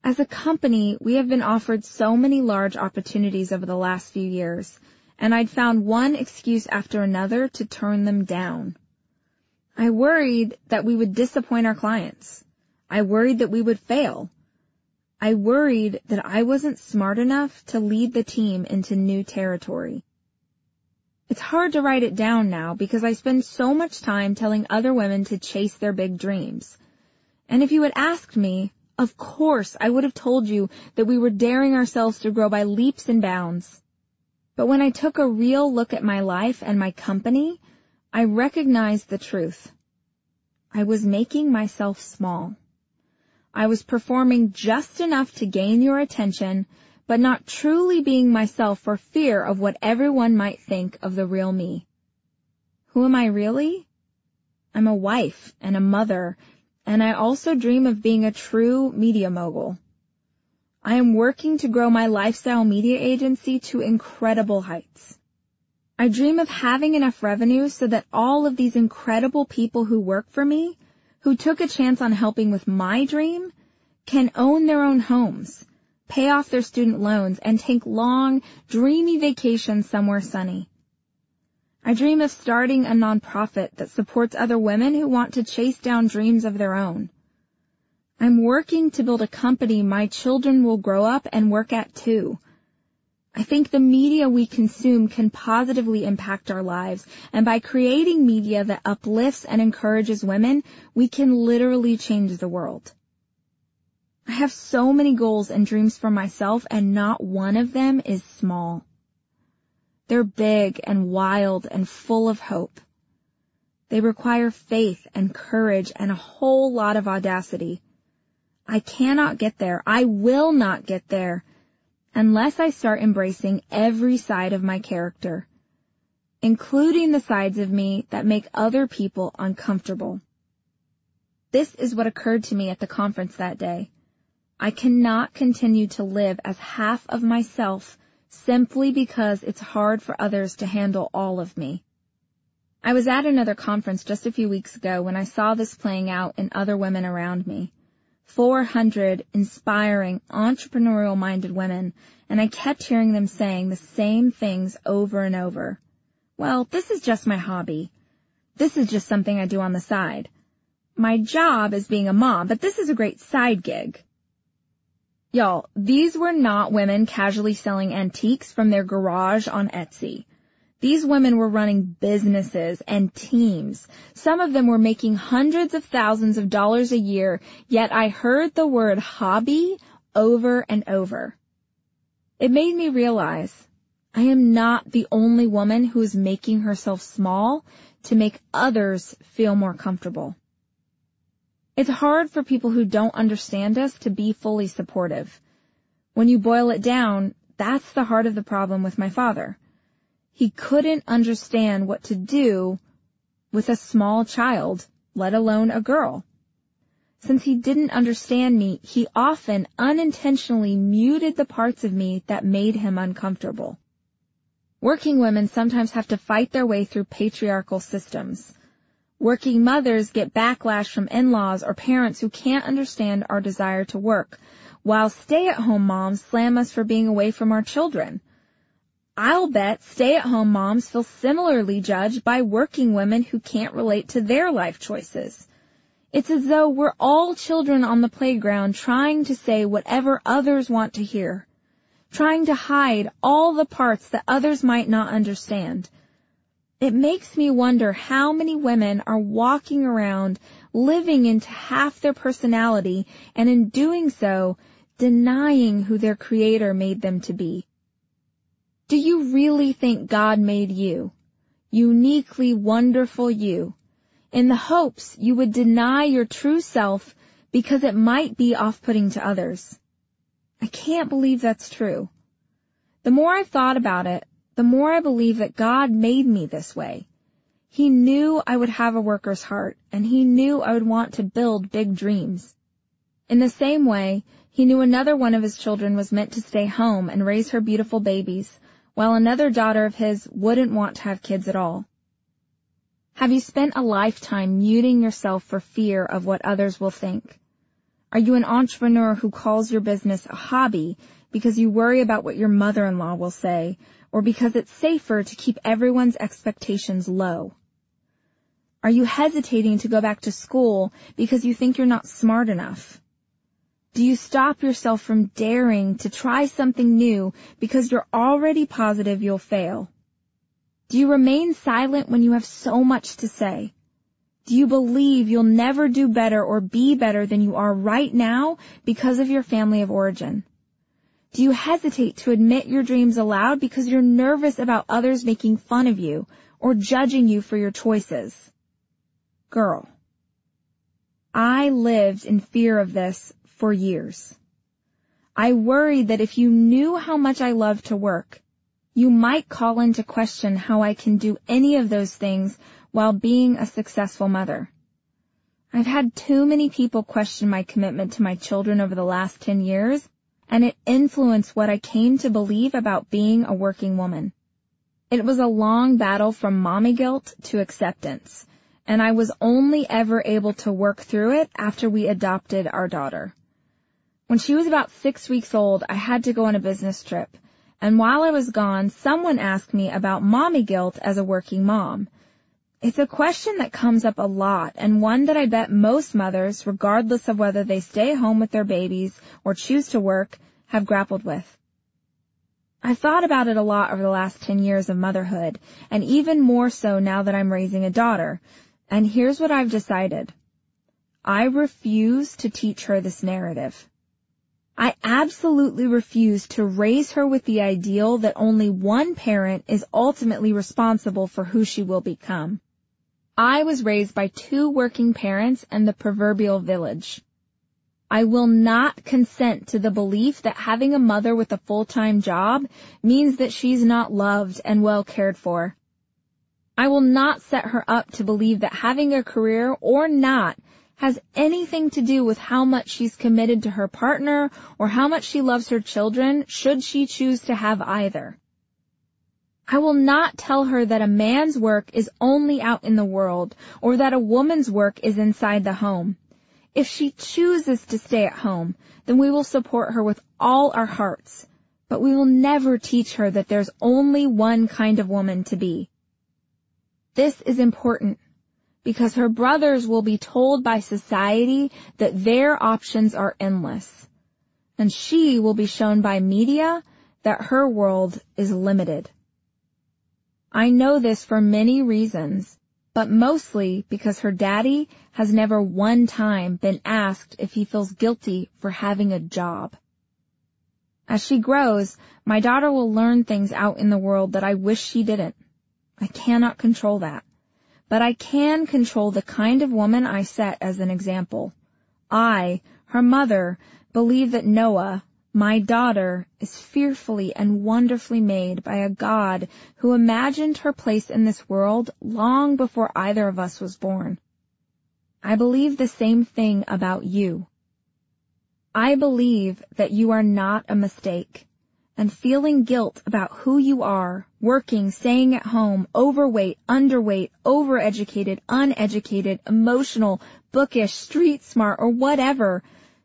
As a company, we have been offered so many large opportunities over the last few years, and I'd found one excuse after another to turn them down. I worried that we would disappoint our clients. I worried that we would fail. I worried that I wasn't smart enough to lead the team into new territory. It's hard to write it down now because I spend so much time telling other women to chase their big dreams. And if you had asked me, of course I would have told you that we were daring ourselves to grow by leaps and bounds. But when I took a real look at my life and my company, I recognized the truth. I was making myself small. I was performing just enough to gain your attention but not truly being myself for fear of what everyone might think of the real me. Who am I really? I'm a wife and a mother, and I also dream of being a true media mogul. I am working to grow my lifestyle media agency to incredible heights. I dream of having enough revenue so that all of these incredible people who work for me, who took a chance on helping with my dream, can own their own homes pay off their student loans, and take long, dreamy vacations somewhere sunny. I dream of starting a nonprofit that supports other women who want to chase down dreams of their own. I'm working to build a company my children will grow up and work at too. I think the media we consume can positively impact our lives, and by creating media that uplifts and encourages women, we can literally change the world. I have so many goals and dreams for myself and not one of them is small. They're big and wild and full of hope. They require faith and courage and a whole lot of audacity. I cannot get there. I will not get there unless I start embracing every side of my character, including the sides of me that make other people uncomfortable. This is what occurred to me at the conference that day. I cannot continue to live as half of myself simply because it's hard for others to handle all of me. I was at another conference just a few weeks ago when I saw this playing out in other women around me. 400 inspiring, entrepreneurial minded women, and I kept hearing them saying the same things over and over. Well, this is just my hobby. This is just something I do on the side. My job is being a mom, but this is a great side gig. Y'all, these were not women casually selling antiques from their garage on Etsy. These women were running businesses and teams. Some of them were making hundreds of thousands of dollars a year, yet I heard the word hobby over and over. It made me realize I am not the only woman who is making herself small to make others feel more comfortable. It's hard for people who don't understand us to be fully supportive. When you boil it down, that's the heart of the problem with my father. He couldn't understand what to do with a small child, let alone a girl. Since he didn't understand me, he often unintentionally muted the parts of me that made him uncomfortable. Working women sometimes have to fight their way through patriarchal systems. Working mothers get backlash from in-laws or parents who can't understand our desire to work, while stay-at-home moms slam us for being away from our children. I'll bet stay-at-home moms feel similarly judged by working women who can't relate to their life choices. It's as though we're all children on the playground trying to say whatever others want to hear, trying to hide all the parts that others might not understand. It makes me wonder how many women are walking around living into half their personality and in doing so, denying who their creator made them to be. Do you really think God made you, uniquely wonderful you, in the hopes you would deny your true self because it might be off-putting to others? I can't believe that's true. The more I've thought about it, the more I believe that God made me this way. He knew I would have a worker's heart, and he knew I would want to build big dreams. In the same way, he knew another one of his children was meant to stay home and raise her beautiful babies, while another daughter of his wouldn't want to have kids at all. Have you spent a lifetime muting yourself for fear of what others will think? Are you an entrepreneur who calls your business a hobby because you worry about what your mother-in-law will say, or because it's safer to keep everyone's expectations low? Are you hesitating to go back to school because you think you're not smart enough? Do you stop yourself from daring to try something new because you're already positive you'll fail? Do you remain silent when you have so much to say? Do you believe you'll never do better or be better than you are right now because of your family of origin? Do you hesitate to admit your dreams aloud because you're nervous about others making fun of you or judging you for your choices? Girl, I lived in fear of this for years. I worried that if you knew how much I love to work, you might call into question how I can do any of those things while being a successful mother. I've had too many people question my commitment to my children over the last 10 years, and it influenced what I came to believe about being a working woman. It was a long battle from mommy guilt to acceptance, and I was only ever able to work through it after we adopted our daughter. When she was about six weeks old, I had to go on a business trip. And while I was gone, someone asked me about mommy guilt as a working mom. It's a question that comes up a lot and one that I bet most mothers, regardless of whether they stay home with their babies or choose to work, have grappled with. I've thought about it a lot over the last 10 years of motherhood, and even more so now that I'm raising a daughter. And here's what I've decided. I refuse to teach her this narrative. I absolutely refuse to raise her with the ideal that only one parent is ultimately responsible for who she will become. I was raised by two working parents and the proverbial village. I will not consent to the belief that having a mother with a full-time job means that she's not loved and well cared for. I will not set her up to believe that having a career or not has anything to do with how much she's committed to her partner or how much she loves her children should she choose to have either. I will not tell her that a man's work is only out in the world or that a woman's work is inside the home. If she chooses to stay at home, then we will support her with all our hearts, but we will never teach her that there's only one kind of woman to be. This is important because her brothers will be told by society that their options are endless. And she will be shown by media that her world is limited. I know this for many reasons, but mostly because her daddy has never one time been asked if he feels guilty for having a job. As she grows, my daughter will learn things out in the world that I wish she didn't. I cannot control that but I can control the kind of woman I set as an example. I, her mother, believe that Noah, my daughter, is fearfully and wonderfully made by a God who imagined her place in this world long before either of us was born. I believe the same thing about you. I believe that you are not a mistake and feeling guilt about who you are, working, staying at home, overweight, underweight, overeducated, uneducated, emotional, bookish, street smart, or whatever,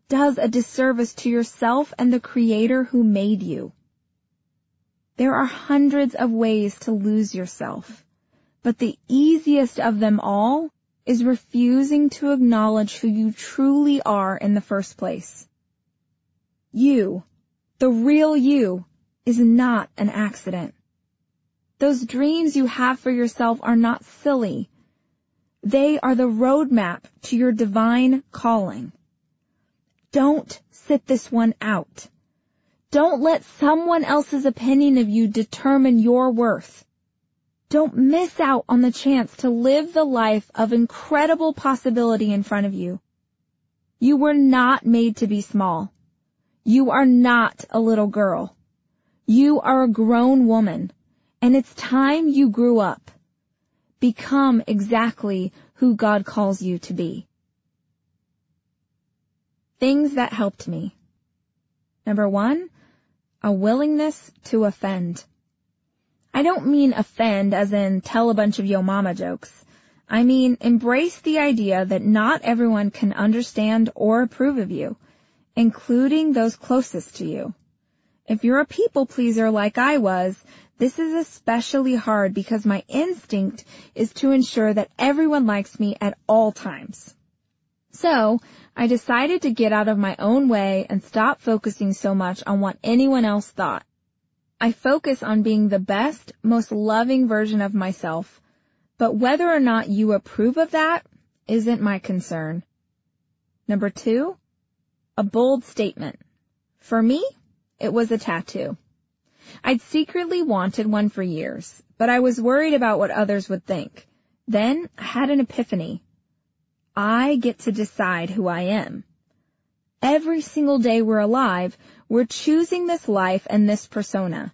does a disservice to yourself and the creator who made you. There are hundreds of ways to lose yourself, but the easiest of them all is refusing to acknowledge who you truly are in the first place. You the real you is not an accident. Those dreams you have for yourself are not silly. They are the roadmap to your divine calling. Don't sit this one out. Don't let someone else's opinion of you determine your worth. Don't miss out on the chance to live the life of incredible possibility in front of you. You were not made to be small. You are not a little girl. You are a grown woman, and it's time you grew up. Become exactly who God calls you to be. Things that helped me. Number one, a willingness to offend. I don't mean offend as in tell a bunch of yo mama jokes. I mean embrace the idea that not everyone can understand or approve of you, including those closest to you. If you're a people pleaser like I was, this is especially hard because my instinct is to ensure that everyone likes me at all times. So, I decided to get out of my own way and stop focusing so much on what anyone else thought. I focus on being the best, most loving version of myself, but whether or not you approve of that isn't my concern. Number two, a bold statement. For me, it was a tattoo. I'd secretly wanted one for years, but I was worried about what others would think. Then I had an epiphany. I get to decide who I am. Every single day we're alive, we're choosing this life and this persona.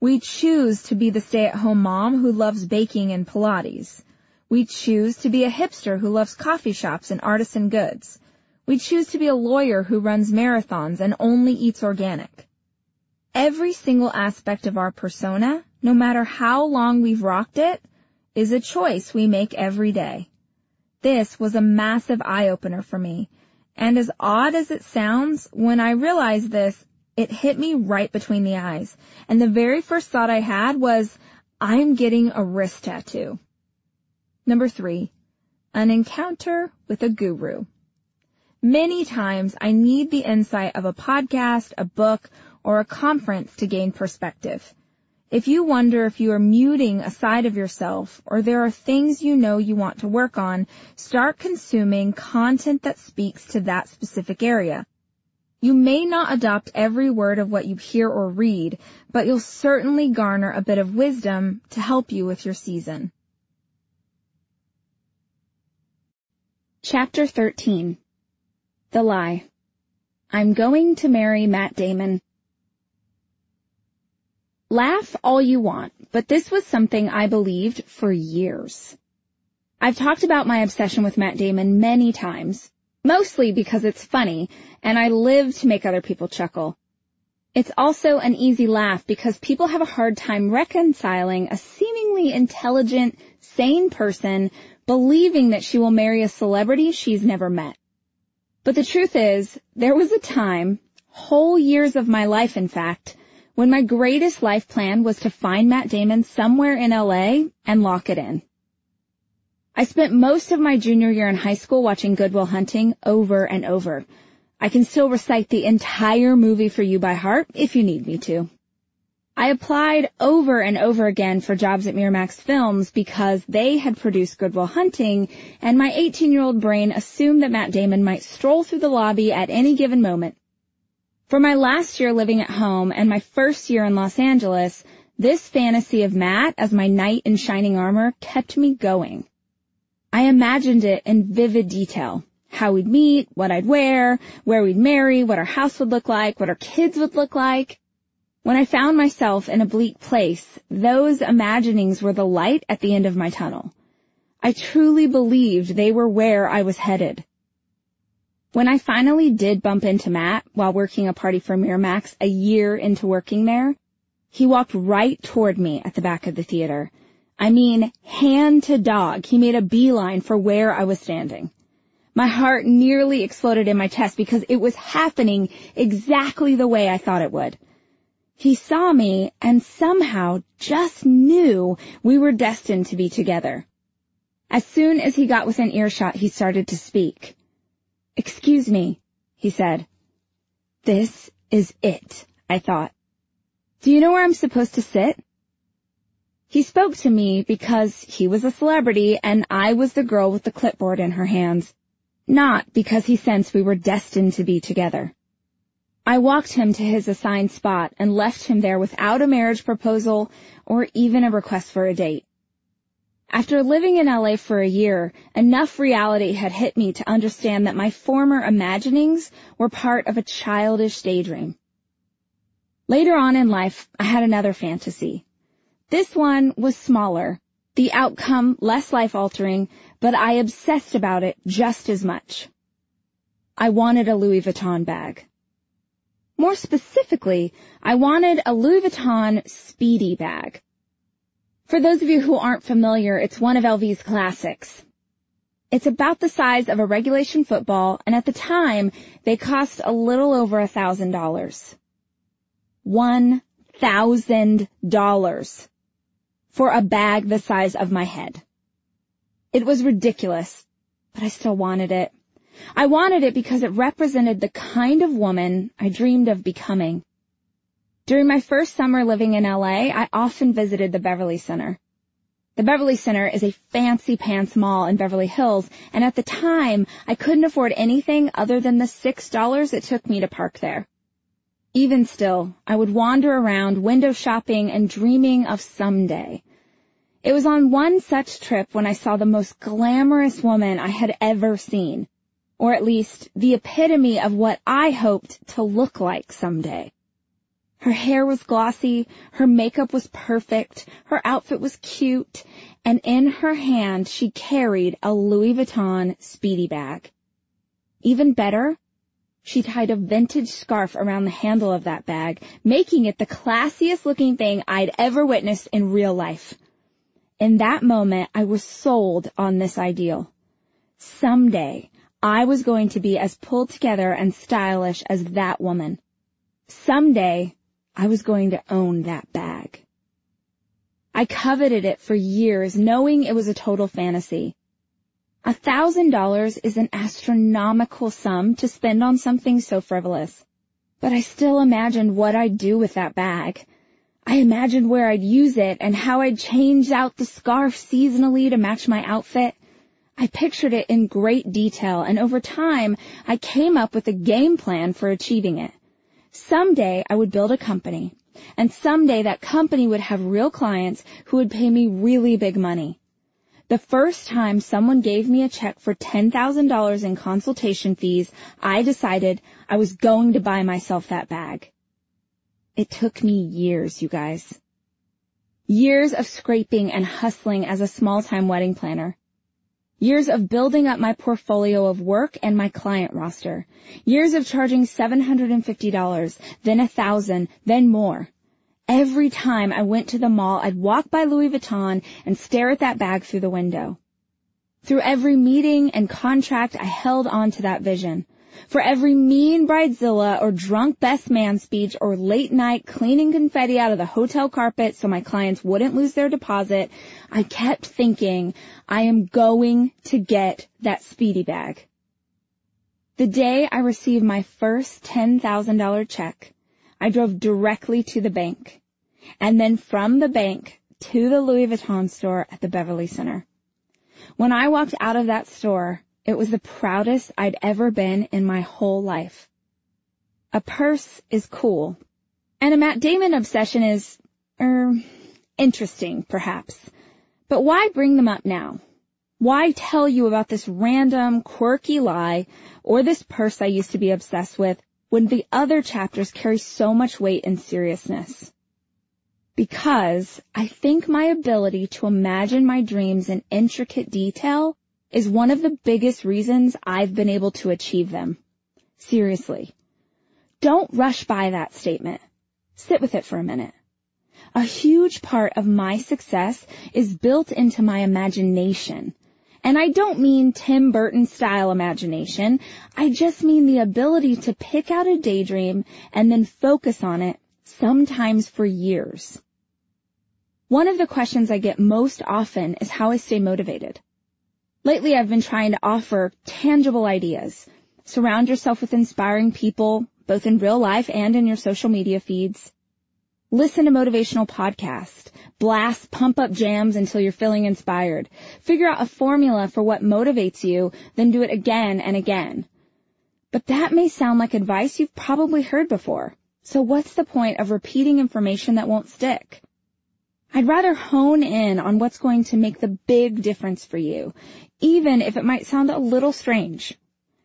We choose to be the stay-at-home mom who loves baking and Pilates. We choose to be a hipster who loves coffee shops and artisan goods. We choose to be a lawyer who runs marathons and only eats organic. Every single aspect of our persona, no matter how long we've rocked it, is a choice we make every day. This was a massive eye-opener for me and as odd as it sounds, when I realized this, it hit me right between the eyes. And the very first thought I had was, I'm getting a wrist tattoo. Number three, an encounter with a guru. Many times I need the insight of a podcast, a book, or a conference to gain perspective. If you wonder if you are muting a side of yourself or there are things you know you want to work on, start consuming content that speaks to that specific area. You may not adopt every word of what you hear or read, but you'll certainly garner a bit of wisdom to help you with your season. Chapter 13 The Lie I'm going to marry Matt Damon. Laugh all you want, but this was something I believed for years. I've talked about my obsession with Matt Damon many times, mostly because it's funny, and I live to make other people chuckle. It's also an easy laugh because people have a hard time reconciling a seemingly intelligent, sane person believing that she will marry a celebrity she's never met. But the truth is, there was a time, whole years of my life in fact, when my greatest life plan was to find Matt Damon somewhere in LA and lock it in. I spent most of my junior year in high school watching Good Will Hunting over and over. I can still recite the entire movie for you by heart if you need me to. I applied over and over again for jobs at Miramax Films because they had produced Good Will Hunting and my 18 year old brain assumed that Matt Damon might stroll through the lobby at any given moment for my last year living at home and my first year in Los Angeles, this fantasy of Matt as my knight in shining armor kept me going. I imagined it in vivid detail. How we'd meet, what I'd wear, where we'd marry, what our house would look like, what our kids would look like. When I found myself in a bleak place, those imaginings were the light at the end of my tunnel. I truly believed they were where I was headed. When I finally did bump into Matt while working a party for Miramax a year into working there, he walked right toward me at the back of the theater. I mean, hand to dog, he made a beeline for where I was standing. My heart nearly exploded in my chest because it was happening exactly the way I thought it would. He saw me and somehow just knew we were destined to be together. As soon as he got within earshot, he started to speak. Excuse me, he said. This is it, I thought. Do you know where I'm supposed to sit? He spoke to me because he was a celebrity and I was the girl with the clipboard in her hands, not because he sensed we were destined to be together. I walked him to his assigned spot and left him there without a marriage proposal or even a request for a date. After living in LA for a year, enough reality had hit me to understand that my former imaginings were part of a childish daydream. Later on in life, I had another fantasy. This one was smaller, the outcome less life-altering, but I obsessed about it just as much. I wanted a Louis Vuitton bag. More specifically, I wanted a Louis Vuitton Speedy bag. For those of you who aren't familiar, it's one of LV's classics. It's about the size of a regulation football, and at the time, they cost a little over a thousand dollars. One thousand dollars for a bag the size of my head. It was ridiculous, but I still wanted it. I wanted it because it represented the kind of woman I dreamed of becoming. During my first summer living in LA, I often visited the Beverly Center. The Beverly Center is a fancy pants mall in Beverly Hills, and at the time, I couldn't afford anything other than the $6 it took me to park there. Even still, I would wander around window shopping and dreaming of someday. It was on one such trip when I saw the most glamorous woman I had ever seen or at least the epitome of what I hoped to look like someday. Her hair was glossy, her makeup was perfect, her outfit was cute, and in her hand she carried a Louis Vuitton speedy bag. Even better, she tied a vintage scarf around the handle of that bag, making it the classiest looking thing I'd ever witnessed in real life. In that moment, I was sold on this ideal. Someday, I was going to be as pulled together and stylish as that woman. Someday, I was going to own that bag. I coveted it for years, knowing it was a total fantasy. A thousand dollars is an astronomical sum to spend on something so frivolous. But I still imagined what I'd do with that bag. I imagined where I'd use it and how I'd change out the scarf seasonally to match my outfit. I pictured it in great detail and over time I came up with a game plan for achieving it. Someday I would build a company and someday that company would have real clients who would pay me really big money. The first time someone gave me a check for $10,000 in consultation fees, I decided I was going to buy myself that bag. It took me years, you guys. Years of scraping and hustling as a small-time wedding planner. Years of building up my portfolio of work and my client roster. Years of charging $750, then a thousand, then more. Every time I went to the mall, I'd walk by Louis Vuitton and stare at that bag through the window. Through every meeting and contract, I held on to that vision. For every mean bridezilla or drunk best man speech or late night cleaning confetti out of the hotel carpet so my clients wouldn't lose their deposit, I kept thinking, I am going to get that speedy bag. The day I received my first $10,000 check, I drove directly to the bank and then from the bank to the Louis Vuitton store at the Beverly Center. When I walked out of that store, it was the proudest I'd ever been in my whole life. A purse is cool. And a Matt Damon obsession is, er, interesting, perhaps. But why bring them up now? Why tell you about this random, quirky lie or this purse I used to be obsessed with when the other chapters carry so much weight and seriousness? Because I think my ability to imagine my dreams in intricate detail is one of the biggest reasons I've been able to achieve them. Seriously. Don't rush by that statement. Sit with it for a minute. A huge part of my success is built into my imagination. And I don't mean Tim Burton style imagination. I just mean the ability to pick out a daydream and then focus on it, sometimes for years. One of the questions I get most often is how I stay motivated. Lately I've been trying to offer tangible ideas. Surround yourself with inspiring people, both in real life and in your social media feeds. Listen to motivational podcasts. Blast pump up jams until you're feeling inspired. Figure out a formula for what motivates you, then do it again and again. But that may sound like advice you've probably heard before. So what's the point of repeating information that won't stick? I'd rather hone in on what's going to make the big difference for you, even if it might sound a little strange.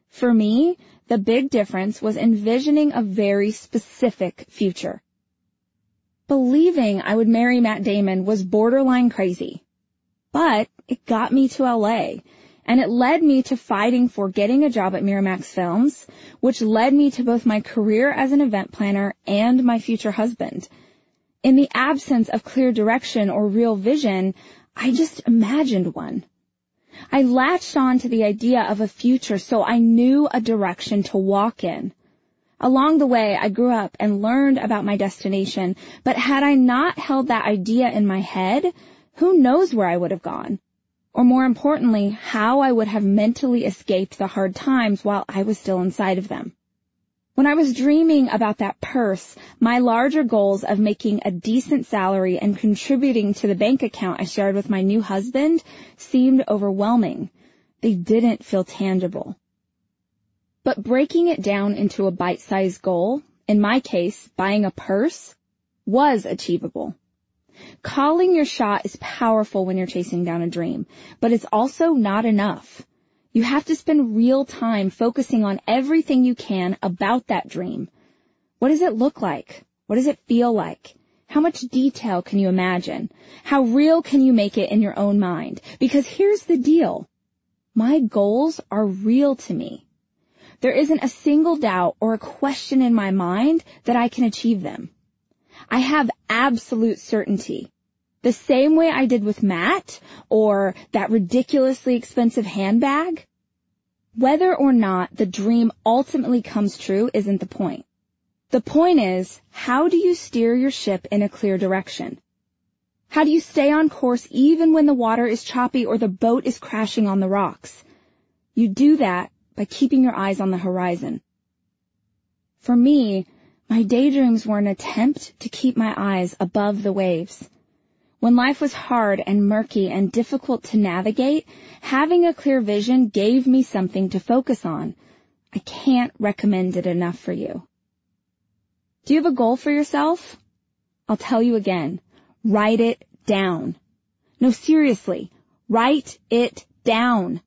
For me, the big difference was envisioning a very specific future. Believing I would marry Matt Damon was borderline crazy. But it got me to LA, and it led me to fighting for getting a job at Miramax Films, which led me to both my career as an event planner and my future husband. In the absence of clear direction or real vision, I just imagined one. I latched on to the idea of a future so I knew a direction to walk in. Along the way, I grew up and learned about my destination, but had I not held that idea in my head, who knows where I would have gone? Or more importantly, how I would have mentally escaped the hard times while I was still inside of them. When I was dreaming about that purse, my larger goals of making a decent salary and contributing to the bank account I shared with my new husband seemed overwhelming. They didn't feel tangible. But breaking it down into a bite-sized goal, in my case, buying a purse, was achievable. Calling your shot is powerful when you're chasing down a dream, but it's also not enough. You have to spend real time focusing on everything you can about that dream. What does it look like? What does it feel like? How much detail can you imagine? How real can you make it in your own mind? Because here's the deal. My goals are real to me. There isn't a single doubt or a question in my mind that I can achieve them. I have absolute certainty. The same way I did with Matt or that ridiculously expensive handbag. Whether or not the dream ultimately comes true isn't the point. The point is, how do you steer your ship in a clear direction? How do you stay on course even when the water is choppy or the boat is crashing on the rocks? You do that by keeping your eyes on the horizon. For me, my daydreams were an attempt to keep my eyes above the waves. When life was hard and murky and difficult to navigate, having a clear vision gave me something to focus on. I can't recommend it enough for you. Do you have a goal for yourself? I'll tell you again. Write it down. No, seriously. Write it down.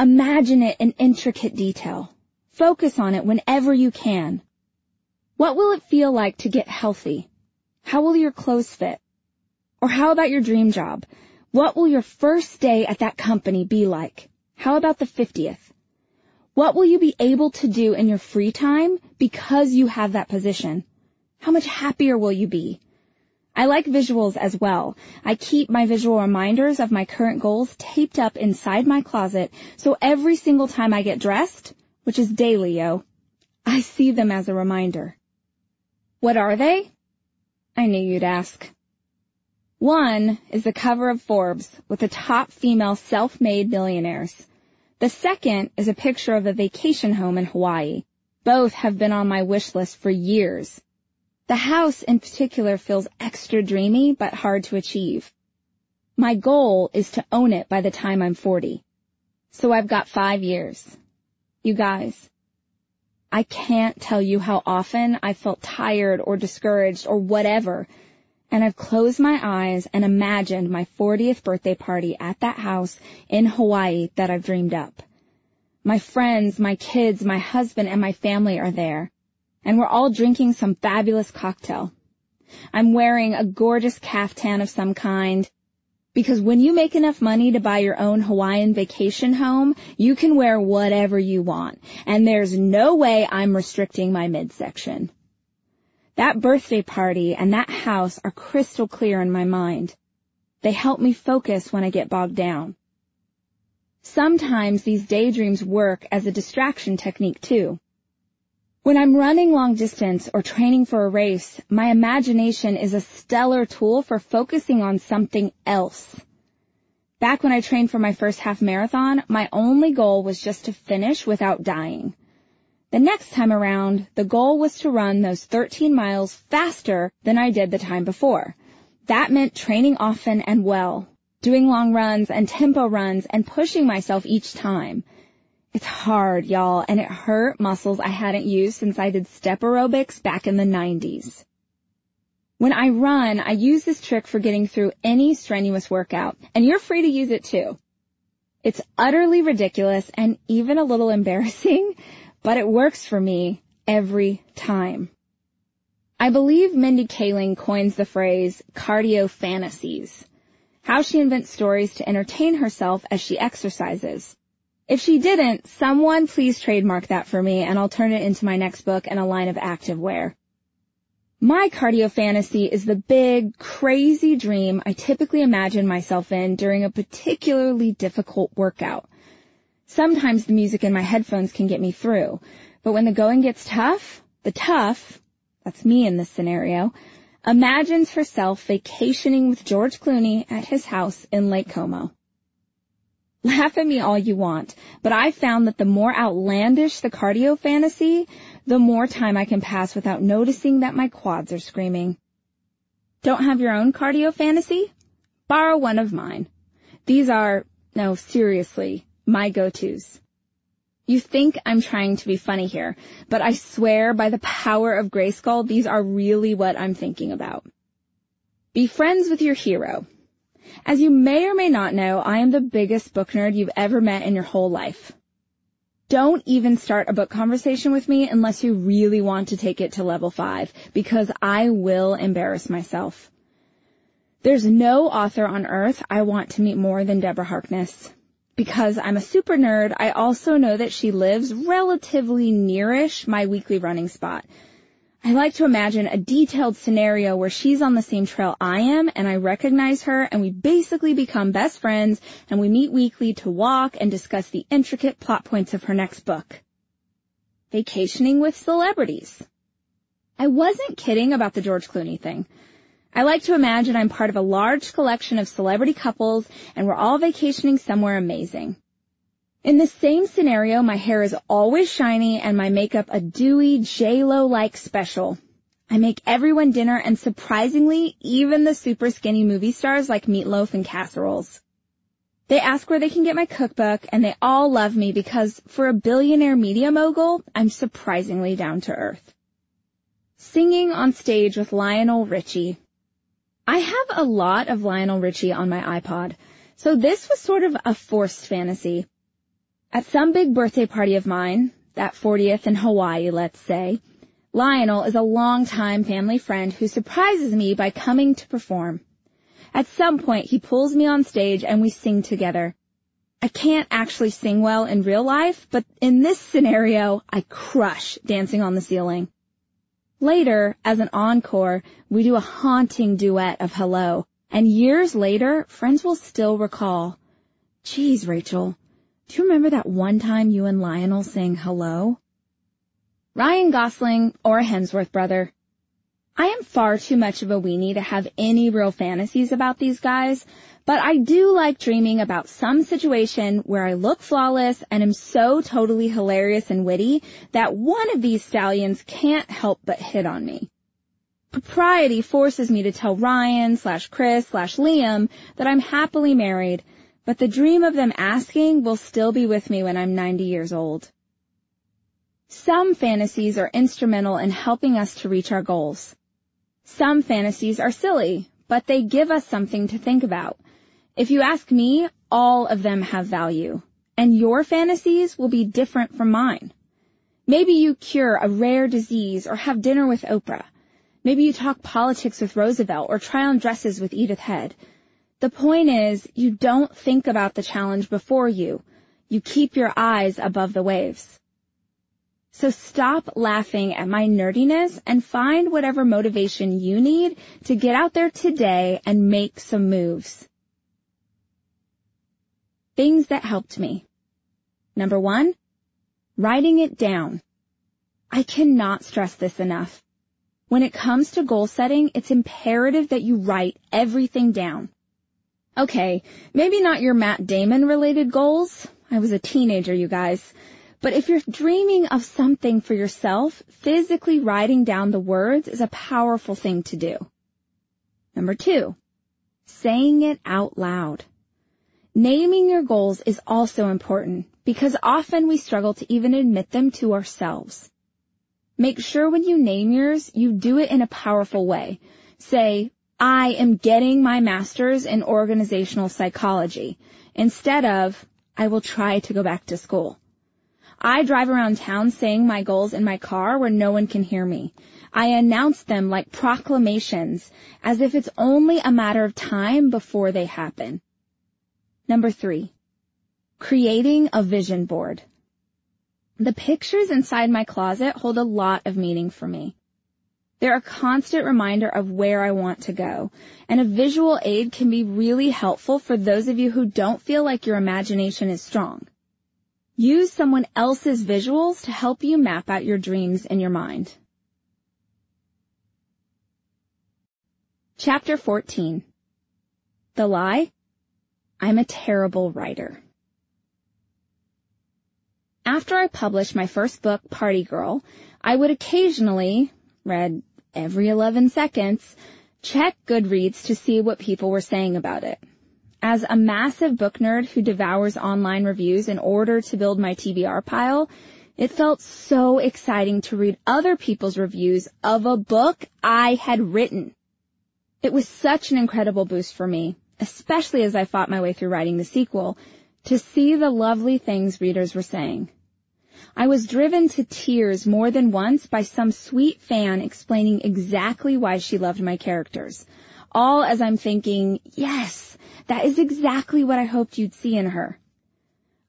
Imagine it in intricate detail. Focus on it whenever you can. What will it feel like to get healthy? How will your clothes fit? Or how about your dream job? What will your first day at that company be like? How about the 50th? What will you be able to do in your free time because you have that position? How much happier will you be? I like visuals as well. I keep my visual reminders of my current goals taped up inside my closet so every single time I get dressed, which is daily, yo, I see them as a reminder. What are they? I knew you'd ask. One is the cover of Forbes with the top female self-made millionaires. The second is a picture of a vacation home in Hawaii. Both have been on my wish list for years. The house in particular feels extra dreamy but hard to achieve. My goal is to own it by the time I'm 40. So I've got five years. You guys, I can't tell you how often I felt tired or discouraged or whatever. And I've closed my eyes and imagined my 40th birthday party at that house in Hawaii that I've dreamed up. My friends, my kids, my husband, and my family are there and we're all drinking some fabulous cocktail. I'm wearing a gorgeous caftan of some kind because when you make enough money to buy your own Hawaiian vacation home, you can wear whatever you want and there's no way I'm restricting my midsection. That birthday party and that house are crystal clear in my mind. They help me focus when I get bogged down. Sometimes these daydreams work as a distraction technique too. When I'm running long distance or training for a race, my imagination is a stellar tool for focusing on something else. Back when I trained for my first half marathon, my only goal was just to finish without dying. The next time around, the goal was to run those 13 miles faster than I did the time before. That meant training often and well, doing long runs and tempo runs and pushing myself each time. It's hard, y'all, and it hurt muscles I hadn't used since I did step aerobics back in the 90s. When I run, I use this trick for getting through any strenuous workout, and you're free to use it too. It's utterly ridiculous and even a little embarrassing, but it works for me every time. I believe Mindy Kaling coins the phrase cardio fantasies, how she invents stories to entertain herself as she exercises. If she didn't, someone please trademark that for me and I'll turn it into my next book and a line of active wear. My cardio fantasy is the big, crazy dream I typically imagine myself in during a particularly difficult workout. Sometimes the music in my headphones can get me through, but when the going gets tough, the tough, that's me in this scenario, imagines herself vacationing with George Clooney at his house in Lake Como. Laugh at me all you want, but I found that the more outlandish the cardio fantasy, the more time I can pass without noticing that my quads are screaming. Don't have your own cardio fantasy? Borrow one of mine. These are, no, seriously, my go-tos. You think I'm trying to be funny here, but I swear by the power of Grayskull, these are really what I'm thinking about. Be friends with your hero. As you may or may not know, I am the biggest book nerd you've ever met in your whole life. Don't even start a book conversation with me unless you really want to take it to level 5, because I will embarrass myself. There's no author on earth I want to meet more than Deborah Harkness. Because I'm a super nerd, I also know that she lives relatively nearish my weekly running spot, I like to imagine a detailed scenario where she's on the same trail I am and I recognize her and we basically become best friends and we meet weekly to walk and discuss the intricate plot points of her next book. Vacationing with celebrities. I wasn't kidding about the George Clooney thing. I like to imagine I'm part of a large collection of celebrity couples and we're all vacationing somewhere amazing. In the same scenario, my hair is always shiny and my makeup a dewy J-Lo-like special. I make everyone dinner and surprisingly, even the super skinny movie stars like meatloaf and casseroles. They ask where they can get my cookbook and they all love me because for a billionaire media mogul, I'm surprisingly down to earth. Singing on stage with Lionel Richie. I have a lot of Lionel Richie on my iPod, so this was sort of a forced fantasy. At some big birthday party of mine, that 40th in Hawaii, let's say, Lionel is a longtime family friend who surprises me by coming to perform. At some point, he pulls me on stage and we sing together. I can't actually sing well in real life, but in this scenario, I crush dancing on the ceiling. Later, as an encore, we do a haunting duet of Hello, and years later, friends will still recall, geez, Rachel, do you remember that one time you and Lionel sang hello? Ryan Gosling or a Hemsworth brother. I am far too much of a weenie to have any real fantasies about these guys, but I do like dreaming about some situation where I look flawless and am so totally hilarious and witty that one of these stallions can't help but hit on me. Propriety forces me to tell Ryan slash Chris slash Liam that I'm happily married but the dream of them asking will still be with me when I'm 90 years old. Some fantasies are instrumental in helping us to reach our goals. Some fantasies are silly, but they give us something to think about. If you ask me, all of them have value, and your fantasies will be different from mine. Maybe you cure a rare disease or have dinner with Oprah. Maybe you talk politics with Roosevelt or try on dresses with Edith Head. The point is, you don't think about the challenge before you. You keep your eyes above the waves. So stop laughing at my nerdiness and find whatever motivation you need to get out there today and make some moves. Things that helped me. Number one, writing it down. I cannot stress this enough. When it comes to goal setting, it's imperative that you write everything down. Okay, maybe not your Matt Damon related goals. I was a teenager, you guys. But if you're dreaming of something for yourself, physically writing down the words is a powerful thing to do. Number two, saying it out loud. Naming your goals is also important because often we struggle to even admit them to ourselves. Make sure when you name yours, you do it in a powerful way. Say, I am getting my master's in organizational psychology instead of, I will try to go back to school. I drive around town saying my goals in my car where no one can hear me. I announce them like proclamations as if it's only a matter of time before they happen. Number three, creating a vision board. The pictures inside my closet hold a lot of meaning for me. They're a constant reminder of where I want to go, and a visual aid can be really helpful for those of you who don't feel like your imagination is strong. Use someone else's visuals to help you map out your dreams in your mind. Chapter 14 The Lie I'm a terrible writer. After I published my first book, Party Girl, I would occasionally, read every 11 seconds, check Goodreads to see what people were saying about it. As a massive book nerd who devours online reviews in order to build my TBR pile, it felt so exciting to read other people's reviews of a book I had written. It was such an incredible boost for me, especially as I fought my way through writing the sequel, to see the lovely things readers were saying. I was driven to tears more than once by some sweet fan explaining exactly why she loved my characters. All as I'm thinking, yes, that is exactly what I hoped you'd see in her.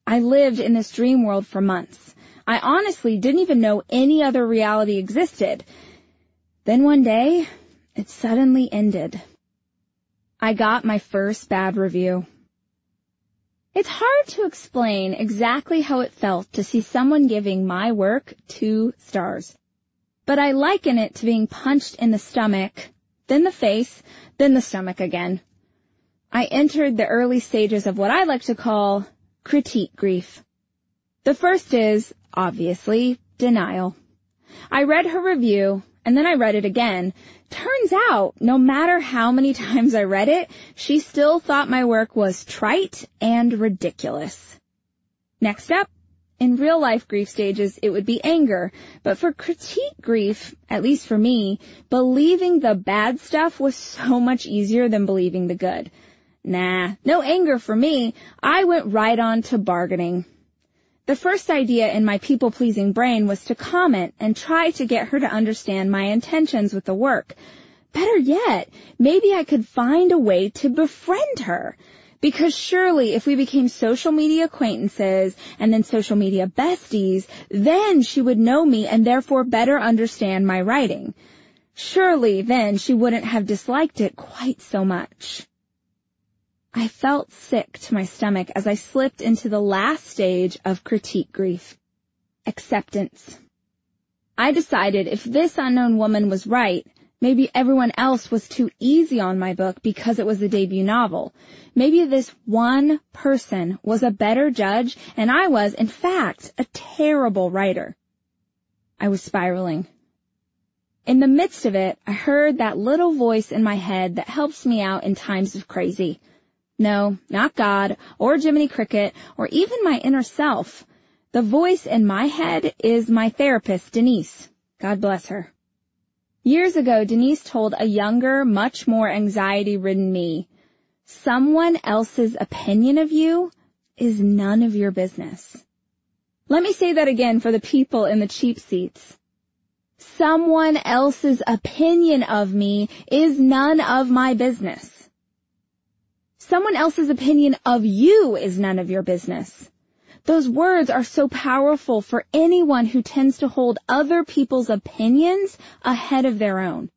I lived in this dream world for months. I honestly didn't even know any other reality existed. Then one day, it suddenly ended. I got my first bad review. It's hard to explain exactly how it felt to see someone giving my work two stars. But I liken it to being punched in the stomach, then the face, then the stomach again. I entered the early stages of what I like to call critique grief. The first is, obviously, denial. I read her review and then I read it again. Turns out, no matter how many times I read it, she still thought my work was trite and ridiculous. Next up, in real life grief stages, it would be anger. But for critique grief, at least for me, believing the bad stuff was so much easier than believing the good. Nah, no anger for me. I went right on to bargaining. The first idea in my people-pleasing brain was to comment and try to get her to understand my intentions with the work. Better yet, maybe I could find a way to befriend her. Because surely if we became social media acquaintances and then social media besties, then she would know me and therefore better understand my writing. Surely then she wouldn't have disliked it quite so much. I felt sick to my stomach as I slipped into the last stage of critique grief. Acceptance. I decided if this unknown woman was right, maybe everyone else was too easy on my book because it was a debut novel. Maybe this one person was a better judge and I was, in fact, a terrible writer. I was spiraling. In the midst of it, I heard that little voice in my head that helps me out in times of crazy. No, not God, or Jiminy Cricket, or even my inner self. The voice in my head is my therapist, Denise. God bless her. Years ago, Denise told a younger, much more anxiety-ridden me, someone else's opinion of you is none of your business. Let me say that again for the people in the cheap seats. Someone else's opinion of me is none of my business. Someone else's opinion of you is none of your business. Those words are so powerful for anyone who tends to hold other people's opinions ahead of their own.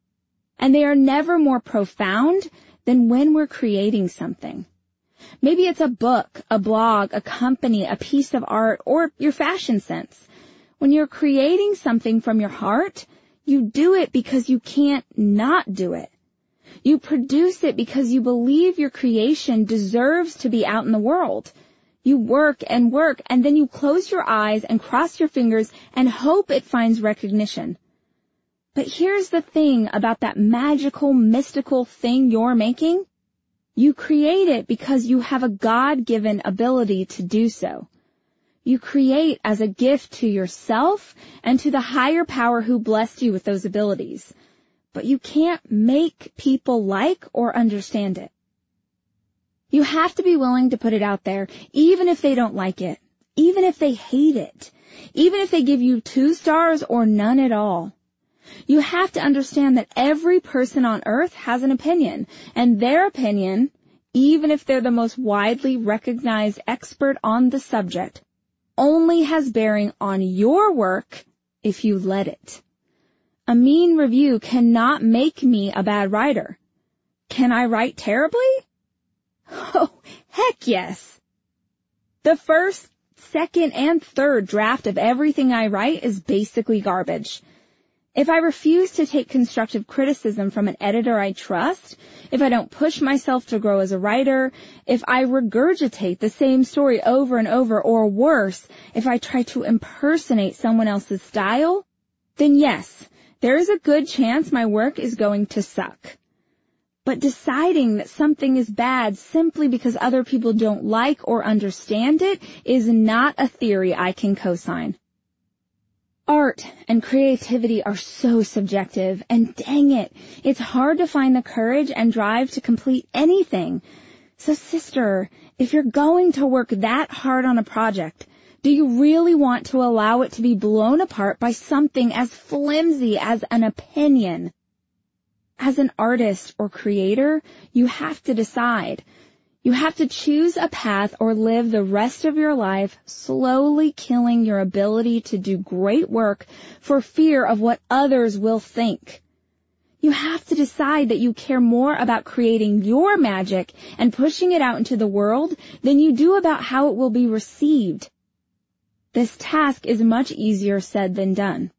And they are never more profound than when we're creating something. Maybe it's a book, a blog, a company, a piece of art, or your fashion sense. When you're creating something from your heart, you do it because you can't not do it. You produce it because you believe your creation deserves to be out in the world. You work and work and then you close your eyes and cross your fingers and hope it finds recognition. But here's the thing about that magical, mystical thing you're making. You create it because you have a God-given ability to do so. You create as a gift to yourself and to the higher power who blessed you with those abilities. But you can't make people like or understand it. You have to be willing to put it out there, even if they don't like it, even if they hate it, even if they give you two stars or none at all. You have to understand that every person on earth has an opinion, and their opinion, even if they're the most widely recognized expert on the subject, only has bearing on your work if you let it. A mean review cannot make me a bad writer. Can I write terribly? Oh, heck yes. The first, second, and third draft of everything I write is basically garbage. If I refuse to take constructive criticism from an editor I trust, if I don't push myself to grow as a writer, if I regurgitate the same story over and over, or worse, if I try to impersonate someone else's style, then yes, there is a good chance my work is going to suck. But deciding that something is bad simply because other people don't like or understand it is not a theory I can co-sign. Art and creativity are so subjective, and dang it, it's hard to find the courage and drive to complete anything. So sister, if you're going to work that hard on a project, do you really want to allow it to be blown apart by something as flimsy as an opinion? As an artist or creator, you have to decide, you have to choose a path or live the rest of your life slowly killing your ability to do great work for fear of what others will think. You have to decide that you care more about creating your magic and pushing it out into the world than you do about how it will be received. This task is much easier said than done.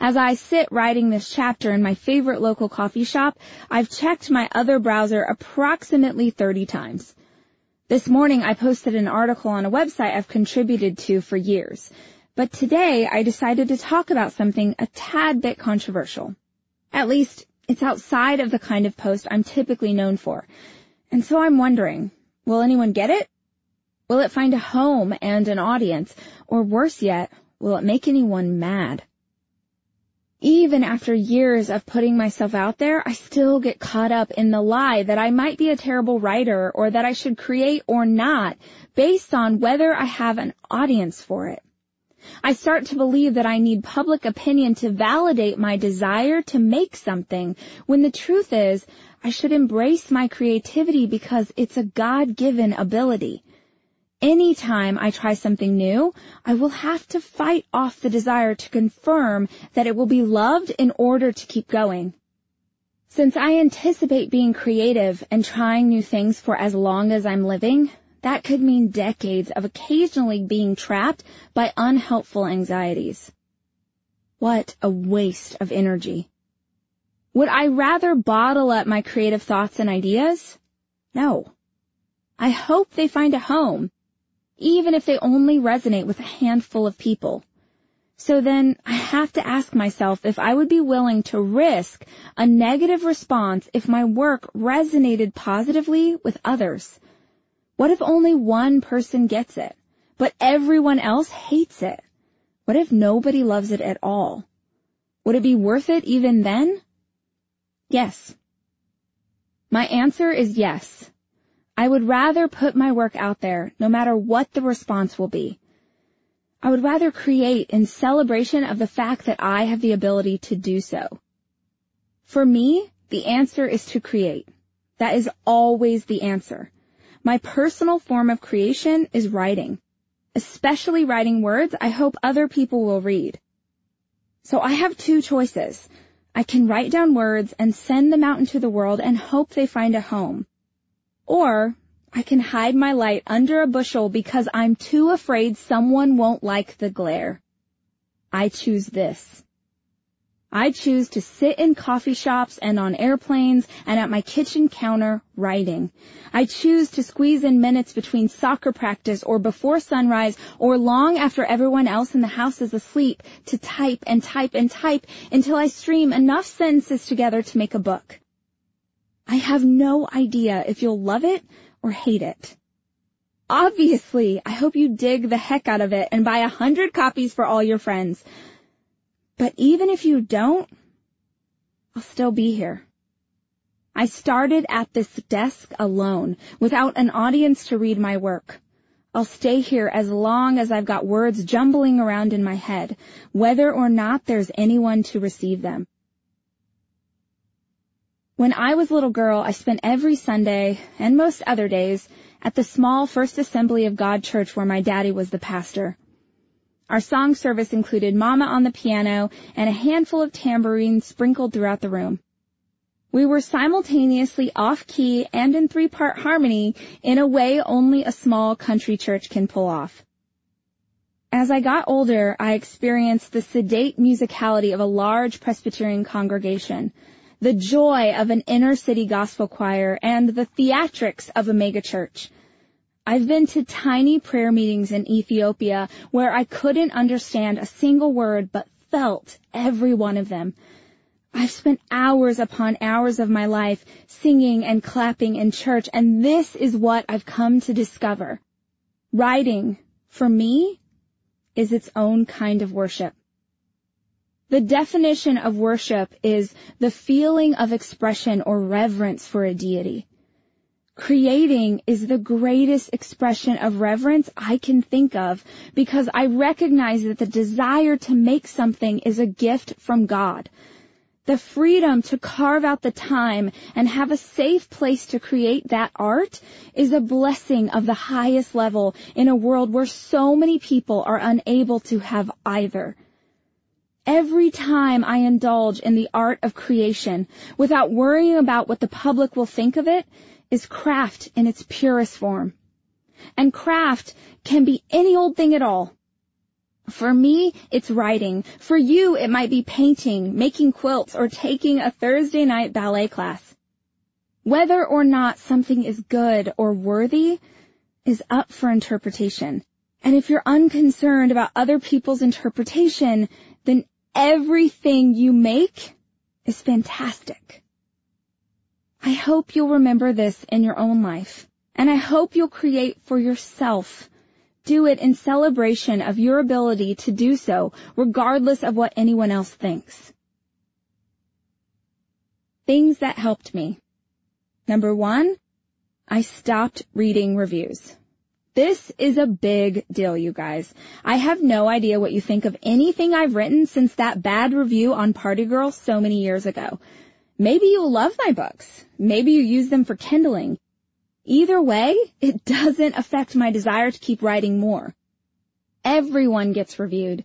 As I sit writing this chapter in my favorite local coffee shop, I've checked my other browser approximately 30 times. This morning I posted an article on a website I've contributed to for years, but today I decided to talk about something a tad bit controversial. At least, it's outside of the kind of post I'm typically known for. And so I'm wondering, will anyone get it? Will it find a home and an audience? Or worse yet, will it make anyone mad? even after years of putting myself out there, I still get caught up in the lie that I might be a terrible writer or that I should create or not based on whether I have an audience for it. I start to believe that I need public opinion to validate my desire to make something when the truth is I should embrace my creativity because it's a God-given ability. Anytime I try something new, I will have to fight off the desire to confirm that it will be loved in order to keep going. Since I anticipate being creative and trying new things for as long as I'm living, that could mean decades of occasionally being trapped by unhelpful anxieties. What a waste of energy. Would I rather bottle up my creative thoughts and ideas? No. I hope they find a home even if they only resonate with a handful of people. So then I have to ask myself if I would be willing to risk a negative response if my work resonated positively with others. What if only one person gets it, but everyone else hates it? What if nobody loves it at all? Would it be worth it even then? Yes. My answer is yes. I would rather put my work out there, no matter what the response will be. I would rather create in celebration of the fact that I have the ability to do so. For me, the answer is to create. That is always the answer. My personal form of creation is writing. Especially writing words I hope other people will read. So I have two choices. I can write down words and send them out into the world and hope they find a home. Or I can hide my light under a bushel because I'm too afraid someone won't like the glare. I choose this. I choose to sit in coffee shops and on airplanes and at my kitchen counter writing. I choose to squeeze in minutes between soccer practice or before sunrise or long after everyone else in the house is asleep to type and type and type until I stream enough sentences together to make a book. I have no idea if you'll love it or hate it. Obviously, I hope you dig the heck out of it and buy a hundred copies for all your friends. But even if you don't, I'll still be here. I started at this desk alone, without an audience to read my work. I'll stay here as long as I've got words jumbling around in my head, whether or not there's anyone to receive them. When I was a little girl, I spent every Sunday, and most other days, at the small First Assembly of God church where my daddy was the pastor. Our song service included Mama on the piano and a handful of tambourines sprinkled throughout the room. We were simultaneously off key and in three part harmony in a way only a small country church can pull off. As I got older, I experienced the sedate musicality of a large Presbyterian congregation, the joy of an inner city gospel choir, and the theatrics of a megachurch. I've been to tiny prayer meetings in Ethiopia where I couldn't understand a single word but felt every one of them. I've spent hours upon hours of my life singing and clapping in church, and this is what I've come to discover. Writing, for me, is its own kind of worship. The definition of worship is the feeling of expression or reverence for a deity. Creating is the greatest expression of reverence I can think of because I recognize that the desire to make something is a gift from God. The freedom to carve out the time and have a safe place to create that art is a blessing of the highest level in a world where so many people are unable to have either. Every time I indulge in the art of creation without worrying about what the public will think of it is craft in its purest form. And craft can be any old thing at all. For me, it's writing. For you, it might be painting, making quilts, or taking a Thursday night ballet class. Whether or not something is good or worthy is up for interpretation. And if you're unconcerned about other people's interpretation, then everything you make is fantastic. I hope you'll remember this in your own life, and I hope you'll create for yourself. Do it in celebration of your ability to do so, regardless of what anyone else thinks. Things that helped me. Number one, I stopped reading reviews. This is a big deal, you guys. I have no idea what you think of anything I've written since that bad review on Party Girl so many years ago. Maybe you'll love my books. Maybe you use them for kindling. Either way, it doesn't affect my desire to keep writing more. Everyone gets reviewed.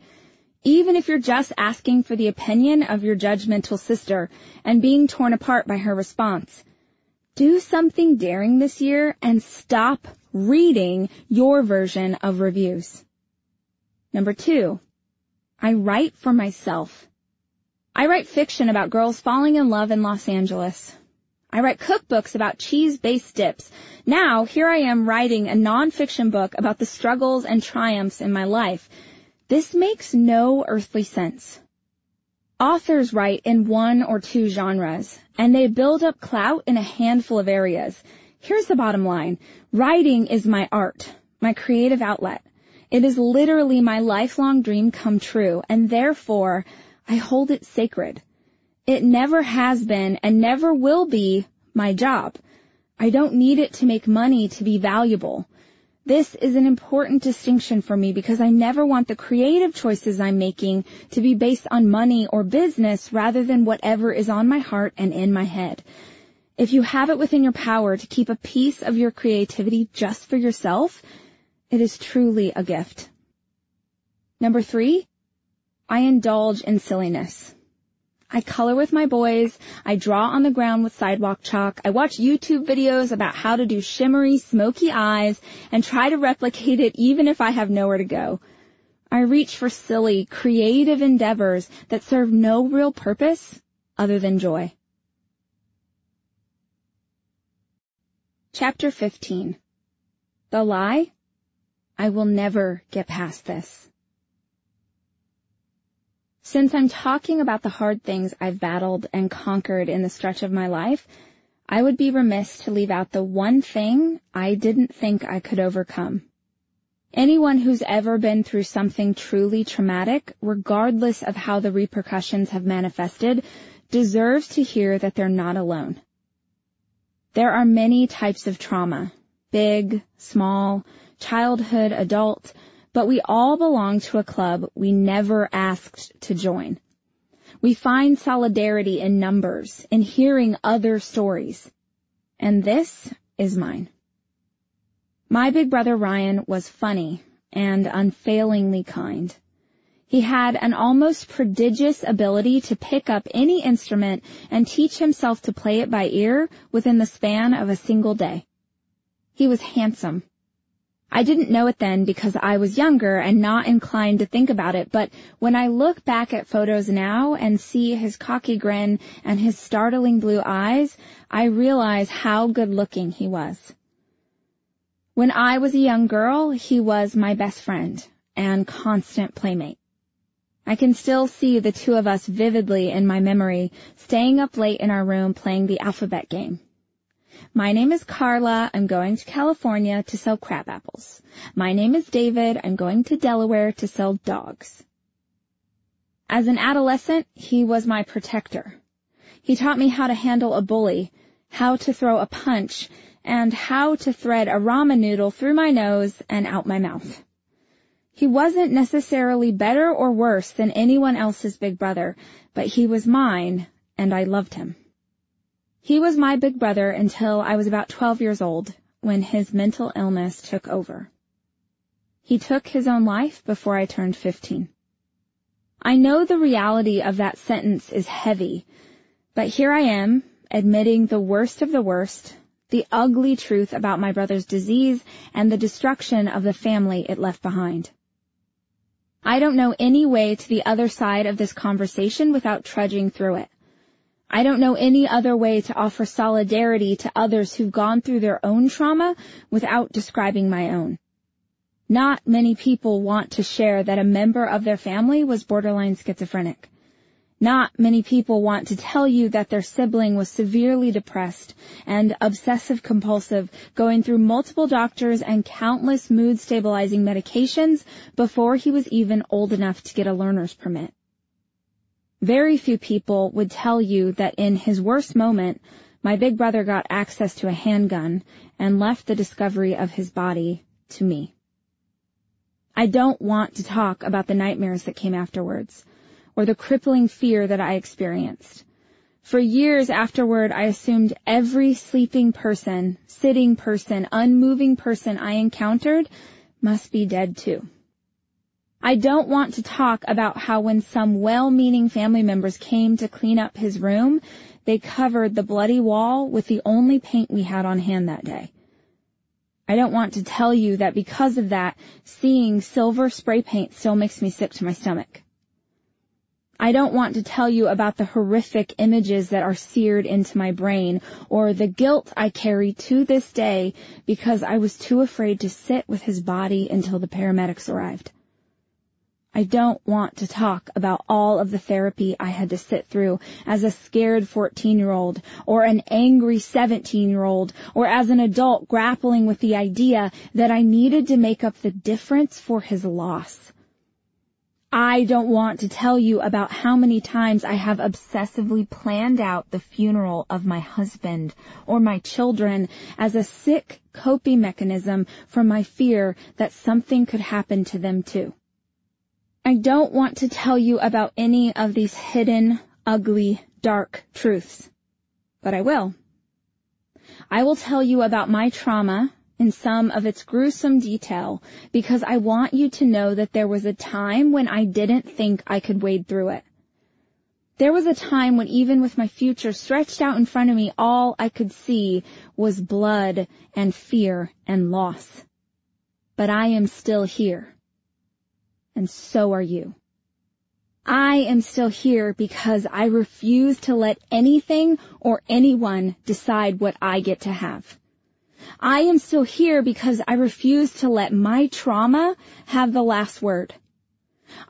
Even if you're just asking for the opinion of your judgmental sister and being torn apart by her response. Do something daring this year and stop reading your version of reviews. Number two, I write for myself. I write fiction about girls falling in love in Los Angeles. I write cookbooks about cheese-based dips. Now, here I am writing a nonfiction book about the struggles and triumphs in my life. This makes no earthly sense. Authors write in one or two genres, and they build up clout in a handful of areas. Here's the bottom line. Writing is my art, my creative outlet. It is literally my lifelong dream come true, and therefore I hold it sacred. It never has been and never will be my job. I don't need it to make money to be valuable. This is an important distinction for me because I never want the creative choices I'm making to be based on money or business rather than whatever is on my heart and in my head. If you have it within your power to keep a piece of your creativity just for yourself, it is truly a gift. Number three, I indulge in silliness. I color with my boys. I draw on the ground with sidewalk chalk. I watch YouTube videos about how to do shimmery, smoky eyes and try to replicate it even if I have nowhere to go. I reach for silly, creative endeavors that serve no real purpose other than joy. Chapter 15 The Lie I will never get past this. Since I'm talking about the hard things I've battled and conquered in the stretch of my life, I would be remiss to leave out the one thing I didn't think I could overcome. Anyone who's ever been through something truly traumatic, regardless of how the repercussions have manifested, deserves to hear that they're not alone. There are many types of trauma, big, small, childhood, adult, but we all belong to a club we never asked to join. We find solidarity in numbers, in hearing other stories. And this is mine. My big brother Ryan was funny and unfailingly kind. He had an almost prodigious ability to pick up any instrument and teach himself to play it by ear within the span of a single day. He was handsome. I didn't know it then because I was younger and not inclined to think about it, but when I look back at photos now and see his cocky grin and his startling blue eyes, I realize how good looking he was. When I was a young girl, he was my best friend and constant playmate. I can still see the two of us vividly in my memory, staying up late in our room playing the alphabet game. My name is Carla. I'm going to California to sell crab apples. My name is David. I'm going to Delaware to sell dogs. As an adolescent, he was my protector. He taught me how to handle a bully, how to throw a punch, and how to thread a ramen noodle through my nose and out my mouth. He wasn't necessarily better or worse than anyone else's big brother, but he was mine, and I loved him. He was my big brother until I was about 12 years old, when his mental illness took over. He took his own life before I turned 15. I know the reality of that sentence is heavy, but here I am, admitting the worst of the worst, the ugly truth about my brother's disease and the destruction of the family it left behind. I don't know any way to the other side of this conversation without trudging through it. I don't know any other way to offer solidarity to others who've gone through their own trauma without describing my own. Not many people want to share that a member of their family was borderline schizophrenic. Not many people want to tell you that their sibling was severely depressed and obsessive compulsive, going through multiple doctors and countless mood stabilizing medications before he was even old enough to get a learner's permit. Very few people would tell you that in his worst moment, my big brother got access to a handgun and left the discovery of his body to me. I don't want to talk about the nightmares that came afterwards or the crippling fear that I experienced. For years afterward, I assumed every sleeping person, sitting person, unmoving person I encountered must be dead too. I don't want to talk about how when some well-meaning family members came to clean up his room, they covered the bloody wall with the only paint we had on hand that day. I don't want to tell you that because of that, seeing silver spray paint still makes me sick to my stomach. I don't want to tell you about the horrific images that are seared into my brain or the guilt I carry to this day because I was too afraid to sit with his body until the paramedics arrived. I don't want to talk about all of the therapy I had to sit through as a scared 14 year old or an angry 17 year old or as an adult grappling with the idea that I needed to make up the difference for his loss. I don't want to tell you about how many times I have obsessively planned out the funeral of my husband or my children as a sick coping mechanism for my fear that something could happen to them too. I don't want to tell you about any of these hidden, ugly, dark truths, but I will. I will tell you about my trauma in some of its gruesome detail because I want you to know that there was a time when I didn't think I could wade through it. There was a time when even with my future stretched out in front of me, all I could see was blood and fear and loss. But I am still here. And so are you. I am still here because I refuse to let anything or anyone decide what I get to have. I am still here because I refuse to let my trauma have the last word.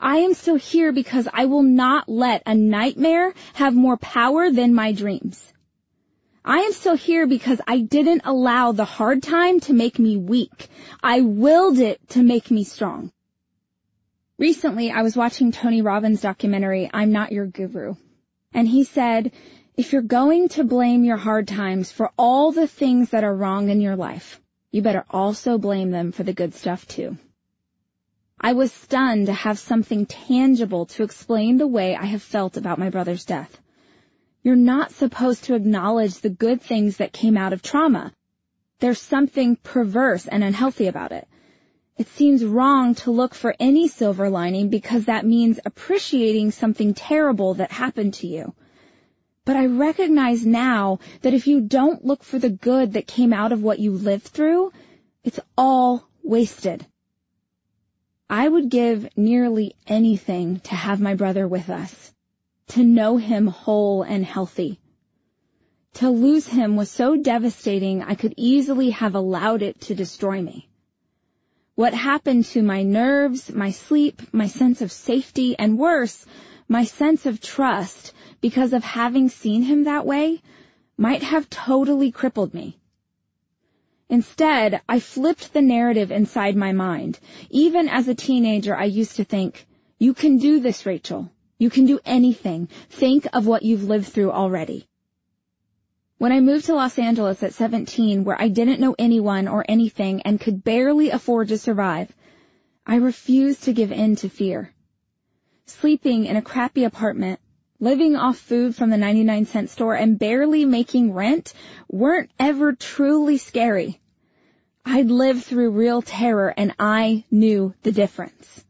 I am still here because I will not let a nightmare have more power than my dreams. I am still here because I didn't allow the hard time to make me weak. I willed it to make me strong. Recently, I was watching Tony Robbins' documentary, I'm Not Your Guru. And he said, if you're going to blame your hard times for all the things that are wrong in your life, you better also blame them for the good stuff too. I was stunned to have something tangible to explain the way I have felt about my brother's death. You're not supposed to acknowledge the good things that came out of trauma. There's something perverse and unhealthy about it. It seems wrong to look for any silver lining because that means appreciating something terrible that happened to you. But I recognize now that if you don't look for the good that came out of what you lived through, it's all wasted. I would give nearly anything to have my brother with us to know him whole and healthy. To lose him was so devastating I could easily have allowed it to destroy me. What happened to my nerves, my sleep, my sense of safety, and worse, my sense of trust because of having seen him that way might have totally crippled me. Instead, I flipped the narrative inside my mind. Even as a teenager, I used to think, you can do this, Rachel. You can do anything. Think of what you've lived through already. When I moved to Los Angeles at 17, where I didn't know anyone or anything and could barely afford to survive, I refused to give in to fear. Sleeping in a crappy apartment, living off food from the 99 cent store, and barely making rent weren't ever truly scary. I'd lived through real terror and I knew the difference.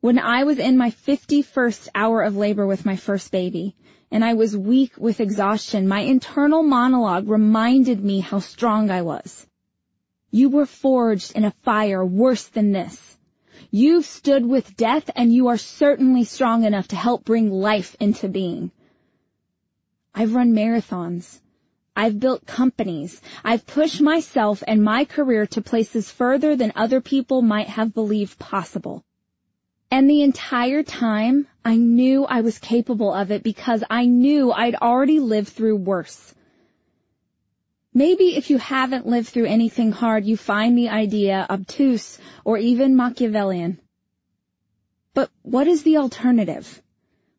When I was in my 51st hour of labor with my first baby, and I was weak with exhaustion, my internal monologue reminded me how strong I was. You were forged in a fire worse than this. You've stood with death and you are certainly strong enough to help bring life into being. I've run marathons. I've built companies. I've pushed myself and my career to places further than other people might have believed possible. And the entire time, I knew I was capable of it because I knew I'd already lived through worse. Maybe if you haven't lived through anything hard, you find the idea obtuse or even Machiavellian. But what is the alternative?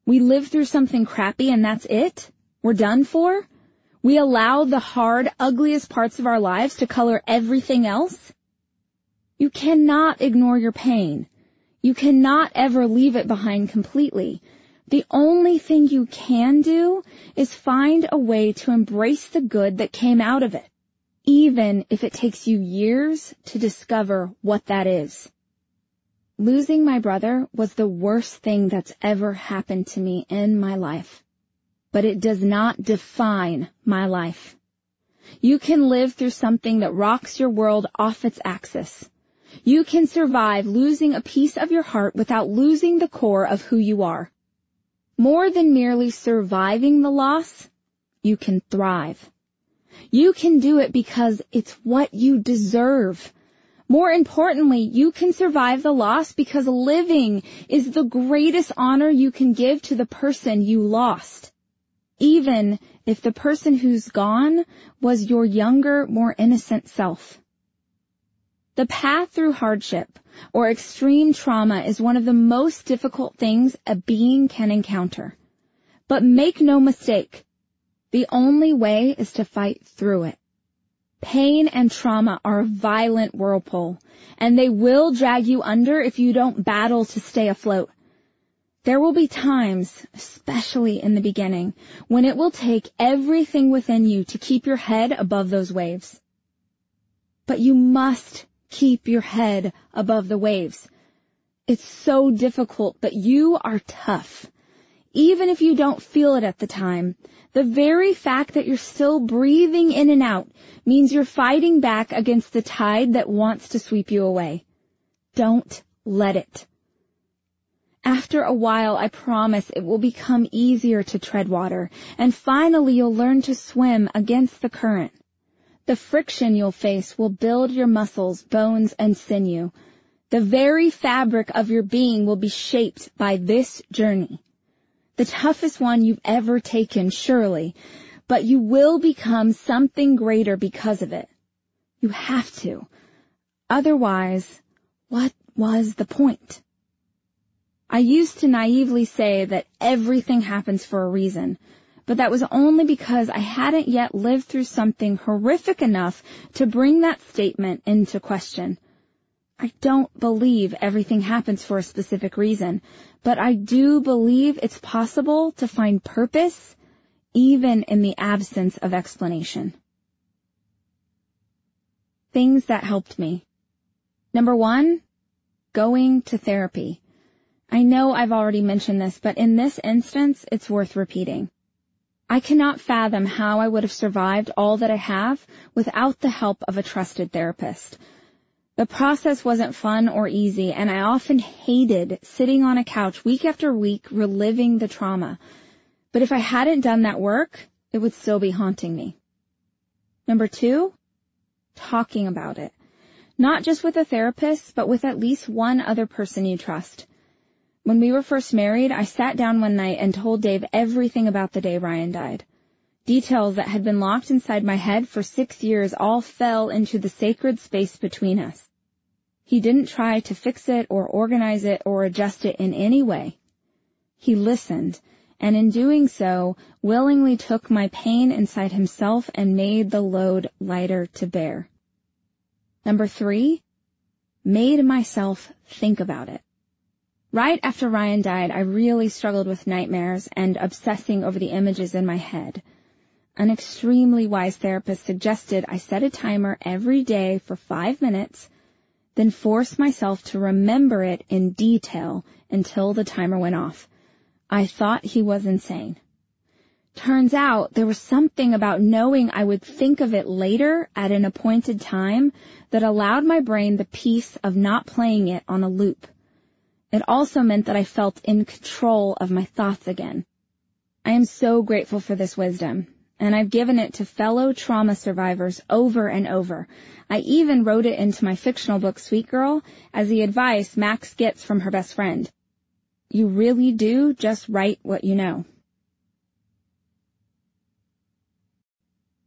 We live through something crappy and that's it? We're done for? We allow the hard, ugliest parts of our lives to color everything else? You cannot ignore your pain. You cannot ever leave it behind completely. The only thing you can do is find a way to embrace the good that came out of it, even if it takes you years to discover what that is. Losing my brother was the worst thing that's ever happened to me in my life, but it does not define my life. You can live through something that rocks your world off its axis you can survive losing a piece of your heart without losing the core of who you are. More than merely surviving the loss, you can thrive. You can do it because it's what you deserve. More importantly, you can survive the loss because living is the greatest honor you can give to the person you lost. Even if the person who's gone was your younger, more innocent self. The path through hardship or extreme trauma is one of the most difficult things a being can encounter. But make no mistake, the only way is to fight through it. Pain and trauma are a violent whirlpool, and they will drag you under if you don't battle to stay afloat. There will be times, especially in the beginning, when it will take everything within you to keep your head above those waves. But you must keep your head above the waves. It's so difficult, but you are tough. Even if you don't feel it at the time, the very fact that you're still breathing in and out means you're fighting back against the tide that wants to sweep you away. Don't let it. After a while, I promise it will become easier to tread water, and finally you'll learn to swim against the current. The friction you'll face will build your muscles, bones, and sinew. The very fabric of your being will be shaped by this journey. The toughest one you've ever taken, surely, but you will become something greater because of it. You have to. Otherwise, what was the point? I used to naively say that everything happens for a reason, but that was only because I hadn't yet lived through something horrific enough to bring that statement into question. I don't believe everything happens for a specific reason, but I do believe it's possible to find purpose even in the absence of explanation. Things that helped me. Number one, going to therapy. I know I've already mentioned this, but in this instance, it's worth repeating. I cannot fathom how I would have survived all that I have without the help of a trusted therapist. The process wasn't fun or easy, and I often hated sitting on a couch week after week reliving the trauma. But if I hadn't done that work, it would still be haunting me. Number two, talking about it. Not just with a therapist, but with at least one other person you trust. When we were first married, I sat down one night and told Dave everything about the day Ryan died. Details that had been locked inside my head for six years all fell into the sacred space between us. He didn't try to fix it or organize it or adjust it in any way. He listened, and in doing so, willingly took my pain inside himself and made the load lighter to bear. Number three, made myself think about it. Right after Ryan died, I really struggled with nightmares and obsessing over the images in my head. An extremely wise therapist suggested I set a timer every day for five minutes, then force myself to remember it in detail until the timer went off. I thought he was insane. Turns out there was something about knowing I would think of it later at an appointed time that allowed my brain the peace of not playing it on a loop. It also meant that I felt in control of my thoughts again. I am so grateful for this wisdom, and I've given it to fellow trauma survivors over and over. I even wrote it into my fictional book, Sweet Girl, as the advice Max gets from her best friend. You really do just write what you know.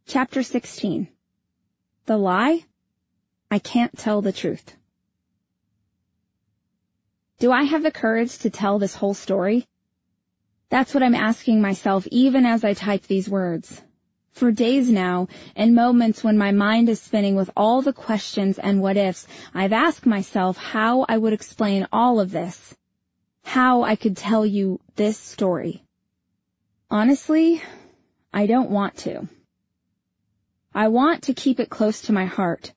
Chapter 16 The Lie? I Can't Tell the Truth. Do I have the courage to tell this whole story? That's what I'm asking myself even as I type these words. For days now, in moments when my mind is spinning with all the questions and what ifs, I've asked myself how I would explain all of this. How I could tell you this story. Honestly, I don't want to. I want to keep it close to my heart,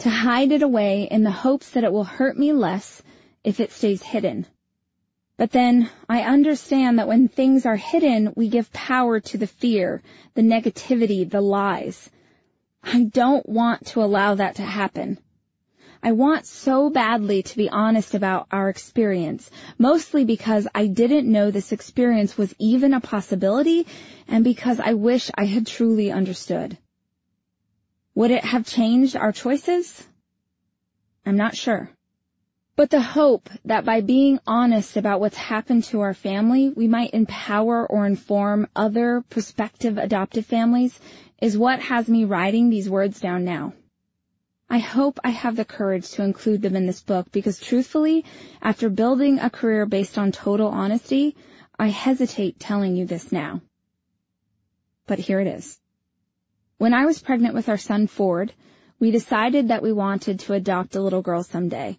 to hide it away in the hopes that it will hurt me less if it stays hidden. But then I understand that when things are hidden, we give power to the fear, the negativity, the lies. I don't want to allow that to happen. I want so badly to be honest about our experience, mostly because I didn't know this experience was even a possibility and because I wish I had truly understood. Would it have changed our choices? I'm not sure. But the hope that by being honest about what's happened to our family, we might empower or inform other prospective adoptive families is what has me writing these words down now. I hope I have the courage to include them in this book because truthfully, after building a career based on total honesty, I hesitate telling you this now. But here it is. When I was pregnant with our son Ford, we decided that we wanted to adopt a little girl someday,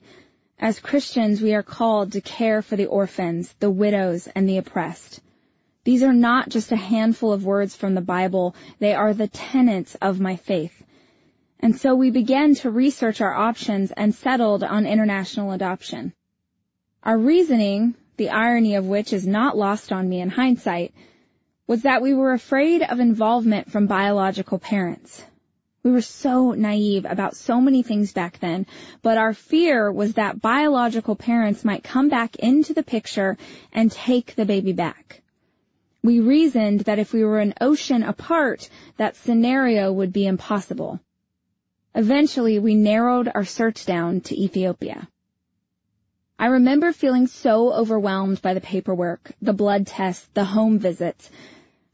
as Christians, we are called to care for the orphans, the widows, and the oppressed. These are not just a handful of words from the Bible, they are the tenets of my faith. And so we began to research our options and settled on international adoption. Our reasoning, the irony of which is not lost on me in hindsight, was that we were afraid of involvement from biological parents. We were so naive about so many things back then, but our fear was that biological parents might come back into the picture and take the baby back. We reasoned that if we were an ocean apart, that scenario would be impossible. Eventually, we narrowed our search down to Ethiopia. I remember feeling so overwhelmed by the paperwork, the blood tests, the home visits.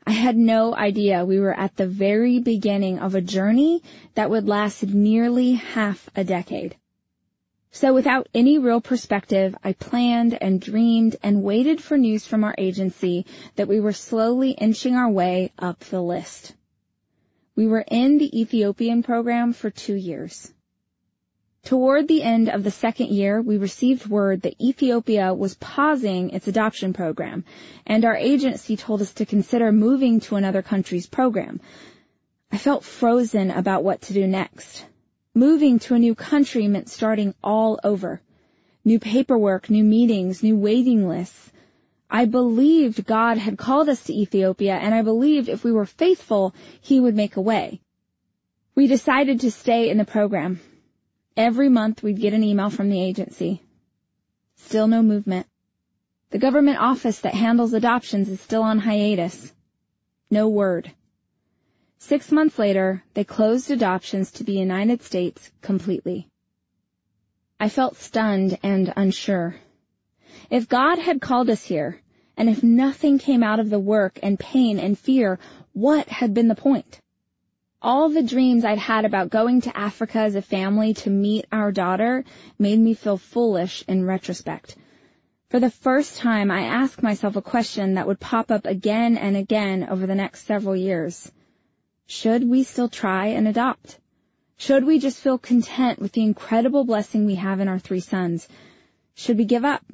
I had no idea we were at the very beginning of a journey that would last nearly half a decade. So without any real perspective, I planned and dreamed and waited for news from our agency that we were slowly inching our way up the list. We were in the Ethiopian program for two years. Toward the end of the second year, we received word that Ethiopia was pausing its adoption program, and our agency told us to consider moving to another country's program. I felt frozen about what to do next. Moving to a new country meant starting all over. New paperwork, new meetings, new waiting lists. I believed God had called us to Ethiopia, and I believed if we were faithful, He would make a way. We decided to stay in the program. Every month we'd get an email from the agency. Still no movement. The government office that handles adoptions is still on hiatus. No word. Six months later, they closed adoptions to the United States completely. I felt stunned and unsure. If God had called us here, and if nothing came out of the work and pain and fear, what had been the point? All the dreams I'd had about going to Africa as a family to meet our daughter made me feel foolish in retrospect. For the first time, I asked myself a question that would pop up again and again over the next several years. Should we still try and adopt? Should we just feel content with the incredible blessing we have in our three sons? Should we give up?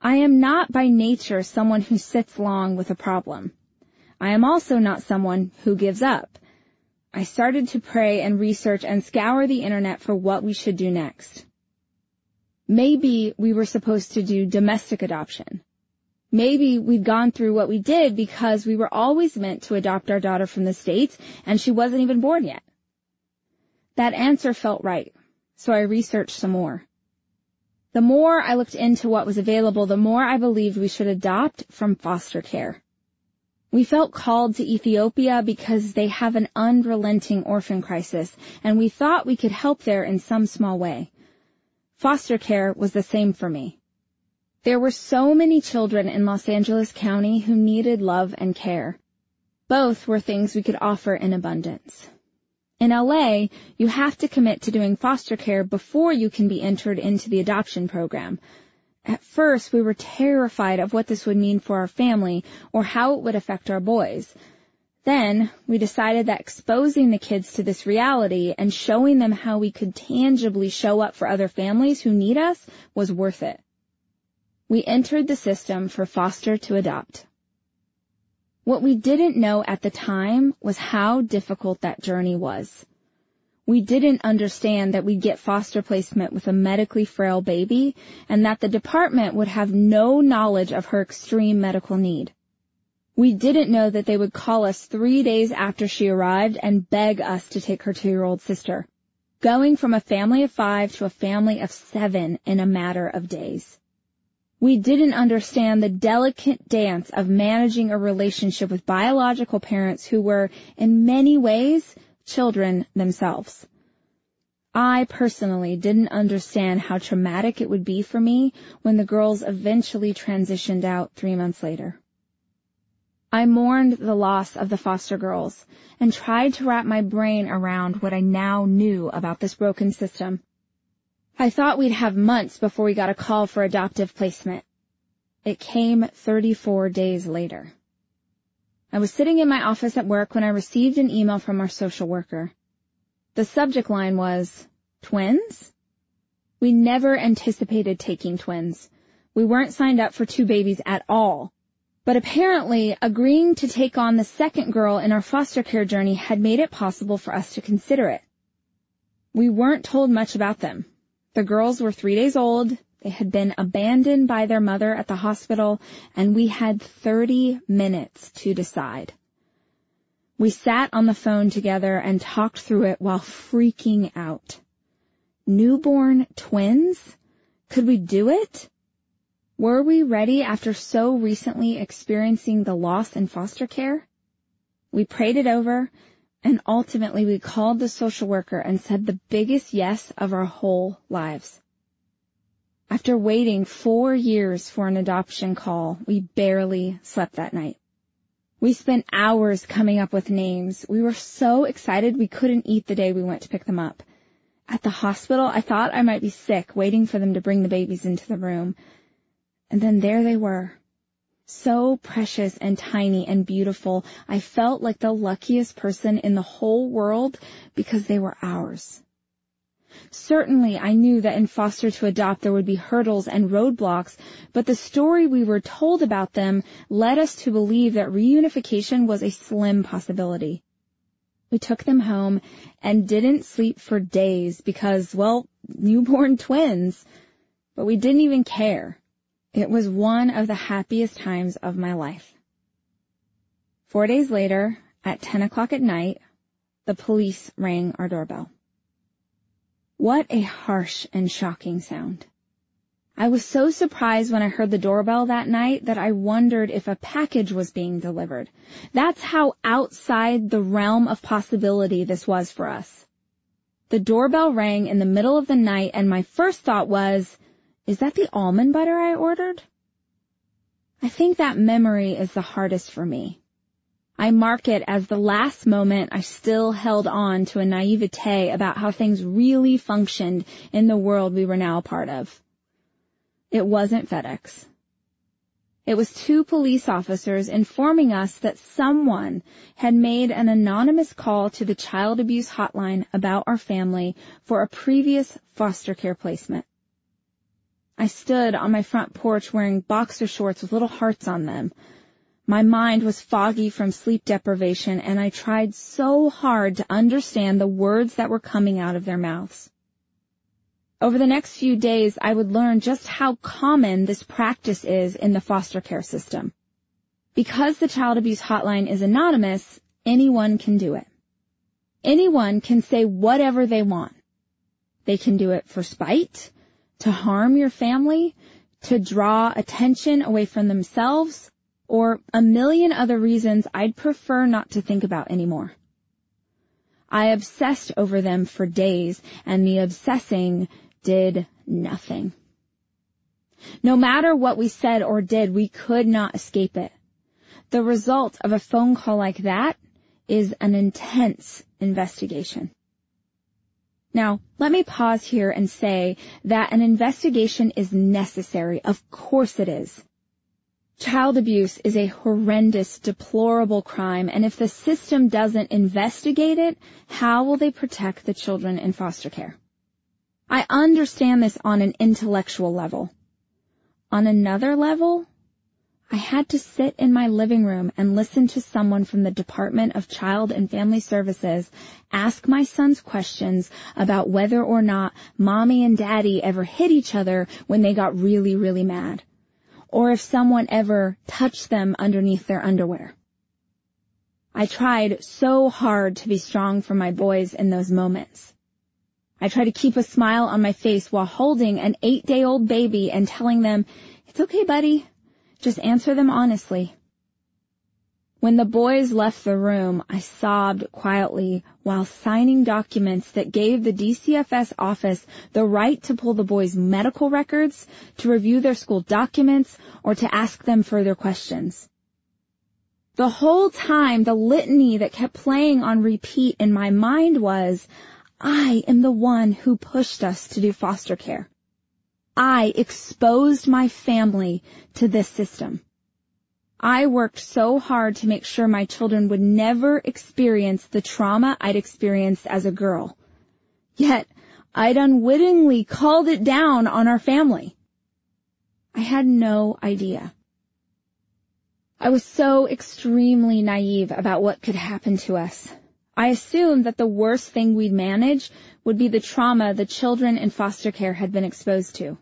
I am not by nature someone who sits long with a problem. I am also not someone who gives up. I started to pray and research and scour the internet for what we should do next. Maybe we were supposed to do domestic adoption. Maybe we'd gone through what we did because we were always meant to adopt our daughter from the States and she wasn't even born yet. That answer felt right, so I researched some more. The more I looked into what was available, the more I believed we should adopt from foster care. We felt called to Ethiopia because they have an unrelenting orphan crisis, and we thought we could help there in some small way. Foster care was the same for me. There were so many children in Los Angeles County who needed love and care. Both were things we could offer in abundance. In LA, you have to commit to doing foster care before you can be entered into the adoption program, at first, we were terrified of what this would mean for our family or how it would affect our boys. Then we decided that exposing the kids to this reality and showing them how we could tangibly show up for other families who need us was worth it. We entered the system for foster to adopt. What we didn't know at the time was how difficult that journey was. We didn't understand that we'd get foster placement with a medically frail baby and that the department would have no knowledge of her extreme medical need. We didn't know that they would call us three days after she arrived and beg us to take her two-year-old sister, going from a family of five to a family of seven in a matter of days. We didn't understand the delicate dance of managing a relationship with biological parents who were, in many ways, children themselves. I personally didn't understand how traumatic it would be for me when the girls eventually transitioned out three months later. I mourned the loss of the foster girls and tried to wrap my brain around what I now knew about this broken system. I thought we'd have months before we got a call for adoptive placement. It came 34 days later. I was sitting in my office at work when I received an email from our social worker. The subject line was, twins? We never anticipated taking twins. We weren't signed up for two babies at all. But apparently, agreeing to take on the second girl in our foster care journey had made it possible for us to consider it. We weren't told much about them. The girls were three days old, they had been abandoned by their mother at the hospital and we had 30 minutes to decide. We sat on the phone together and talked through it while freaking out. Newborn twins? Could we do it? Were we ready after so recently experiencing the loss in foster care? We prayed it over and ultimately we called the social worker and said the biggest yes of our whole lives. After waiting four years for an adoption call, we barely slept that night. We spent hours coming up with names. We were so excited we couldn't eat the day we went to pick them up. At the hospital, I thought I might be sick waiting for them to bring the babies into the room. And then there they were. So precious and tiny and beautiful. I felt like the luckiest person in the whole world because they were ours. Certainly I knew that in foster to adopt there would be hurdles and roadblocks, but the story we were told about them led us to believe that reunification was a slim possibility. We took them home and didn't sleep for days because, well, newborn twins. But we didn't even care. It was one of the happiest times of my life. Four days later, at 10 o'clock at night, the police rang our doorbell. What a harsh and shocking sound. I was so surprised when I heard the doorbell that night that I wondered if a package was being delivered. That's how outside the realm of possibility this was for us. The doorbell rang in the middle of the night and my first thought was, is that the almond butter I ordered? I think that memory is the hardest for me. I mark it as the last moment I still held on to a naivete about how things really functioned in the world we were now a part of. It wasn't FedEx. It was two police officers informing us that someone had made an anonymous call to the child abuse hotline about our family for a previous foster care placement. I stood on my front porch wearing boxer shorts with little hearts on them, my mind was foggy from sleep deprivation and I tried so hard to understand the words that were coming out of their mouths. Over the next few days, I would learn just how common this practice is in the foster care system. Because the child abuse hotline is anonymous, anyone can do it. Anyone can say whatever they want. They can do it for spite, to harm your family, to draw attention away from themselves, or a million other reasons I'd prefer not to think about anymore. I obsessed over them for days and the obsessing did nothing. No matter what we said or did, we could not escape it. The result of a phone call like that is an intense investigation. Now, let me pause here and say that an investigation is necessary. Of course it is. Child abuse is a horrendous, deplorable crime, and if the system doesn't investigate it, how will they protect the children in foster care? I understand this on an intellectual level. On another level, I had to sit in my living room and listen to someone from the Department of Child and Family Services ask my sons questions about whether or not mommy and daddy ever hit each other when they got really, really mad or if someone ever touched them underneath their underwear. I tried so hard to be strong for my boys in those moments. I tried to keep a smile on my face while holding an eight day old baby and telling them, it's okay buddy, just answer them honestly. When the boys left the room, I sobbed quietly while signing documents that gave the DCFS office the right to pull the boys' medical records, to review their school documents, or to ask them further questions. The whole time, the litany that kept playing on repeat in my mind was, I am the one who pushed us to do foster care. I exposed my family to this system. I worked so hard to make sure my children would never experience the trauma I'd experienced as a girl. Yet, I'd unwittingly called it down on our family. I had no idea. I was so extremely naive about what could happen to us. I assumed that the worst thing we'd manage would be the trauma the children in foster care had been exposed to.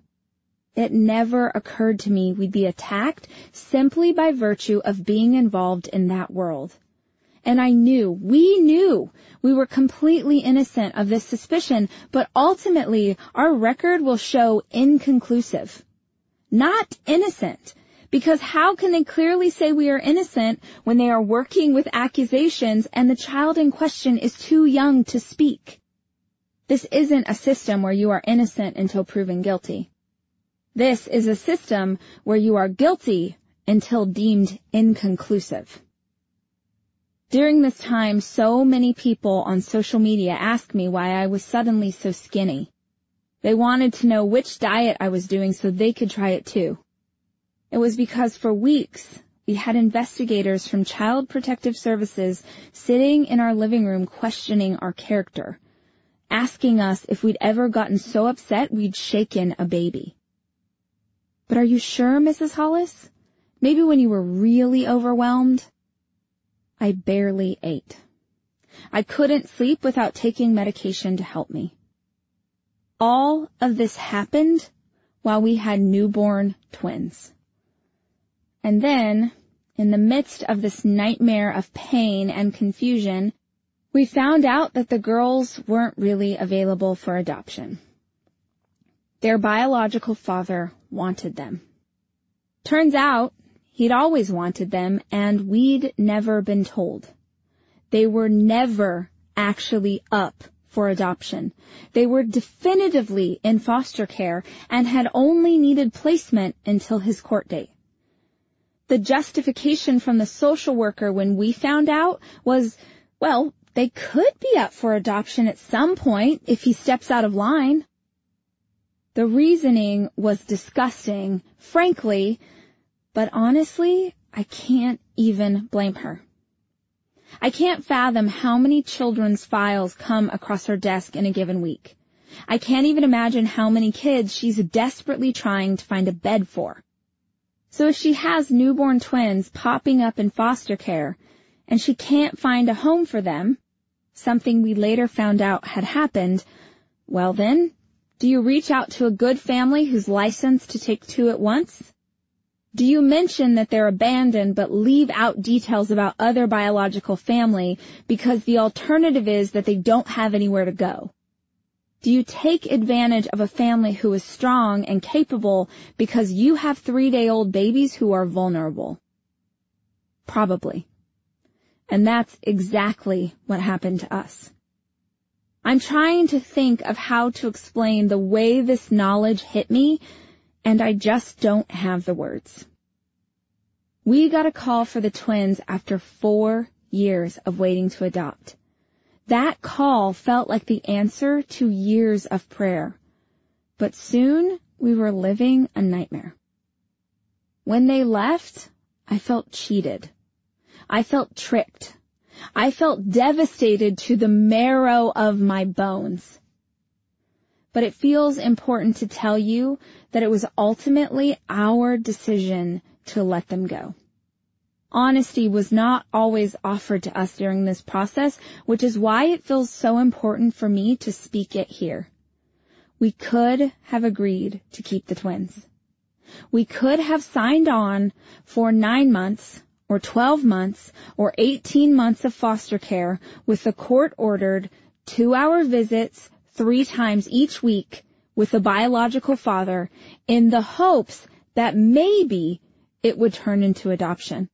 It never occurred to me we'd be attacked simply by virtue of being involved in that world. And I knew, we knew, we were completely innocent of this suspicion, but ultimately our record will show inconclusive. Not innocent. Because how can they clearly say we are innocent when they are working with accusations and the child in question is too young to speak? This isn't a system where you are innocent until proven guilty. This is a system where you are guilty until deemed inconclusive. During this time, so many people on social media asked me why I was suddenly so skinny. They wanted to know which diet I was doing so they could try it too. It was because for weeks, we had investigators from Child Protective Services sitting in our living room questioning our character, asking us if we'd ever gotten so upset we'd shaken a baby. But are you sure, Mrs. Hollis? Maybe when you were really overwhelmed? I barely ate. I couldn't sleep without taking medication to help me. All of this happened while we had newborn twins. And then, in the midst of this nightmare of pain and confusion, we found out that the girls weren't really available for adoption. Their biological father wanted them. Turns out, he'd always wanted them and we'd never been told. They were never actually up for adoption. They were definitively in foster care and had only needed placement until his court date. The justification from the social worker when we found out was, well, they could be up for adoption at some point if he steps out of line. The reasoning was disgusting, frankly, but honestly, I can't even blame her. I can't fathom how many children's files come across her desk in a given week. I can't even imagine how many kids she's desperately trying to find a bed for. So if she has newborn twins popping up in foster care and she can't find a home for them, something we later found out had happened, well then, do you reach out to a good family who's licensed to take two at once? Do you mention that they're abandoned but leave out details about other biological family because the alternative is that they don't have anywhere to go? Do you take advantage of a family who is strong and capable because you have three-day-old babies who are vulnerable? Probably. And that's exactly what happened to us. I'm trying to think of how to explain the way this knowledge hit me and I just don't have the words. We got a call for the twins after four years of waiting to adopt. That call felt like the answer to years of prayer. But soon we were living a nightmare. When they left, I felt cheated. I felt tricked. I felt devastated to the marrow of my bones but it feels important to tell you that it was ultimately our decision to let them go. Honesty was not always offered to us during this process, which is why it feels so important for me to speak it here. We could have agreed to keep the twins. We could have signed on for nine months or 12 months or 18 months of foster care with the court ordered two hour visits three times each week with the biological father in the hopes that maybe it would turn into adoption.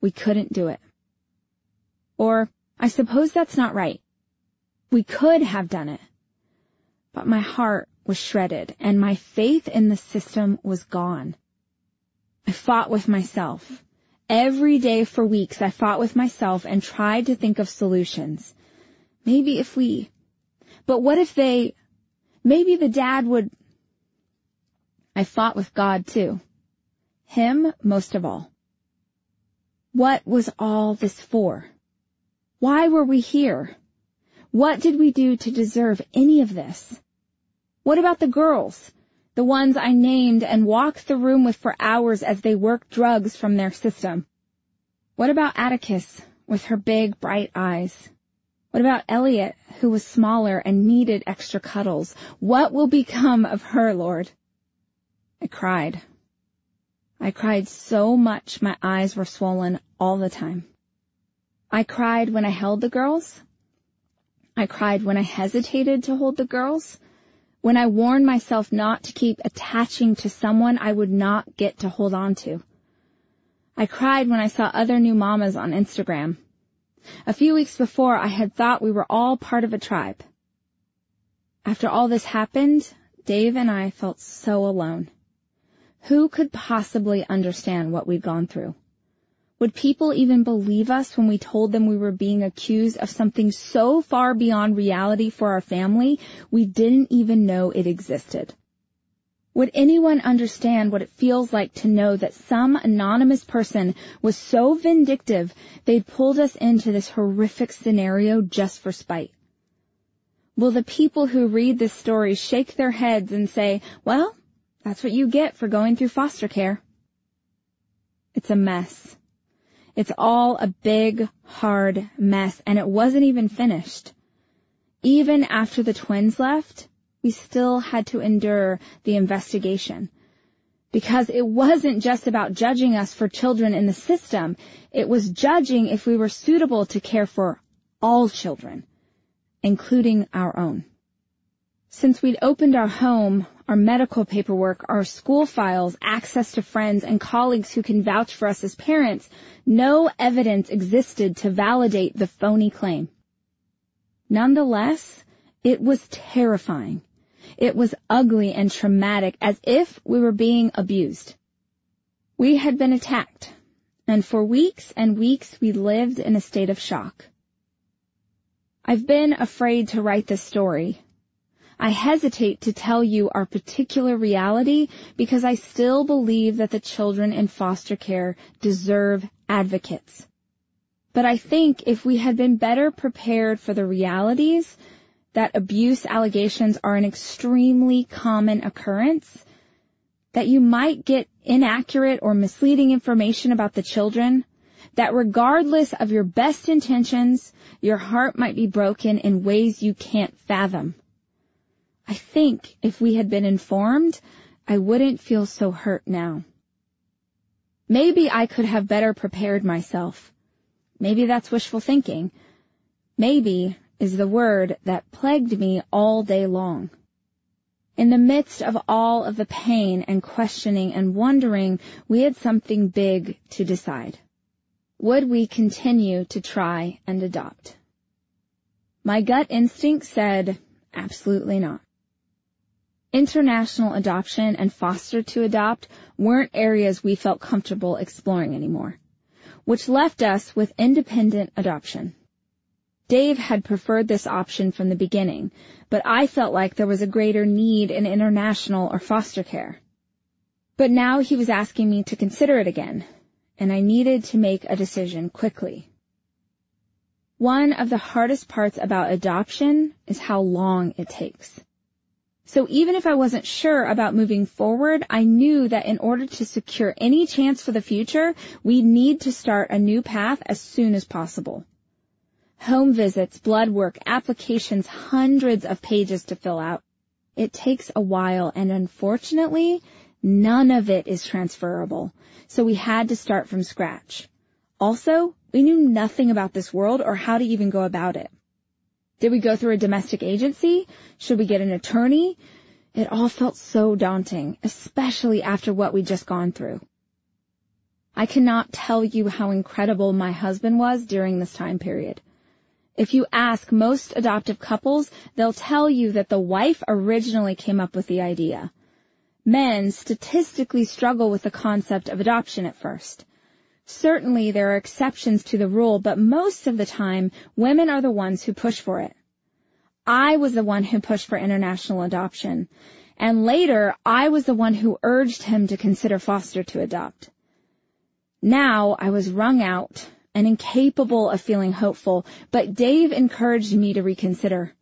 We couldn't do it. Or I suppose that's not right. We could have done it. But my heart was shredded and my faith in the system was gone. I fought with myself. Every day for weeks I fought with myself and tried to think of solutions. Maybe if we but what if they, maybe the dad would, I fought with God too. Him most of all. What was all this for? Why were we here? What did we do to deserve any of this? What about the girls? The ones I named and walked the room with for hours as they worked drugs from their system. What about Atticus with her big bright eyes? What about Elliot, who was smaller and needed extra cuddles? What will become of her, Lord? I cried. I cried so much my eyes were swollen all the time. I cried when I held the girls. I cried when I hesitated to hold the girls. When I warned myself not to keep attaching to someone I would not get to hold on to. I cried when I saw other new mamas on Instagram. A few weeks before, I had thought we were all part of a tribe. After all this happened, Dave and I felt so alone. Who could possibly understand what we'd gone through? Would people even believe us when we told them we were being accused of something so far beyond reality for our family we didn't even know it existed? Would anyone understand what it feels like to know that some anonymous person was so vindictive they'd pulled us into this horrific scenario just for spite? Will the people who read this story shake their heads and say, well, that's what you get for going through foster care? It's a mess. It's all a big, hard mess, and it wasn't even finished. Even after the twins left, we still had to endure the investigation. Because it wasn't just about judging us for children in the system, it was judging if we were suitable to care for all children, including our own. Since we'd opened our home, our medical paperwork, our school files, access to friends and colleagues who can vouch for us as parents, no evidence existed to validate the phony claim. Nonetheless, it was terrifying. It was ugly and traumatic as if we were being abused. We had been attacked, and for weeks and weeks we lived in a state of shock. I've been afraid to write this story. I hesitate to tell you our particular reality because I still believe that the children in foster care deserve advocates. But I think if we had been better prepared for the realities, that abuse allegations are an extremely common occurrence, that you might get inaccurate or misleading information about the children, that regardless of your best intentions, your heart might be broken in ways you can't fathom. I think if we had been informed, I wouldn't feel so hurt now. Maybe I could have better prepared myself. Maybe that's wishful thinking. Maybe is the word that plagued me all day long. In the midst of all of the pain and questioning and wondering, we had something big to decide. Would we continue to try and adopt? My gut instinct said, absolutely not. International adoption and foster to adopt weren't areas we felt comfortable exploring anymore, which left us with independent adoption. Dave had preferred this option from the beginning, but I felt like there was a greater need in international or foster care. But now he was asking me to consider it again, and I needed to make a decision quickly. One of the hardest parts about adoption is how long it takes. So even if I wasn't sure about moving forward, I knew that in order to secure any chance for the future, we'd need to start a new path as soon as possible home visits, blood work, applications, hundreds of pages to fill out. It takes a while and unfortunately, none of it is transferable. So we had to start from scratch. Also, we knew nothing about this world or how to even go about it. Did we go through a domestic agency? Should we get an attorney? It all felt so daunting, especially after what we'd just gone through. I cannot tell you how incredible my husband was during this time period. If you ask most adoptive couples, they'll tell you that the wife originally came up with the idea. Men statistically struggle with the concept of adoption at first. Certainly there are exceptions to the rule, but most of the time, women are the ones who push for it. I was the one who pushed for international adoption, and later I was the one who urged him to consider foster to adopt. Now I was wrung out and incapable of feeling hopeful, but Dave encouraged me to reconsider.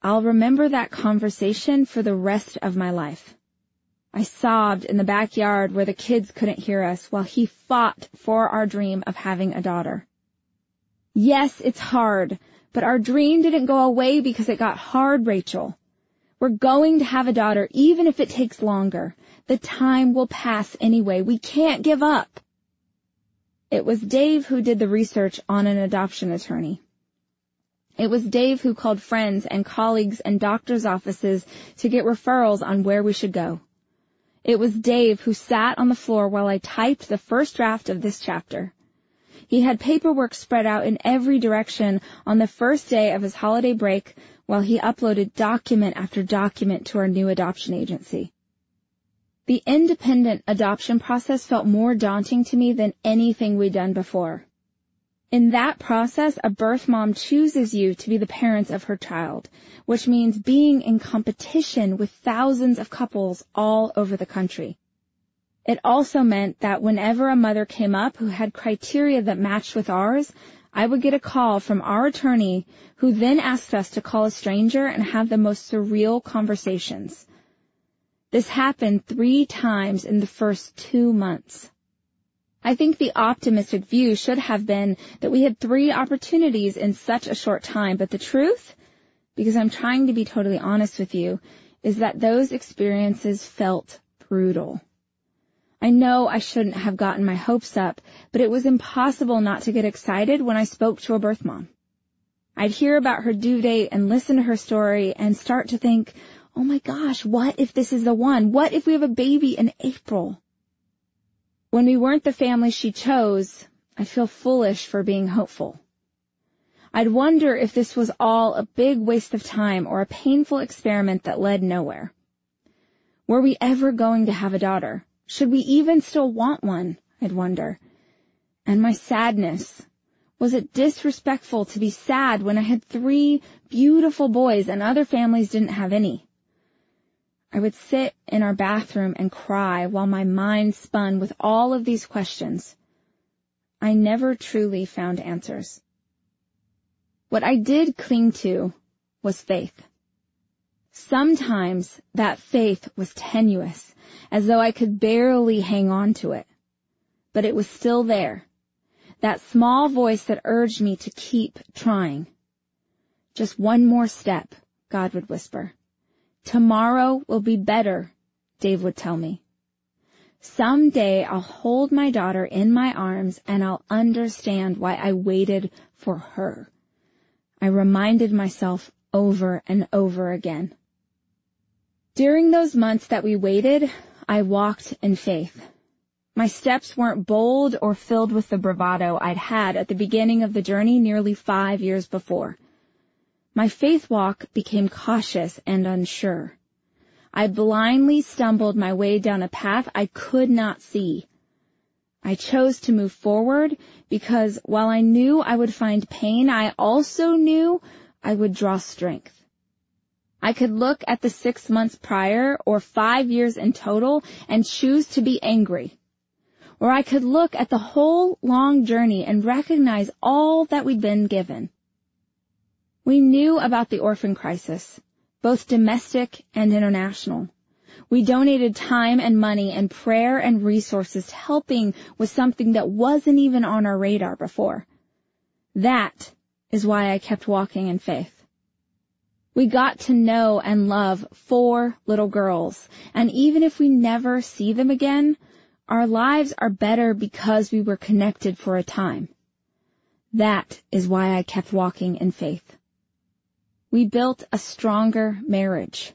I'll remember that conversation for the rest of my life. I sobbed in the backyard where the kids couldn't hear us while he fought for our dream of having a daughter. Yes, it's hard, but our dream didn't go away because it got hard, Rachel. We're going to have a daughter even if it takes longer. The time will pass anyway. We can't give up. It was Dave who did the research on an adoption attorney. It was Dave who called friends and colleagues and doctors' offices to get referrals on where we should go. It was Dave who sat on the floor while I typed the first draft of this chapter. He had paperwork spread out in every direction on the first day of his holiday break while he uploaded document after document to our new adoption agency. The independent adoption process felt more daunting to me than anything we'd done before. In that process, a birth mom chooses you to be the parents of her child, which means being in competition with thousands of couples all over the country. It also meant that whenever a mother came up who had criteria that matched with ours, I would get a call from our attorney who then asked us to call a stranger and have the most surreal conversations. This happened three times in the first two months. I think the optimistic view should have been that we had three opportunities in such a short time, but the truth, because I'm trying to be totally honest with you, is that those experiences felt brutal. I know I shouldn't have gotten my hopes up, but it was impossible not to get excited when I spoke to a birth mom. I'd hear about her due date and listen to her story and start to think, oh my gosh, what if this is the one? What if we have a baby in April? When we weren't the family she chose, I feel foolish for being hopeful. I'd wonder if this was all a big waste of time or a painful experiment that led nowhere. Were we ever going to have a daughter? Should we even still want one? I'd wonder. And my sadness. Was it disrespectful to be sad when I had three beautiful boys and other families didn't have any? I would sit in our bathroom and cry while my mind spun with all of these questions. I never truly found answers. What I did cling to was faith. Sometimes that faith was tenuous, as though I could barely hang on to it. But it was still there. That small voice that urged me to keep trying. Just one more step, God would whisper. Tomorrow will be better, Dave would tell me. Someday I'll hold my daughter in my arms and I'll understand why I waited for her. I reminded myself over and over again. During those months that we waited, I walked in faith. My steps weren't bold or filled with the bravado I'd had at the beginning of the journey nearly five years before. My faith walk became cautious and unsure. I blindly stumbled my way down a path I could not see. I chose to move forward because while I knew I would find pain, I also knew I would draw strength. I could look at the six months prior or five years in total and choose to be angry. Or I could look at the whole long journey and recognize all that we'd been given. We knew about the orphan crisis, both domestic and international. We donated time and money and prayer and resources helping with something that wasn't even on our radar before. That is why I kept walking in faith. We got to know and love four little girls, and even if we never see them again, our lives are better because we were connected for a time. That is why I kept walking in faith. We built a stronger marriage.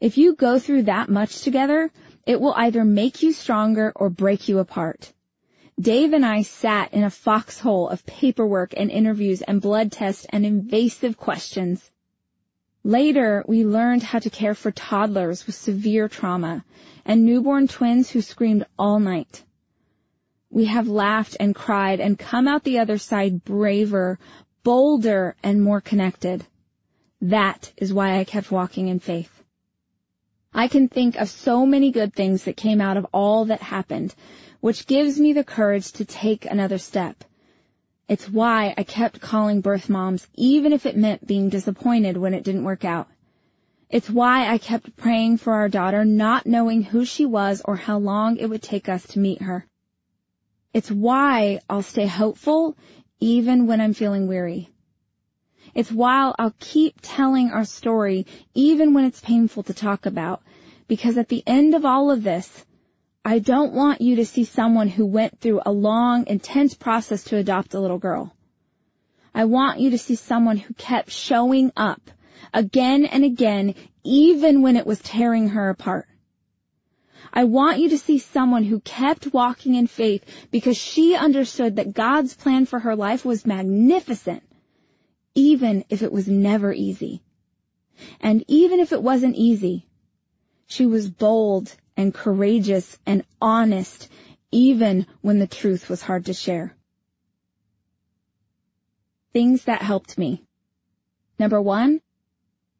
If you go through that much together, it will either make you stronger or break you apart. Dave and I sat in a foxhole of paperwork and interviews and blood tests and invasive questions. Later, we learned how to care for toddlers with severe trauma and newborn twins who screamed all night. We have laughed and cried and come out the other side braver, bolder, and more connected. That is why I kept walking in faith. I can think of so many good things that came out of all that happened, which gives me the courage to take another step. It's why I kept calling birth moms, even if it meant being disappointed when it didn't work out. It's why I kept praying for our daughter, not knowing who she was or how long it would take us to meet her. It's why I'll stay hopeful even when I'm feeling weary. It's while I'll keep telling our story even when it's painful to talk about. Because at the end of all of this, I don't want you to see someone who went through a long, intense process to adopt a little girl. I want you to see someone who kept showing up again and again, even when it was tearing her apart. I want you to see someone who kept walking in faith because she understood that God's plan for her life was magnificent even if it was never easy. And even if it wasn't easy, she was bold and courageous and honest even when the truth was hard to share. Things that helped me. Number one,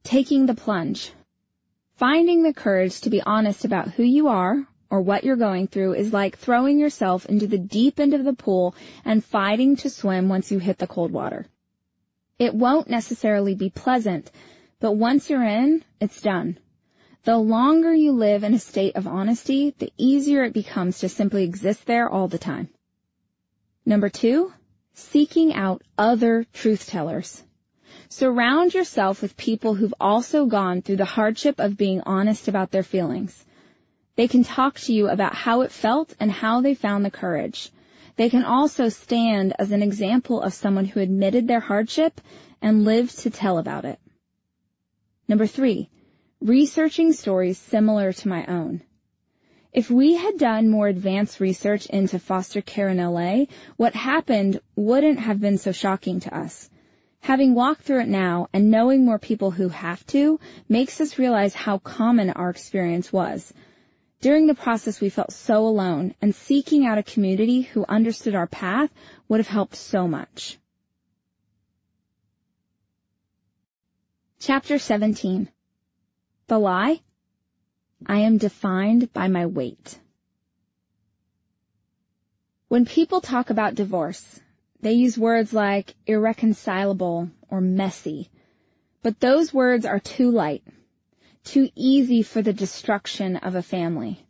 taking the plunge. Finding the courage to be honest about who you are or what you're going through is like throwing yourself into the deep end of the pool and fighting to swim once you hit the cold water. It won't necessarily be pleasant, but once you're in, it's done. The longer you live in a state of honesty, the easier it becomes to simply exist there all the time. Number two, seeking out other truth tellers. Surround yourself with people who've also gone through the hardship of being honest about their feelings. They can talk to you about how it felt and how they found the courage. They can also stand as an example of someone who admitted their hardship and lived to tell about it. Number three, researching stories similar to my own. If we had done more advanced research into foster care in LA, what happened wouldn't have been so shocking to us. Having walked through it now and knowing more people who have to makes us realize how common our experience was. During the process we felt so alone and seeking out a community who understood our path would have helped so much. Chapter 17 The Lie I am defined by my weight. When people talk about divorce, they use words like irreconcilable or messy, but those words are too light, too easy for the destruction of a family.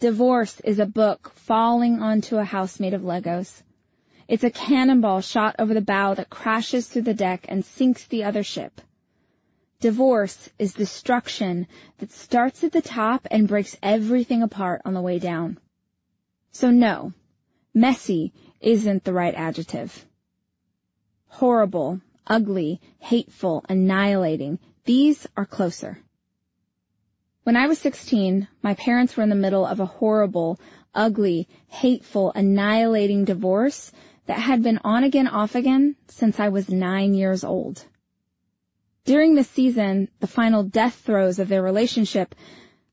Divorce is a book falling onto a house made of Legos. It's a cannonball shot over the bow that crashes through the deck and sinks the other ship. Divorce is destruction that starts at the top and breaks everything apart on the way down. So no, messy isn't the right adjective. Horrible, ugly, hateful, annihilating, these are closer. When I was 16, my parents were in the middle of a horrible, ugly, hateful, annihilating divorce that had been on again off again since I was nine years old. During the season, the final death throes of their relationship,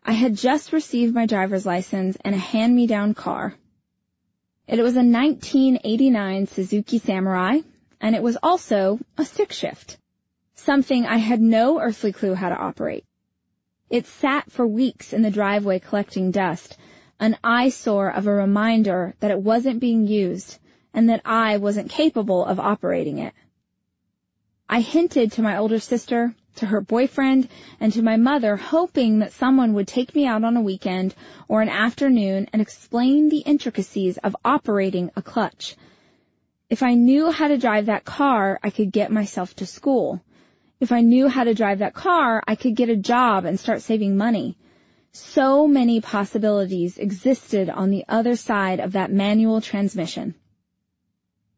I had just received my driver's license and a hand-me-down car. It was a 1989 Suzuki Samurai, and it was also a stick shift. Something I had no earthly clue how to operate. It sat for weeks in the driveway collecting dust, an eyesore of a reminder that it wasn't being used and that I wasn't capable of operating it. I hinted to my older sister, to her boyfriend, and to my mother, hoping that someone would take me out on a weekend or an afternoon and explain the intricacies of operating a clutch. If I knew how to drive that car, I could get myself to school. If I knew how to drive that car, I could get a job and start saving money. So many possibilities existed on the other side of that manual transmission.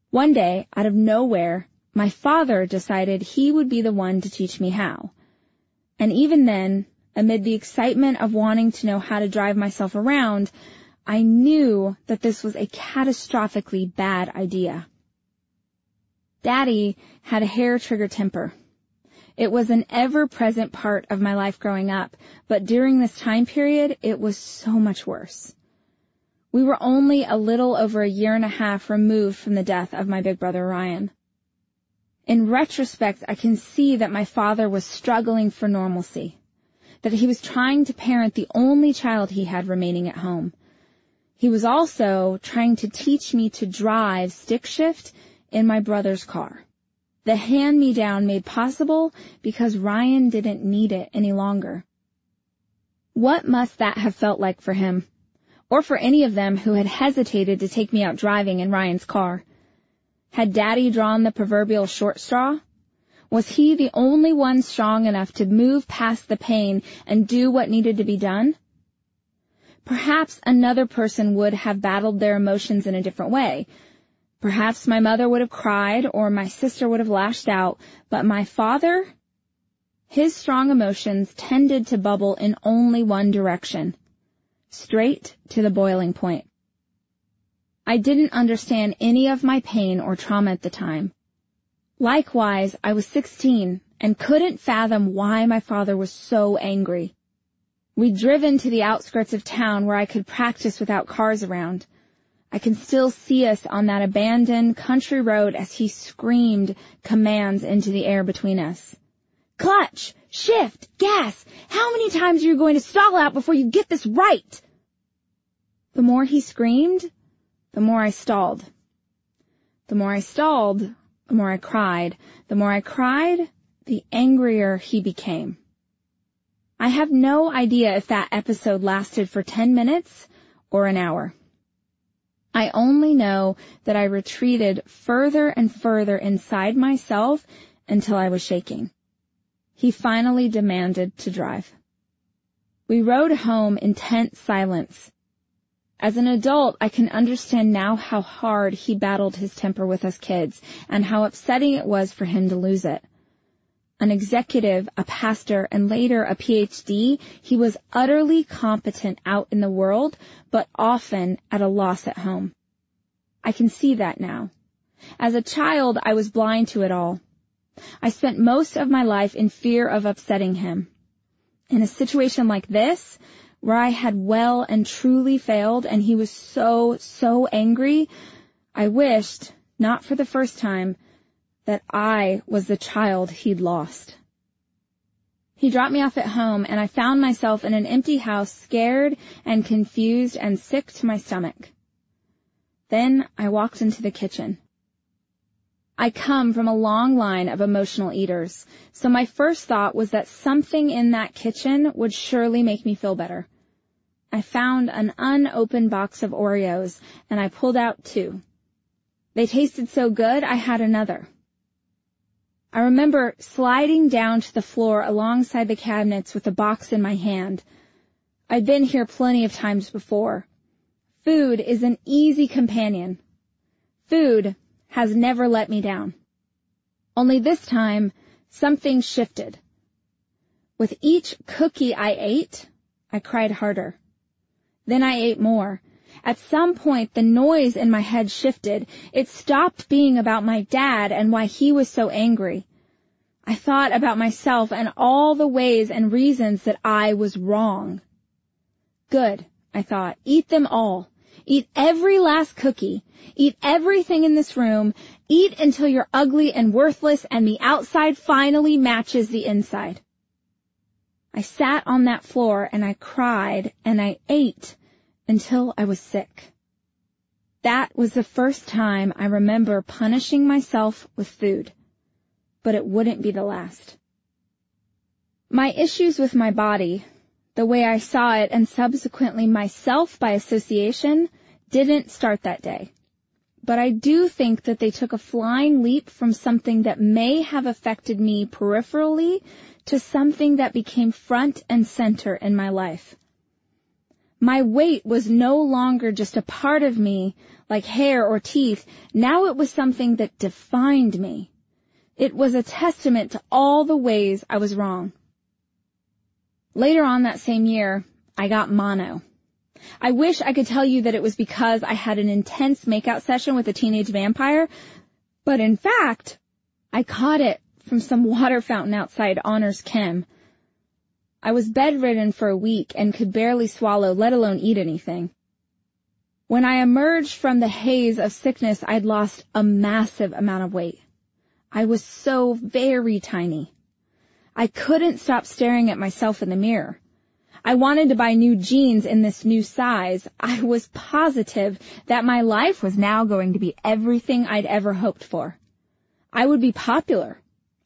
One day, out of nowhere, my father decided he would be the one to teach me how. And even then, amid the excitement of wanting to know how to drive myself around, I knew that this was a catastrophically bad idea. Daddy had a hair trigger temper. It was an ever-present part of my life growing up, but during this time period, it was so much worse. We were only a little over a year and a half removed from the death of my big brother Ryan. In retrospect, I can see that my father was struggling for normalcy, that he was trying to parent the only child he had remaining at home. He was also trying to teach me to drive stick shift in my brother's car. The hand-me-down made possible because Ryan didn't need it any longer. What must that have felt like for him? Or for any of them who had hesitated to take me out driving in Ryan's car? Had Daddy drawn the proverbial short straw? Was he the only one strong enough to move past the pain and do what needed to be done? Perhaps another person would have battled their emotions in a different way. Perhaps my mother would have cried or my sister would have lashed out, but my father, his strong emotions tended to bubble in only one direction, straight to the boiling point. I didn't understand any of my pain or trauma at the time. Likewise, I was 16 and couldn't fathom why my father was so angry. We'd driven to the outskirts of town where I could practice without cars around. I can still see us on that abandoned country road as he screamed commands into the air between us. Clutch! Shift! Gas! How many times are you going to stall out before you get this right? The more he screamed, the more I stalled. The more I stalled, the more I cried. The more I cried, the angrier he became. I have no idea if that episode lasted for 10 minutes or an hour. I only know that I retreated further and further inside myself until I was shaking. He finally demanded to drive. We rode home in tense silence. As an adult, I can understand now how hard he battled his temper with us kids and how upsetting it was for him to lose it an executive, a pastor, and later a PhD, he was utterly competent out in the world, but often at a loss at home. I can see that now. As a child, I was blind to it all. I spent most of my life in fear of upsetting him. In a situation like this, where I had well and truly failed and he was so, so angry, I wished, not for the first time, that I was the child he'd lost. He dropped me off at home and I found myself in an empty house scared and confused and sick to my stomach. Then I walked into the kitchen. I come from a long line of emotional eaters, so my first thought was that something in that kitchen would surely make me feel better. I found an unopened box of Oreos and I pulled out two. They tasted so good I had another. I remember sliding down to the floor alongside the cabinets with the box in my hand. I'd been here plenty of times before. Food is an easy companion. Food has never let me down. Only this time, something shifted. With each cookie I ate, I cried harder. Then I ate more. At some point, the noise in my head shifted. It stopped being about my dad and why he was so angry. I thought about myself and all the ways and reasons that I was wrong. Good, I thought. Eat them all. Eat every last cookie. Eat everything in this room. Eat until you're ugly and worthless and the outside finally matches the inside. I sat on that floor and I cried and I ate until I was sick. That was the first time I remember punishing myself with food, but it wouldn't be the last. My issues with my body, the way I saw it and subsequently myself by association, didn't start that day. But I do think that they took a flying leap from something that may have affected me peripherally to something that became front and center in my life. My weight was no longer just a part of me, like hair or teeth. Now it was something that defined me. It was a testament to all the ways I was wrong. Later on that same year, I got mono. I wish I could tell you that it was because I had an intense makeout session with a teenage vampire, but in fact, I caught it from some water fountain outside Honors Chem. I was bedridden for a week and could barely swallow, let alone eat anything. When I emerged from the haze of sickness, I'd lost a massive amount of weight. I was so very tiny. I couldn't stop staring at myself in the mirror. I wanted to buy new jeans in this new size. I was positive that my life was now going to be everything I'd ever hoped for. I would be popular.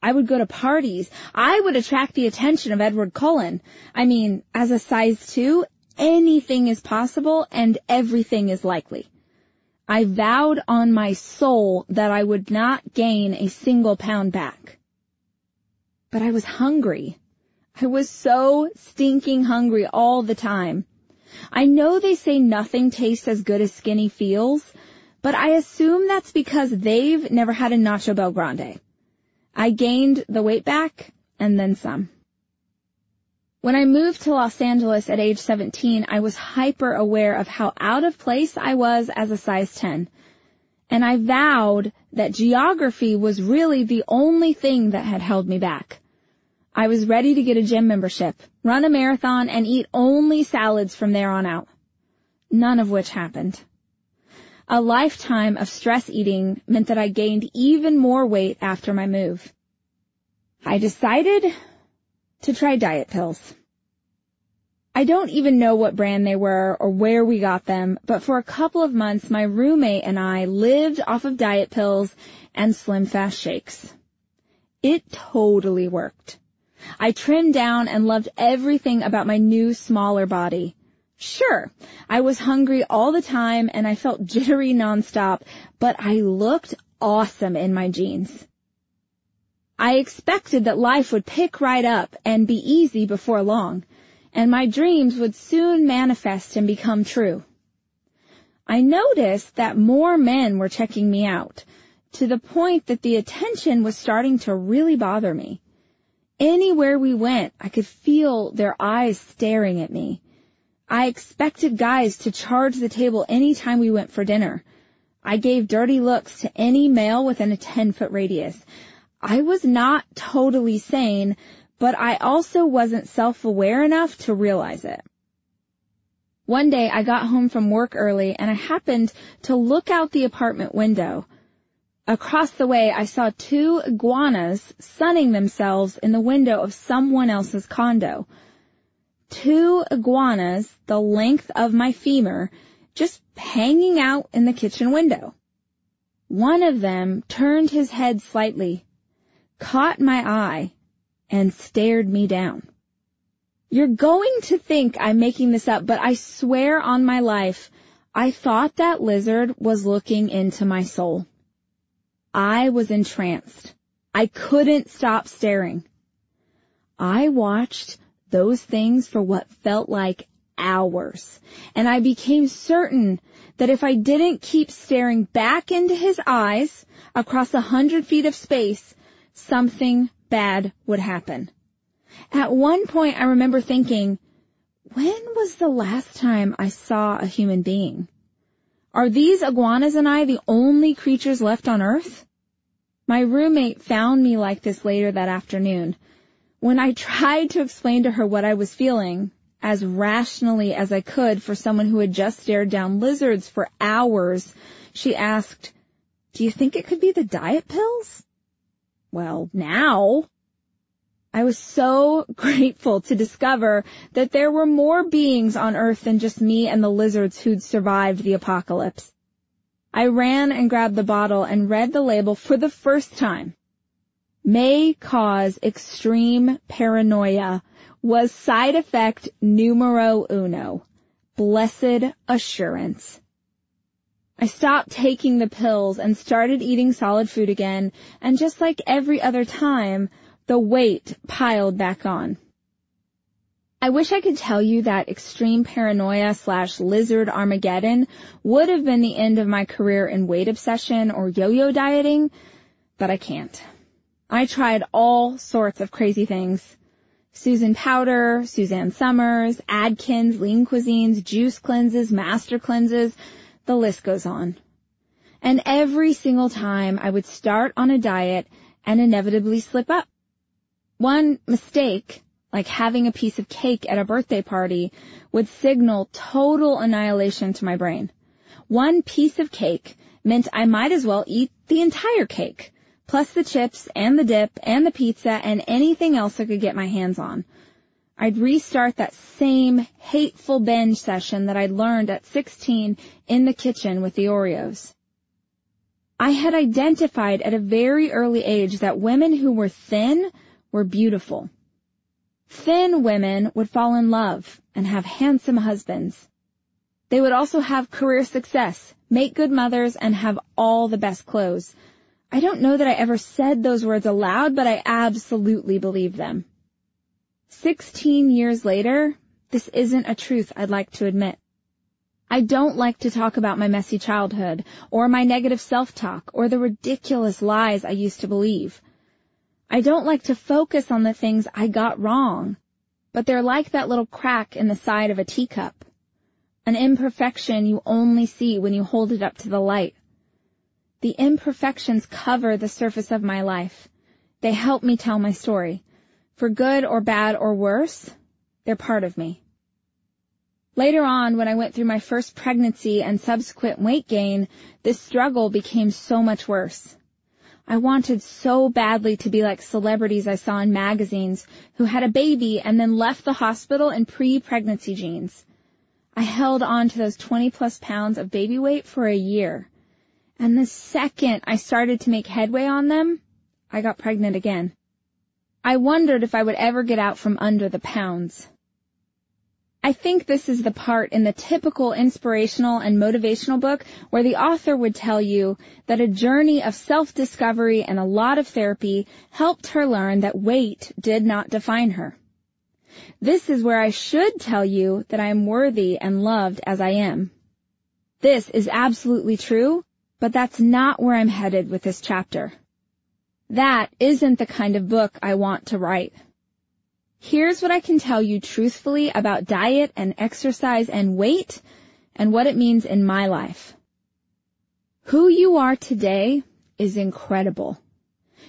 I would go to parties. I would attract the attention of Edward Cullen. I mean, as a size two, anything is possible and everything is likely. I vowed on my soul that I would not gain a single pound back. But I was hungry. I was so stinking hungry all the time. I know they say nothing tastes as good as skinny feels, but I assume that's because they've never had a Nacho BellGrande. I gained the weight back and then some. When I moved to Los Angeles at age 17, I was hyper aware of how out of place I was as a size 10. And I vowed that geography was really the only thing that had held me back. I was ready to get a gym membership, run a marathon, and eat only salads from there on out. None of which happened. A lifetime of stress eating meant that I gained even more weight after my move. I decided to try diet pills. I don't even know what brand they were or where we got them, but for a couple of months my roommate and I lived off of diet pills and SlimFast shakes. It totally worked. I trimmed down and loved everything about my new smaller body. Sure, I was hungry all the time and I felt jittery nonstop, but I looked awesome in my jeans. I expected that life would pick right up and be easy before long, and my dreams would soon manifest and become true. I noticed that more men were checking me out, to the point that the attention was starting to really bother me. Anywhere we went, I could feel their eyes staring at me. I expected guys to charge the table anytime we went for dinner. I gave dirty looks to any male within a 10 foot radius. I was not totally sane, but I also wasn't self-aware enough to realize it. One day I got home from work early and I happened to look out the apartment window. Across the way, I saw two iguanas sunning themselves in the window of someone else's condo. Two iguanas, the length of my femur, just hanging out in the kitchen window. One of them turned his head slightly, caught my eye, and stared me down. You're going to think I'm making this up, but I swear on my life, I thought that lizard was looking into my soul. I was entranced. I couldn't stop staring. I watched those things for what felt like hours, and I became certain that if I didn't keep staring back into his eyes across a hundred feet of space, something bad would happen. At one point I remember thinking, when was the last time I saw a human being? Are these iguanas and I the only creatures left on Earth? My roommate found me like this later that afternoon. When I tried to explain to her what I was feeling, as rationally as I could for someone who had just stared down lizards for hours, she asked, do you think it could be the diet pills? Well, now, I was so grateful to discover that there were more beings on Earth than just me and the lizards who'd survived the apocalypse. I ran and grabbed the bottle and read the label for the first time. May cause extreme paranoia was side effect numero uno. Blessed assurance. I stopped taking the pills and started eating solid food again, and just like every other time, the weight piled back on. I wish I could tell you that extreme paranoia slash lizard Armageddon would have been the end of my career in weight obsession or yo-yo dieting, but I can't. I tried all sorts of crazy things. Susan Powter, Suzanne Somers, Atkins, lean cuisines, juice cleanses, master cleanses, the list goes on. And every single time I would start on a diet and inevitably slip up. One mistake, like having a piece of cake at a birthday party, would signal total annihilation to my brain. One piece of cake meant I might as well eat the entire cake, plus the chips and the dip and the pizza and anything else I could get my hands on. I'd restart that same hateful binge session that I'd learned at 16 in the kitchen with the Oreos. I had identified at a very early age that women who were thin were beautiful. Thin women would fall in love and have handsome husbands. They would also have career success, make good mothers, and have all the best clothes. I don't know that I ever said those words aloud, but I absolutely believe them. Sixteen years later, this isn't a truth I'd like to admit. I don't like to talk about my messy childhood, or my negative self-talk, or the ridiculous lies I used to believe. I don't like to focus on the things I got wrong, but they're like that little crack in the side of a teacup. An imperfection you only see when you hold it up to the light. The imperfections cover the surface of my life. They help me tell my story. For good or bad or worse, they're part of me. Later on, when I went through my first pregnancy and subsequent weight gain, this struggle became so much worse. I wanted so badly to be like celebrities I saw in magazines who had a baby and then left the hospital in pre-pregnancy jeans. I held on to those 20 plus pounds of baby weight for a year. And the second I started to make headway on them, I got pregnant again. I wondered if I would ever get out from under the pounds. I think this is the part in the typical inspirational and motivational book where the author would tell you that a journey of self-discovery and a lot of therapy helped her learn that weight did not define her. This is where I should tell you that I am worthy and loved as I am. This is absolutely true, but that's not where I'm headed with this chapter. That isn't the kind of book I want to write. Here's what I can tell you truthfully about diet and exercise and weight and what it means in my life. Who you are today is incredible.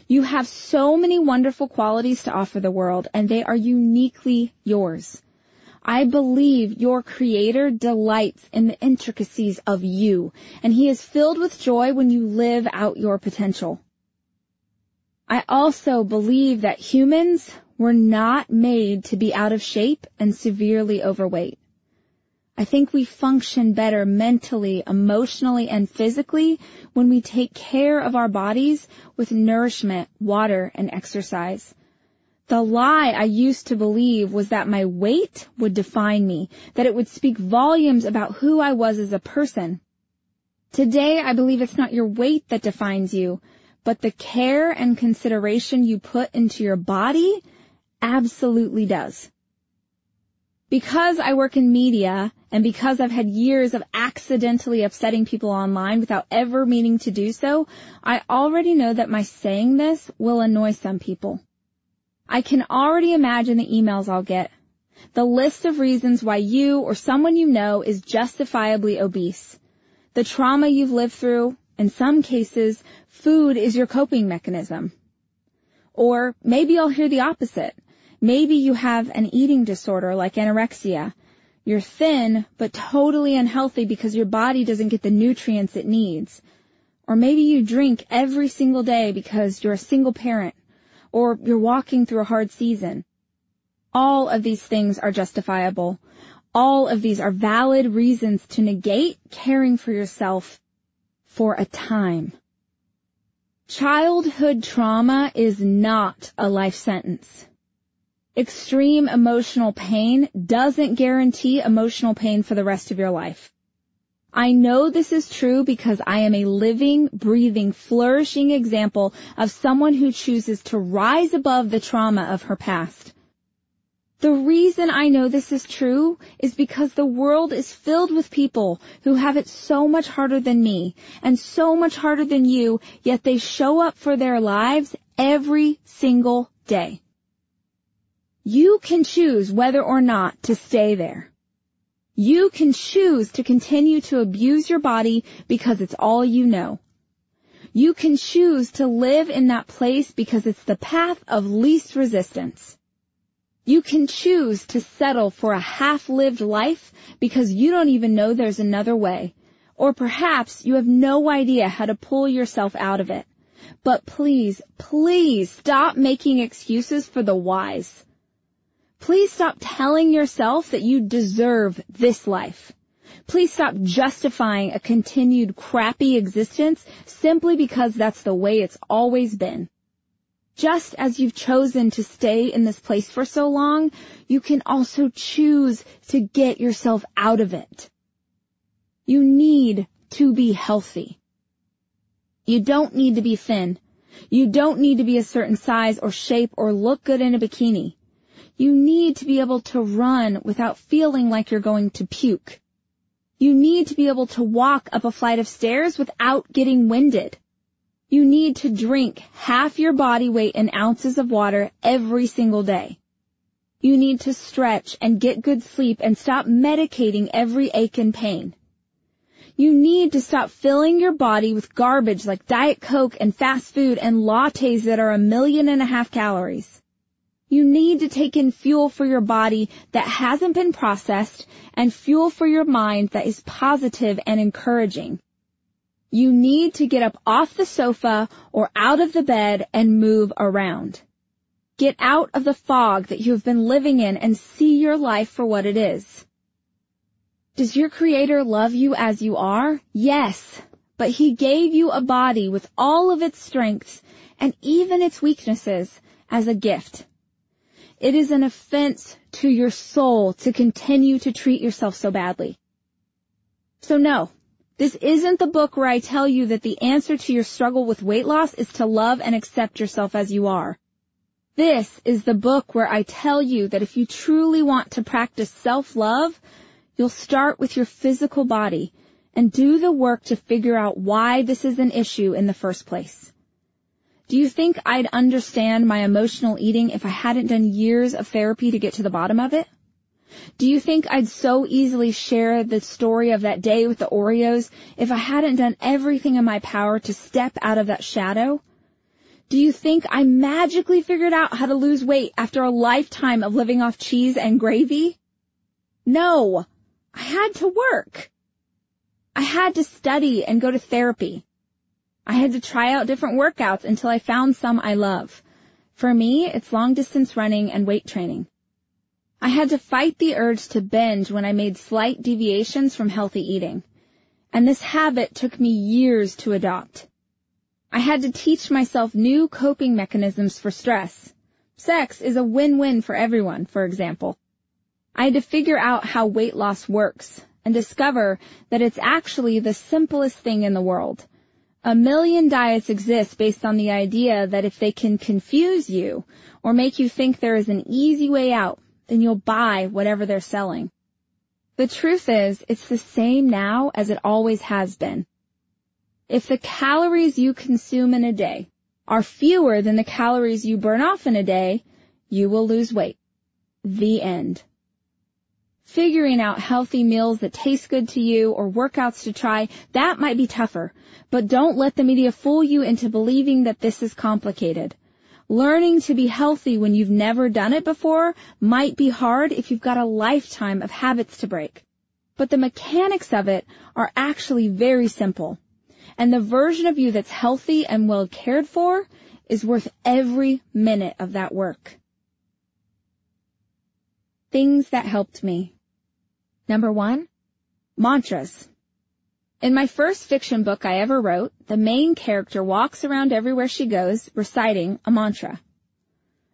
You have so many wonderful qualities to offer the world and they are uniquely yours. I believe your creator delights in the intricacies of you and he is filled with joy when you live out your potential. I also believe that humans were not made to be out of shape and severely overweight. I think we function better mentally, emotionally, and physically when we take care of our bodies with nourishment, water, and exercise. The lie I used to believe was that my weight would define me, that it would speak volumes about who I was as a person. Today I believe it's not your weight that defines you, but the care and consideration you put into your body absolutely does. Because I work in media and because I've had years of accidentally upsetting people online without ever meaning to do so, I already know that my saying this will annoy some people. I can already imagine the emails I'll get. The list of reasons why you or someone you know is justifiably obese. The trauma you've lived through, in some cases, food is your coping mechanism. Or maybe I'll hear the opposite. Maybe you have an eating disorder like anorexia. You're thin, but totally unhealthy because your body doesn't get the nutrients it needs. Or maybe you drink every single day because you're a single parent, or you're walking through a hard season. All of these things are justifiable. All of these are valid reasons to negate caring for yourself for a time. Childhood trauma is not a life sentence. Extreme emotional pain doesn't guarantee emotional pain for the rest of your life. I know this is true because I am a living, breathing, flourishing example of someone who chooses to rise above the trauma of her past. The reason I know this is true is because the world is filled with people who have it so much harder than me and so much harder than you, yet they show up for their lives every single day. You can choose whether or not to stay there. You can choose to continue to abuse your body because it's all you know. You can choose to live in that place because it's the path of least resistance. You can choose to settle for a half-lived life because you don't even know there's another way. Or perhaps you have no idea how to pull yourself out of it. But please, please stop making excuses for the whys. Please stop telling yourself that you deserve this life. Please stop justifying a continued crappy existence simply because that's the way it's always been. Just as you've chosen to stay in this place for so long, you can also choose to get yourself out of it. You need to be healthy. You don't need to be thin. You don't need to be a certain size or shape or look good in a bikini. You need to be able to run without feeling like you're going to puke. You need to be able to walk up a flight of stairs without getting winded. You need to drink half your body weight in ounces of water every single day. You need to stretch and get good sleep and stop medicating every ache and pain. You need to stop filling your body with garbage like Diet Coke and fast food and lattes that are a million and a half calories. You need to take in fuel for your body that hasn't been processed and fuel for your mind that is positive and encouraging. You need to get up off the sofa or out of the bed and move around. Get out of the fog that you have been living in and see your life for what it is. Does your creator love you as you are? Yes, but he gave you a body with all of its strengths and even its weaknesses as a gift. It is an offense to your soul to continue to treat yourself so badly. So no, this isn't the book where I tell you that the answer to your struggle with weight loss is to love and accept yourself as you are. This is the book where I tell you that if you truly want to practice self-love, you'll start with your physical body and do the work to figure out why this is an issue in the first place. Do you think I'd understand my emotional eating if I hadn't done years of therapy to get to the bottom of it? Do you think I'd so easily share the story of that day with the Oreos if I hadn't done everything in my power to step out of that shadow? Do you think I magically figured out how to lose weight after a lifetime of living off cheese and gravy? No, I had to work. I had to study and go to therapy. I had to try out different workouts until I found some I love. For me, it's long distance running and weight training. I had to fight the urge to binge when I made slight deviations from healthy eating. And this habit took me years to adopt. I had to teach myself new coping mechanisms for stress. Sex is a win-win for everyone, for example. I had to figure out how weight loss works and discover that it's actually the simplest thing in the world. A million diets exist based on the idea that if they can confuse you or make you think there is an easy way out, then you'll buy whatever they're selling. The truth is, it's the same now as it always has been. If the calories you consume in a day are fewer than the calories you burn off in a day, you will lose weight. The end. Figuring out healthy meals that taste good to you or workouts to try, that might be tougher, but don't let the media fool you into believing that this is complicated. Learning to be healthy when you've never done it before might be hard if you've got a lifetime of habits to break. But the mechanics of it are actually very simple. And the version of you that's healthy and well cared for is worth every minute of that work. Things that helped me. Number one, mantras. In my first fiction book I ever wrote, the main character walks around everywhere she goes reciting a mantra.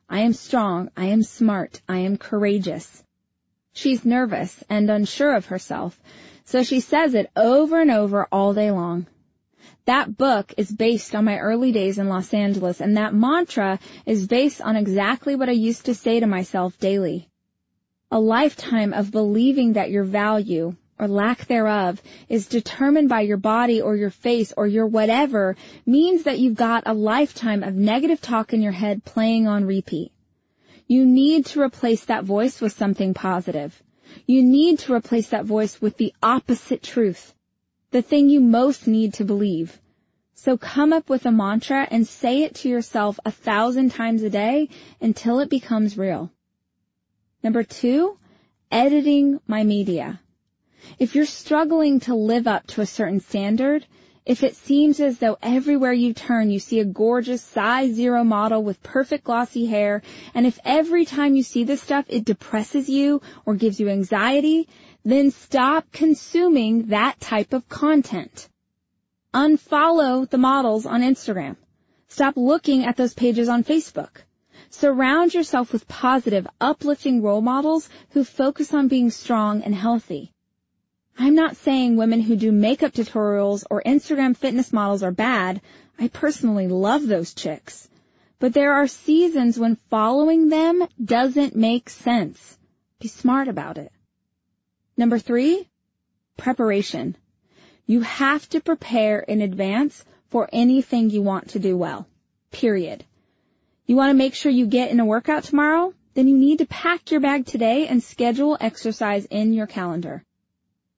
I am strong, I am smart, I am courageous. She's nervous and unsure of herself, so she says it over and over all day long. That book is based on my early days in Los Angeles, and that mantra is based on exactly what I used to say to myself daily. A lifetime of believing that your value, or lack thereof, is determined by your body or your face or your whatever means that you've got a lifetime of negative talk in your head playing on repeat. You need to replace that voice with something positive. You need to replace that voice with the opposite truth the thing you most need to believe. So come up with a mantra and say it to yourself a thousand times a day until it becomes real. Number two, editing my media. If you're struggling to live up to a certain standard, if it seems as though everywhere you turn you see a gorgeous size zero model with perfect glossy hair, and if every time you see this stuff it depresses you or gives you anxiety, then stop consuming that type of content. Unfollow the models on Instagram. Stop looking at those pages on Facebook. Surround yourself with positive, uplifting role models who focus on being strong and healthy. I'm not saying women who do makeup tutorials or Instagram fitness models are bad. I personally love those chicks. But there are seasons when following them doesn't make sense. Be smart about it. Number three, preparation. You have to prepare in advance for anything you want to do well. Period. You want to make sure you get in a workout tomorrow? Then you need to pack your bag today and schedule exercise in your calendar.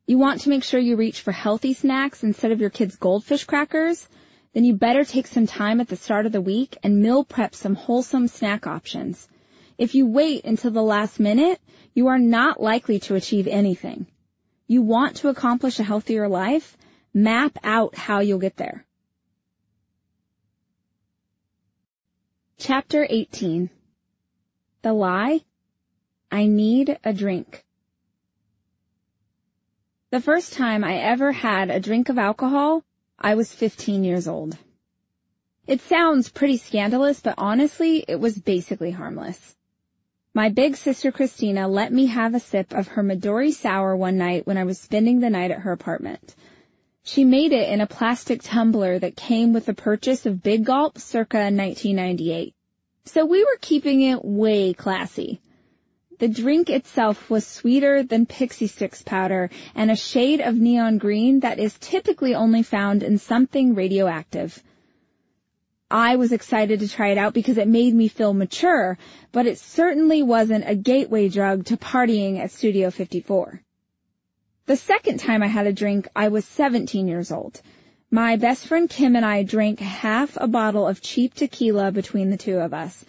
You want to make sure you reach for healthy snacks instead of your kids' goldfish crackers? Then you better take some time at the start of the week and meal prep some wholesome snack options. If you wait until the last minute, you are not likely to achieve anything. You want to accomplish a healthier life? Map out how you'll get there. Chapter 18 The Lie I Need a Drink The first time I ever had a drink of alcohol, I was 15 years old. It sounds pretty scandalous, but honestly, it was basically harmless. My big sister Christina let me have a sip of her Midori sour one night when I was spending the night at her apartment. She made it in a plastic tumbler that came with the purchase of Big Gulp circa 1998. So we were keeping it way classy. The drink itself was sweeter than Pixy Stix powder and a shade of neon green that is typically only found in something radioactive. I was excited to try it out because it made me feel mature, but it certainly wasn't a gateway drug to partying at Studio 54. The second time I had a drink, I was 17 years old. My best friend Kim and I drank half a bottle of cheap tequila between the two of us.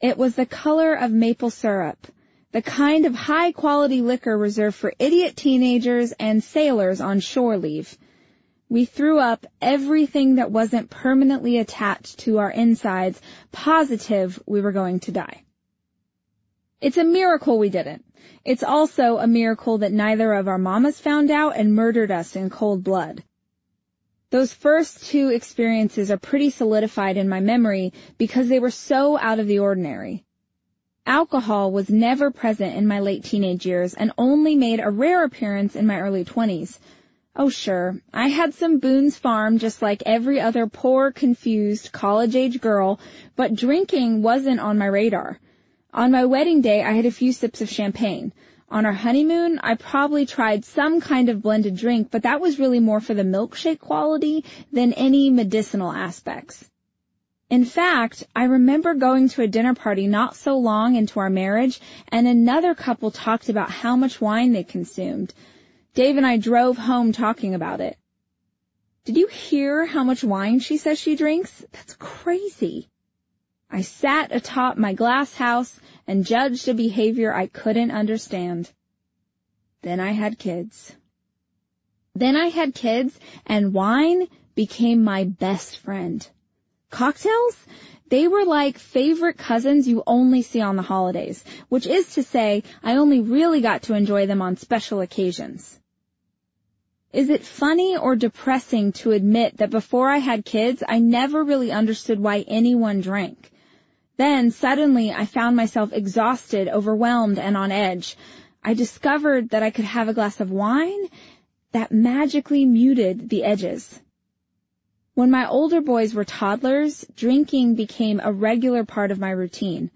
It was the color of maple syrup, the kind of high quality liquor reserved for idiot teenagers and sailors on shore leave. We threw up everything that wasn't permanently attached to our insides, positive we were going to die. It's a miracle we didn't. It's also a miracle that neither of our mamas found out and murdered us in cold blood. Those first two experiences are pretty solidified in my memory because they were so out of the ordinary. Alcohol was never present in my late teenage years and only made a rare appearance in my early 20s. Oh sure, I had some Boone's Farm just like every other poor, confused, college-age girl, but drinking wasn't on my radar. On my wedding day, I had a few sips of champagne. On our honeymoon, I probably tried some kind of blended drink, but that was really more for the milkshake quality than any medicinal aspects. In fact, I remember going to a dinner party not so long into our marriage and another couple talked about how much wine they consumed. Dave and I drove home talking about it. Did you hear how much wine she says she drinks? That's crazy. I sat atop my glass house and judged a behavior I couldn't understand. Then I had kids. Then I had kids and wine became my best friend. Cocktails? They were like favorite cousins you only see on the holidays, which is to say I only really got to enjoy them on special occasions. Is it funny or depressing to admit that before I had kids, I never really understood why anyone drank? Then suddenly I found myself exhausted, overwhelmed, and on edge. I discovered that I could have a glass of wine that magically muted the edges. When my older boys were toddlers, drinking became a regular part of my routine.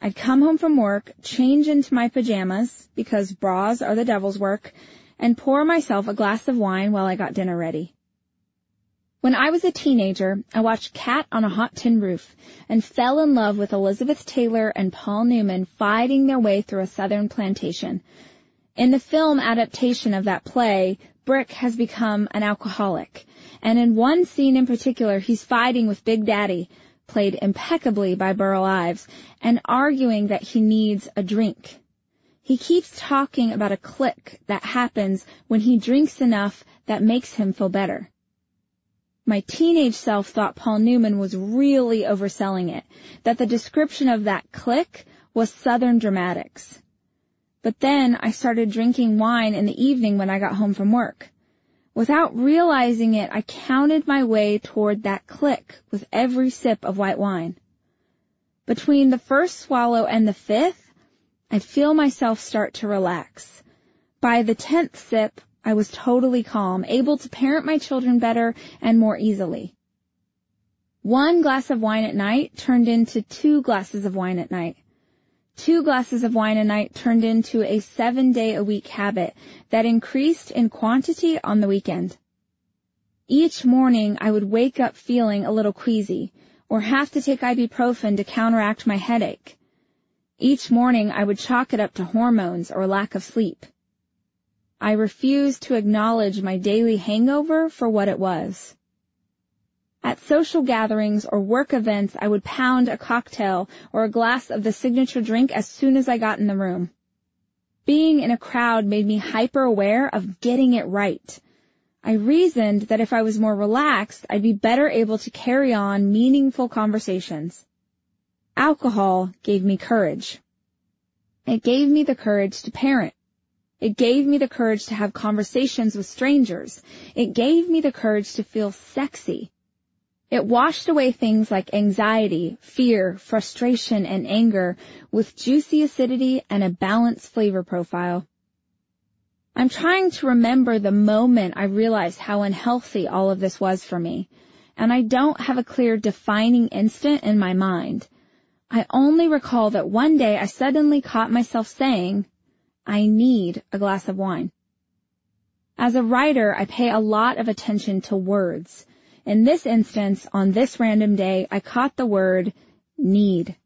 I'd come home from work, change into my pajamas, because bras are the devil's work, and pour myself a glass of wine while I got dinner ready. When I was a teenager, I watched Cat on a Hot Tin Roof and fell in love with Elizabeth Taylor and Paul Newman fighting their way through a southern plantation. In the film adaptation of that play, Brick has become an alcoholic. And in one scene in particular, he's fighting with Big Daddy, played impeccably by Burl Ives, and arguing that he needs a drink. He keeps talking about a click that happens when he drinks enough that makes him feel better. My teenage self thought Paul Newman was really overselling it, that the description of that click was Southern dramatics. But then I started drinking wine in the evening when I got home from work. Without realizing it, I counted my way toward that click with every sip of white wine. Between the first swallow and the fifth, I'd feel myself start to relax. By the tenth sip, I was totally calm, able to parent my children better and more easily. One glass of wine at night turned into two glasses of wine at night. Two glasses of wine a night turned into a seven day a week habit that increased in quantity on the weekend. Each morning I would wake up feeling a little queasy or have to take ibuprofen to counteract my headache. Each morning I would chalk it up to hormones or lack of sleep. I refused to acknowledge my daily hangover for what it was. At social gatherings or work events, I would pound a cocktail or a glass of the signature drink as soon as I got in the room. Being in a crowd made me hyper aware of getting it right. I reasoned that if I was more relaxed, I'd be better able to carry on meaningful conversations. Alcohol gave me courage. It gave me the courage to parent. It gave me the courage to have conversations with strangers. It gave me the courage to feel sexy. It washed away things like anxiety, fear, frustration, and anger with juicy acidity and a balanced flavor profile. I'm trying to remember the moment I realized how unhealthy all of this was for me, and I don't have a clear defining instant in my mind. I only recall that one day I suddenly caught myself saying, I need a glass of wine. As a writer, I pay a lot of attention to words. In this instance, on this random day, I caught the word need.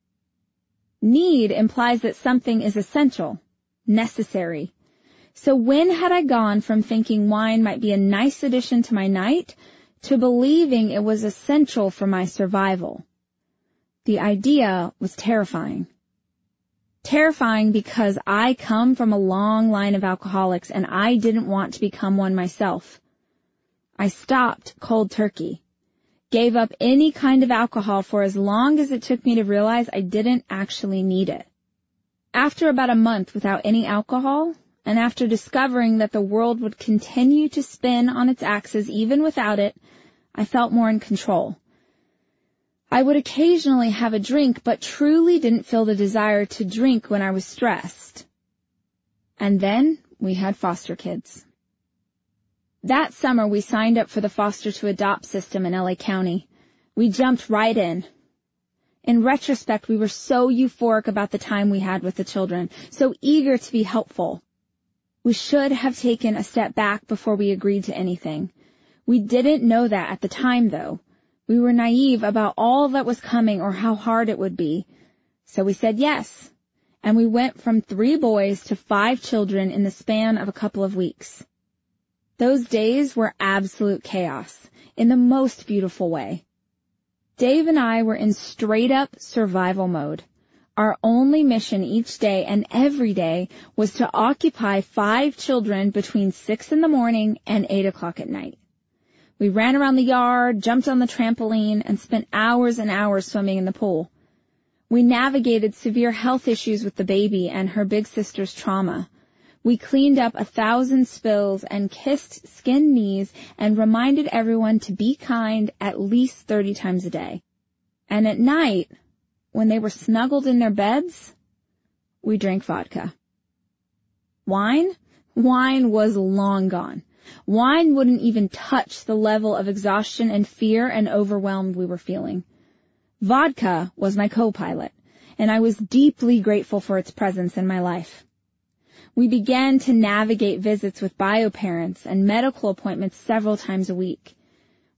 Need implies that something is essential, necessary. So when had I gone from thinking wine might be a nice addition to my night to believing it was essential for my survival? The idea was terrifying. Terrifying because I come from a long line of alcoholics and I didn't want to become one myself. I stopped cold turkey, gave up any kind of alcohol for as long as it took me to realize I didn't actually need it. After about a month without any alcohol, and after discovering that the world would continue to spin on its axis even without it, I felt more in control. I would occasionally have a drink, but truly didn't feel the desire to drink when I was stressed. And then we had foster kids. That summer we signed up for the foster to adopt system in LA County. We jumped right in. In retrospect, we were so euphoric about the time we had with the children, so eager to be helpful. We should have taken a step back before we agreed to anything. We didn't know that at the time though. We were naive about all that was coming or how hard it would be. So we said yes. And we went from three boys to five children in the span of a couple of weeks. Those days were absolute chaos in the most beautiful way. Dave and I were in straight up survival mode. Our only mission each day and every day was to occupy five children between six in the morning and eight o'clock at night. We ran around the yard, jumped on the trampoline, and spent hours and hours swimming in the pool. We navigated severe health issues with the baby and her big sister's trauma. We cleaned up a thousand spills and kissed skinned knees and reminded everyone to be kind at least 30 times a day. And at night, when they were snuggled in their beds, we drank vodka. Wine? Wine was long gone. Wine wouldn't even touch the level of exhaustion and fear and overwhelmed we were feeling. Vodka was my co-pilot, and I was deeply grateful for its presence in my life. We began to navigate visits with bio parents and medical appointments several times a week.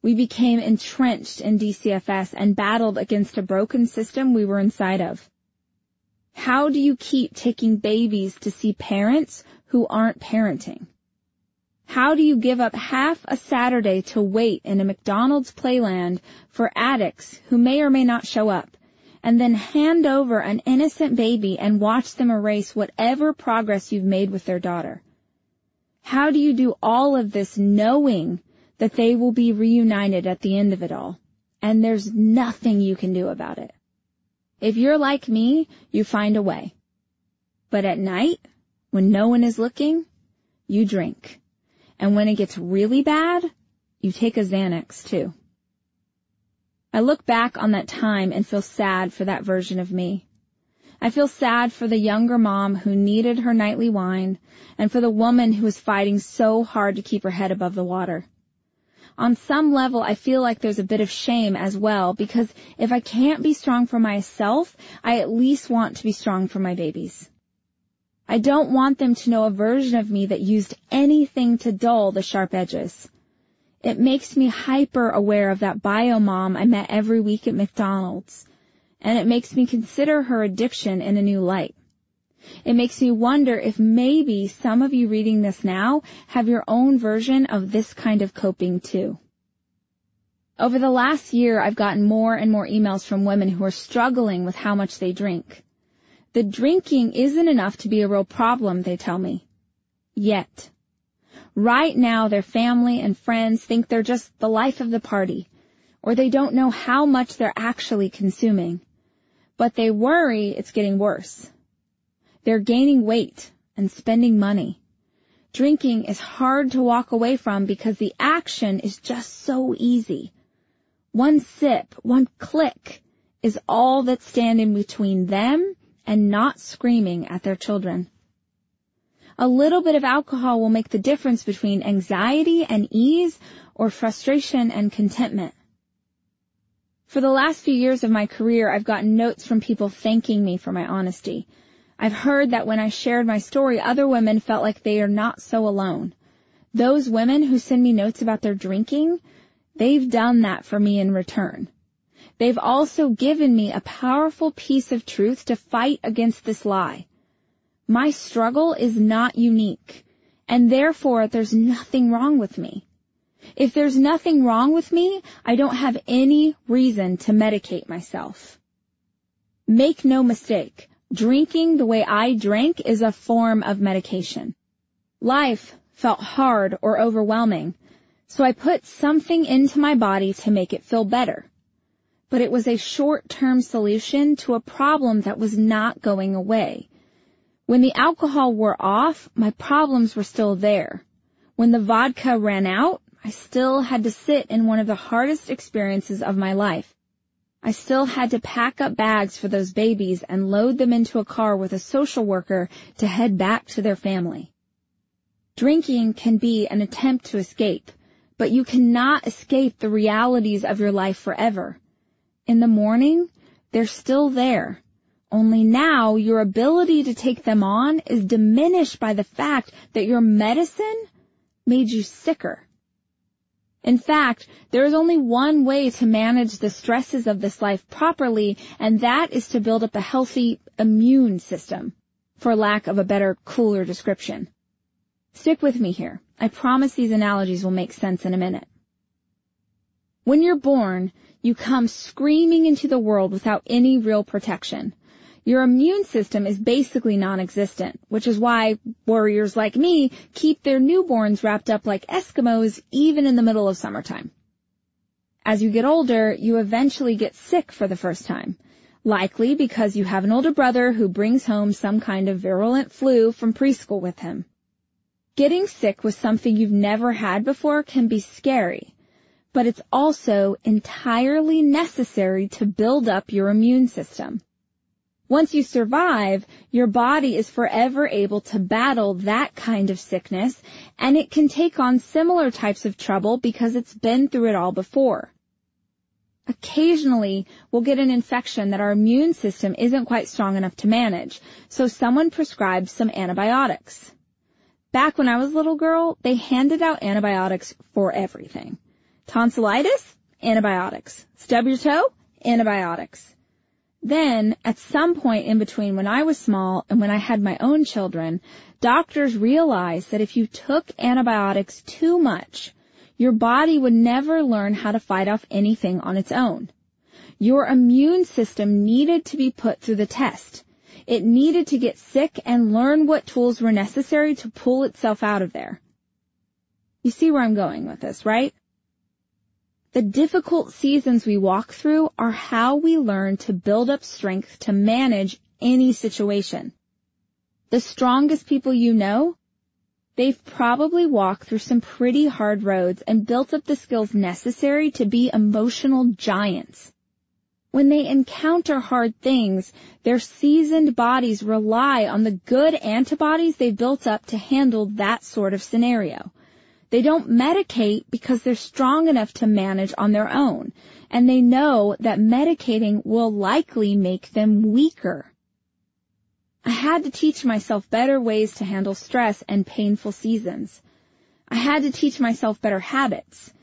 We became entrenched in DCFS and battled against a broken system we were inside of. How do you keep taking babies to see parents who aren't parenting? How do you give up half a Saturday to wait in a McDonald's playland for addicts who may or may not show up and then hand over an innocent baby and watch them erase whatever progress you've made with their daughter? How do you do all of this knowing that they will be reunited at the end of it all? And there's nothing you can do about it. If you're like me, you find a way. But at night, when no one is looking, you drink. And when it gets really bad, you take a Xanax too. I look back on that time and feel sad for that version of me. I feel sad for the younger mom who needed her nightly wine and for the woman who was fighting so hard to keep her head above the water. On some level, I feel like there's a bit of shame as well because if I can't be strong for myself, I at least want to be strong for my babies. I don't want them to know a version of me that used anything to dull the sharp edges. It makes me hyper aware of that bio mom I met every week at McDonald's. And it makes me consider her addiction in a new light. It makes me wonder if maybe some of you reading this now have your own version of this kind of coping too. Over the last year, I've gotten more and more emails from women who are struggling with how much they drink. The drinking isn't enough to be a real problem, they tell me. Yet. Right now, their family and friends think they're just the life of the party, or they don't know how much they're actually consuming. But they worry it's getting worse. They're gaining weight and spending money. Drinking is hard to walk away from because the action is just so easy. One sip, one click is all that's standing between them and not screaming at their children. A little bit of alcohol will make the difference between anxiety and ease or frustration and contentment. For the last few years of my career, I've gotten notes from people thanking me for my honesty. I've heard that when I shared my story, other women felt like they are not so alone. Those women who send me notes about their drinking, they've done that for me in return. They've also given me a powerful piece of truth to fight against this lie. My struggle is not unique, and therefore there's nothing wrong with me. If there's nothing wrong with me, I don't have any reason to medicate myself. Make no mistake, drinking the way I drank is a form of medication. Life felt hard or overwhelming, so I put something into my body to make it feel better. But it was a short-term solution to a problem that was not going away. When the alcohol wore off, my problems were still there. When the vodka ran out, I still had to sit in one of the hardest experiences of my life. I still had to pack up bags for those babies and load them into a car with a social worker to head back to their family. Drinking can be an attempt to escape, but you cannot escape the realities of your life forever. In the morning, they're still there. Only now your ability to take them on is diminished by the fact that your medicine made you sicker. In fact, there is only one way to manage the stresses of this life properly, and that is to build up a healthy immune system, for lack of a better, cooler description. Stick with me here. I promise these analogies will make sense in a minute. When you're born, you come screaming into the world without any real protection. Your immune system is basically non-existent, which is why warriors like me keep their newborns wrapped up like Eskimos even in the middle of summertime. As you get older, you eventually get sick for the first time, likely because you have an older brother who brings home some kind of virulent flu from preschool with him. Getting sick with something you've never had before can be scary, but it's also entirely necessary to build up your immune system. Once you survive, your body is forever able to battle that kind of sickness, and it can take on similar types of trouble because it's been through it all before. Occasionally, we'll get an infection that our immune system isn't quite strong enough to manage, so someone prescribes some antibiotics. Back when I was a little girl, they handed out antibiotics for everything. Tonsillitis? Antibiotics. Stub your toe? Antibiotics. Then, at some point in between when I was small and when I had my own children, doctors realized that if you took antibiotics too much, your body would never learn how to fight off anything on its own. Your immune system needed to be put through the test. It needed to get sick and learn what tools were necessary to pull itself out of there. You see where I'm going with this, right? The difficult seasons we walk through are how we learn to build up strength to manage any situation. The strongest people you know, they've probably walked through some pretty hard roads and built up the skills necessary to be emotional giants. When they encounter hard things, their seasoned bodies rely on the good antibodies they've built up to handle that sort of scenario. They don't medicate because they're strong enough to manage on their own, and they know that medicating will likely make them weaker. I had to teach myself better ways to handle stress and painful seasons. I had to teach myself better habits.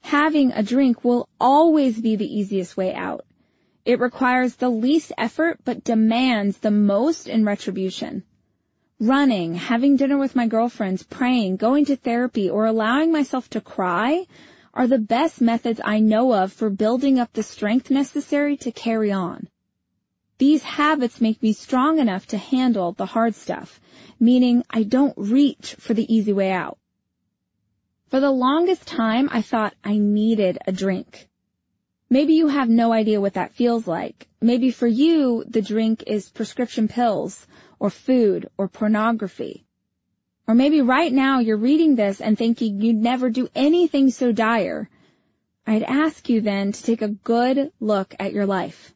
Having a drink will always be the easiest way out. It requires the least effort but demands the most in retribution running, having dinner with my girlfriends, praying, going to therapy, or allowing myself to cry are the best methods I know of for building up the strength necessary to carry on. These habits make me strong enough to handle the hard stuff, meaning I don't reach for the easy way out. For the longest time, I thought I needed a drink. Maybe you have no idea what that feels like. Maybe for you, the drink is prescription pills, or food, or pornography. Or maybe right now you're reading this and thinking you'd never do anything so dire. I'd ask you then to take a good look at your life.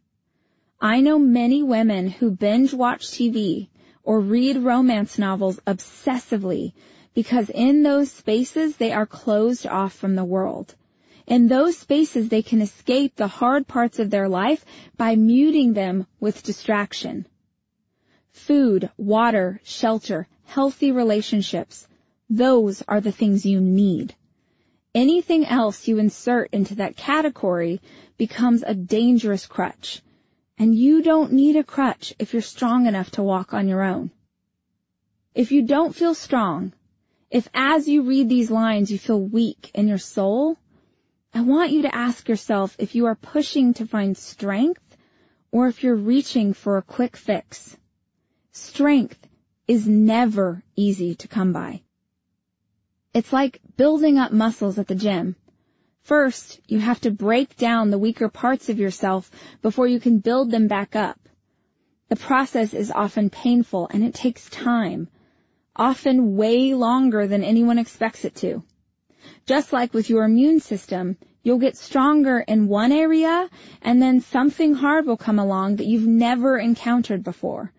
I know many women who binge watch TV or read romance novels obsessively because in those spaces they are closed off from the world. In those spaces they can escape the hard parts of their life by muting them with distraction. Food, water, shelter, healthy relationships, those are the things you need. Anything else you insert into that category becomes a dangerous crutch. And you don't need a crutch if you're strong enough to walk on your own. If you don't feel strong, if as you read these lines you feel weak in your soul, I want you to ask yourself if you are pushing to find strength or if you're reaching for a quick fix. Strength is never easy to come by. It's like building up muscles at the gym. First, you have to break down the weaker parts of yourself before you can build them back up. The process is often painful and it takes time, often way longer than anyone expects it to. Just like with your immune system, you'll get stronger in one area and then something hard will come along that you've never encountered before.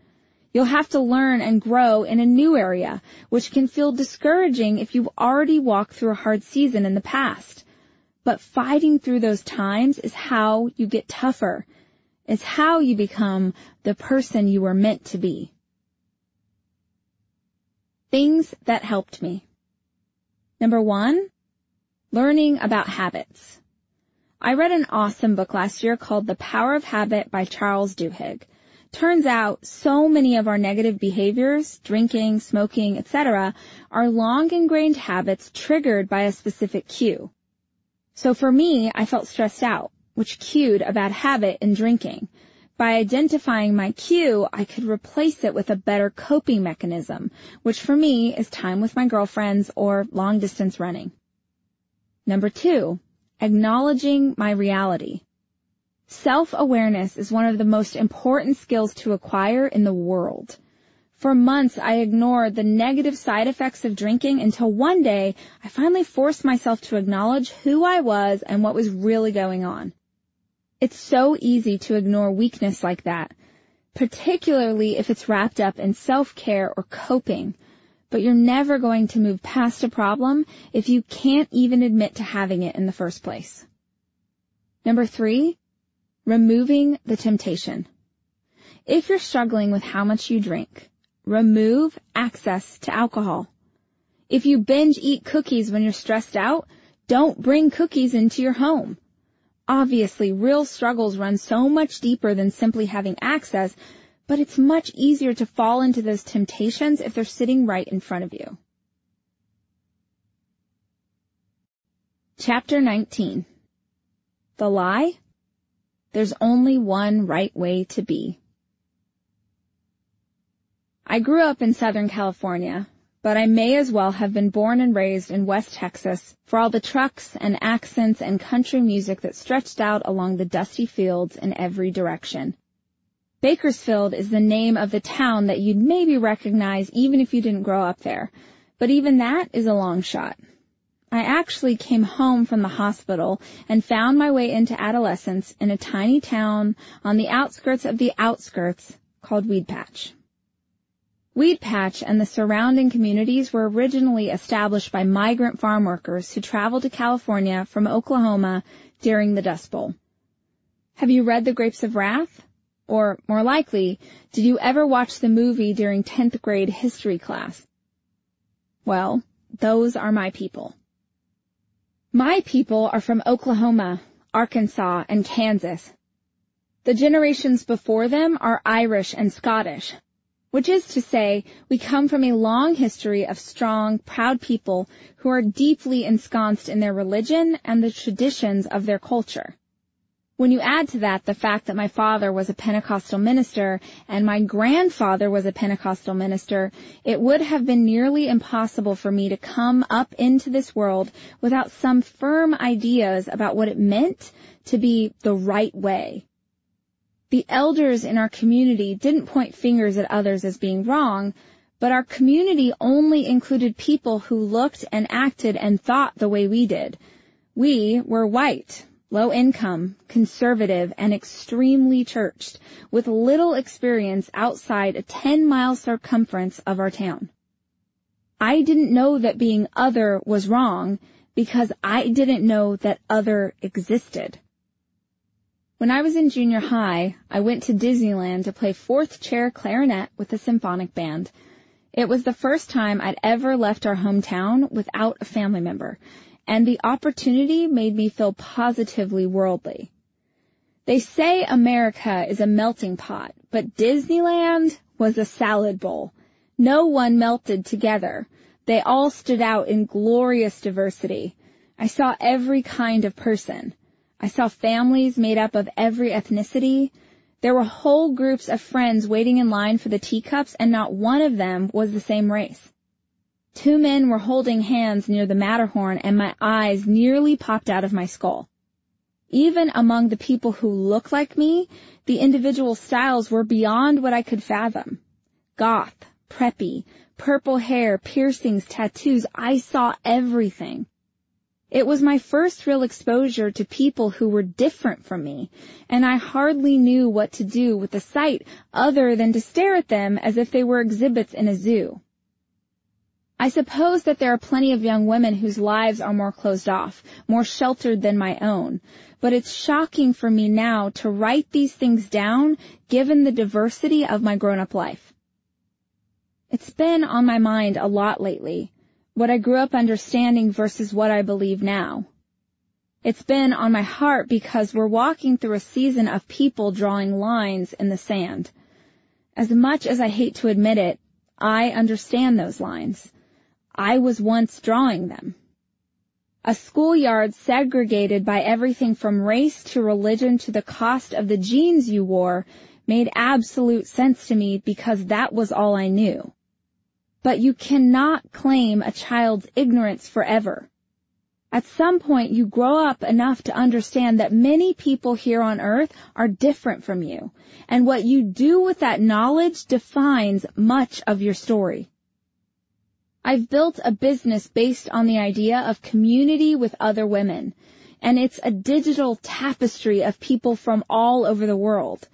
You'll have to learn and grow in a new area, which can feel discouraging if you've already walked through a hard season in the past. But fighting through those times is how you get tougher. It's how you become the person you were meant to be. Things that helped me. Number one, learning about habits. I read an awesome book last year called The Power of Habit by Charles Duhigg. Turns out so many of our negative behaviors, drinking, smoking, etc., are long ingrained habits triggered by a specific cue. So for me, I felt stressed out, which cued a bad habit in drinking. By identifying my cue, I could replace it with a better coping mechanism, which for me is time with my girlfriends or long distance running. Number two, acknowledging my reality. Self-awareness is one of the most important skills to acquire in the world. For months, I ignored the negative side effects of drinking until one day I finally forced myself to acknowledge who I was and what was really going on. It's so easy to ignore weakness like that, particularly if it's wrapped up in self-care or coping, but you're never going to move past a problem if you can't even admit to having it in the first place. Number three, removing the temptation. If you're struggling with how much you drink, remove access to alcohol. If you binge eat cookies when you're stressed out, don't bring cookies into your home. Obviously, real struggles run so much deeper than simply having access, but it's much easier to fall into those temptations if they're sitting right in front of you. Chapter 19 The Lie There's only one right way to be. I grew up in Southern California, but I may as well have been born and raised in West Texas for all the trucks and accents and country music that stretched out along the dusty fields in every direction. Bakersfield is the name of the town that you'd maybe recognize even if you didn't grow up there, but even that is a long shot. I actually came home from the hospital and found my way into adolescence in a tiny town on the outskirts of the outskirts called Weedpatch. Weed Patch and the surrounding communities were originally established by migrant farm workers who traveled to California from Oklahoma during the Dust Bowl. Have you read The Grapes of Wrath? Or, more likely, did you ever watch the movie during 10th grade history class? Well, those are my people. My people are from Oklahoma, Arkansas, and Kansas. The generations before them are Irish and Scottish, which is to say, we come from a long history of strong, proud people who are deeply ensconced in their religion and the traditions of their culture. When you add to that the fact that my father was a Pentecostal minister and my grandfather was a Pentecostal minister, it would have been nearly impossible for me to come up into this world without some firm ideas about what it meant to be the right way the elders in our community didn't point fingers at others as being wrong, but our community only included people who looked and acted and thought the way we did. We were white, low income, conservative, and extremely churched, with little experience outside a 10 mile circumference of our town. I didn't know that being other was wrong because I didn't know that other existed. When I was in junior high, I went to Disneyland to play fourth chair clarinet with the symphonic band. It was the first time I'd ever left our hometown without a family member, and the opportunity made me feel positively worldly. They say America is a melting pot, but Disneyland was a salad bowl. No one melted together. They all stood out in glorious diversity. I saw every kind of person. I saw families made up of every ethnicity. There were whole groups of friends waiting in line for the teacups and not one of them was the same race. Two men were holding hands near the Matterhorn and my eyes nearly popped out of my skull. Even among the people who look like me, the individual styles were beyond what I could fathom. Goth, preppy, purple hair, piercings, tattoos, I saw everything. It was my first real exposure to people who were different from me, and I hardly knew what to do with the sight other than to stare at them as if they were exhibits in a zoo. I suppose that there are plenty of young women whose lives are more closed off, more sheltered than my own, but it's shocking for me now to write these things down given the diversity of my grown-up life. It's been on my mind a lot lately, what I grew up understanding versus what I believe now. It's been on my heart because we're walking through a season of people drawing lines in the sand. As much as I hate to admit it, I understand those lines. I was once drawing them. A schoolyard segregated by everything from race to religion to the cost of the jeans you wore made absolute sense to me because that was all I knew but you cannot claim a child's ignorance forever. At some point, you grow up enough to understand that many people here on earth are different from you, and what you do with that knowledge defines much of your story. I've built a business based on the idea of community with other women, and it's a digital tapestry of people from all over the world.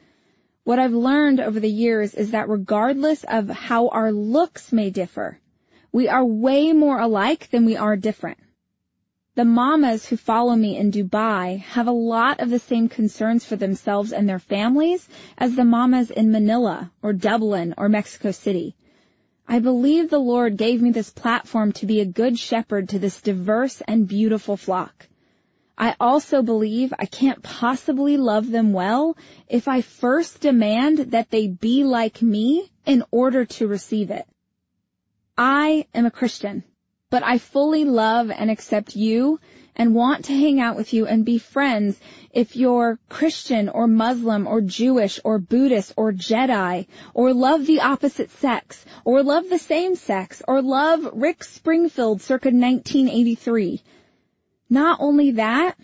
What I've learned over the years is that regardless of how our looks may differ, we are way more alike than we are different. The mamas who follow me in Dubai have a lot of the same concerns for themselves and their families as the mamas in Manila or Dublin or Mexico City. I believe the Lord gave me this platform to be a good shepherd to this diverse and beautiful flock. I also believe I can't possibly love them well if I first demand that they be like me in order to receive it. I am a Christian, but I fully love and accept you and want to hang out with you and be friends if you're Christian or Muslim or Jewish or Buddhist or Jedi or love the opposite sex or love the same sex or love Rick Springfield circa 1983 not only that,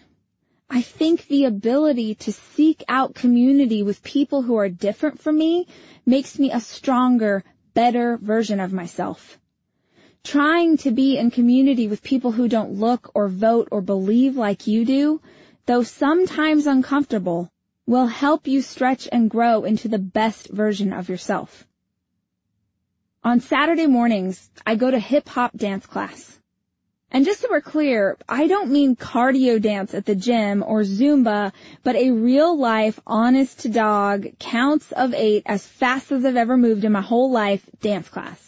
I think the ability to seek out community with people who are different from me makes me a stronger, better version of myself. Trying to be in community with people who don't look or vote or believe like you do, though sometimes uncomfortable, will help you stretch and grow into the best version of yourself. On Saturday mornings, I go to hip hop dance class. And just so we're clear, I don't mean cardio dance at the gym or Zumba, but a real life, honest to dog, counts of eight as fast as I've ever moved in my whole life dance class.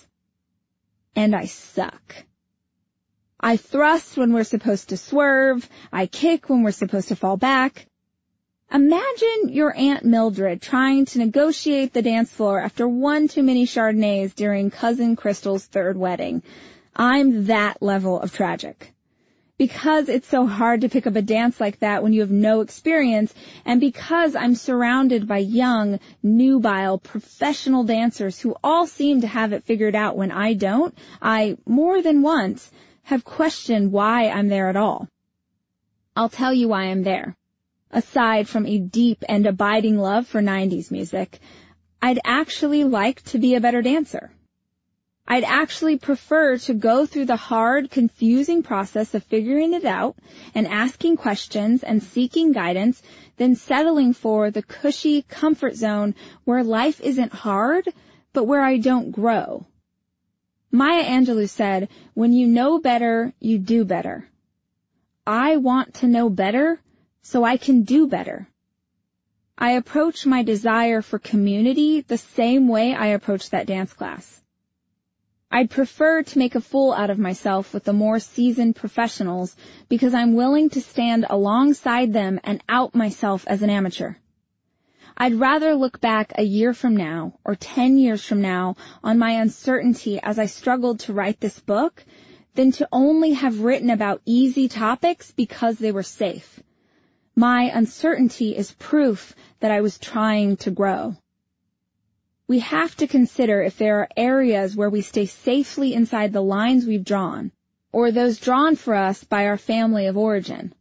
And I suck. I thrust when we're supposed to swerve. I kick when we're supposed to fall back. Imagine your Aunt Mildred trying to negotiate the dance floor after one too many Chardonnays during cousin Crystal's third wedding. I'm that level of tragic because it's so hard to pick up a dance like that when you have no experience, and because I'm surrounded by young, nubile, professional dancers who all seem to have it figured out when I don't, I, more than once, have questioned why I'm there at all. I'll tell you why I'm there. Aside from a deep and abiding love for 90s music, I'd actually like to be a better dancer. I'd actually prefer to go through the hard, confusing process of figuring it out and asking questions and seeking guidance than settling for the cushy comfort zone where life isn't hard, but where I don't grow. Maya Angelou said, when you know better, you do better. I want to know better so I can do better. I approach my desire for community the same way I approach that dance class. I'd prefer to make a fool out of myself with the more seasoned professionals because I'm willing to stand alongside them and out myself as an amateur. I'd rather look back a year from now or ten years from now on my uncertainty as I struggled to write this book than to only have written about easy topics because they were safe. My uncertainty is proof that I was trying to grow we have to consider if there are areas where we stay safely inside the lines we've drawn, or those drawn for us by our family of origin.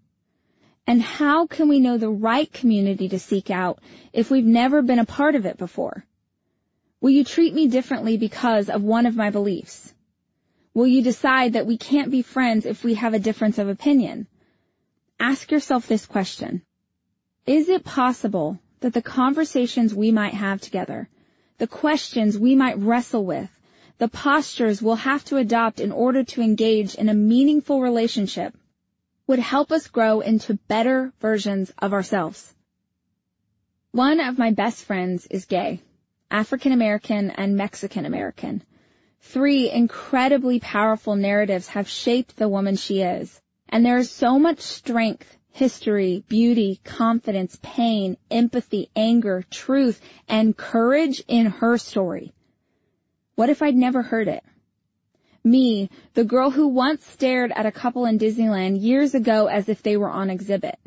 And how can we know the right community to seek out if we've never been a part of it before? Will you treat me differently because of one of my beliefs? Will you decide that we can't be friends if we have a difference of opinion? Ask yourself this question. Is it possible that the conversations we might have together the questions we might wrestle with, the postures we'll have to adopt in order to engage in a meaningful relationship would help us grow into better versions of ourselves. One of my best friends is gay, African American and Mexican American. Three incredibly powerful narratives have shaped the woman she is, and there is so much strength history, beauty, confidence, pain, empathy, anger, truth, and courage in her story. What if I'd never heard it? Me, the girl who once stared at a couple in Disneyland years ago as if they were on exhibit.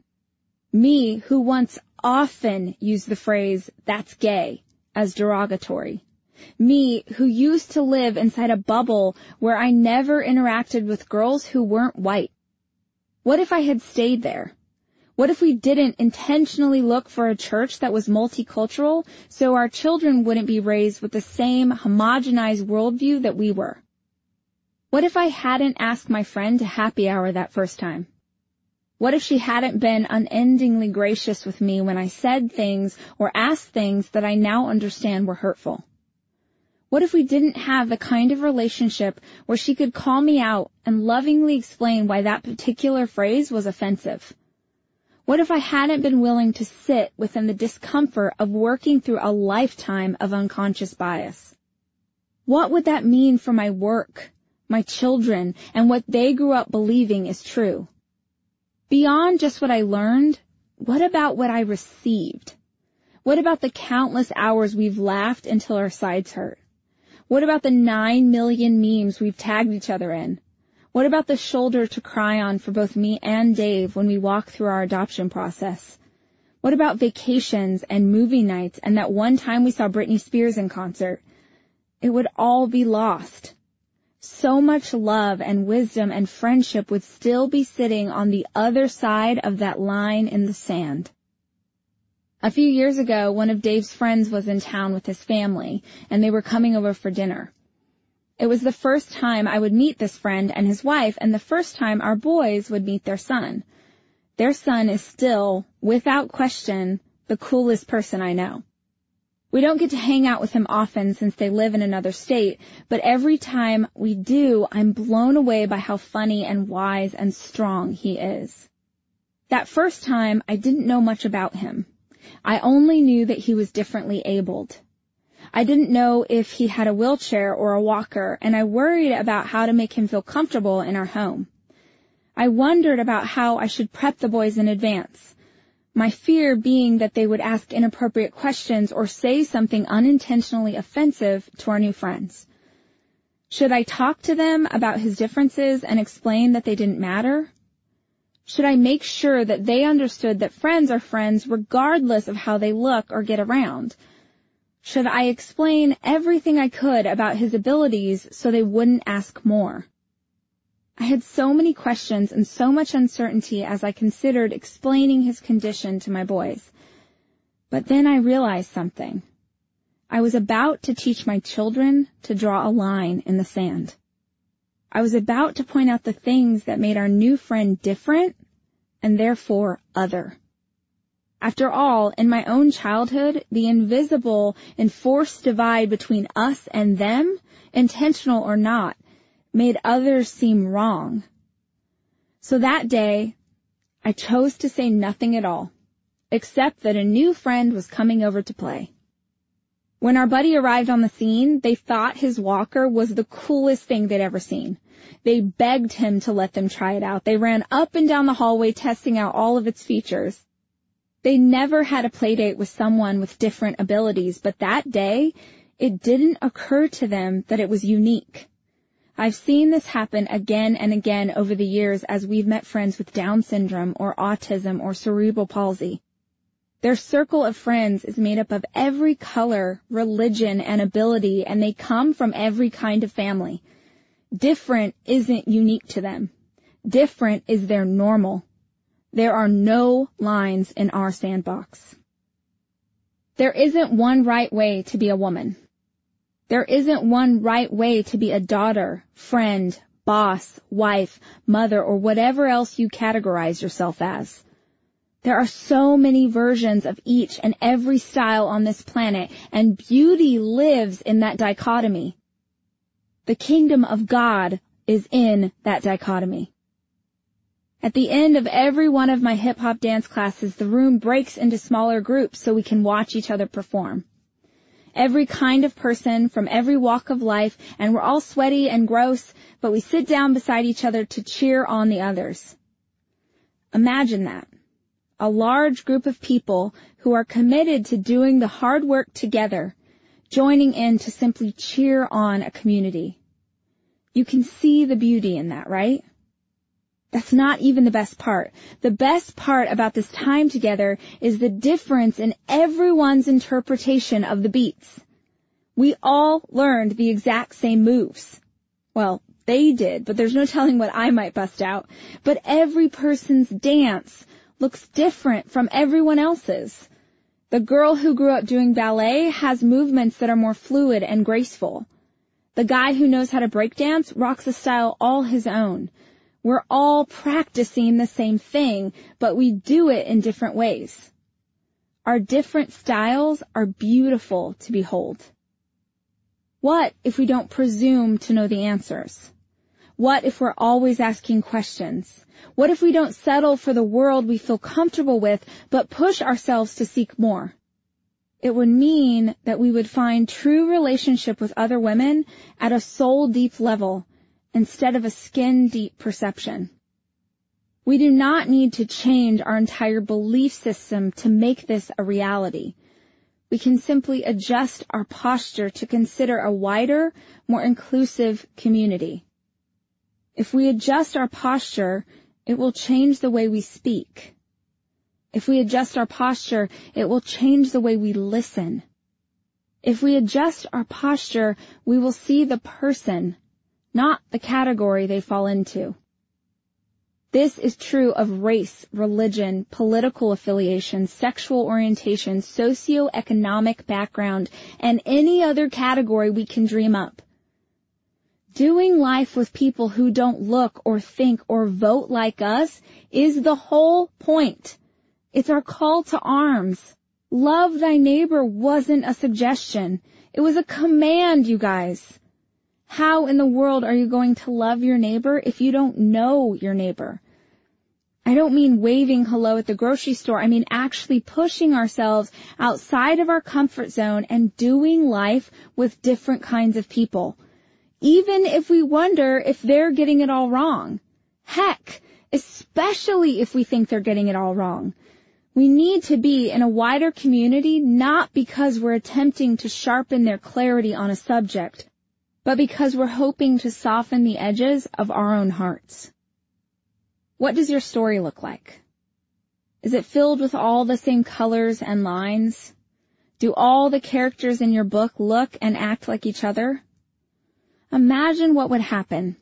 Me, who once often used the phrase, that's gay, as derogatory. Me, who used to live inside a bubble where I never interacted with girls who weren't white. What if I had stayed there? What if we didn't intentionally look for a church that was multicultural so our children wouldn't be raised with the same homogenized worldview that we were? What if I hadn't asked my friend to happy hour that first time? What if she hadn't been unendingly gracious with me when I said things or asked things that I now understand were hurtful? What if we didn't have the kind of relationship where she could call me out and lovingly explain why that particular phrase was offensive? What if I hadn't been willing to sit within the discomfort of working through a lifetime of unconscious bias? What would that mean for my work, my children, and what they grew up believing is true? Beyond just what I learned, what about what I received? What about the countless hours we've laughed until our sides hurt? What about the nine million memes we've tagged each other in? What about the shoulder to cry on for both me and Dave when we walk through our adoption process? What about vacations and movie nights and that one time we saw Britney Spears in concert? It would all be lost. So much love and wisdom and friendship would still be sitting on the other side of that line in the sand. A few years ago, one of Dave's friends was in town with his family, and they were coming over for dinner. It was the first time I would meet this friend and his wife and the first time our boys would meet their son. Their son is still, without question, the coolest person I know. We don't get to hang out with him often since they live in another state, but every time we do, I'm blown away by how funny and wise and strong he is. That first time, I didn't know much about him. I only knew that he was differently abled. I didn't know if he had a wheelchair or a walker, and I worried about how to make him feel comfortable in our home. I wondered about how I should prep the boys in advance. My fear being that they would ask inappropriate questions or say something unintentionally offensive to our new friends. Should I talk to them about his differences and explain that they didn't matter? Should I make sure that they understood that friends are friends regardless of how they look or get around? Should I explain everything I could about his abilities so they wouldn't ask more? I had so many questions and so much uncertainty as I considered explaining his condition to my boys. But then I realized something. I was about to teach my children to draw a line in the sand. I was about to point out the things that made our new friend different and therefore other. After all, in my own childhood, the invisible enforced divide between us and them, intentional or not, made others seem wrong. So that day, I chose to say nothing at all, except that a new friend was coming over to play. When our buddy arrived on the scene, they thought his walker was the coolest thing they'd ever seen. They begged him to let them try it out. They ran up and down the hallway testing out all of its features. They never had a playdate with someone with different abilities, but that day, it didn't occur to them that it was unique. I've seen this happen again and again over the years as we've met friends with Down syndrome or autism or cerebral palsy. Their circle of friends is made up of every color, religion, and ability, and they come from every kind of family. Different isn't unique to them. Different is their normal. There are no lines in our sandbox. There isn't one right way to be a woman. There isn't one right way to be a daughter, friend, boss, wife, mother, or whatever else you categorize yourself as. There are so many versions of each and every style on this planet, and beauty lives in that dichotomy. The kingdom of God is in that dichotomy. At the end of every one of my hip hop dance classes, the room breaks into smaller groups so we can watch each other perform. Every kind of person from every walk of life, and we're all sweaty and gross, but we sit down beside each other to cheer on the others. Imagine that a large group of people who are committed to doing the hard work together, joining in to simply cheer on a community. You can see the beauty in that, right? That's not even the best part. The best part about this time together is the difference in everyone's interpretation of the beats. We all learned the exact same moves. Well, they did, but there's no telling what I might bust out. But every person's dance looks different from everyone else's. The girl who grew up doing ballet has movements that are more fluid and graceful. The guy who knows how to break dance rocks a style all his own. We're all practicing the same thing, but we do it in different ways. Our different styles are beautiful to behold. What if we don't presume to know the answers? What if we're always asking questions? What if we don't settle for the world we feel comfortable with, but push ourselves to seek more? It would mean that we would find true relationship with other women at a soul deep level instead of a skin deep perception. We do not need to change our entire belief system to make this a reality. We can simply adjust our posture to consider a wider, more inclusive community. If we adjust our posture, it will change the way we speak. If we adjust our posture, it will change the way we listen. If we adjust our posture, we will see the person, not the category they fall into. This is true of race, religion, political affiliation, sexual orientation, socioeconomic background, and any other category we can dream up. Doing life with people who don't look or think or vote like us is the whole point. It's our call to arms. Love thy neighbor wasn't a suggestion. It was a command, you guys. How in the world are you going to love your neighbor if you don't know your neighbor? I don't mean waving hello at the grocery store. I mean actually pushing ourselves outside of our comfort zone and doing life with different kinds of people even if we wonder if they're getting it all wrong. Heck, especially if we think they're getting it all wrong. We need to be in a wider community not because we're attempting to sharpen their clarity on a subject, but because we're hoping to soften the edges of our own hearts. What does your story look like? Is it filled with all the same colors and lines? Do all the characters in your book look and act like each other? Imagine what would happen.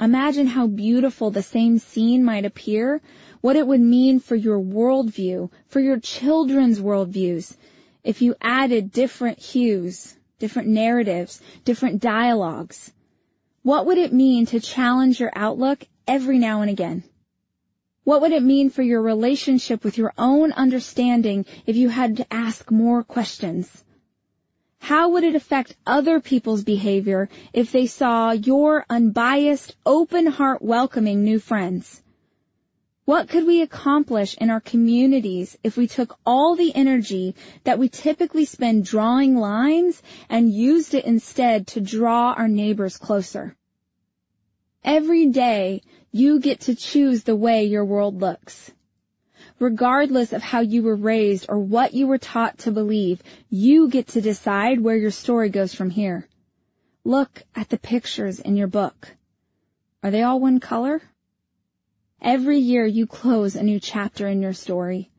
Imagine how beautiful the same scene might appear, what it would mean for your worldview, for your children's worldviews, if you added different hues, different narratives, different dialogues. What would it mean to challenge your outlook every now and again? What would it mean for your relationship with your own understanding if you had to ask more questions? How would it affect other people's behavior if they saw your unbiased, open heart welcoming new friends? What could we accomplish in our communities if we took all the energy that we typically spend drawing lines and used it instead to draw our neighbors closer? Every day, you get to choose the way your world looks. Regardless of how you were raised or what you were taught to believe, you get to decide where your story goes from here. Look at the pictures in your book. Are they all one color? Every year you close a new chapter in your story.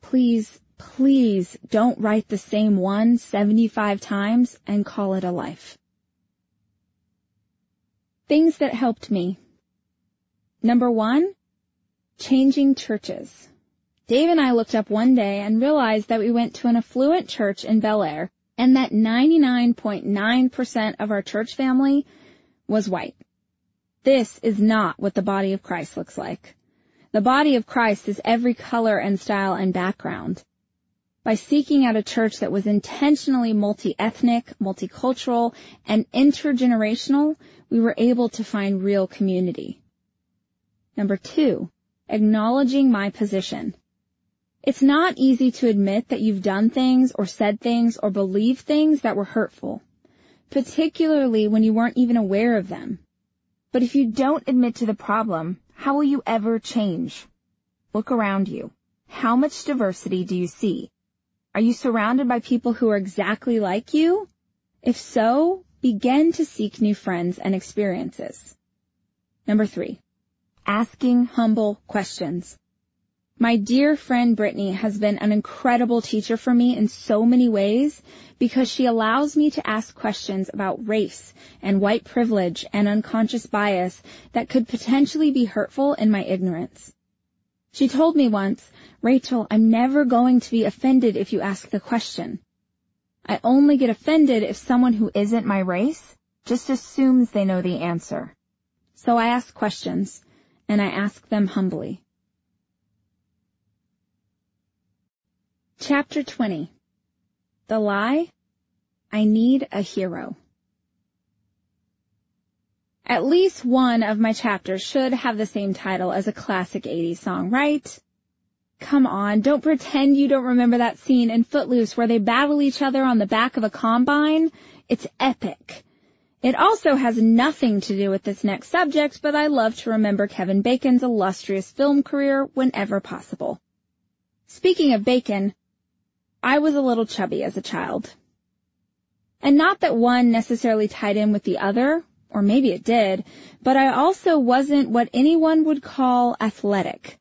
Please, please don't write the same one 75 times and call it a life. Things that helped me. Number one, changing churches. Dave and I looked up one day and realized that we went to an affluent church in Bel Air and that 99.9% of our church family was white. This is not what the body of Christ looks like. The body of Christ is every color and style and background. By seeking out a church that was intentionally multi-ethnic, multicultural, and intergenerational, we were able to find real community. Number two, acknowledging my position. It's not easy to admit that you've done things or said things or believed things that were hurtful, particularly when you weren't even aware of them. But if you don't admit to the problem, how will you ever change? Look around you. How much diversity do you see? Are you surrounded by people who are exactly like you? If so, begin to seek new friends and experiences. Number three, asking humble questions. My dear friend Brittany has been an incredible teacher for me in so many ways because she allows me to ask questions about race and white privilege and unconscious bias that could potentially be hurtful in my ignorance. She told me once, Rachel, I'm never going to be offended if you ask the question. I only get offended if someone who isn't my race just assumes they know the answer. So I ask questions and I ask them humbly. Chapter 20 The Lie I Need a Hero At least one of my chapters should have the same title as a classic 80s song, right? Come on, don't pretend you don't remember that scene in Footloose where they battle each other on the back of a combine. It's epic. It also has nothing to do with this next subject, but I love to remember Kevin Bacon's illustrious film career whenever possible. Speaking of bacon, I was a little chubby as a child. And not that one necessarily tied in with the other, or maybe it did, but I also wasn't what anyone would call athletic.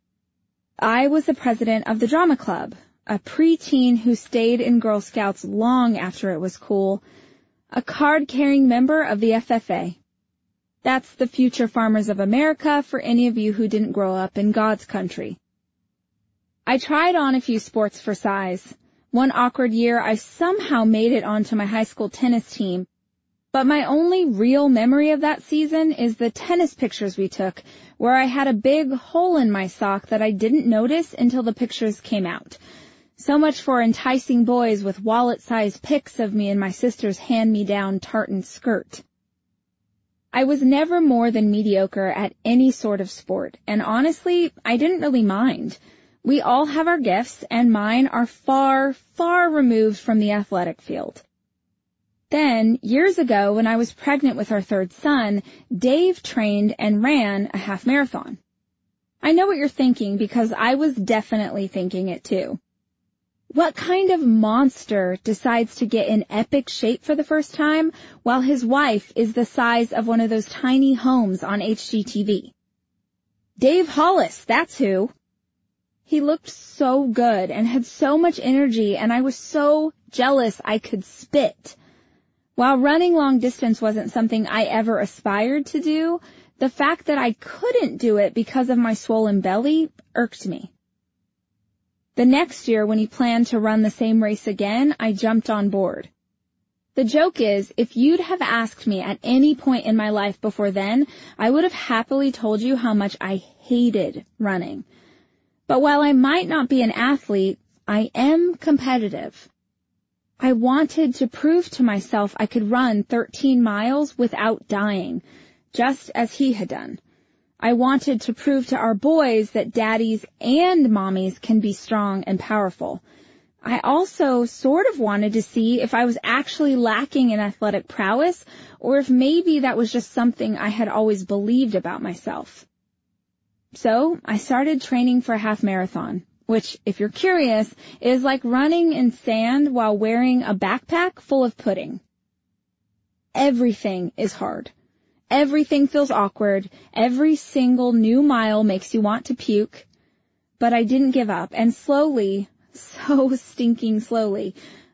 I was the president of the drama club, a preteen who stayed in Girl Scouts long after it was cool, a card-carrying member of the FFA. That's the Future Farmers of America for any of you who didn't grow up in God's country. I tried on a few sports for size. One awkward year, I somehow made it onto my high school tennis team, but my only real memory of that season is the tennis pictures we took, where I had a big hole in my sock that I didn't notice until the pictures came out. So much for enticing boys with wallet-sized pics of me in my sister's hand-me-down tartan skirt. I was never more than mediocre at any sort of sport, and honestly, I didn't really mind. We all have our gifts, and mine are far, far removed from the athletic field. Then, years ago, when I was pregnant with our third son, Dave trained and ran a half marathon. I know what you're thinking because I was definitely thinking it too. What kind of monster decides to get in epic shape for the first time while his wife is the size of one of those tiny homes on HGTV? Dave Hollis, that's who. He looked so good and had so much energy and I was so jealous I could spit. While running long distance wasn't something I ever aspired to do, the fact that I couldn't do it because of my swollen belly irked me. The next year when he planned to run the same race again, I jumped on board. The joke is, if you'd have asked me at any point in my life before then, I would have happily told you how much I hated running. But while I might not be an athlete, I am competitive. I wanted to prove to myself I could run 13 miles without dying, just as he had done. I wanted to prove to our boys that daddies and mommies can be strong and powerful. I also sort of wanted to see if I was actually lacking in athletic prowess or if maybe that was just something I had always believed about myself. So I started training for a half marathon, which if you're curious is like running in sand while wearing a backpack full of pudding. Everything is hard. Everything feels awkward. Every single new mile makes you want to puke. But I didn't give up and slowly, so stinking slowly,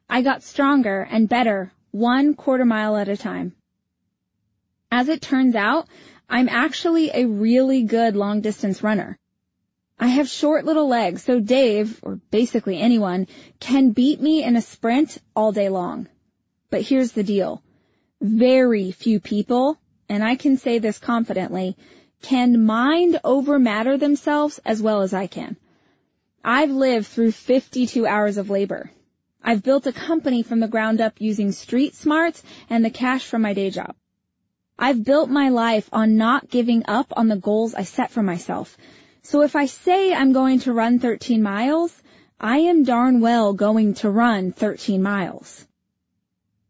I got stronger and better one quarter mile at a time. As it turns out, I'm actually a really good long distance runner. I have short little legs, so Dave, or basically anyone, can beat me in a sprint all day long. But here's the deal. Very few people and I can say this confidently, can mind over matter themselves as well as I can. I've lived through 52 hours of labor. I've built a company from the ground up using street smarts and the cash from my day job. I've built my life on not giving up on the goals I set for myself. So if I say I'm going to run 13 miles, I am darn well going to run 13 miles.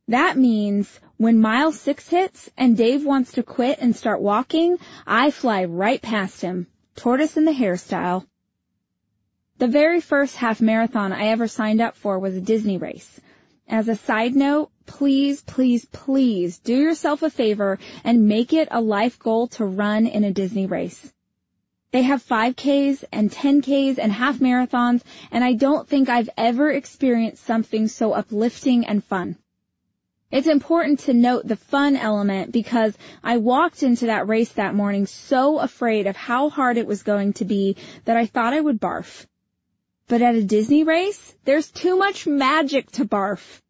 That means when mile six hits and Dave wants to quit and start walking, I fly right past him, tortoise in the hairstyle. The very first half marathon I ever signed up for was a Disney race. As a side note, please, please, please do yourself a favor and make it a life goal to run in a Disney race. They have 5Ks and 10Ks and half marathons, and I don't think I've ever experienced something so uplifting and fun. It's important to note the fun element because I walked into that race that morning so afraid of how hard it was going to be that I thought I would barf. But at a Disney race, there's too much magic to barf.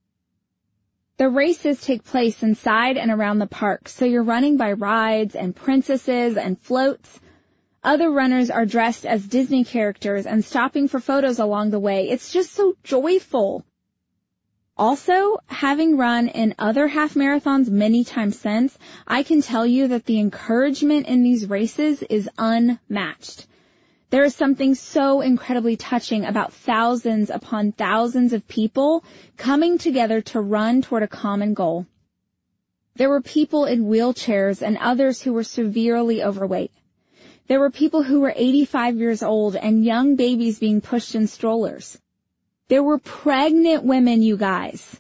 The races take place inside and around the park, so you're running by rides and princesses and floats. Other runners are dressed as Disney characters and stopping for photos along the way. It's just so joyful. Also, having run in other half marathons many times since, I can tell you that the encouragement in these races is unmatched. There is something so incredibly touching about thousands upon thousands of people coming together to run toward a common goal. There were people in wheelchairs and others who were severely overweight. There were people who were 85 years old and young babies being pushed in strollers. There were pregnant women, you guys.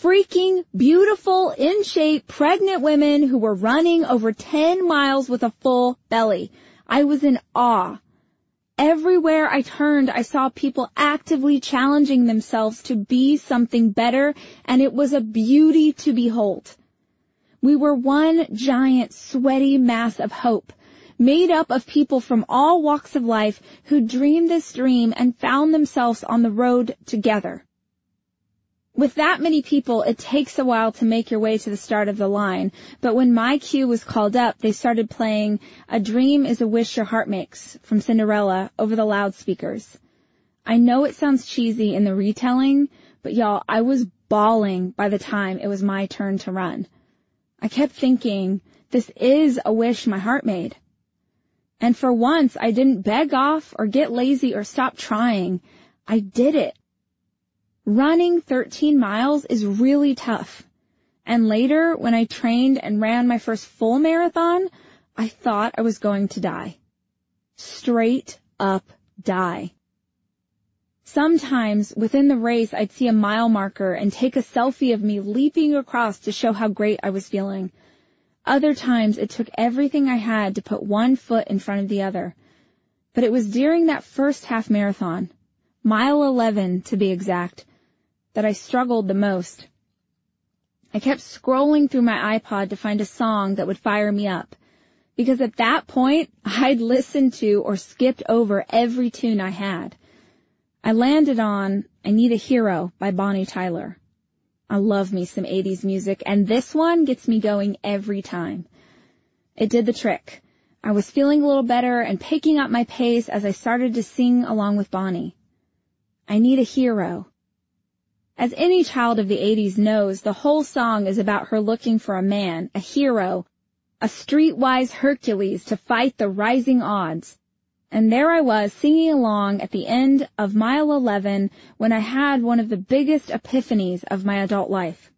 Freaking beautiful, in shape, pregnant women who were running over 10 miles with a full belly. I was in awe. Everywhere I turned, I saw people actively challenging themselves to be something better, and it was a beauty to behold. We were one giant sweaty mass of hope made up of people from all walks of life who dreamed this dream and found themselves on the road together. With that many people, it takes a while to make your way to the start of the line, but when my cue was called up, they started playing A Dream is a Wish Your Heart Makes from Cinderella over the loudspeakers. I know it sounds cheesy in the retelling, but y'all, I was bawling by the time it was my turn to run. I kept thinking, this is a wish my heart made. And for once, I didn't beg off or get lazy or stop trying. I did it. Running 13 miles is really tough. And later, when I trained and ran my first full marathon, I thought I was going to die. Straight up die. Sometimes within the race I'd see a mile marker and take a selfie of me leaping across to show how great I was feeling. Other times it took everything I had to put one foot in front of the other. But it was during that first half marathon, mile 11 to be exact, that I struggled the most. I kept scrolling through my iPod to find a song that would fire me up. Because at that point, I'd listened to or skipped over every tune I had. I landed on I Need a Hero by Bonnie Tyler. I love me some 80s music, and this one gets me going every time. It did the trick. I was feeling a little better and picking up my pace as I started to sing along with Bonnie. I need a hero. As any child of the 80s knows, the whole song is about her looking for a man, a hero, a streetwise Hercules to fight the rising odds. And there I was singing along at the end of mile 11 when I had one of the biggest epiphanies of my adult life.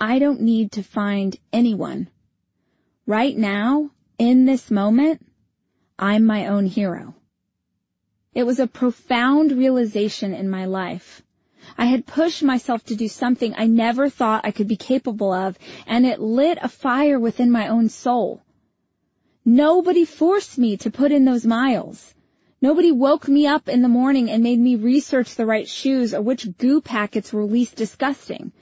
I don't need to find anyone. Right now, in this moment, I'm my own hero. It was a profound realization in my life. I had pushed myself to do something I never thought I could be capable of, and it lit a fire within my own soul. Nobody forced me to put in those miles. Nobody woke me up in the morning and made me research the right shoes or which goo packets were least disgusting.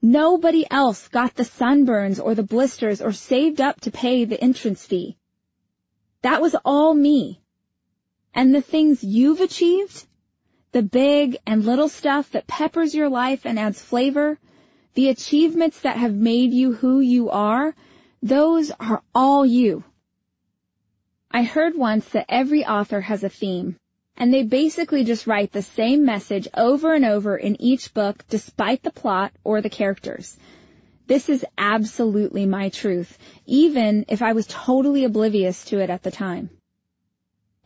Nobody else got the sunburns or the blisters or saved up to pay the entrance fee. That was all me. And the things you've achieved, the big and little stuff that peppers your life and adds flavor, the achievements that have made you who you are, those are all you. I heard once that every author has a theme, and they basically just write the same message over and over in each book despite the plot or the characters. This is absolutely my truth, even if I was totally oblivious to it at the time.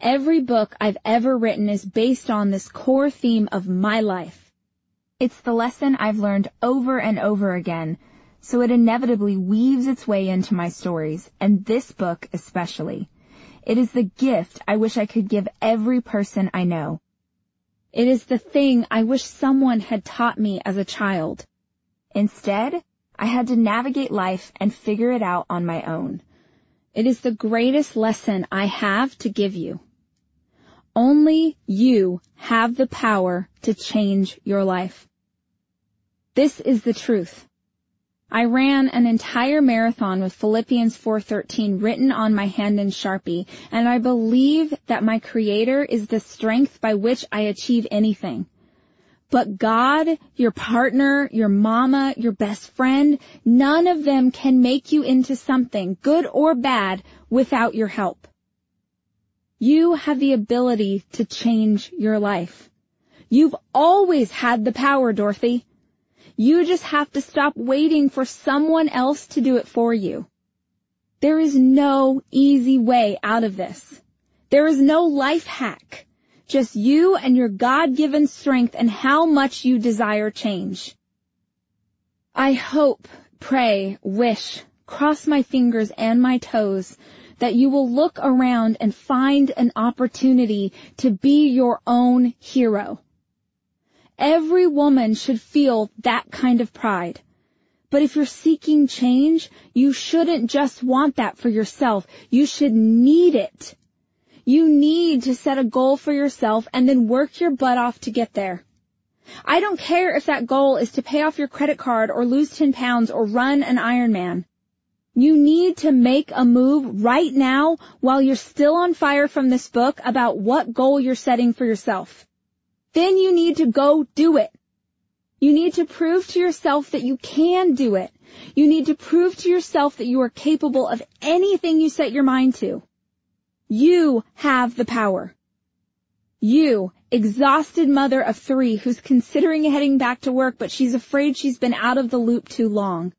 Every book I've ever written is based on this core theme of my life. It's the lesson I've learned over and over again, so it inevitably weaves its way into my stories, and this book especially. It is the gift I wish I could give every person I know. It is the thing I wish someone had taught me as a child. Instead, I had to navigate life and figure it out on my own. It is the greatest lesson I have to give you. Only you have the power to change your life. This is the truth. I ran an entire marathon with Philippians 4:13 written on my hand in Sharpie, and I believe that my creator is the strength by which I achieve anything. But God, your partner, your mama, your best friend, none of them can make you into something, good or bad, without your help. You have the ability to change your life. You've always had the power, Dorothy. You just have to stop waiting for someone else to do it for you. There is no easy way out of this. There is no life hack. Just you and your God-given strength and how much you desire change. I hope, pray, wish, cross my fingers and my toes that you will look around and find an opportunity to be your own hero. Every woman should feel that kind of pride. But if you're seeking change, you shouldn't just want that for yourself. You should need it. You need to set a goal for yourself and then work your butt off to get there. I don't care if that goal is to pay off your credit card or lose 10 pounds or run an Ironman. You need to make a move right now while you're still on fire from this book about what goal you're setting for yourself then you need to go do it. You need to prove to yourself that you can do it. You need to prove to yourself that you are capable of anything you set your mind to. You have the power. You, exhausted mother of three who's considering heading back to work, but she's afraid she's been out of the loop too long.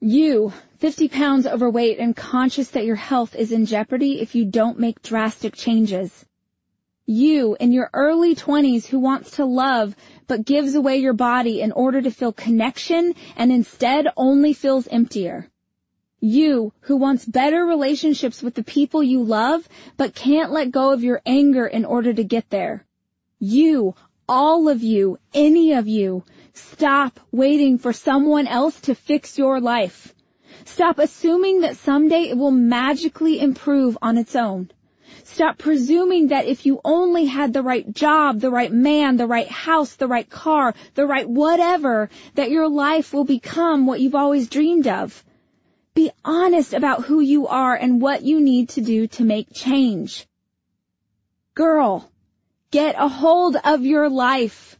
You, 50 pounds overweight and conscious that your health is in jeopardy if you don't make drastic changes. You in your early 20s who wants to love but gives away your body in order to feel connection and instead only feels emptier. You who wants better relationships with the people you love, but can't let go of your anger in order to get there. You, all of you, any of you, stop waiting for someone else to fix your life. Stop assuming that someday it will magically improve on its own. Stop presuming that if you only had the right job, the right man, the right house, the right car, the right whatever, that your life will become what you've always dreamed of. Be honest about who you are and what you need to do to make change. Girl, get a hold of your life.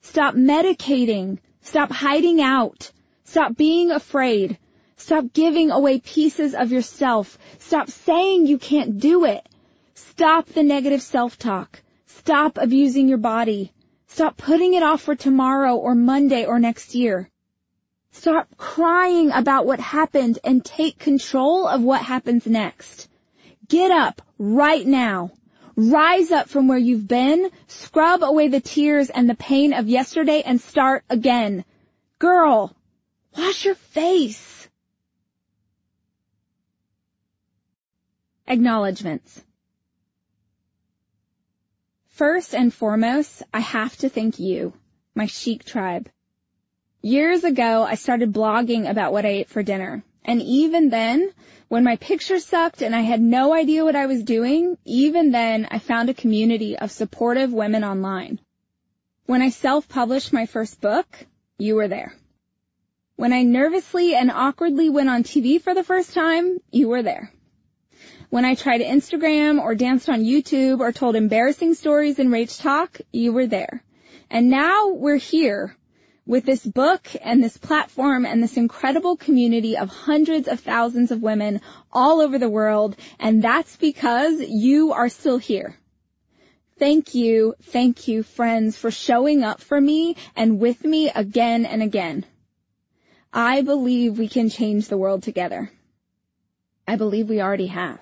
Stop medicating. Stop hiding out. Stop being afraid. Stop giving away pieces of yourself. Stop saying you can't do it. Stop the negative self-talk. Stop abusing your body. Stop putting it off for tomorrow or Monday or next year. Stop crying about what happened and take control of what happens next. Get up right now. Rise up from where you've been, scrub away the tears and the pain of yesterday and start again. Girl, wash your face. Acknowledgements. First and foremost, I have to thank you, my chic tribe. Years ago, I started blogging about what I ate for dinner. And even then, when my picture sucked and I had no idea what I was doing, even then I found a community of supportive women online. When I self-published my first book, you were there. When I nervously and awkwardly went on TV for the first time, you were there. When I tried Instagram or danced on YouTube or told embarrassing stories in Rach Talk, you were there. And now we're here with this book and this platform and this incredible community of hundreds of thousands of women all over the world. And that's because you are still here. Thank you, thank you friends for showing up for me and with me again and again. I believe we can change the world together. I believe we already have.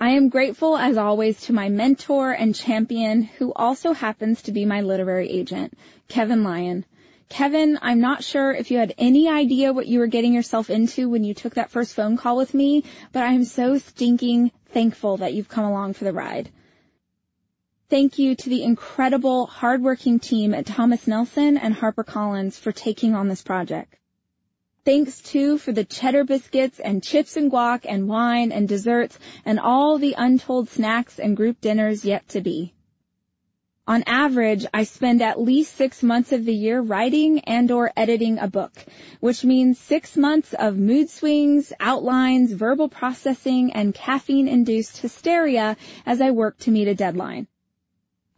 I am grateful as always to my mentor and champion who also happens to be my literary agent, Kevin Lyon. Kevin, I'm not sure if you had any idea what you were getting yourself into when you took that first phone call with me, but I am so stinking thankful that you've come along for the ride. Thank you to the incredible hardworking team at Thomas Nelson and HarperCollins for taking on this project. Thanks too for the cheddar biscuits and chips and guac and wine and desserts and all the untold snacks and group dinners yet to be. On average, I spend at least six months of the year writing and or editing a book, which means six months of mood swings, outlines, verbal processing, and caffeine-induced hysteria as I work to meet a deadline.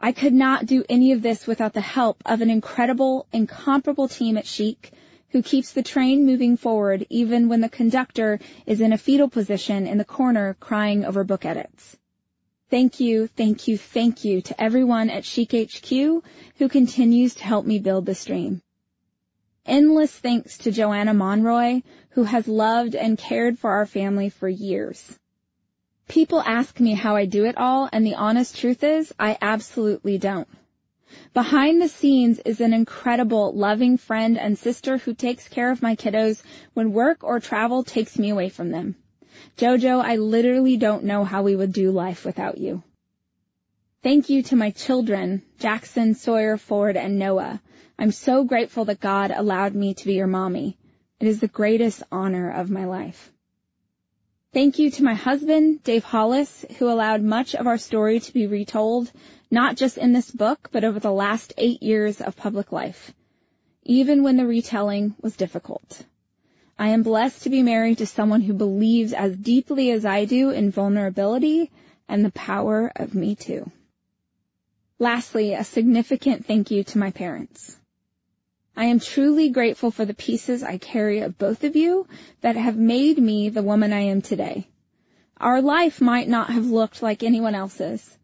I could not do any of this without the help of an incredible, incomparable team at Chic, who keeps the train moving forward even when the conductor is in a fetal position in the corner crying over book edits. Thank you, thank you, thank you to everyone at Chic HQ who continues to help me build this dream. Endless thanks to Joanna Monroy, who has loved and cared for our family for years. People ask me how I do it all, and the honest truth is, I absolutely don't. Behind the scenes is an incredible, loving friend and sister who takes care of my kiddos when work or travel takes me away from them. Jojo, I literally don't know how we would do life without you. Thank you to my children, Jackson, Sawyer, Ford, and Noah. I'm so grateful that God allowed me to be your mommy. It is the greatest honor of my life. Thank you to my husband, Dave Hollis, who allowed much of our story to be retold, not just in this book, but over the last eight years of public life, even when the retelling was difficult. I am blessed to be married to someone who believes as deeply as I do in vulnerability and the power of me too. Lastly, a significant thank you to my parents. I am truly grateful for the pieces I carry of both of you that have made me the woman I am today. Our life might not have looked like anyone else's.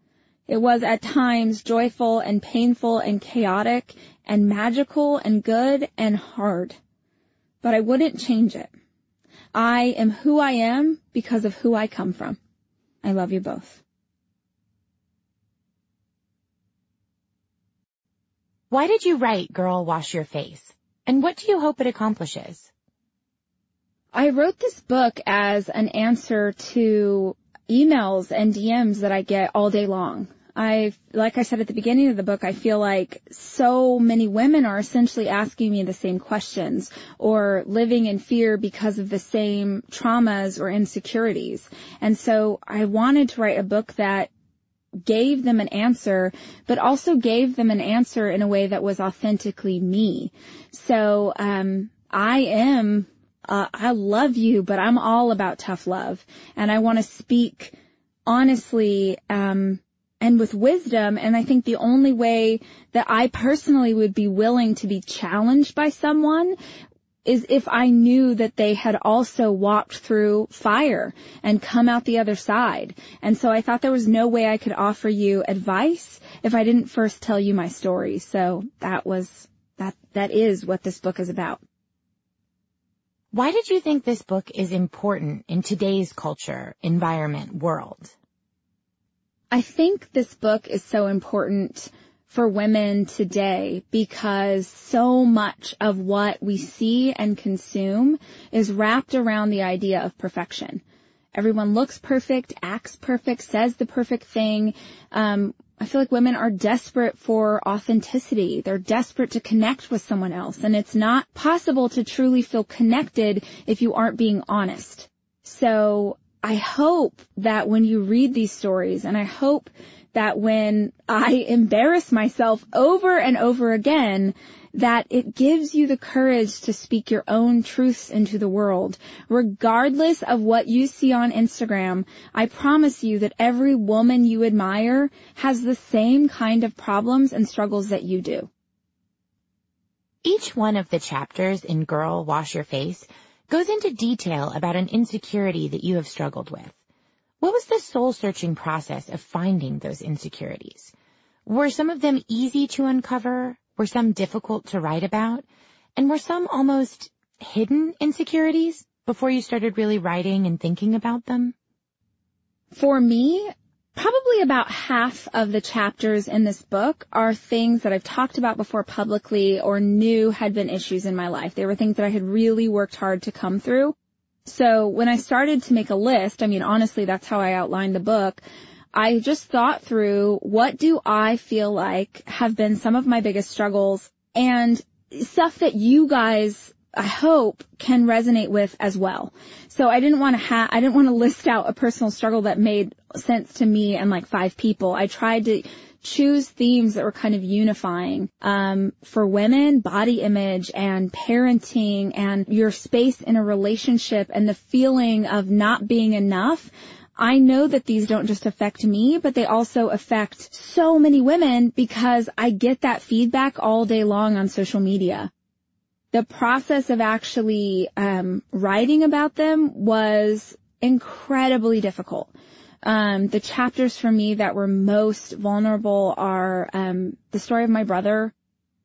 It was at times joyful and painful and chaotic and magical and good and hard. But I wouldn't change it. I am who I am because of who I come from. I love you both. Why did you write Girl Wash Your Face? And what do you hope it accomplishes? I wrote this book as an answer to emails and DMs that I get all day long. I, like I said at the beginning of the book, I feel like so many women are essentially asking me the same questions or living in fear because of the same traumas or insecurities. And so I wanted to write a book that gave them an answer, but also gave them an answer in a way that was authentically me. So, um, I am, uh, I love you, but I'm all about tough love and I want to speak honestly, um, and with wisdom. And I think the only way that I personally would be willing to be challenged by someone is if I knew that they had also walked through fire and come out the other side. And so I thought there was no way I could offer you advice if I didn't first tell you my story. So that was, that, that is what this book is about. Why did you think this book is important in today's culture, environment, world? I think this book is so important for women today because so much of what we see and consume is wrapped around the idea of perfection. Everyone looks perfect, acts perfect, says the perfect thing. Um, I feel like women are desperate for authenticity. They're desperate to connect with someone else. And it's not possible to truly feel connected if you aren't being honest. So I hope that when you read these stories and I hope that when I embarrass myself over and over again, that it gives you the courage to speak your own truths into the world. Regardless of what you see on Instagram, I promise you that every woman you admire has the same kind of problems and struggles that you do. Each one of the chapters in Girl Wash Your Face goes into detail about an insecurity that you have struggled with. What was the soul searching process of finding those insecurities? Were some of them easy to uncover? Were some difficult to write about? And were some almost hidden insecurities before you started really writing and thinking about them? For me, Probably about half of the chapters in this book are things that I've talked about before publicly or knew had been issues in my life. They were things that I had really worked hard to come through. So when I started to make a list, I mean, honestly, that's how I outlined the book. I just thought through what do I feel like have been some of my biggest struggles and stuff that you guys I hope can resonate with as well. So I didn't want to have, I didn't want to list out a personal struggle that made sense to me and like five people. I tried to choose themes that were kind of unifying um, for women, body image and parenting and your space in a relationship and the feeling of not being enough. I know that these don't just affect me, but they also affect so many women because I get that feedback all day long on social media the process of actually um, writing about them was incredibly difficult. Um, the chapters for me that were most vulnerable are um, the story of my brother,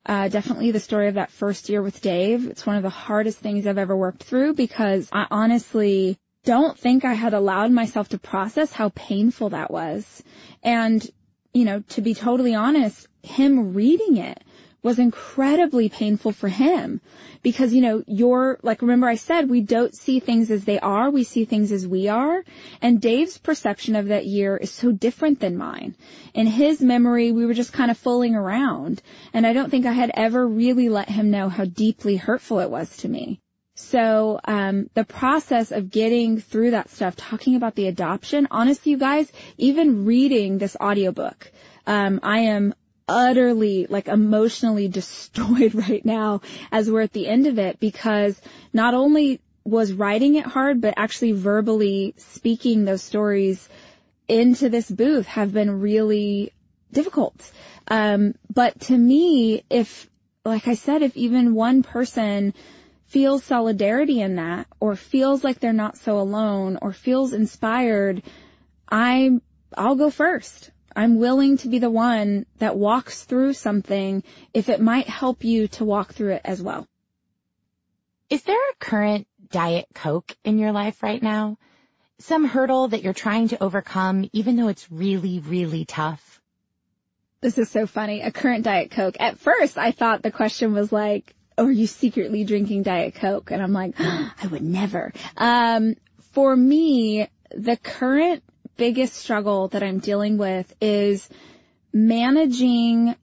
uh, definitely the story of that first year with Dave. It's one of the hardest things I've ever worked through because I honestly don't think I had allowed myself to process how painful that was. And, you know, to be totally honest, him reading it was incredibly painful for him because, you know, you're, like remember I said, we don't see things as they are, we see things as we are. And Dave's perception of that year is so different than mine. In his memory, we were just kind of fooling around. And I don't think I had ever really let him know how deeply hurtful it was to me. So um, the process of getting through that stuff, talking about the adoption, honestly, you guys, even reading this audiobook, um, I am utterly like emotionally destroyed right now as we're at the end of it because not only was writing it hard, but actually verbally speaking those stories into this booth have been really difficult. Um, but to me, if, like I said, if even one person feels solidarity in that or feels like they're not so alone or feels inspired, I'm, I'll go first. I'm willing to be the one that walks through something if it might help you to walk through it as well. Is there a current Diet Coke in your life right now? Some hurdle that you're trying to overcome even though it's really, really tough? This is so funny. A current Diet Coke. At first I thought the question was like, or are you secretly drinking Diet Coke? And I'm like, I would never. Um, for me, the current biggest struggle that I'm dealing with is managing,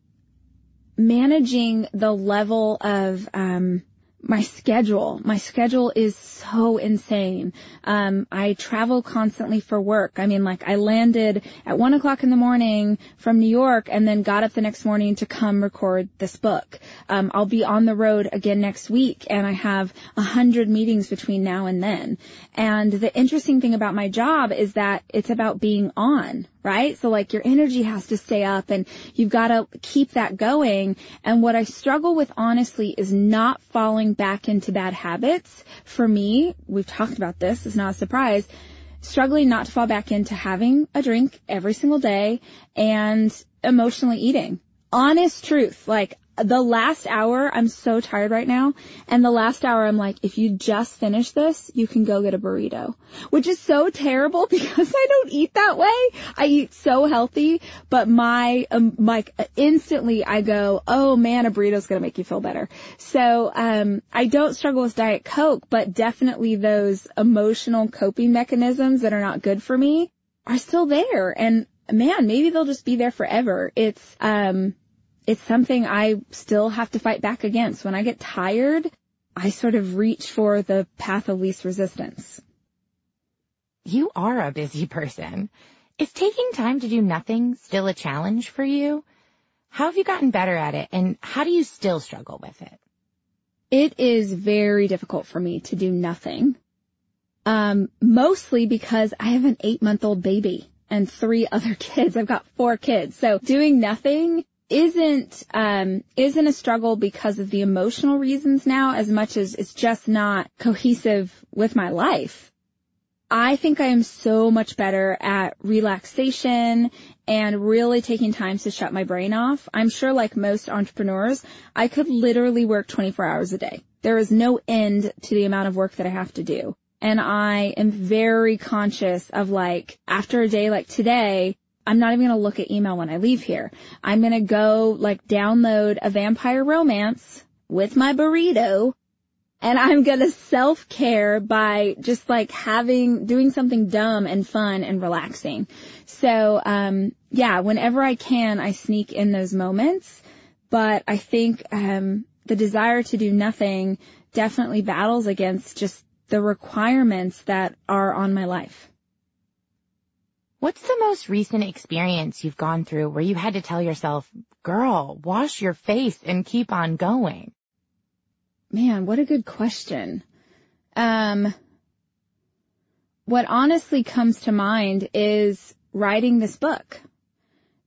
managing the level of, um, my schedule. My schedule is so insane. Um, I travel constantly for work. I mean, like I landed at one o'clock in the morning from New York and then got up the next morning to come record this book. Um, I'll be on the road again next week and I have a hundred meetings between now and then. And the interesting thing about my job is that it's about being on, right? So like your energy has to stay up and you've got to keep that going. And what I struggle with honestly is not falling back into bad habits. For me, we've talked about this, it's not a surprise, struggling not to fall back into having a drink every single day and emotionally eating. Honest truth, like the last hour, I'm so tired right now. And the last hour, I'm like, if you just finish this, you can go get a burrito, which is so terrible because I don't eat that way. I eat so healthy, but my, um, like instantly I go, oh man, a burrito's going to make you feel better. So, um, I don't struggle with Diet Coke, but definitely those emotional coping mechanisms that are not good for me are still there. And man, maybe they'll just be there forever. It's, um, it's something I still have to fight back against. When I get tired, I sort of reach for the path of least resistance. You are a busy person. Is taking time to do nothing still a challenge for you? How have you gotten better at it and how do you still struggle with it? It is very difficult for me to do nothing. Um, mostly because I have an eight month old baby and three other kids. I've got four kids. So doing nothing isn't um, isn't a struggle because of the emotional reasons now as much as it's just not cohesive with my life. I think I am so much better at relaxation and really taking time to shut my brain off. I'm sure like most entrepreneurs, I could literally work 24 hours a day. There is no end to the amount of work that I have to do. And I am very conscious of like, after a day like today, I'm not even going to look at email when I leave here. I'm going to go like download a vampire romance with my burrito and I'm going to self-care by just like having, doing something dumb and fun and relaxing. So, um, yeah, whenever I can, I sneak in those moments, but I think, um, the desire to do nothing definitely battles against just the requirements that are on my life. What's the most recent experience you've gone through where you had to tell yourself, girl, wash your face and keep on going? Man, what a good question. Um, what honestly comes to mind is writing this book.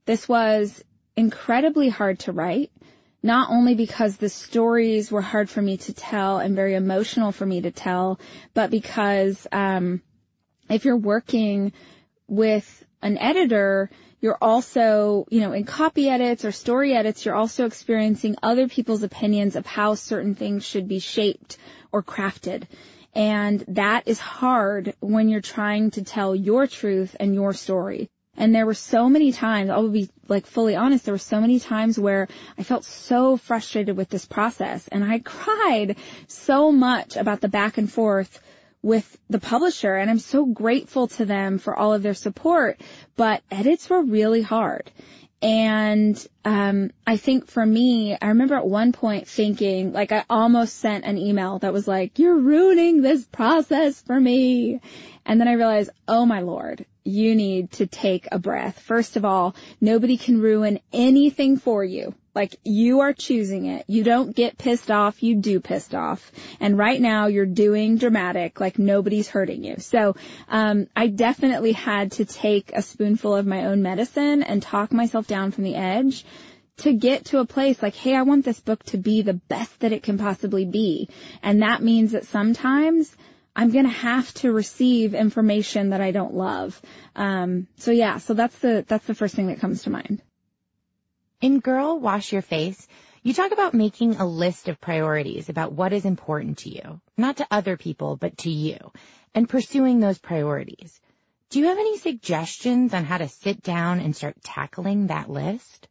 This was incredibly hard to write, not only because the stories were hard for me to tell and very emotional for me to tell, but because, um, if you're working with an editor, you're also, you know, in copy edits or story edits, you're also experiencing other people's opinions of how certain things should be shaped or crafted. And that is hard when you're trying to tell your truth and your story. And there were so many times, I'll be like fully honest, there were so many times where I felt so frustrated with this process and I cried so much about the back and forth with the publisher and I'm so grateful to them for all of their support, but edits were really hard. And um, I think for me, I remember at one point thinking, like I almost sent an email that was like, you're ruining this process for me. And then I realized, oh my lord, you need to take a breath. First of all, nobody can ruin anything for you. Like you are choosing it. You don't get pissed off, you do pissed off. And right now you're doing dramatic, like nobody's hurting you. So, um, I definitely had to take a spoonful of my own medicine and talk myself down from the edge to get to a place like, hey, I want this book to be the best that it can possibly be. And that means that sometimes I'm going to have to receive information that I don't love. Um, so yeah, so that's the, that's the first thing that comes to mind. In Girl Wash Your Face, you talk about making a list of priorities about what is important to you, not to other people, but to you, and pursuing those priorities. Do you have any suggestions on how to sit down and start tackling that list?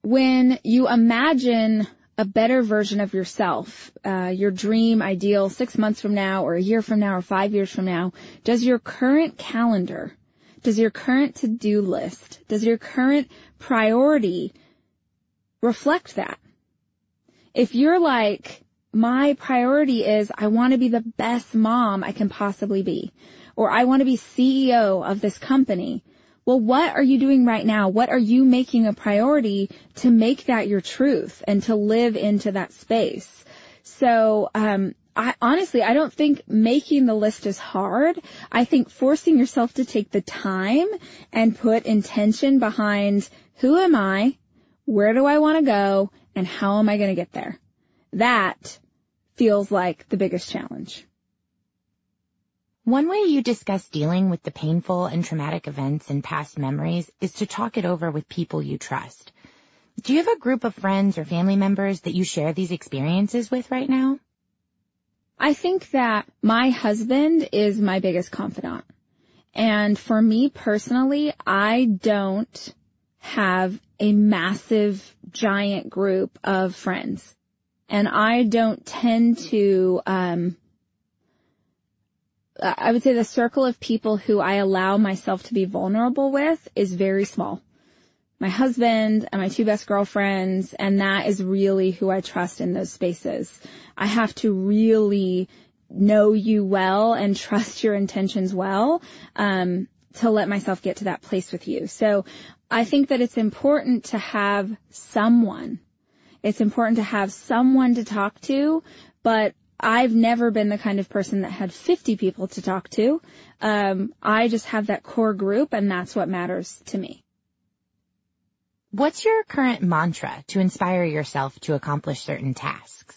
When you imagine a better version of yourself, uh, your dream ideal six months from now or a year from now or five years from now, does your current calendar, does your current to-do list, does your current priority reflect that? If you're like, my priority is I want to be the best mom I can possibly be, or I want to be CEO of this company, well, what are you doing right now? What are you making a priority to make that your truth and to live into that space? So, um, I honestly, I don't think making the list is hard. I think forcing yourself to take the time and put intention behind who am I? Where do I want to go? And how am I going to get there? That feels like the biggest challenge. One way you discuss dealing with the painful and traumatic events and past memories is to talk it over with people you trust. Do you have a group of friends or family members that you share these experiences with right now? I think that my husband is my biggest confidant. And for me personally, I don't have a massive, giant group of friends. And I don't tend to, um, I would say the circle of people who I allow myself to be vulnerable with is very small. My husband and my two best girlfriends, and that is really who I trust in those spaces. I have to really know you well and trust your intentions well, um, to let myself get to that place with you. So I think that it's important to have someone. It's important to have someone to talk to, but I've never been the kind of person that had 50 people to talk to. Um, I just have that core group and that's what matters to me. What's your current mantra to inspire yourself to accomplish certain tasks?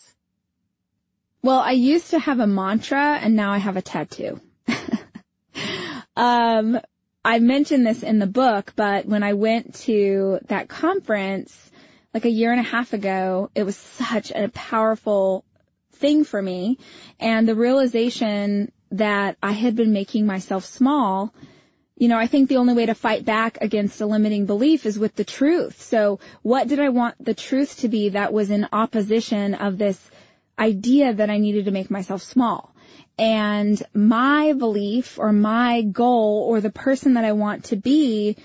Well, I used to have a mantra and now I have a tattoo. um, I mentioned this in the book, but when I went to that conference, like a year and a half ago, it was such a powerful thing for me. And the realization that I had been making myself small, you know, I think the only way to fight back against a limiting belief is with the truth. So what did I want the truth to be that was in opposition of this idea that I needed to make myself small? And my belief or my goal or the person that I want to be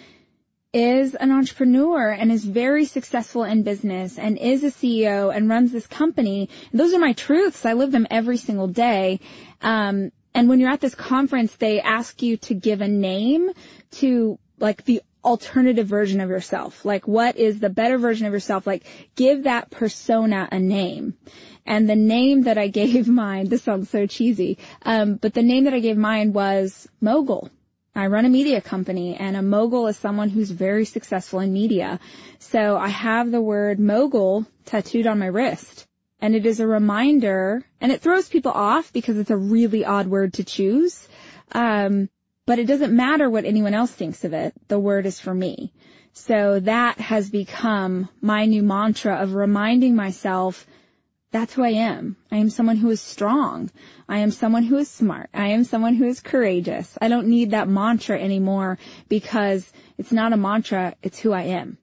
is an entrepreneur and is very successful in business and is a CEO and runs this company. Those are my truths. I live them every single day. Um, and when you're at this conference, they ask you to give a name to like the alternative version of yourself. Like what is the better version of yourself? Like give that persona a name. And the name that I gave mine, this sounds so cheesy, um, but the name that I gave mine was Mogul. I run a media company and a mogul is someone who's very successful in media. So I have the word mogul tattooed on my wrist and it is a reminder and it throws people off because it's a really odd word to choose. Um, but it doesn't matter what anyone else thinks of it. The word is for me. So that has become my new mantra of reminding myself that's who I am. I am someone who is strong. I am someone who is smart. I am someone who is courageous. I don't need that mantra anymore because it's not a mantra, it's who I am.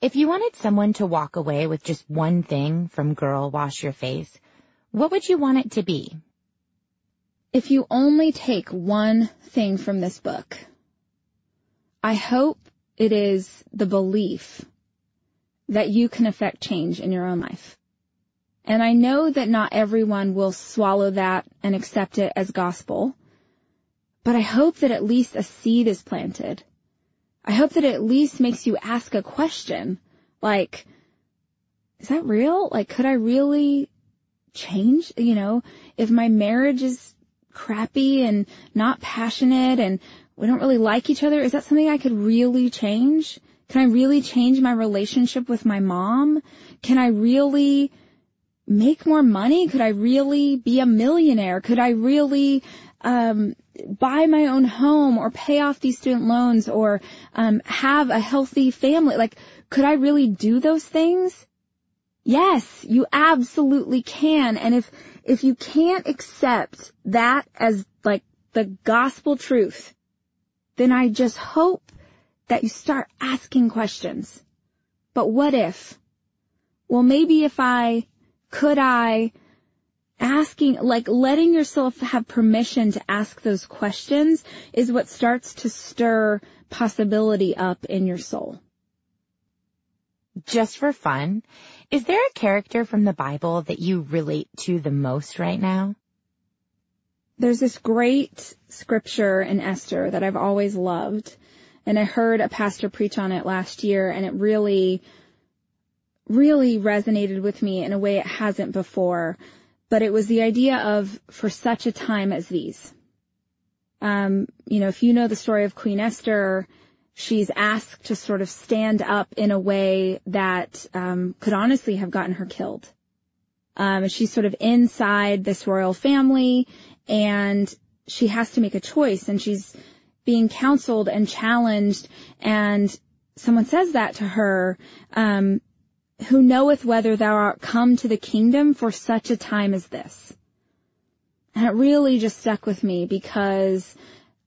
If you wanted someone to walk away with just one thing from Girl Wash Your Face, what would you want it to be? If you only take one thing from this book, I hope it is the belief that you can affect change in your own life. And I know that not everyone will swallow that and accept it as gospel, but I hope that at least a seed is planted. I hope that it at least makes you ask a question like, is that real? Like, could I really change? You know, if my marriage is crappy and not passionate and we don't really like each other, is that something I could really change? Can I really change my relationship with my mom? Can I really make more money? Could I really be a millionaire? Could I really um, buy my own home or pay off these student loans or um, have a healthy family? Like, could I really do those things? Yes, you absolutely can. And if if you can't accept that as like the gospel truth, then I just hope that you start asking questions. But what if? well, maybe if I, could I, asking, like letting yourself have permission to ask those questions is what starts to stir possibility up in your soul. Just for fun, is there a character from the Bible that you relate to the most right now? There's this great scripture in Esther that I've always loved. And I heard a pastor preach on it last year and it really, really resonated with me in a way it hasn't before but it was the idea of for such a time as these. Um, you know, if you know the story of Queen Esther, she's asked to sort of stand up in a way that um, could honestly have gotten her killed. Um, she's sort of inside this royal family, and she has to make a choice, and she's being counseled and challenged, and someone says that to her, um, who knoweth whether thou art come to the kingdom for such a time as this. And it really just stuck with me because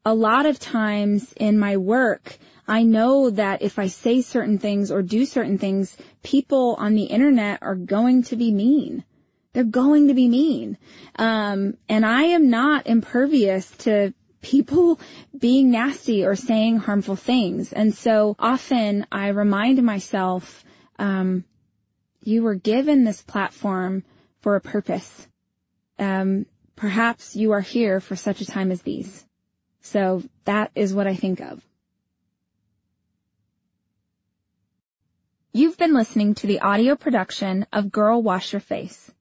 a lot of times in my work, I know that if I say certain things or do certain things, people on the internet are going to be mean. They're going to be mean. Um, and I am not impervious to people being nasty or saying harmful things. And so often I remind myself, um, you were given this platform for a purpose. Um, perhaps you are here for such a time as these. So that is what I think of. You've been listening to the audio production of Girl Wash Your Face.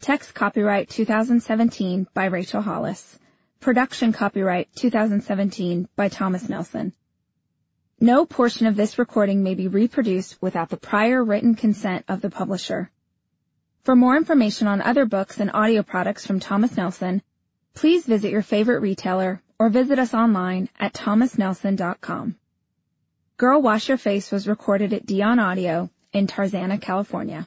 Text copyright 2017 by Rachel Hollis. Production copyright 2017 by Thomas Nelson. No portion of this recording may be reproduced without the prior written consent of the publisher. For more information on other books and audio products from Thomas Nelson, please visit your favorite retailer or visit us online at thomasnelson.com. Girl Wash Your Face was recorded at Deyan Audio in Tarzana, California.